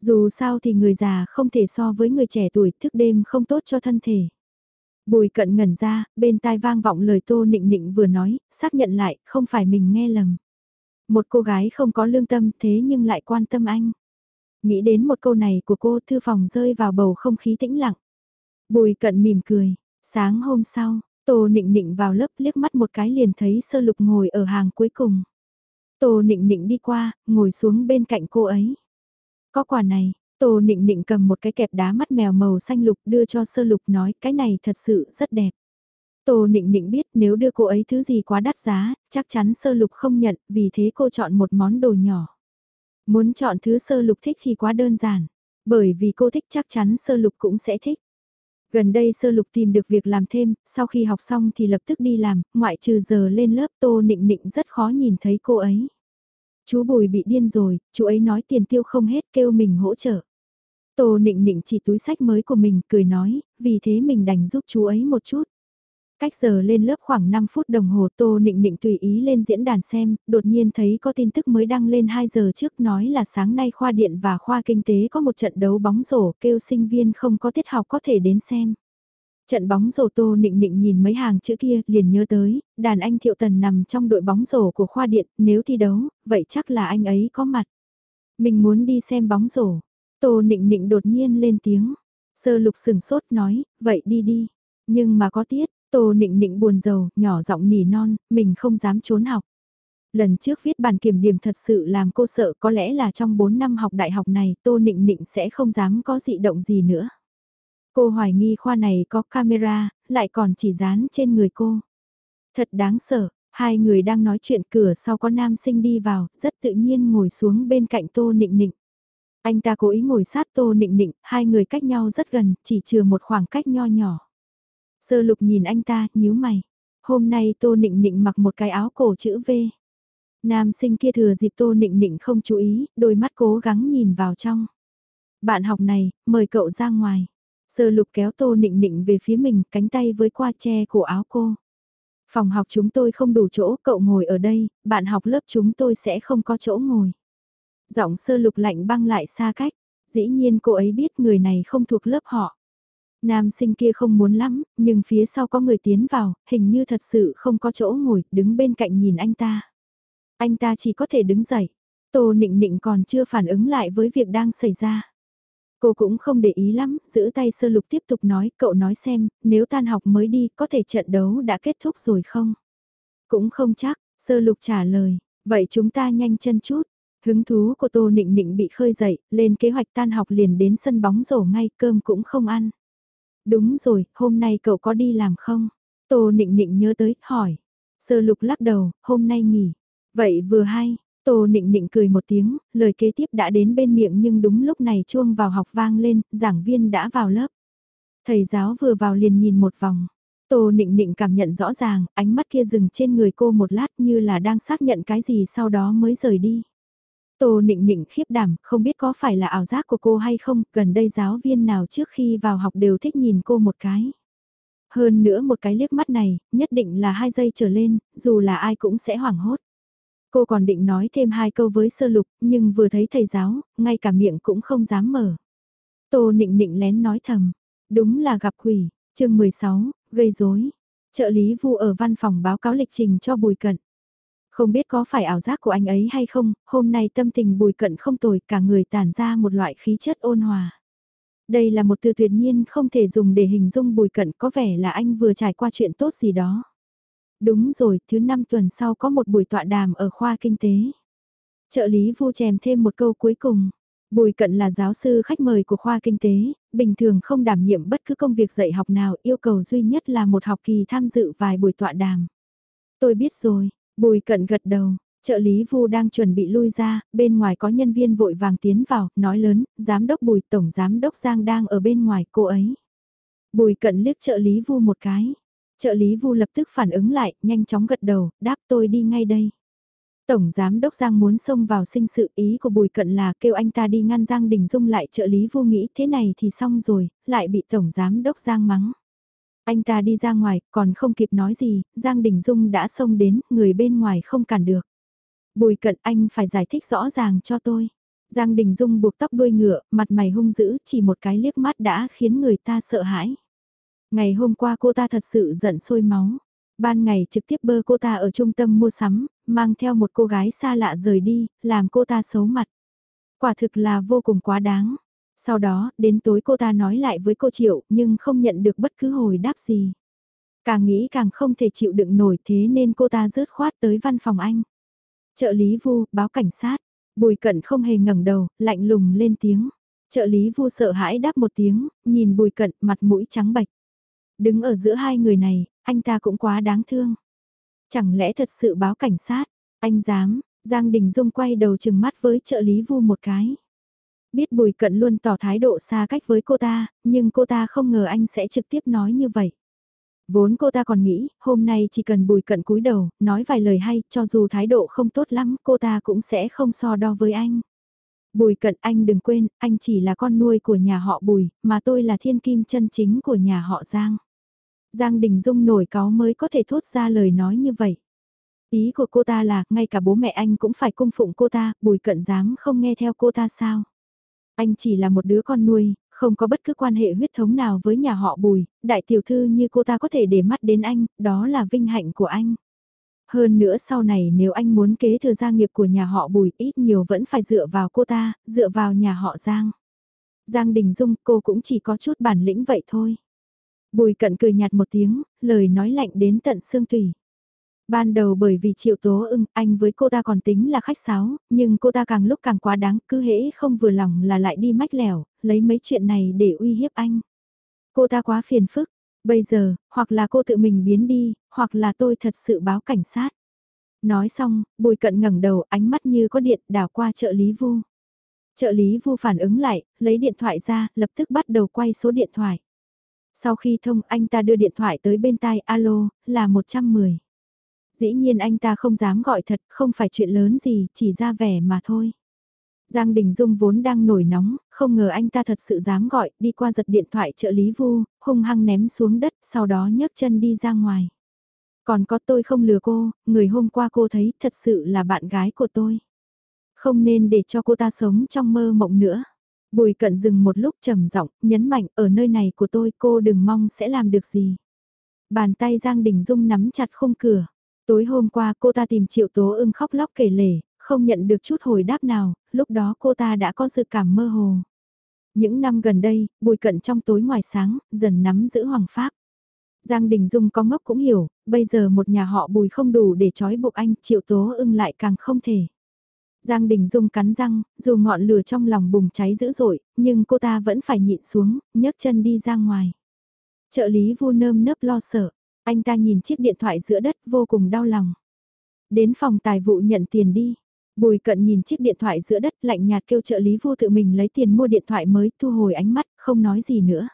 Dù sao thì người già không thể so với người trẻ tuổi thức đêm không tốt cho thân thể. Bùi cận ngẩn ra, bên tai vang vọng lời tô nịnh nịnh vừa nói, xác nhận lại, không phải mình nghe lầm. Một cô gái không có lương tâm thế nhưng lại quan tâm anh. Nghĩ đến một câu này của cô thư phòng rơi vào bầu không khí tĩnh lặng. Bùi cận mỉm cười, sáng hôm sau, tô nịnh nịnh vào lớp liếc mắt một cái liền thấy sơ lục ngồi ở hàng cuối cùng. Tô nịnh nịnh đi qua, ngồi xuống bên cạnh cô ấy. Có quả này, Tô Nịnh Nịnh cầm một cái kẹp đá mắt mèo màu xanh lục đưa cho sơ lục nói cái này thật sự rất đẹp. Tô Nịnh Nịnh biết nếu đưa cô ấy thứ gì quá đắt giá, chắc chắn sơ lục không nhận, vì thế cô chọn một món đồ nhỏ. Muốn chọn thứ sơ lục thích thì quá đơn giản, bởi vì cô thích chắc chắn sơ lục cũng sẽ thích. Gần đây sơ lục tìm được việc làm thêm, sau khi học xong thì lập tức đi làm, ngoại trừ giờ lên lớp Tô Nịnh Nịnh rất khó nhìn thấy cô ấy. Chú Bùi bị điên rồi, chú ấy nói tiền tiêu không hết kêu mình hỗ trợ. Tô nịnh nịnh chỉ túi sách mới của mình cười nói, vì thế mình đành giúp chú ấy một chút. Cách giờ lên lớp khoảng 5 phút đồng hồ Tô Nịnh Nịnh tùy ý lên diễn đàn xem, đột nhiên thấy có tin tức mới đăng lên 2 giờ trước nói là sáng nay khoa điện và khoa kinh tế có một trận đấu bóng rổ kêu sinh viên không có tiết học có thể đến xem. Trận bóng rổ tô nịnh nịnh nhìn mấy hàng chữ kia liền nhớ tới, đàn anh Thiệu Tần nằm trong đội bóng rổ của khoa điện, nếu thi đấu, vậy chắc là anh ấy có mặt. Mình muốn đi xem bóng rổ. Tô nịnh nịnh đột nhiên lên tiếng. Sơ lục sừng sốt nói, vậy đi đi. Nhưng mà có tiết, tô nịnh nịnh buồn rầu, nhỏ giọng nỉ non, mình không dám trốn học. Lần trước viết bản kiểm điểm thật sự làm cô sợ có lẽ là trong 4 năm học đại học này tô nịnh nịnh sẽ không dám có dị động gì nữa. Cô hoài nghi khoa này có camera, lại còn chỉ dán trên người cô. Thật đáng sợ, Hai người đang nói chuyện cửa sau có nam sinh đi vào, rất tự nhiên ngồi xuống bên cạnh Tô Nịnh Nịnh. Anh ta cố ý ngồi sát Tô Nịnh Nịnh, hai người cách nhau rất gần, chỉ chừa một khoảng cách nho nhỏ. Sơ lục nhìn anh ta, nhíu mày. Hôm nay Tô Nịnh Nịnh mặc một cái áo cổ chữ V. Nam sinh kia thừa dịp Tô Nịnh Nịnh không chú ý, đôi mắt cố gắng nhìn vào trong. Bạn học này, mời cậu ra ngoài. Sơ lục kéo Tô Nịnh Nịnh về phía mình, cánh tay với qua che cổ áo cô. Phòng học chúng tôi không đủ chỗ, cậu ngồi ở đây, bạn học lớp chúng tôi sẽ không có chỗ ngồi. Giọng sơ lục lạnh băng lại xa cách, dĩ nhiên cô ấy biết người này không thuộc lớp họ. Nam sinh kia không muốn lắm, nhưng phía sau có người tiến vào, hình như thật sự không có chỗ ngồi, đứng bên cạnh nhìn anh ta. Anh ta chỉ có thể đứng dậy. Tô nịnh nịnh còn chưa phản ứng lại với việc đang xảy ra. Cô cũng không để ý lắm, giữ tay sơ lục tiếp tục nói, cậu nói xem, nếu tan học mới đi, có thể trận đấu đã kết thúc rồi không? Cũng không chắc, sơ lục trả lời, vậy chúng ta nhanh chân chút. Hứng thú của Tô Nịnh Nịnh bị khơi dậy, lên kế hoạch tan học liền đến sân bóng rổ ngay, cơm cũng không ăn. Đúng rồi, hôm nay cậu có đi làm không? Tô Nịnh Nịnh nhớ tới, hỏi. Sơ lục lắc đầu, hôm nay nghỉ. Vậy vừa hay, Tô nịnh nịnh cười một tiếng, lời kế tiếp đã đến bên miệng nhưng đúng lúc này chuông vào học vang lên, giảng viên đã vào lớp. Thầy giáo vừa vào liền nhìn một vòng. Tô nịnh nịnh cảm nhận rõ ràng, ánh mắt kia dừng trên người cô một lát như là đang xác nhận cái gì sau đó mới rời đi. Tô nịnh nịnh khiếp đảm, không biết có phải là ảo giác của cô hay không, gần đây giáo viên nào trước khi vào học đều thích nhìn cô một cái. Hơn nữa một cái liếc mắt này, nhất định là hai giây trở lên, dù là ai cũng sẽ hoảng hốt. Cô còn định nói thêm hai câu với sơ lục, nhưng vừa thấy thầy giáo, ngay cả miệng cũng không dám mở. Tô nịnh nịnh lén nói thầm, đúng là gặp quỷ, chương 16, gây rối. Trợ lý vu ở văn phòng báo cáo lịch trình cho Bùi Cận. Không biết có phải ảo giác của anh ấy hay không, hôm nay tâm tình Bùi Cận không tồi, cả người tản ra một loại khí chất ôn hòa. Đây là một từ tuyệt nhiên không thể dùng để hình dung Bùi Cận có vẻ là anh vừa trải qua chuyện tốt gì đó. Đúng rồi, thứ năm tuần sau có một buổi tọa đàm ở khoa kinh tế. Trợ lý vu chèm thêm một câu cuối cùng. Bùi Cận là giáo sư khách mời của khoa kinh tế, bình thường không đảm nhiệm bất cứ công việc dạy học nào, yêu cầu duy nhất là một học kỳ tham dự vài buổi tọa đàm. Tôi biết rồi, Bùi Cận gật đầu, trợ lý Vu đang chuẩn bị lui ra, bên ngoài có nhân viên vội vàng tiến vào, nói lớn, giám đốc Bùi, tổng giám đốc Giang đang ở bên ngoài cô ấy. Bùi Cận liếc trợ lý Vu một cái, Trợ lý Vu lập tức phản ứng lại, nhanh chóng gật đầu, đáp tôi đi ngay đây. Tổng Giám Đốc Giang muốn xông vào sinh sự ý của Bùi Cận là kêu anh ta đi ngăn Giang Đình Dung lại trợ lý Vu nghĩ thế này thì xong rồi, lại bị Tổng Giám Đốc Giang mắng. Anh ta đi ra ngoài, còn không kịp nói gì, Giang Đình Dung đã xông đến, người bên ngoài không cản được. Bùi Cận anh phải giải thích rõ ràng cho tôi. Giang Đình Dung buộc tóc đuôi ngựa, mặt mày hung dữ, chỉ một cái liếc mắt đã khiến người ta sợ hãi. Ngày hôm qua cô ta thật sự giận sôi máu. Ban ngày trực tiếp bơ cô ta ở trung tâm mua sắm, mang theo một cô gái xa lạ rời đi, làm cô ta xấu mặt. Quả thực là vô cùng quá đáng. Sau đó, đến tối cô ta nói lại với cô Triệu, nhưng không nhận được bất cứ hồi đáp gì. Càng nghĩ càng không thể chịu đựng nổi thế nên cô ta rớt khoát tới văn phòng anh. Trợ lý vu, báo cảnh sát. Bùi cận không hề ngẩng đầu, lạnh lùng lên tiếng. Trợ lý vu sợ hãi đáp một tiếng, nhìn bùi cận mặt mũi trắng bạch. Đứng ở giữa hai người này, anh ta cũng quá đáng thương. Chẳng lẽ thật sự báo cảnh sát, anh dám, Giang Đình Dung quay đầu chừng mắt với trợ lý vu một cái. Biết Bùi Cận luôn tỏ thái độ xa cách với cô ta, nhưng cô ta không ngờ anh sẽ trực tiếp nói như vậy. Vốn cô ta còn nghĩ, hôm nay chỉ cần Bùi Cận cúi đầu, nói vài lời hay, cho dù thái độ không tốt lắm, cô ta cũng sẽ không so đo với anh. Bùi Cận anh đừng quên, anh chỉ là con nuôi của nhà họ Bùi, mà tôi là thiên kim chân chính của nhà họ Giang. Giang Đình Dung nổi cáo mới có thể thốt ra lời nói như vậy. Ý của cô ta là, ngay cả bố mẹ anh cũng phải cung phụng cô ta, bùi cận dám không nghe theo cô ta sao? Anh chỉ là một đứa con nuôi, không có bất cứ quan hệ huyết thống nào với nhà họ bùi, đại tiểu thư như cô ta có thể để mắt đến anh, đó là vinh hạnh của anh. Hơn nữa sau này nếu anh muốn kế thừa gia nghiệp của nhà họ bùi ít nhiều vẫn phải dựa vào cô ta, dựa vào nhà họ Giang. Giang Đình Dung cô cũng chỉ có chút bản lĩnh vậy thôi. Bùi cận cười nhạt một tiếng, lời nói lạnh đến tận xương tủy. Ban đầu bởi vì triệu tố ưng, anh với cô ta còn tính là khách sáo, nhưng cô ta càng lúc càng quá đáng, cứ hễ không vừa lòng là lại đi mách lẻo, lấy mấy chuyện này để uy hiếp anh. Cô ta quá phiền phức, bây giờ, hoặc là cô tự mình biến đi, hoặc là tôi thật sự báo cảnh sát. Nói xong, bùi cận ngẩng đầu ánh mắt như có điện đảo qua trợ lý vu. Trợ lý vu phản ứng lại, lấy điện thoại ra, lập tức bắt đầu quay số điện thoại. Sau khi thông anh ta đưa điện thoại tới bên tai alo, là 110. Dĩ nhiên anh ta không dám gọi thật, không phải chuyện lớn gì, chỉ ra vẻ mà thôi. Giang Đình Dung vốn đang nổi nóng, không ngờ anh ta thật sự dám gọi, đi qua giật điện thoại trợ lý vu, hung hăng ném xuống đất, sau đó nhấc chân đi ra ngoài. Còn có tôi không lừa cô, người hôm qua cô thấy thật sự là bạn gái của tôi. Không nên để cho cô ta sống trong mơ mộng nữa. Bùi cận dừng một lúc trầm giọng, nhấn mạnh ở nơi này của tôi cô đừng mong sẽ làm được gì. Bàn tay Giang Đình Dung nắm chặt khung cửa. Tối hôm qua cô ta tìm Triệu Tố ưng khóc lóc kể lể, không nhận được chút hồi đáp nào, lúc đó cô ta đã có dự cảm mơ hồ. Những năm gần đây, bùi cận trong tối ngoài sáng, dần nắm giữ hoàng pháp. Giang Đình Dung có ngốc cũng hiểu, bây giờ một nhà họ bùi không đủ để trói buộc anh, Triệu Tố ưng lại càng không thể. Giang Đình Dung cắn răng, dù ngọn lửa trong lòng bùng cháy dữ dội, nhưng cô ta vẫn phải nhịn xuống, nhấc chân đi ra ngoài. Trợ lý vu nơm nớp lo sợ, anh ta nhìn chiếc điện thoại giữa đất vô cùng đau lòng. Đến phòng tài vụ nhận tiền đi. Bùi cận nhìn chiếc điện thoại giữa đất lạnh nhạt kêu trợ lý vô tự mình lấy tiền mua điện thoại mới thu hồi ánh mắt, không nói gì nữa.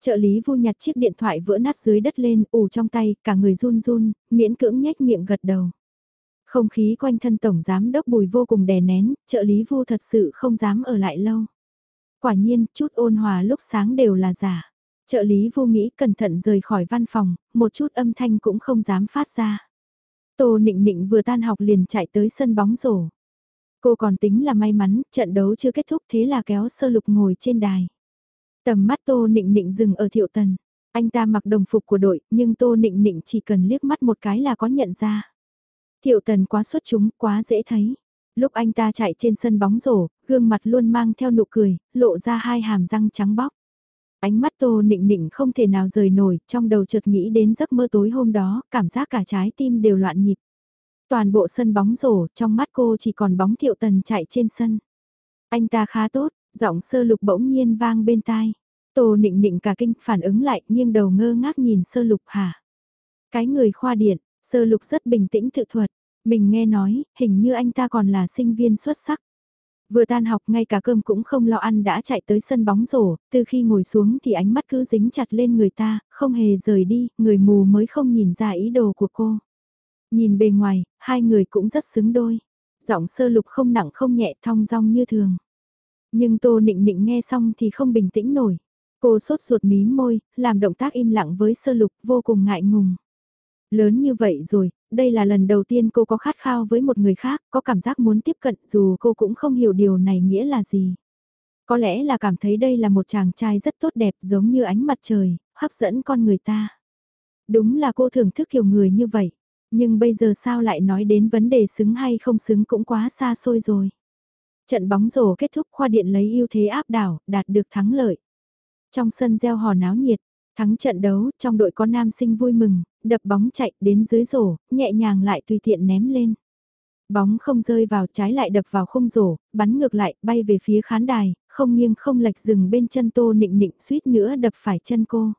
Trợ lý vô nhặt chiếc điện thoại vỡ nát dưới đất lên, ủ trong tay, cả người run run, miễn cưỡng nhếch miệng gật đầu. Không khí quanh thân tổng giám đốc bùi vô cùng đè nén, trợ lý vô thật sự không dám ở lại lâu. Quả nhiên, chút ôn hòa lúc sáng đều là giả. Trợ lý vô nghĩ cẩn thận rời khỏi văn phòng, một chút âm thanh cũng không dám phát ra. Tô Nịnh Nịnh vừa tan học liền chạy tới sân bóng rổ. Cô còn tính là may mắn, trận đấu chưa kết thúc thế là kéo sơ lục ngồi trên đài. Tầm mắt Tô Nịnh Nịnh dừng ở thiệu tần. Anh ta mặc đồng phục của đội, nhưng Tô Nịnh Nịnh chỉ cần liếc mắt một cái là có nhận ra. Thiệu tần quá xuất chúng, quá dễ thấy. Lúc anh ta chạy trên sân bóng rổ, gương mặt luôn mang theo nụ cười, lộ ra hai hàm răng trắng bóc. Ánh mắt Tô Nịnh Nịnh không thể nào rời nổi, trong đầu chợt nghĩ đến giấc mơ tối hôm đó, cảm giác cả trái tim đều loạn nhịp. Toàn bộ sân bóng rổ, trong mắt cô chỉ còn bóng thiệu tần chạy trên sân. Anh ta khá tốt, giọng sơ lục bỗng nhiên vang bên tai. Tô Nịnh Nịnh cả kinh phản ứng lại, nghiêng đầu ngơ ngác nhìn sơ lục hả. Cái người khoa điện, sơ lục rất bình tĩnh tự thuật, mình nghe nói, hình như anh ta còn là sinh viên xuất sắc. Vừa tan học ngay cả cơm cũng không lo ăn đã chạy tới sân bóng rổ, từ khi ngồi xuống thì ánh mắt cứ dính chặt lên người ta, không hề rời đi, người mù mới không nhìn ra ý đồ của cô. Nhìn bề ngoài, hai người cũng rất xứng đôi. Giọng sơ lục không nặng không nhẹ thong dong như thường. Nhưng tô nịnh nịnh nghe xong thì không bình tĩnh nổi. Cô sốt ruột mí môi, làm động tác im lặng với sơ lục vô cùng ngại ngùng. Lớn như vậy rồi, đây là lần đầu tiên cô có khát khao với một người khác, có cảm giác muốn tiếp cận dù cô cũng không hiểu điều này nghĩa là gì. Có lẽ là cảm thấy đây là một chàng trai rất tốt đẹp giống như ánh mặt trời, hấp dẫn con người ta. Đúng là cô thưởng thức kiểu người như vậy, nhưng bây giờ sao lại nói đến vấn đề xứng hay không xứng cũng quá xa xôi rồi. Trận bóng rổ kết thúc khoa điện lấy ưu thế áp đảo, đạt được thắng lợi. Trong sân gieo hò náo nhiệt, Thắng trận đấu, trong đội có nam sinh vui mừng, đập bóng chạy đến dưới rổ, nhẹ nhàng lại tùy tiện ném lên. Bóng không rơi vào trái lại đập vào khung rổ, bắn ngược lại, bay về phía khán đài, không nghiêng không lệch dừng bên chân tô nịnh nịnh suýt nữa đập phải chân cô.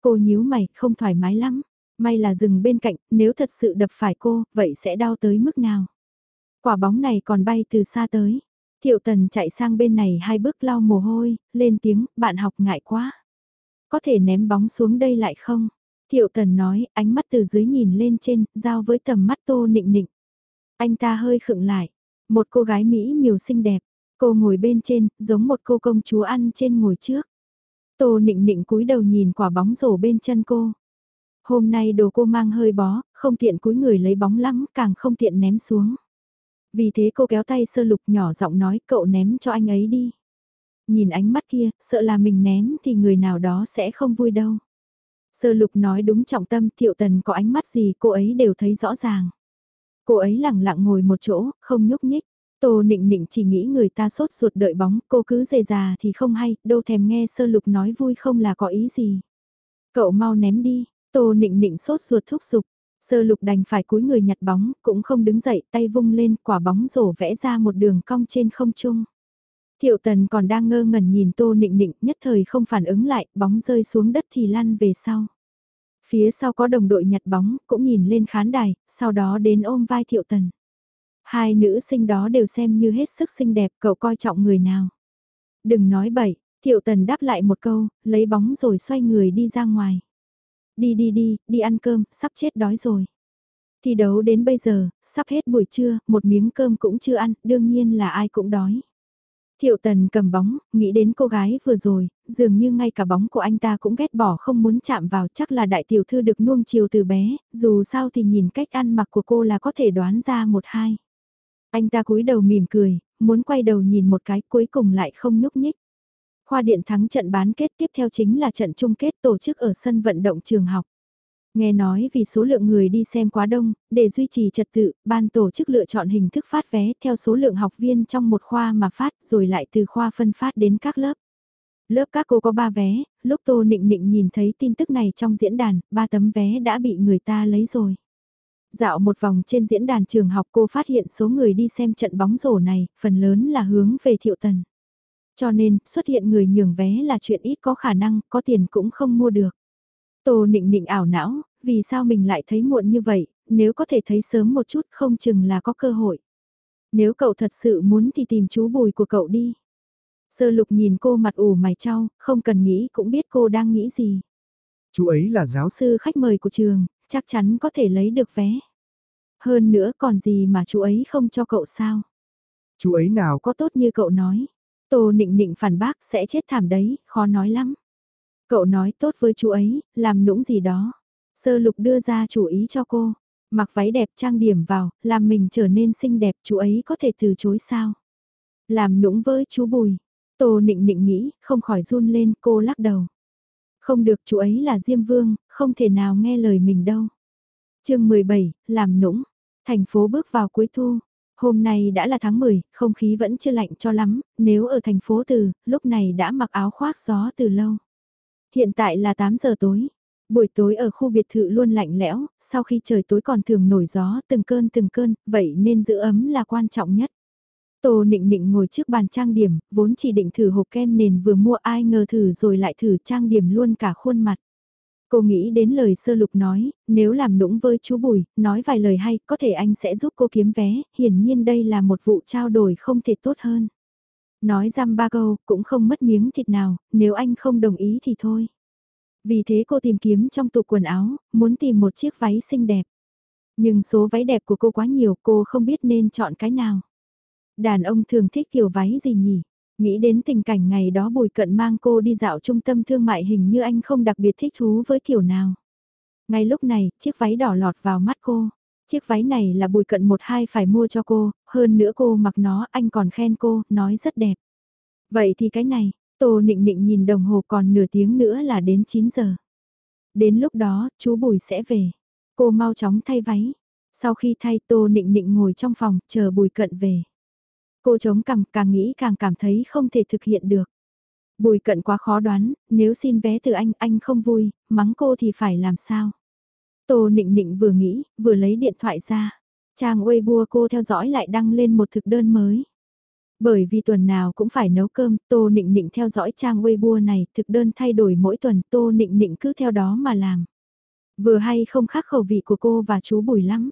Cô nhíu mày, không thoải mái lắm. May là dừng bên cạnh, nếu thật sự đập phải cô, vậy sẽ đau tới mức nào? Quả bóng này còn bay từ xa tới. Thiệu tần chạy sang bên này hai bước lau mồ hôi, lên tiếng, bạn học ngại quá có thể ném bóng xuống đây lại không? Thiệu tần nói, ánh mắt từ dưới nhìn lên trên, giao với tầm mắt tô nịnh nịnh. Anh ta hơi khựng lại. Một cô gái Mỹ miều xinh đẹp. Cô ngồi bên trên, giống một cô công chúa ăn trên ngồi trước. Tô nịnh nịnh cúi đầu nhìn quả bóng rổ bên chân cô. Hôm nay đồ cô mang hơi bó, không tiện cúi người lấy bóng lắm, càng không tiện ném xuống. Vì thế cô kéo tay sơ lục nhỏ giọng nói cậu ném cho anh ấy đi. Nhìn ánh mắt kia, sợ là mình ném thì người nào đó sẽ không vui đâu. Sơ lục nói đúng trọng tâm thiệu tần có ánh mắt gì cô ấy đều thấy rõ ràng. Cô ấy lẳng lặng ngồi một chỗ, không nhúc nhích. Tô nịnh nịnh chỉ nghĩ người ta sốt ruột đợi bóng, cô cứ dề già thì không hay, đâu thèm nghe sơ lục nói vui không là có ý gì. Cậu mau ném đi, tô nịnh nịnh sốt ruột thúc giục. Sơ lục đành phải cúi người nhặt bóng, cũng không đứng dậy, tay vung lên, quả bóng rổ vẽ ra một đường cong trên không trung. Thiệu tần còn đang ngơ ngẩn nhìn tô nịnh nịnh nhất thời không phản ứng lại, bóng rơi xuống đất thì lăn về sau. Phía sau có đồng đội nhặt bóng, cũng nhìn lên khán đài, sau đó đến ôm vai Thiệu Tần. Hai nữ sinh đó đều xem như hết sức xinh đẹp, cậu coi trọng người nào. Đừng nói bậy, Thiệu Tần đáp lại một câu, lấy bóng rồi xoay người đi ra ngoài. Đi đi đi, đi ăn cơm, sắp chết đói rồi. Thi đấu đến bây giờ, sắp hết buổi trưa, một miếng cơm cũng chưa ăn, đương nhiên là ai cũng đói. Thiệu tần cầm bóng, nghĩ đến cô gái vừa rồi, dường như ngay cả bóng của anh ta cũng ghét bỏ không muốn chạm vào chắc là đại tiểu thư được nuông chiều từ bé, dù sao thì nhìn cách ăn mặc của cô là có thể đoán ra một hai. Anh ta cúi đầu mỉm cười, muốn quay đầu nhìn một cái cuối cùng lại không nhúc nhích. Khoa điện thắng trận bán kết tiếp theo chính là trận chung kết tổ chức ở sân vận động trường học. Nghe nói vì số lượng người đi xem quá đông, để duy trì trật tự, ban tổ chức lựa chọn hình thức phát vé theo số lượng học viên trong một khoa mà phát rồi lại từ khoa phân phát đến các lớp. Lớp các cô có 3 vé, lúc Tô Nịnh Nịnh nhìn thấy tin tức này trong diễn đàn, ba tấm vé đã bị người ta lấy rồi. Dạo một vòng trên diễn đàn trường học cô phát hiện số người đi xem trận bóng rổ này, phần lớn là hướng về thiệu tần. Cho nên, xuất hiện người nhường vé là chuyện ít có khả năng, có tiền cũng không mua được. Tô nịnh nịnh ảo não, vì sao mình lại thấy muộn như vậy, nếu có thể thấy sớm một chút không chừng là có cơ hội. Nếu cậu thật sự muốn thì tìm chú bùi của cậu đi. Sơ lục nhìn cô mặt ủ mày trao, không cần nghĩ cũng biết cô đang nghĩ gì. Chú ấy là giáo sư khách mời của trường, chắc chắn có thể lấy được vé. Hơn nữa còn gì mà chú ấy không cho cậu sao? Chú ấy nào có tốt như cậu nói. Tô nịnh nịnh phản bác sẽ chết thảm đấy, khó nói lắm. Cậu nói tốt với chú ấy, làm nũng gì đó. Sơ lục đưa ra chủ ý cho cô. Mặc váy đẹp trang điểm vào, làm mình trở nên xinh đẹp chú ấy có thể từ chối sao. Làm nũng với chú Bùi. Tô nịnh nịnh nghĩ, không khỏi run lên cô lắc đầu. Không được chú ấy là Diêm Vương, không thể nào nghe lời mình đâu. chương 17, làm nũng. Thành phố bước vào cuối thu. Hôm nay đã là tháng 10, không khí vẫn chưa lạnh cho lắm, nếu ở thành phố từ, lúc này đã mặc áo khoác gió từ lâu. Hiện tại là 8 giờ tối. Buổi tối ở khu biệt thự luôn lạnh lẽo, sau khi trời tối còn thường nổi gió từng cơn từng cơn, vậy nên giữ ấm là quan trọng nhất. Tô nịnh nịnh ngồi trước bàn trang điểm, vốn chỉ định thử hộp kem nền vừa mua ai ngờ thử rồi lại thử trang điểm luôn cả khuôn mặt. Cô nghĩ đến lời sơ lục nói, nếu làm nũng với chú Bùi, nói vài lời hay, có thể anh sẽ giúp cô kiếm vé, hiển nhiên đây là một vụ trao đổi không thể tốt hơn. Nói răm ba câu, cũng không mất miếng thịt nào, nếu anh không đồng ý thì thôi. Vì thế cô tìm kiếm trong tủ quần áo, muốn tìm một chiếc váy xinh đẹp. Nhưng số váy đẹp của cô quá nhiều, cô không biết nên chọn cái nào. Đàn ông thường thích kiểu váy gì nhỉ? Nghĩ đến tình cảnh ngày đó Bùi Cận mang cô đi dạo trung tâm thương mại hình như anh không đặc biệt thích thú với kiểu nào. Ngay lúc này, chiếc váy đỏ lọt vào mắt cô. Chiếc váy này là Bùi Cận một hai phải mua cho cô, hơn nữa cô mặc nó anh còn khen cô, nói rất đẹp. Vậy thì cái này, Tô Nịnh Nịnh nhìn đồng hồ còn nửa tiếng nữa là đến 9 giờ. Đến lúc đó, chú Bùi sẽ về. Cô mau chóng thay váy. Sau khi thay Tô Nịnh Nịnh ngồi trong phòng, chờ Bùi Cận về. Cô chống cằm càng nghĩ càng cảm thấy không thể thực hiện được. Bùi Cận quá khó đoán, nếu xin vé từ anh, anh không vui, mắng cô thì phải làm sao? Tô Nịnh Nịnh vừa nghĩ, vừa lấy điện thoại ra. Trang Weibo cô theo dõi lại đăng lên một thực đơn mới. Bởi vì tuần nào cũng phải nấu cơm, Tô Nịnh Nịnh theo dõi trang Weibo này, thực đơn thay đổi mỗi tuần, Tô Nịnh Nịnh cứ theo đó mà làm. Vừa hay không khác khẩu vị của cô và chú Bùi lắm.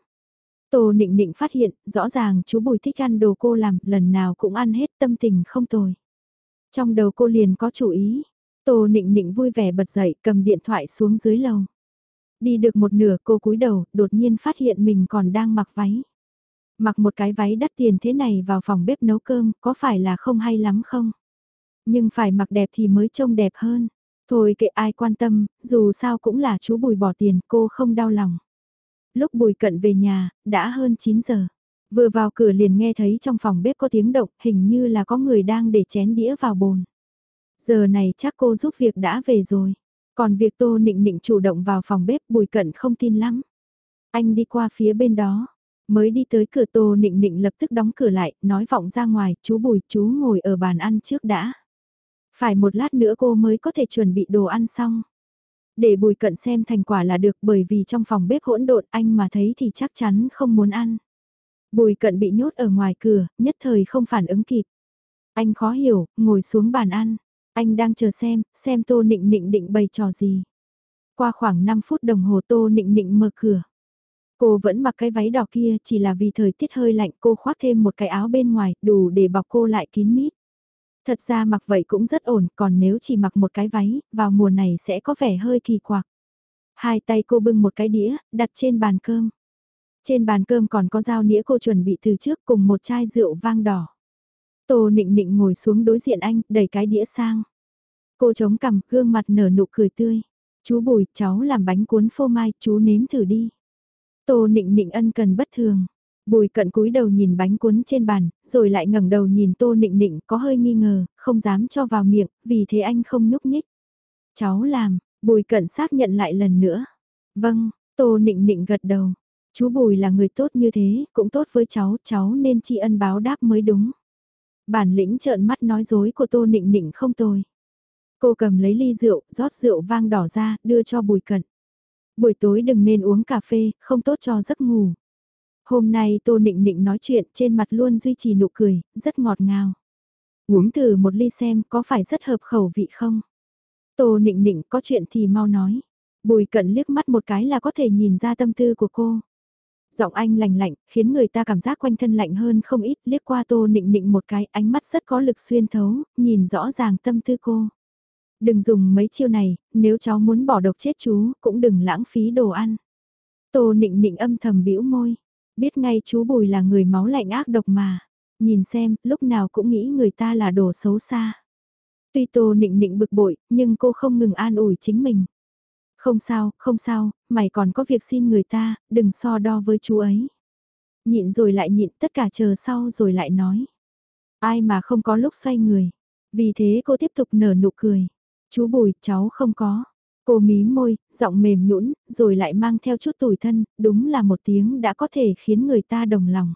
Tô Nịnh Nịnh phát hiện, rõ ràng chú Bùi thích ăn đồ cô làm, lần nào cũng ăn hết tâm tình không tồi. Trong đầu cô liền có chủ ý. Tô Nịnh Nịnh vui vẻ bật dậy, cầm điện thoại xuống dưới lầu. Đi được một nửa cô cúi đầu, đột nhiên phát hiện mình còn đang mặc váy. Mặc một cái váy đắt tiền thế này vào phòng bếp nấu cơm có phải là không hay lắm không? Nhưng phải mặc đẹp thì mới trông đẹp hơn. Thôi kệ ai quan tâm, dù sao cũng là chú Bùi bỏ tiền cô không đau lòng. Lúc Bùi cận về nhà, đã hơn 9 giờ. Vừa vào cửa liền nghe thấy trong phòng bếp có tiếng động, hình như là có người đang để chén đĩa vào bồn. Giờ này chắc cô giúp việc đã về rồi. Còn việc Tô Nịnh Nịnh chủ động vào phòng bếp Bùi Cận không tin lắm. Anh đi qua phía bên đó, Mới đi tới cửa tô nịnh nịnh lập tức đóng cửa lại, nói vọng ra ngoài, chú Bùi chú ngồi ở bàn ăn trước đã. Phải một lát nữa cô mới có thể chuẩn bị đồ ăn xong. Để Bùi cận xem thành quả là được bởi vì trong phòng bếp hỗn độn anh mà thấy thì chắc chắn không muốn ăn. Bùi cận bị nhốt ở ngoài cửa, nhất thời không phản ứng kịp. Anh khó hiểu, ngồi xuống bàn ăn. Anh đang chờ xem, xem tô nịnh nịnh định bày trò gì. Qua khoảng 5 phút đồng hồ Tô Nịnh Nịnh mở cửa. Cô vẫn mặc cái váy đỏ kia chỉ là vì thời tiết hơi lạnh cô khoác thêm một cái áo bên ngoài đủ để bọc cô lại kín mít. Thật ra mặc vậy cũng rất ổn, còn nếu chỉ mặc một cái váy, vào mùa này sẽ có vẻ hơi kỳ quặc. Hai tay cô bưng một cái đĩa, đặt trên bàn cơm. Trên bàn cơm còn có dao nĩa cô chuẩn bị từ trước cùng một chai rượu vang đỏ. Tô nịnh nịnh ngồi xuống đối diện anh, đẩy cái đĩa sang. Cô chống cằm, gương mặt nở nụ cười tươi. Chú Bùi, cháu làm bánh cuốn phô mai, chú nếm thử đi. Tô nịnh nịnh ân cần bất thường. Bùi cận cúi đầu nhìn bánh cuốn trên bàn, rồi lại ngẩng đầu nhìn tô nịnh nịnh có hơi nghi ngờ, không dám cho vào miệng, vì thế anh không nhúc nhích. Cháu làm, bùi cận xác nhận lại lần nữa. Vâng, tô nịnh nịnh gật đầu. Chú Bùi là người tốt như thế, cũng tốt với cháu, cháu nên tri ân báo đáp mới đúng. Bản lĩnh trợn mắt nói dối của Tô Nịnh Nịnh không tồi. Cô cầm lấy ly rượu, rót rượu vang đỏ ra, đưa cho Bùi Cận. Buổi tối đừng nên uống cà phê, không tốt cho giấc ngủ. Hôm nay Tô Nịnh Nịnh nói chuyện trên mặt luôn duy trì nụ cười, rất ngọt ngào. Uống thử một ly xem có phải rất hợp khẩu vị không? Tô Nịnh Nịnh có chuyện thì mau nói. Bùi cận liếc mắt một cái là có thể nhìn ra tâm tư của cô. Giọng anh lành lạnh, khiến người ta cảm giác quanh thân lạnh hơn không ít, liếc qua tô nịnh nịnh một cái, ánh mắt rất có lực xuyên thấu, nhìn rõ ràng tâm tư cô. Đừng dùng mấy chiêu này, nếu cháu muốn bỏ độc chết chú, cũng đừng lãng phí đồ ăn. Tô nịnh nịnh âm thầm bĩu môi, biết ngay chú Bùi là người máu lạnh ác độc mà. Nhìn xem, lúc nào cũng nghĩ người ta là đồ xấu xa. Tuy Tô nịnh nịnh bực bội, nhưng cô không ngừng an ủi chính mình. Không sao, không sao, mày còn có việc xin người ta, đừng so đo với chú ấy. Nhịn rồi lại nhịn tất cả chờ sau rồi lại nói. Ai mà không có lúc xoay người. Vì thế cô tiếp tục nở nụ cười. Chú Bùi, cháu không có. Cô mí môi, giọng mềm nhũn, rồi lại mang theo chút tủi thân, đúng là một tiếng đã có thể khiến người ta đồng lòng.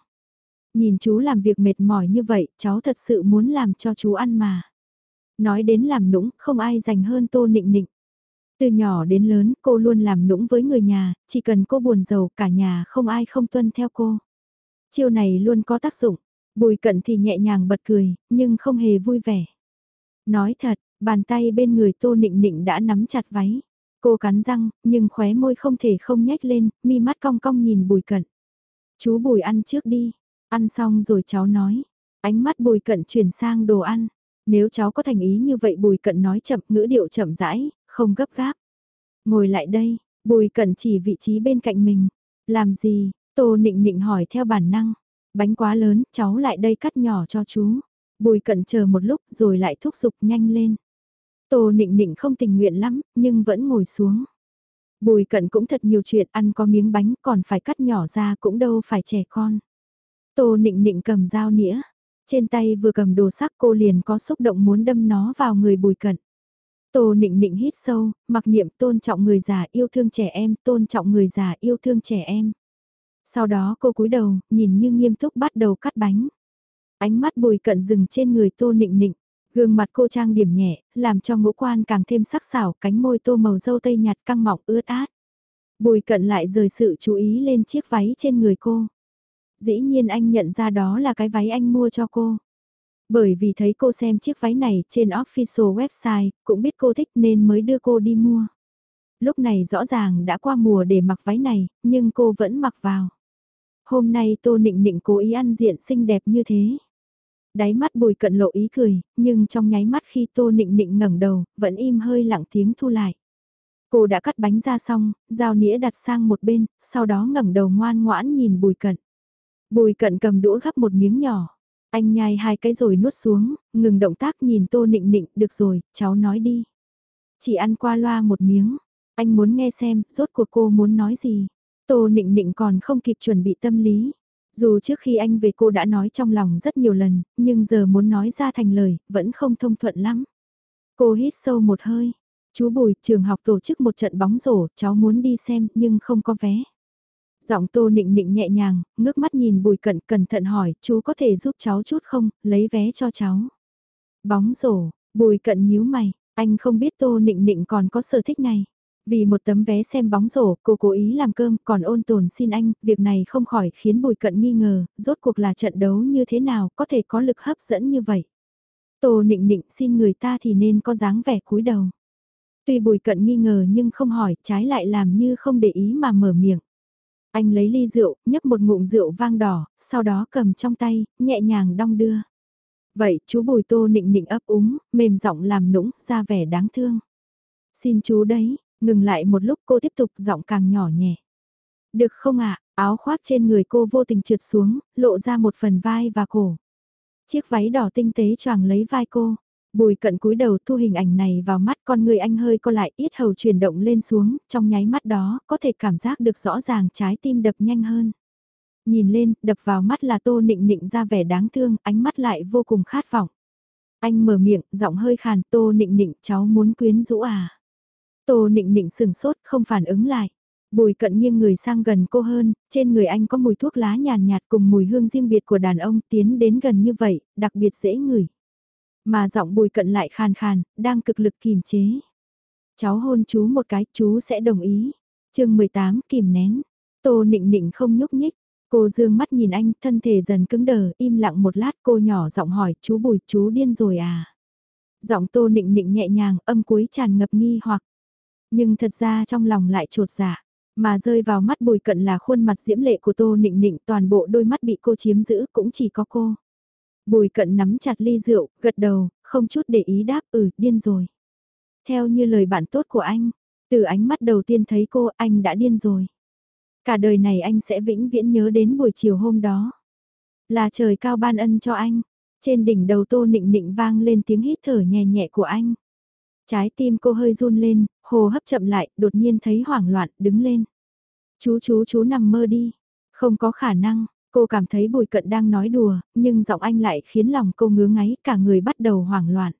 Nhìn chú làm việc mệt mỏi như vậy, cháu thật sự muốn làm cho chú ăn mà. Nói đến làm nũng, không ai dành hơn tô nịnh nịnh. Từ nhỏ đến lớn, cô luôn làm nũng với người nhà, chỉ cần cô buồn giàu cả nhà không ai không tuân theo cô. Chiêu này luôn có tác dụng, bùi cận thì nhẹ nhàng bật cười, nhưng không hề vui vẻ. Nói thật, bàn tay bên người tô nịnh nịnh đã nắm chặt váy. Cô cắn răng, nhưng khóe môi không thể không nhếch lên, mi mắt cong cong nhìn bùi cận. Chú bùi ăn trước đi, ăn xong rồi cháu nói. Ánh mắt bùi cận chuyển sang đồ ăn. Nếu cháu có thành ý như vậy bùi cận nói chậm ngữ điệu chậm rãi, không gấp gáp. Ngồi lại đây, bùi cẩn chỉ vị trí bên cạnh mình. Làm gì, tô nịnh nịnh hỏi theo bản năng. Bánh quá lớn, cháu lại đây cắt nhỏ cho chú. Bùi cẩn chờ một lúc rồi lại thúc giục nhanh lên. Tô nịnh nịnh không tình nguyện lắm, nhưng vẫn ngồi xuống. Bùi cận cũng thật nhiều chuyện ăn có miếng bánh còn phải cắt nhỏ ra cũng đâu phải trẻ con. Tô nịnh nịnh cầm dao nĩa, trên tay vừa cầm đồ sắc cô liền có xúc động muốn đâm nó vào người bùi cận. Tô nịnh nịnh hít sâu, mặc niệm tôn trọng người già yêu thương trẻ em, tôn trọng người già yêu thương trẻ em. Sau đó cô cúi đầu, nhìn như nghiêm túc bắt đầu cắt bánh. Ánh mắt bùi cận dừng trên người tô nịnh nịnh. Gương mặt cô trang điểm nhẹ, làm cho ngũ quan càng thêm sắc sảo, cánh môi tô màu dâu tây nhạt căng mọng ướt át. Bùi cận lại rời sự chú ý lên chiếc váy trên người cô. Dĩ nhiên anh nhận ra đó là cái váy anh mua cho cô. Bởi vì thấy cô xem chiếc váy này trên official website, cũng biết cô thích nên mới đưa cô đi mua. Lúc này rõ ràng đã qua mùa để mặc váy này, nhưng cô vẫn mặc vào. Hôm nay Tô Nịnh Nịnh cố ý ăn diện xinh đẹp như thế. Đáy mắt bùi cận lộ ý cười, nhưng trong nháy mắt khi Tô Nịnh Nịnh ngẩng đầu, vẫn im hơi lặng tiếng thu lại. Cô đã cắt bánh ra xong, dao nĩa đặt sang một bên, sau đó ngẩng đầu ngoan ngoãn nhìn bùi cận. Bùi cận cầm đũa gắp một miếng nhỏ, anh nhai hai cái rồi nuốt xuống, ngừng động tác nhìn tô nịnh nịnh, được rồi, cháu nói đi. Chỉ ăn qua loa một miếng, anh muốn nghe xem, rốt cuộc cô muốn nói gì. Tô nịnh nịnh còn không kịp chuẩn bị tâm lý. Dù trước khi anh về cô đã nói trong lòng rất nhiều lần, nhưng giờ muốn nói ra thành lời, vẫn không thông thuận lắm. Cô hít sâu một hơi. Chú Bùi, trường học tổ chức một trận bóng rổ, cháu muốn đi xem, nhưng không có vé. Giọng tô nịnh nịnh nhẹ nhàng, ngước mắt nhìn bùi cận cẩn thận hỏi, chú có thể giúp cháu chút không, lấy vé cho cháu. Bóng rổ, bùi cận nhíu mày, anh không biết tô nịnh nịnh còn có sở thích này. Vì một tấm vé xem bóng rổ, cô cố ý làm cơm, còn ôn tồn xin anh, việc này không khỏi khiến bùi cận nghi ngờ, rốt cuộc là trận đấu như thế nào, có thể có lực hấp dẫn như vậy. Tô nịnh nịnh xin người ta thì nên có dáng vẻ cúi đầu. Tuy bùi cận nghi ngờ nhưng không hỏi, trái lại làm như không để ý mà mở miệng. Anh lấy ly rượu, nhấp một ngụm rượu vang đỏ, sau đó cầm trong tay, nhẹ nhàng đong đưa. Vậy chú bùi tô nịnh nịnh ấp úng, mềm giọng làm nũng, ra vẻ đáng thương. Xin chú đấy, ngừng lại một lúc cô tiếp tục giọng càng nhỏ nhẹ. Được không ạ, áo khoác trên người cô vô tình trượt xuống, lộ ra một phần vai và cổ. Chiếc váy đỏ tinh tế choàng lấy vai cô. Bùi cận cúi đầu thu hình ảnh này vào mắt con người anh hơi co lại ít hầu chuyển động lên xuống, trong nháy mắt đó có thể cảm giác được rõ ràng trái tim đập nhanh hơn. Nhìn lên, đập vào mắt là tô nịnh nịnh ra vẻ đáng thương, ánh mắt lại vô cùng khát vọng. Anh mở miệng, giọng hơi khàn, tô nịnh nịnh cháu muốn quyến rũ à. Tô nịnh nịnh sừng sốt, không phản ứng lại. Bùi cận nghiêng người sang gần cô hơn, trên người anh có mùi thuốc lá nhàn nhạt, cùng mùi hương riêng biệt của đàn ông tiến đến gần như vậy, đặc biệt dễ ngửi. Mà giọng bùi cận lại khàn khàn, đang cực lực kìm chế. Cháu hôn chú một cái, chú sẽ đồng ý. chương 18, kìm nén. Tô nịnh nịnh không nhúc nhích. Cô dương mắt nhìn anh, thân thể dần cứng đờ, im lặng một lát cô nhỏ giọng hỏi, chú bùi, chú điên rồi à? Giọng tô nịnh nịnh nhẹ nhàng, âm cuối tràn ngập nghi hoặc. Nhưng thật ra trong lòng lại trột dạ. Mà rơi vào mắt bùi cận là khuôn mặt diễm lệ của tô nịnh nịnh toàn bộ đôi mắt bị cô chiếm giữ cũng chỉ có cô. Bùi cận nắm chặt ly rượu, gật đầu, không chút để ý đáp ừ, điên rồi. Theo như lời bạn tốt của anh, từ ánh mắt đầu tiên thấy cô anh đã điên rồi. Cả đời này anh sẽ vĩnh viễn nhớ đến buổi chiều hôm đó. Là trời cao ban ân cho anh. Trên đỉnh đầu tô nịnh nịnh vang lên tiếng hít thở nhẹ nhẹ của anh. Trái tim cô hơi run lên, hồ hấp chậm lại, đột nhiên thấy hoảng loạn, đứng lên. Chú chú chú nằm mơ đi. Không có khả năng, cô cảm thấy bùi cận đang nói đùa, nhưng giọng anh lại khiến lòng cô ngứa ngáy, cả người bắt đầu hoảng loạn.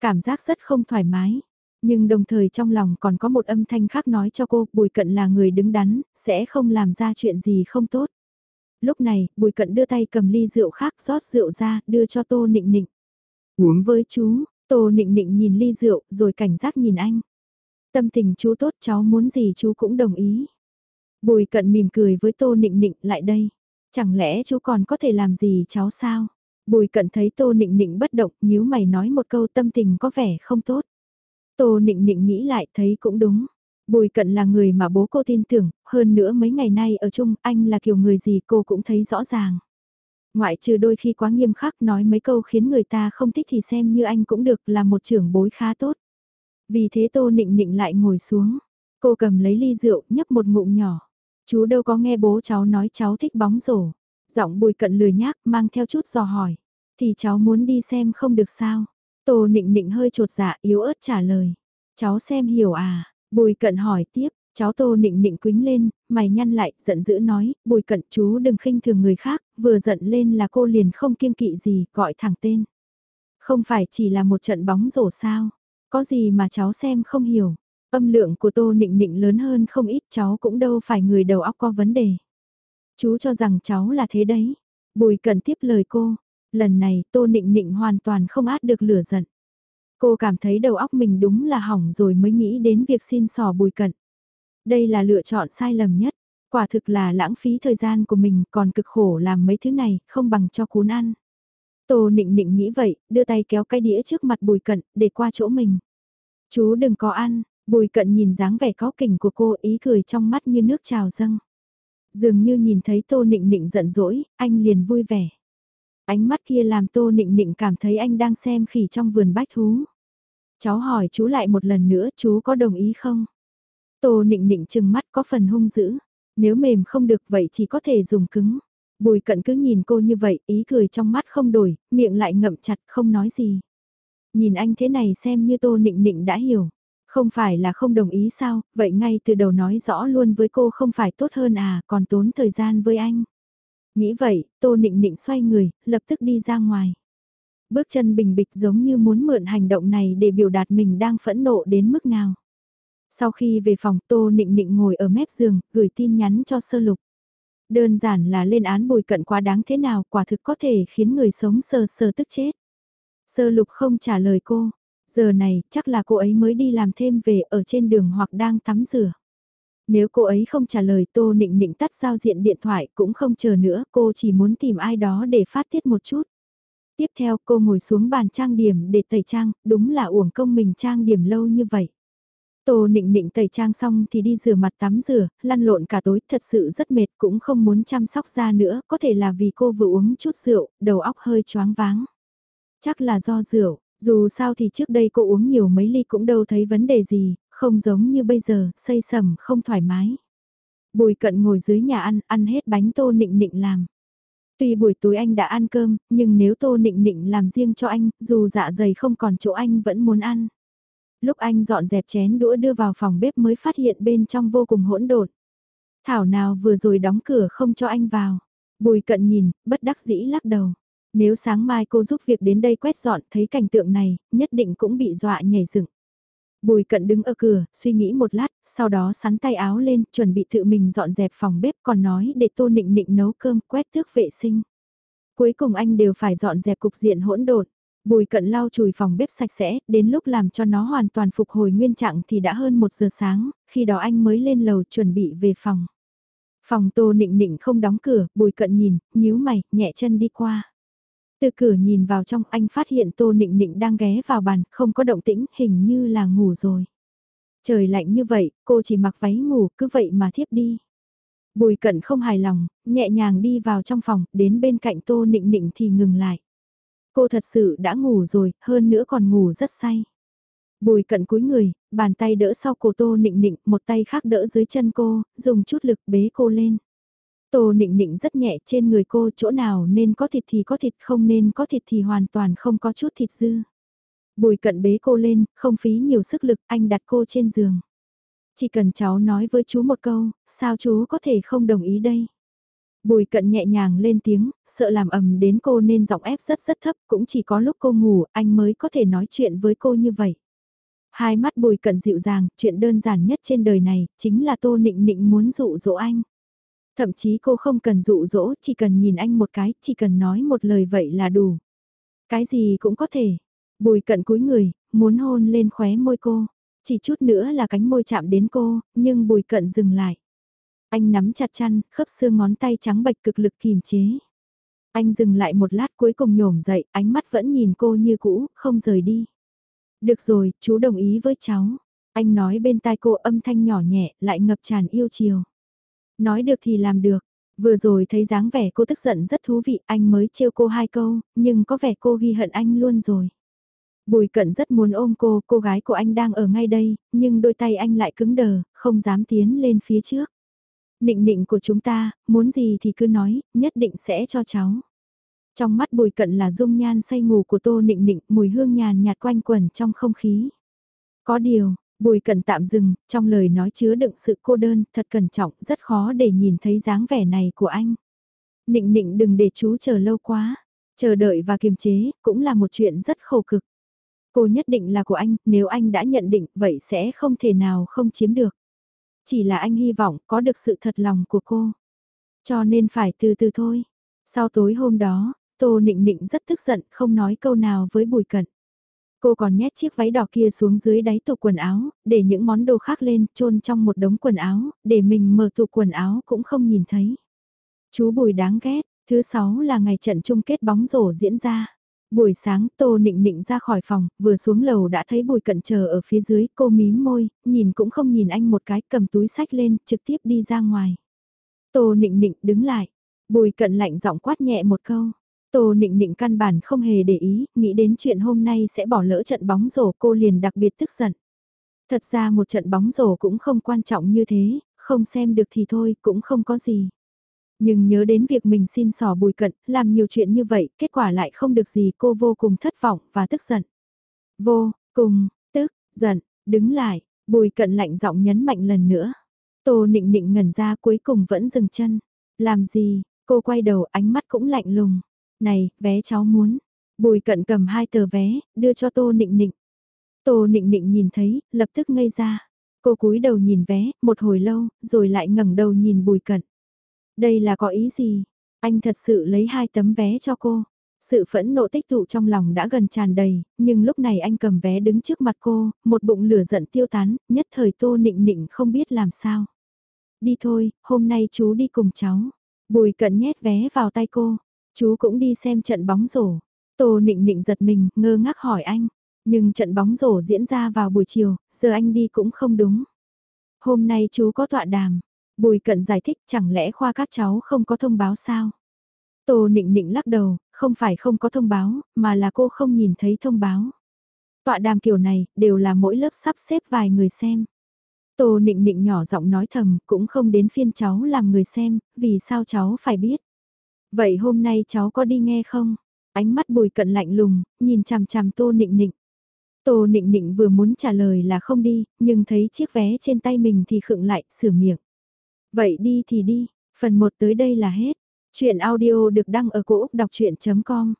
Cảm giác rất không thoải mái. Nhưng đồng thời trong lòng còn có một âm thanh khác nói cho cô, bùi cận là người đứng đắn, sẽ không làm ra chuyện gì không tốt. Lúc này, bùi cận đưa tay cầm ly rượu khác rót rượu ra, đưa cho tô nịnh nịnh. Uống với chú, tô nịnh nịnh nhìn ly rượu, rồi cảnh giác nhìn anh. Tâm tình chú tốt cháu muốn gì chú cũng đồng ý. Bùi cận mỉm cười với tô nịnh nịnh lại đây. Chẳng lẽ chú còn có thể làm gì cháu sao? Bùi cận thấy tô nịnh nịnh bất động nhíu mày nói một câu tâm tình có vẻ không tốt. Tô nịnh nịnh nghĩ lại thấy cũng đúng. Bùi cận là người mà bố cô tin tưởng, hơn nữa mấy ngày nay ở chung anh là kiểu người gì cô cũng thấy rõ ràng. Ngoại trừ đôi khi quá nghiêm khắc nói mấy câu khiến người ta không thích thì xem như anh cũng được là một trưởng bối khá tốt. Vì thế tô nịnh nịnh lại ngồi xuống, cô cầm lấy ly rượu nhấp một ngụm nhỏ. Chú đâu có nghe bố cháu nói cháu thích bóng rổ. Giọng bùi cận lười nhác mang theo chút dò hỏi. Thì cháu muốn đi xem không được sao. Tô nịnh nịnh hơi trột dạ yếu ớt trả lời. Cháu xem hiểu à, bùi cận hỏi tiếp, cháu tô nịnh nịnh quính lên, mày nhăn lại, giận dữ nói, bùi cận chú đừng khinh thường người khác, vừa giận lên là cô liền không kiêng kỵ gì, gọi thẳng tên. Không phải chỉ là một trận bóng rổ sao, có gì mà cháu xem không hiểu. Âm lượng của tô nịnh nịnh lớn hơn không ít cháu cũng đâu phải người đầu óc có vấn đề. Chú cho rằng cháu là thế đấy. Bùi cần tiếp lời cô, Lần này Tô Nịnh Nịnh hoàn toàn không át được lửa giận. Cô cảm thấy đầu óc mình đúng là hỏng rồi mới nghĩ đến việc xin sò bùi cận. Đây là lựa chọn sai lầm nhất. Quả thực là lãng phí thời gian của mình còn cực khổ làm mấy thứ này, không bằng cho cuốn ăn. Tô nịnh nịnh nghĩ vậy, đưa tay kéo cái đĩa trước mặt bùi cận, để qua chỗ mình. Chú đừng có ăn, bùi cận nhìn dáng vẻ có kỉnh của cô ý cười trong mắt như nước trào dâng. Dường như nhìn thấy tô nịnh nịnh giận dỗi, anh liền vui vẻ. Ánh mắt kia làm Tô Nịnh Nịnh cảm thấy anh đang xem khỉ trong vườn bách thú. Cháu hỏi chú lại một lần nữa chú có đồng ý không? Tô Nịnh Nịnh chừng mắt có phần hung dữ. Nếu mềm không được vậy chỉ có thể dùng cứng. Bùi cận cứ nhìn cô như vậy, ý cười trong mắt không đổi, miệng lại ngậm chặt không nói gì. Nhìn anh thế này xem như Tô Nịnh Nịnh đã hiểu. Không phải là không đồng ý sao, vậy ngay từ đầu nói rõ luôn với cô không phải tốt hơn à, còn tốn thời gian với anh. Nghĩ vậy, Tô Nịnh Nịnh xoay người, lập tức đi ra ngoài. Bước chân bình bịch giống như muốn mượn hành động này để biểu đạt mình đang phẫn nộ đến mức nào. Sau khi về phòng Tô Nịnh Nịnh ngồi ở mép giường, gửi tin nhắn cho sơ lục. Đơn giản là lên án bồi cận quá đáng thế nào quả thực có thể khiến người sống sờ sờ tức chết. Sơ lục không trả lời cô. Giờ này chắc là cô ấy mới đi làm thêm về ở trên đường hoặc đang tắm rửa. Nếu cô ấy không trả lời Tô Nịnh Nịnh tắt giao diện điện thoại cũng không chờ nữa, cô chỉ muốn tìm ai đó để phát tiết một chút. Tiếp theo cô ngồi xuống bàn trang điểm để tẩy trang, đúng là uổng công mình trang điểm lâu như vậy. Tô nịnh nịnh tẩy trang xong thì đi rửa mặt tắm rửa, lăn lộn cả tối, thật sự rất mệt cũng không muốn chăm sóc da nữa, có thể là vì cô vừa uống chút rượu, đầu óc hơi choáng váng. Chắc là do rượu, dù sao thì trước đây cô uống nhiều mấy ly cũng đâu thấy vấn đề gì, không giống như bây giờ, xây sầm không thoải mái. Bùi cận ngồi dưới nhà ăn, ăn hết bánh tô nịnh nịnh làm. Tuy buổi tối anh đã ăn cơm, nhưng nếu tô nịnh nịnh làm riêng cho anh, dù dạ dày không còn chỗ anh vẫn muốn ăn. Lúc anh dọn dẹp chén đũa đưa vào phòng bếp mới phát hiện bên trong vô cùng hỗn độn. Thảo nào vừa rồi đóng cửa không cho anh vào. Bùi cận nhìn, bất đắc dĩ lắc đầu. Nếu sáng mai cô giúp việc đến đây quét dọn thấy cảnh tượng này, nhất định cũng bị dọa nhảy dựng. Bùi cận đứng ở cửa, suy nghĩ một lát, sau đó sắn tay áo lên, chuẩn bị tự mình dọn dẹp phòng bếp còn nói để tô nịnh nịnh nấu cơm, quét thước vệ sinh. Cuối cùng anh đều phải dọn dẹp cục diện hỗn độn. Bùi cận lau chùi phòng bếp sạch sẽ, đến lúc làm cho nó hoàn toàn phục hồi nguyên trạng thì đã hơn một giờ sáng, khi đó anh mới lên lầu chuẩn bị về phòng. Phòng tô nịnh nịnh không đóng cửa, bùi cận nhìn, nhíu mày, nhẹ chân đi qua. Từ cửa nhìn vào trong anh phát hiện Tô Nịnh Nịnh đang ghé vào bàn, không có động tĩnh, hình như là ngủ rồi. Trời lạnh như vậy, cô chỉ mặc váy ngủ, cứ vậy mà thiếp đi. Bùi cận không hài lòng, nhẹ nhàng đi vào trong phòng, đến bên cạnh Tô Nịnh Nịnh thì ngừng lại. Cô thật sự đã ngủ rồi, hơn nữa còn ngủ rất say. Bùi cận cúi người, bàn tay đỡ sau cổ Tô Nịnh Nịnh, một tay khác đỡ dưới chân cô, dùng chút lực bế cô lên. Tô nịnh nịnh rất nhẹ trên người cô chỗ nào nên có thịt thì có thịt không nên có thịt thì hoàn toàn không có chút thịt dư. Bùi cận bế cô lên, không phí nhiều sức lực anh đặt cô trên giường. Chỉ cần cháu nói với chú một câu, sao chú có thể không đồng ý đây? Bùi cận nhẹ nhàng lên tiếng, sợ làm ầm đến cô nên giọng ép rất rất thấp, cũng chỉ có lúc cô ngủ anh mới có thể nói chuyện với cô như vậy. Hai mắt bùi cận dịu dàng, chuyện đơn giản nhất trên đời này, chính là tô nịnh nịnh muốn dụ dỗ anh. Thậm chí cô không cần dụ dỗ, chỉ cần nhìn anh một cái, chỉ cần nói một lời vậy là đủ. Cái gì cũng có thể. Bùi cận cúi người, muốn hôn lên khóe môi cô. Chỉ chút nữa là cánh môi chạm đến cô, nhưng bùi cận dừng lại. Anh nắm chặt chăn, khớp xương ngón tay trắng bạch cực lực kìm chế. Anh dừng lại một lát cuối cùng nhổm dậy, ánh mắt vẫn nhìn cô như cũ, không rời đi. Được rồi, chú đồng ý với cháu. Anh nói bên tai cô âm thanh nhỏ nhẹ, lại ngập tràn yêu chiều. Nói được thì làm được. Vừa rồi thấy dáng vẻ cô tức giận rất thú vị, anh mới trêu cô hai câu, nhưng có vẻ cô ghi hận anh luôn rồi. Bùi cận rất muốn ôm cô, cô gái của anh đang ở ngay đây, nhưng đôi tay anh lại cứng đờ, không dám tiến lên phía trước. Nịnh nịnh của chúng ta, muốn gì thì cứ nói, nhất định sẽ cho cháu. Trong mắt bùi cận là dung nhan say ngủ của tô nịnh nịnh, mùi hương nhàn nhạt quanh quẩn trong không khí. Có điều, Bùi cẩn tạm dừng, trong lời nói chứa đựng sự cô đơn, thật cẩn trọng, rất khó để nhìn thấy dáng vẻ này của anh. Nịnh nịnh đừng để chú chờ lâu quá, chờ đợi và kiềm chế, cũng là một chuyện rất khổ cực. Cô nhất định là của anh, nếu anh đã nhận định, vậy sẽ không thể nào không chiếm được. Chỉ là anh hy vọng có được sự thật lòng của cô. Cho nên phải từ từ thôi. Sau tối hôm đó, Tô Nịnh Nịnh rất tức giận, không nói câu nào với Bùi Cận. Cô còn nhét chiếc váy đỏ kia xuống dưới đáy tủ quần áo, để những món đồ khác lên, chôn trong một đống quần áo, để mình mở tủ quần áo cũng không nhìn thấy. Chú Bùi đáng ghét, thứ sáu là ngày trận chung kết bóng rổ diễn ra. Buổi sáng Tô Nịnh Nịnh ra khỏi phòng, vừa xuống lầu đã thấy Bùi Cận chờ ở phía dưới, cô mím môi, nhìn cũng không nhìn anh một cái, cầm túi sách lên, trực tiếp đi ra ngoài. Tô Nịnh Nịnh đứng lại, Bùi Cận lạnh giọng quát nhẹ một câu. Tô Nịnh Nịnh căn bản không hề để ý, nghĩ đến chuyện hôm nay sẽ bỏ lỡ trận bóng rổ cô liền đặc biệt tức giận. Thật ra một trận bóng rổ cũng không quan trọng như thế, không xem được thì thôi, cũng không có gì. Nhưng nhớ đến việc mình xin sò bùi cận, làm nhiều chuyện như vậy, kết quả lại không được gì cô vô cùng thất vọng và tức giận. Vô, cùng, tức, giận, đứng lại, bùi cận lạnh giọng nhấn mạnh lần nữa. Tô nịnh nịnh ngẩn ra cuối cùng vẫn dừng chân. Làm gì, cô quay đầu ánh mắt cũng lạnh lùng. Này, vé cháu muốn. Bùi cận cầm hai tờ vé, đưa cho Tô Nịnh Nịnh. Tô Nịnh Nịnh nhìn thấy, lập tức ngây ra. Cô cúi đầu nhìn vé, một hồi lâu, rồi lại ngẩng đầu nhìn bùi cận. Đây là có ý gì? Anh thật sự lấy hai tấm vé cho cô. Sự phẫn nộ tích tụ trong lòng đã gần tràn đầy, nhưng lúc này anh cầm vé đứng trước mặt cô, một bụng lửa giận tiêu tán, nhất thời tô nịnh nịnh không biết làm sao. Đi thôi, hôm nay chú đi cùng cháu. Bùi cận nhét vé vào tay cô, Chú cũng đi xem trận bóng rổ. Tô nịnh nịnh giật mình, ngơ ngác hỏi anh. Nhưng trận bóng rổ diễn ra vào buổi chiều, giờ anh đi cũng không đúng. Hôm nay chú có tọa đàm. Bùi cận giải thích chẳng lẽ khoa các cháu không có thông báo sao? Tô nịnh nịnh lắc đầu, không phải không có thông báo, mà là cô không nhìn thấy thông báo. Tọa đàm kiểu này, đều là mỗi lớp sắp xếp vài người xem. Tô nịnh nịnh nhỏ giọng nói thầm, cũng không đến phiên cháu làm người xem, vì sao cháu phải biết. Vậy hôm nay cháu có đi nghe không? Ánh mắt bùi cận lạnh lùng, nhìn chằm chằm tô nịnh nịnh. Tô nịnh nịnh vừa muốn trả lời là không đi, nhưng thấy chiếc vé trên tay mình thì khựng lại, sửa miệng. Vậy đi thì đi, phần 1 tới đây là hết. Chuyện audio được đăng ở cổ Úc đọc chuyện.com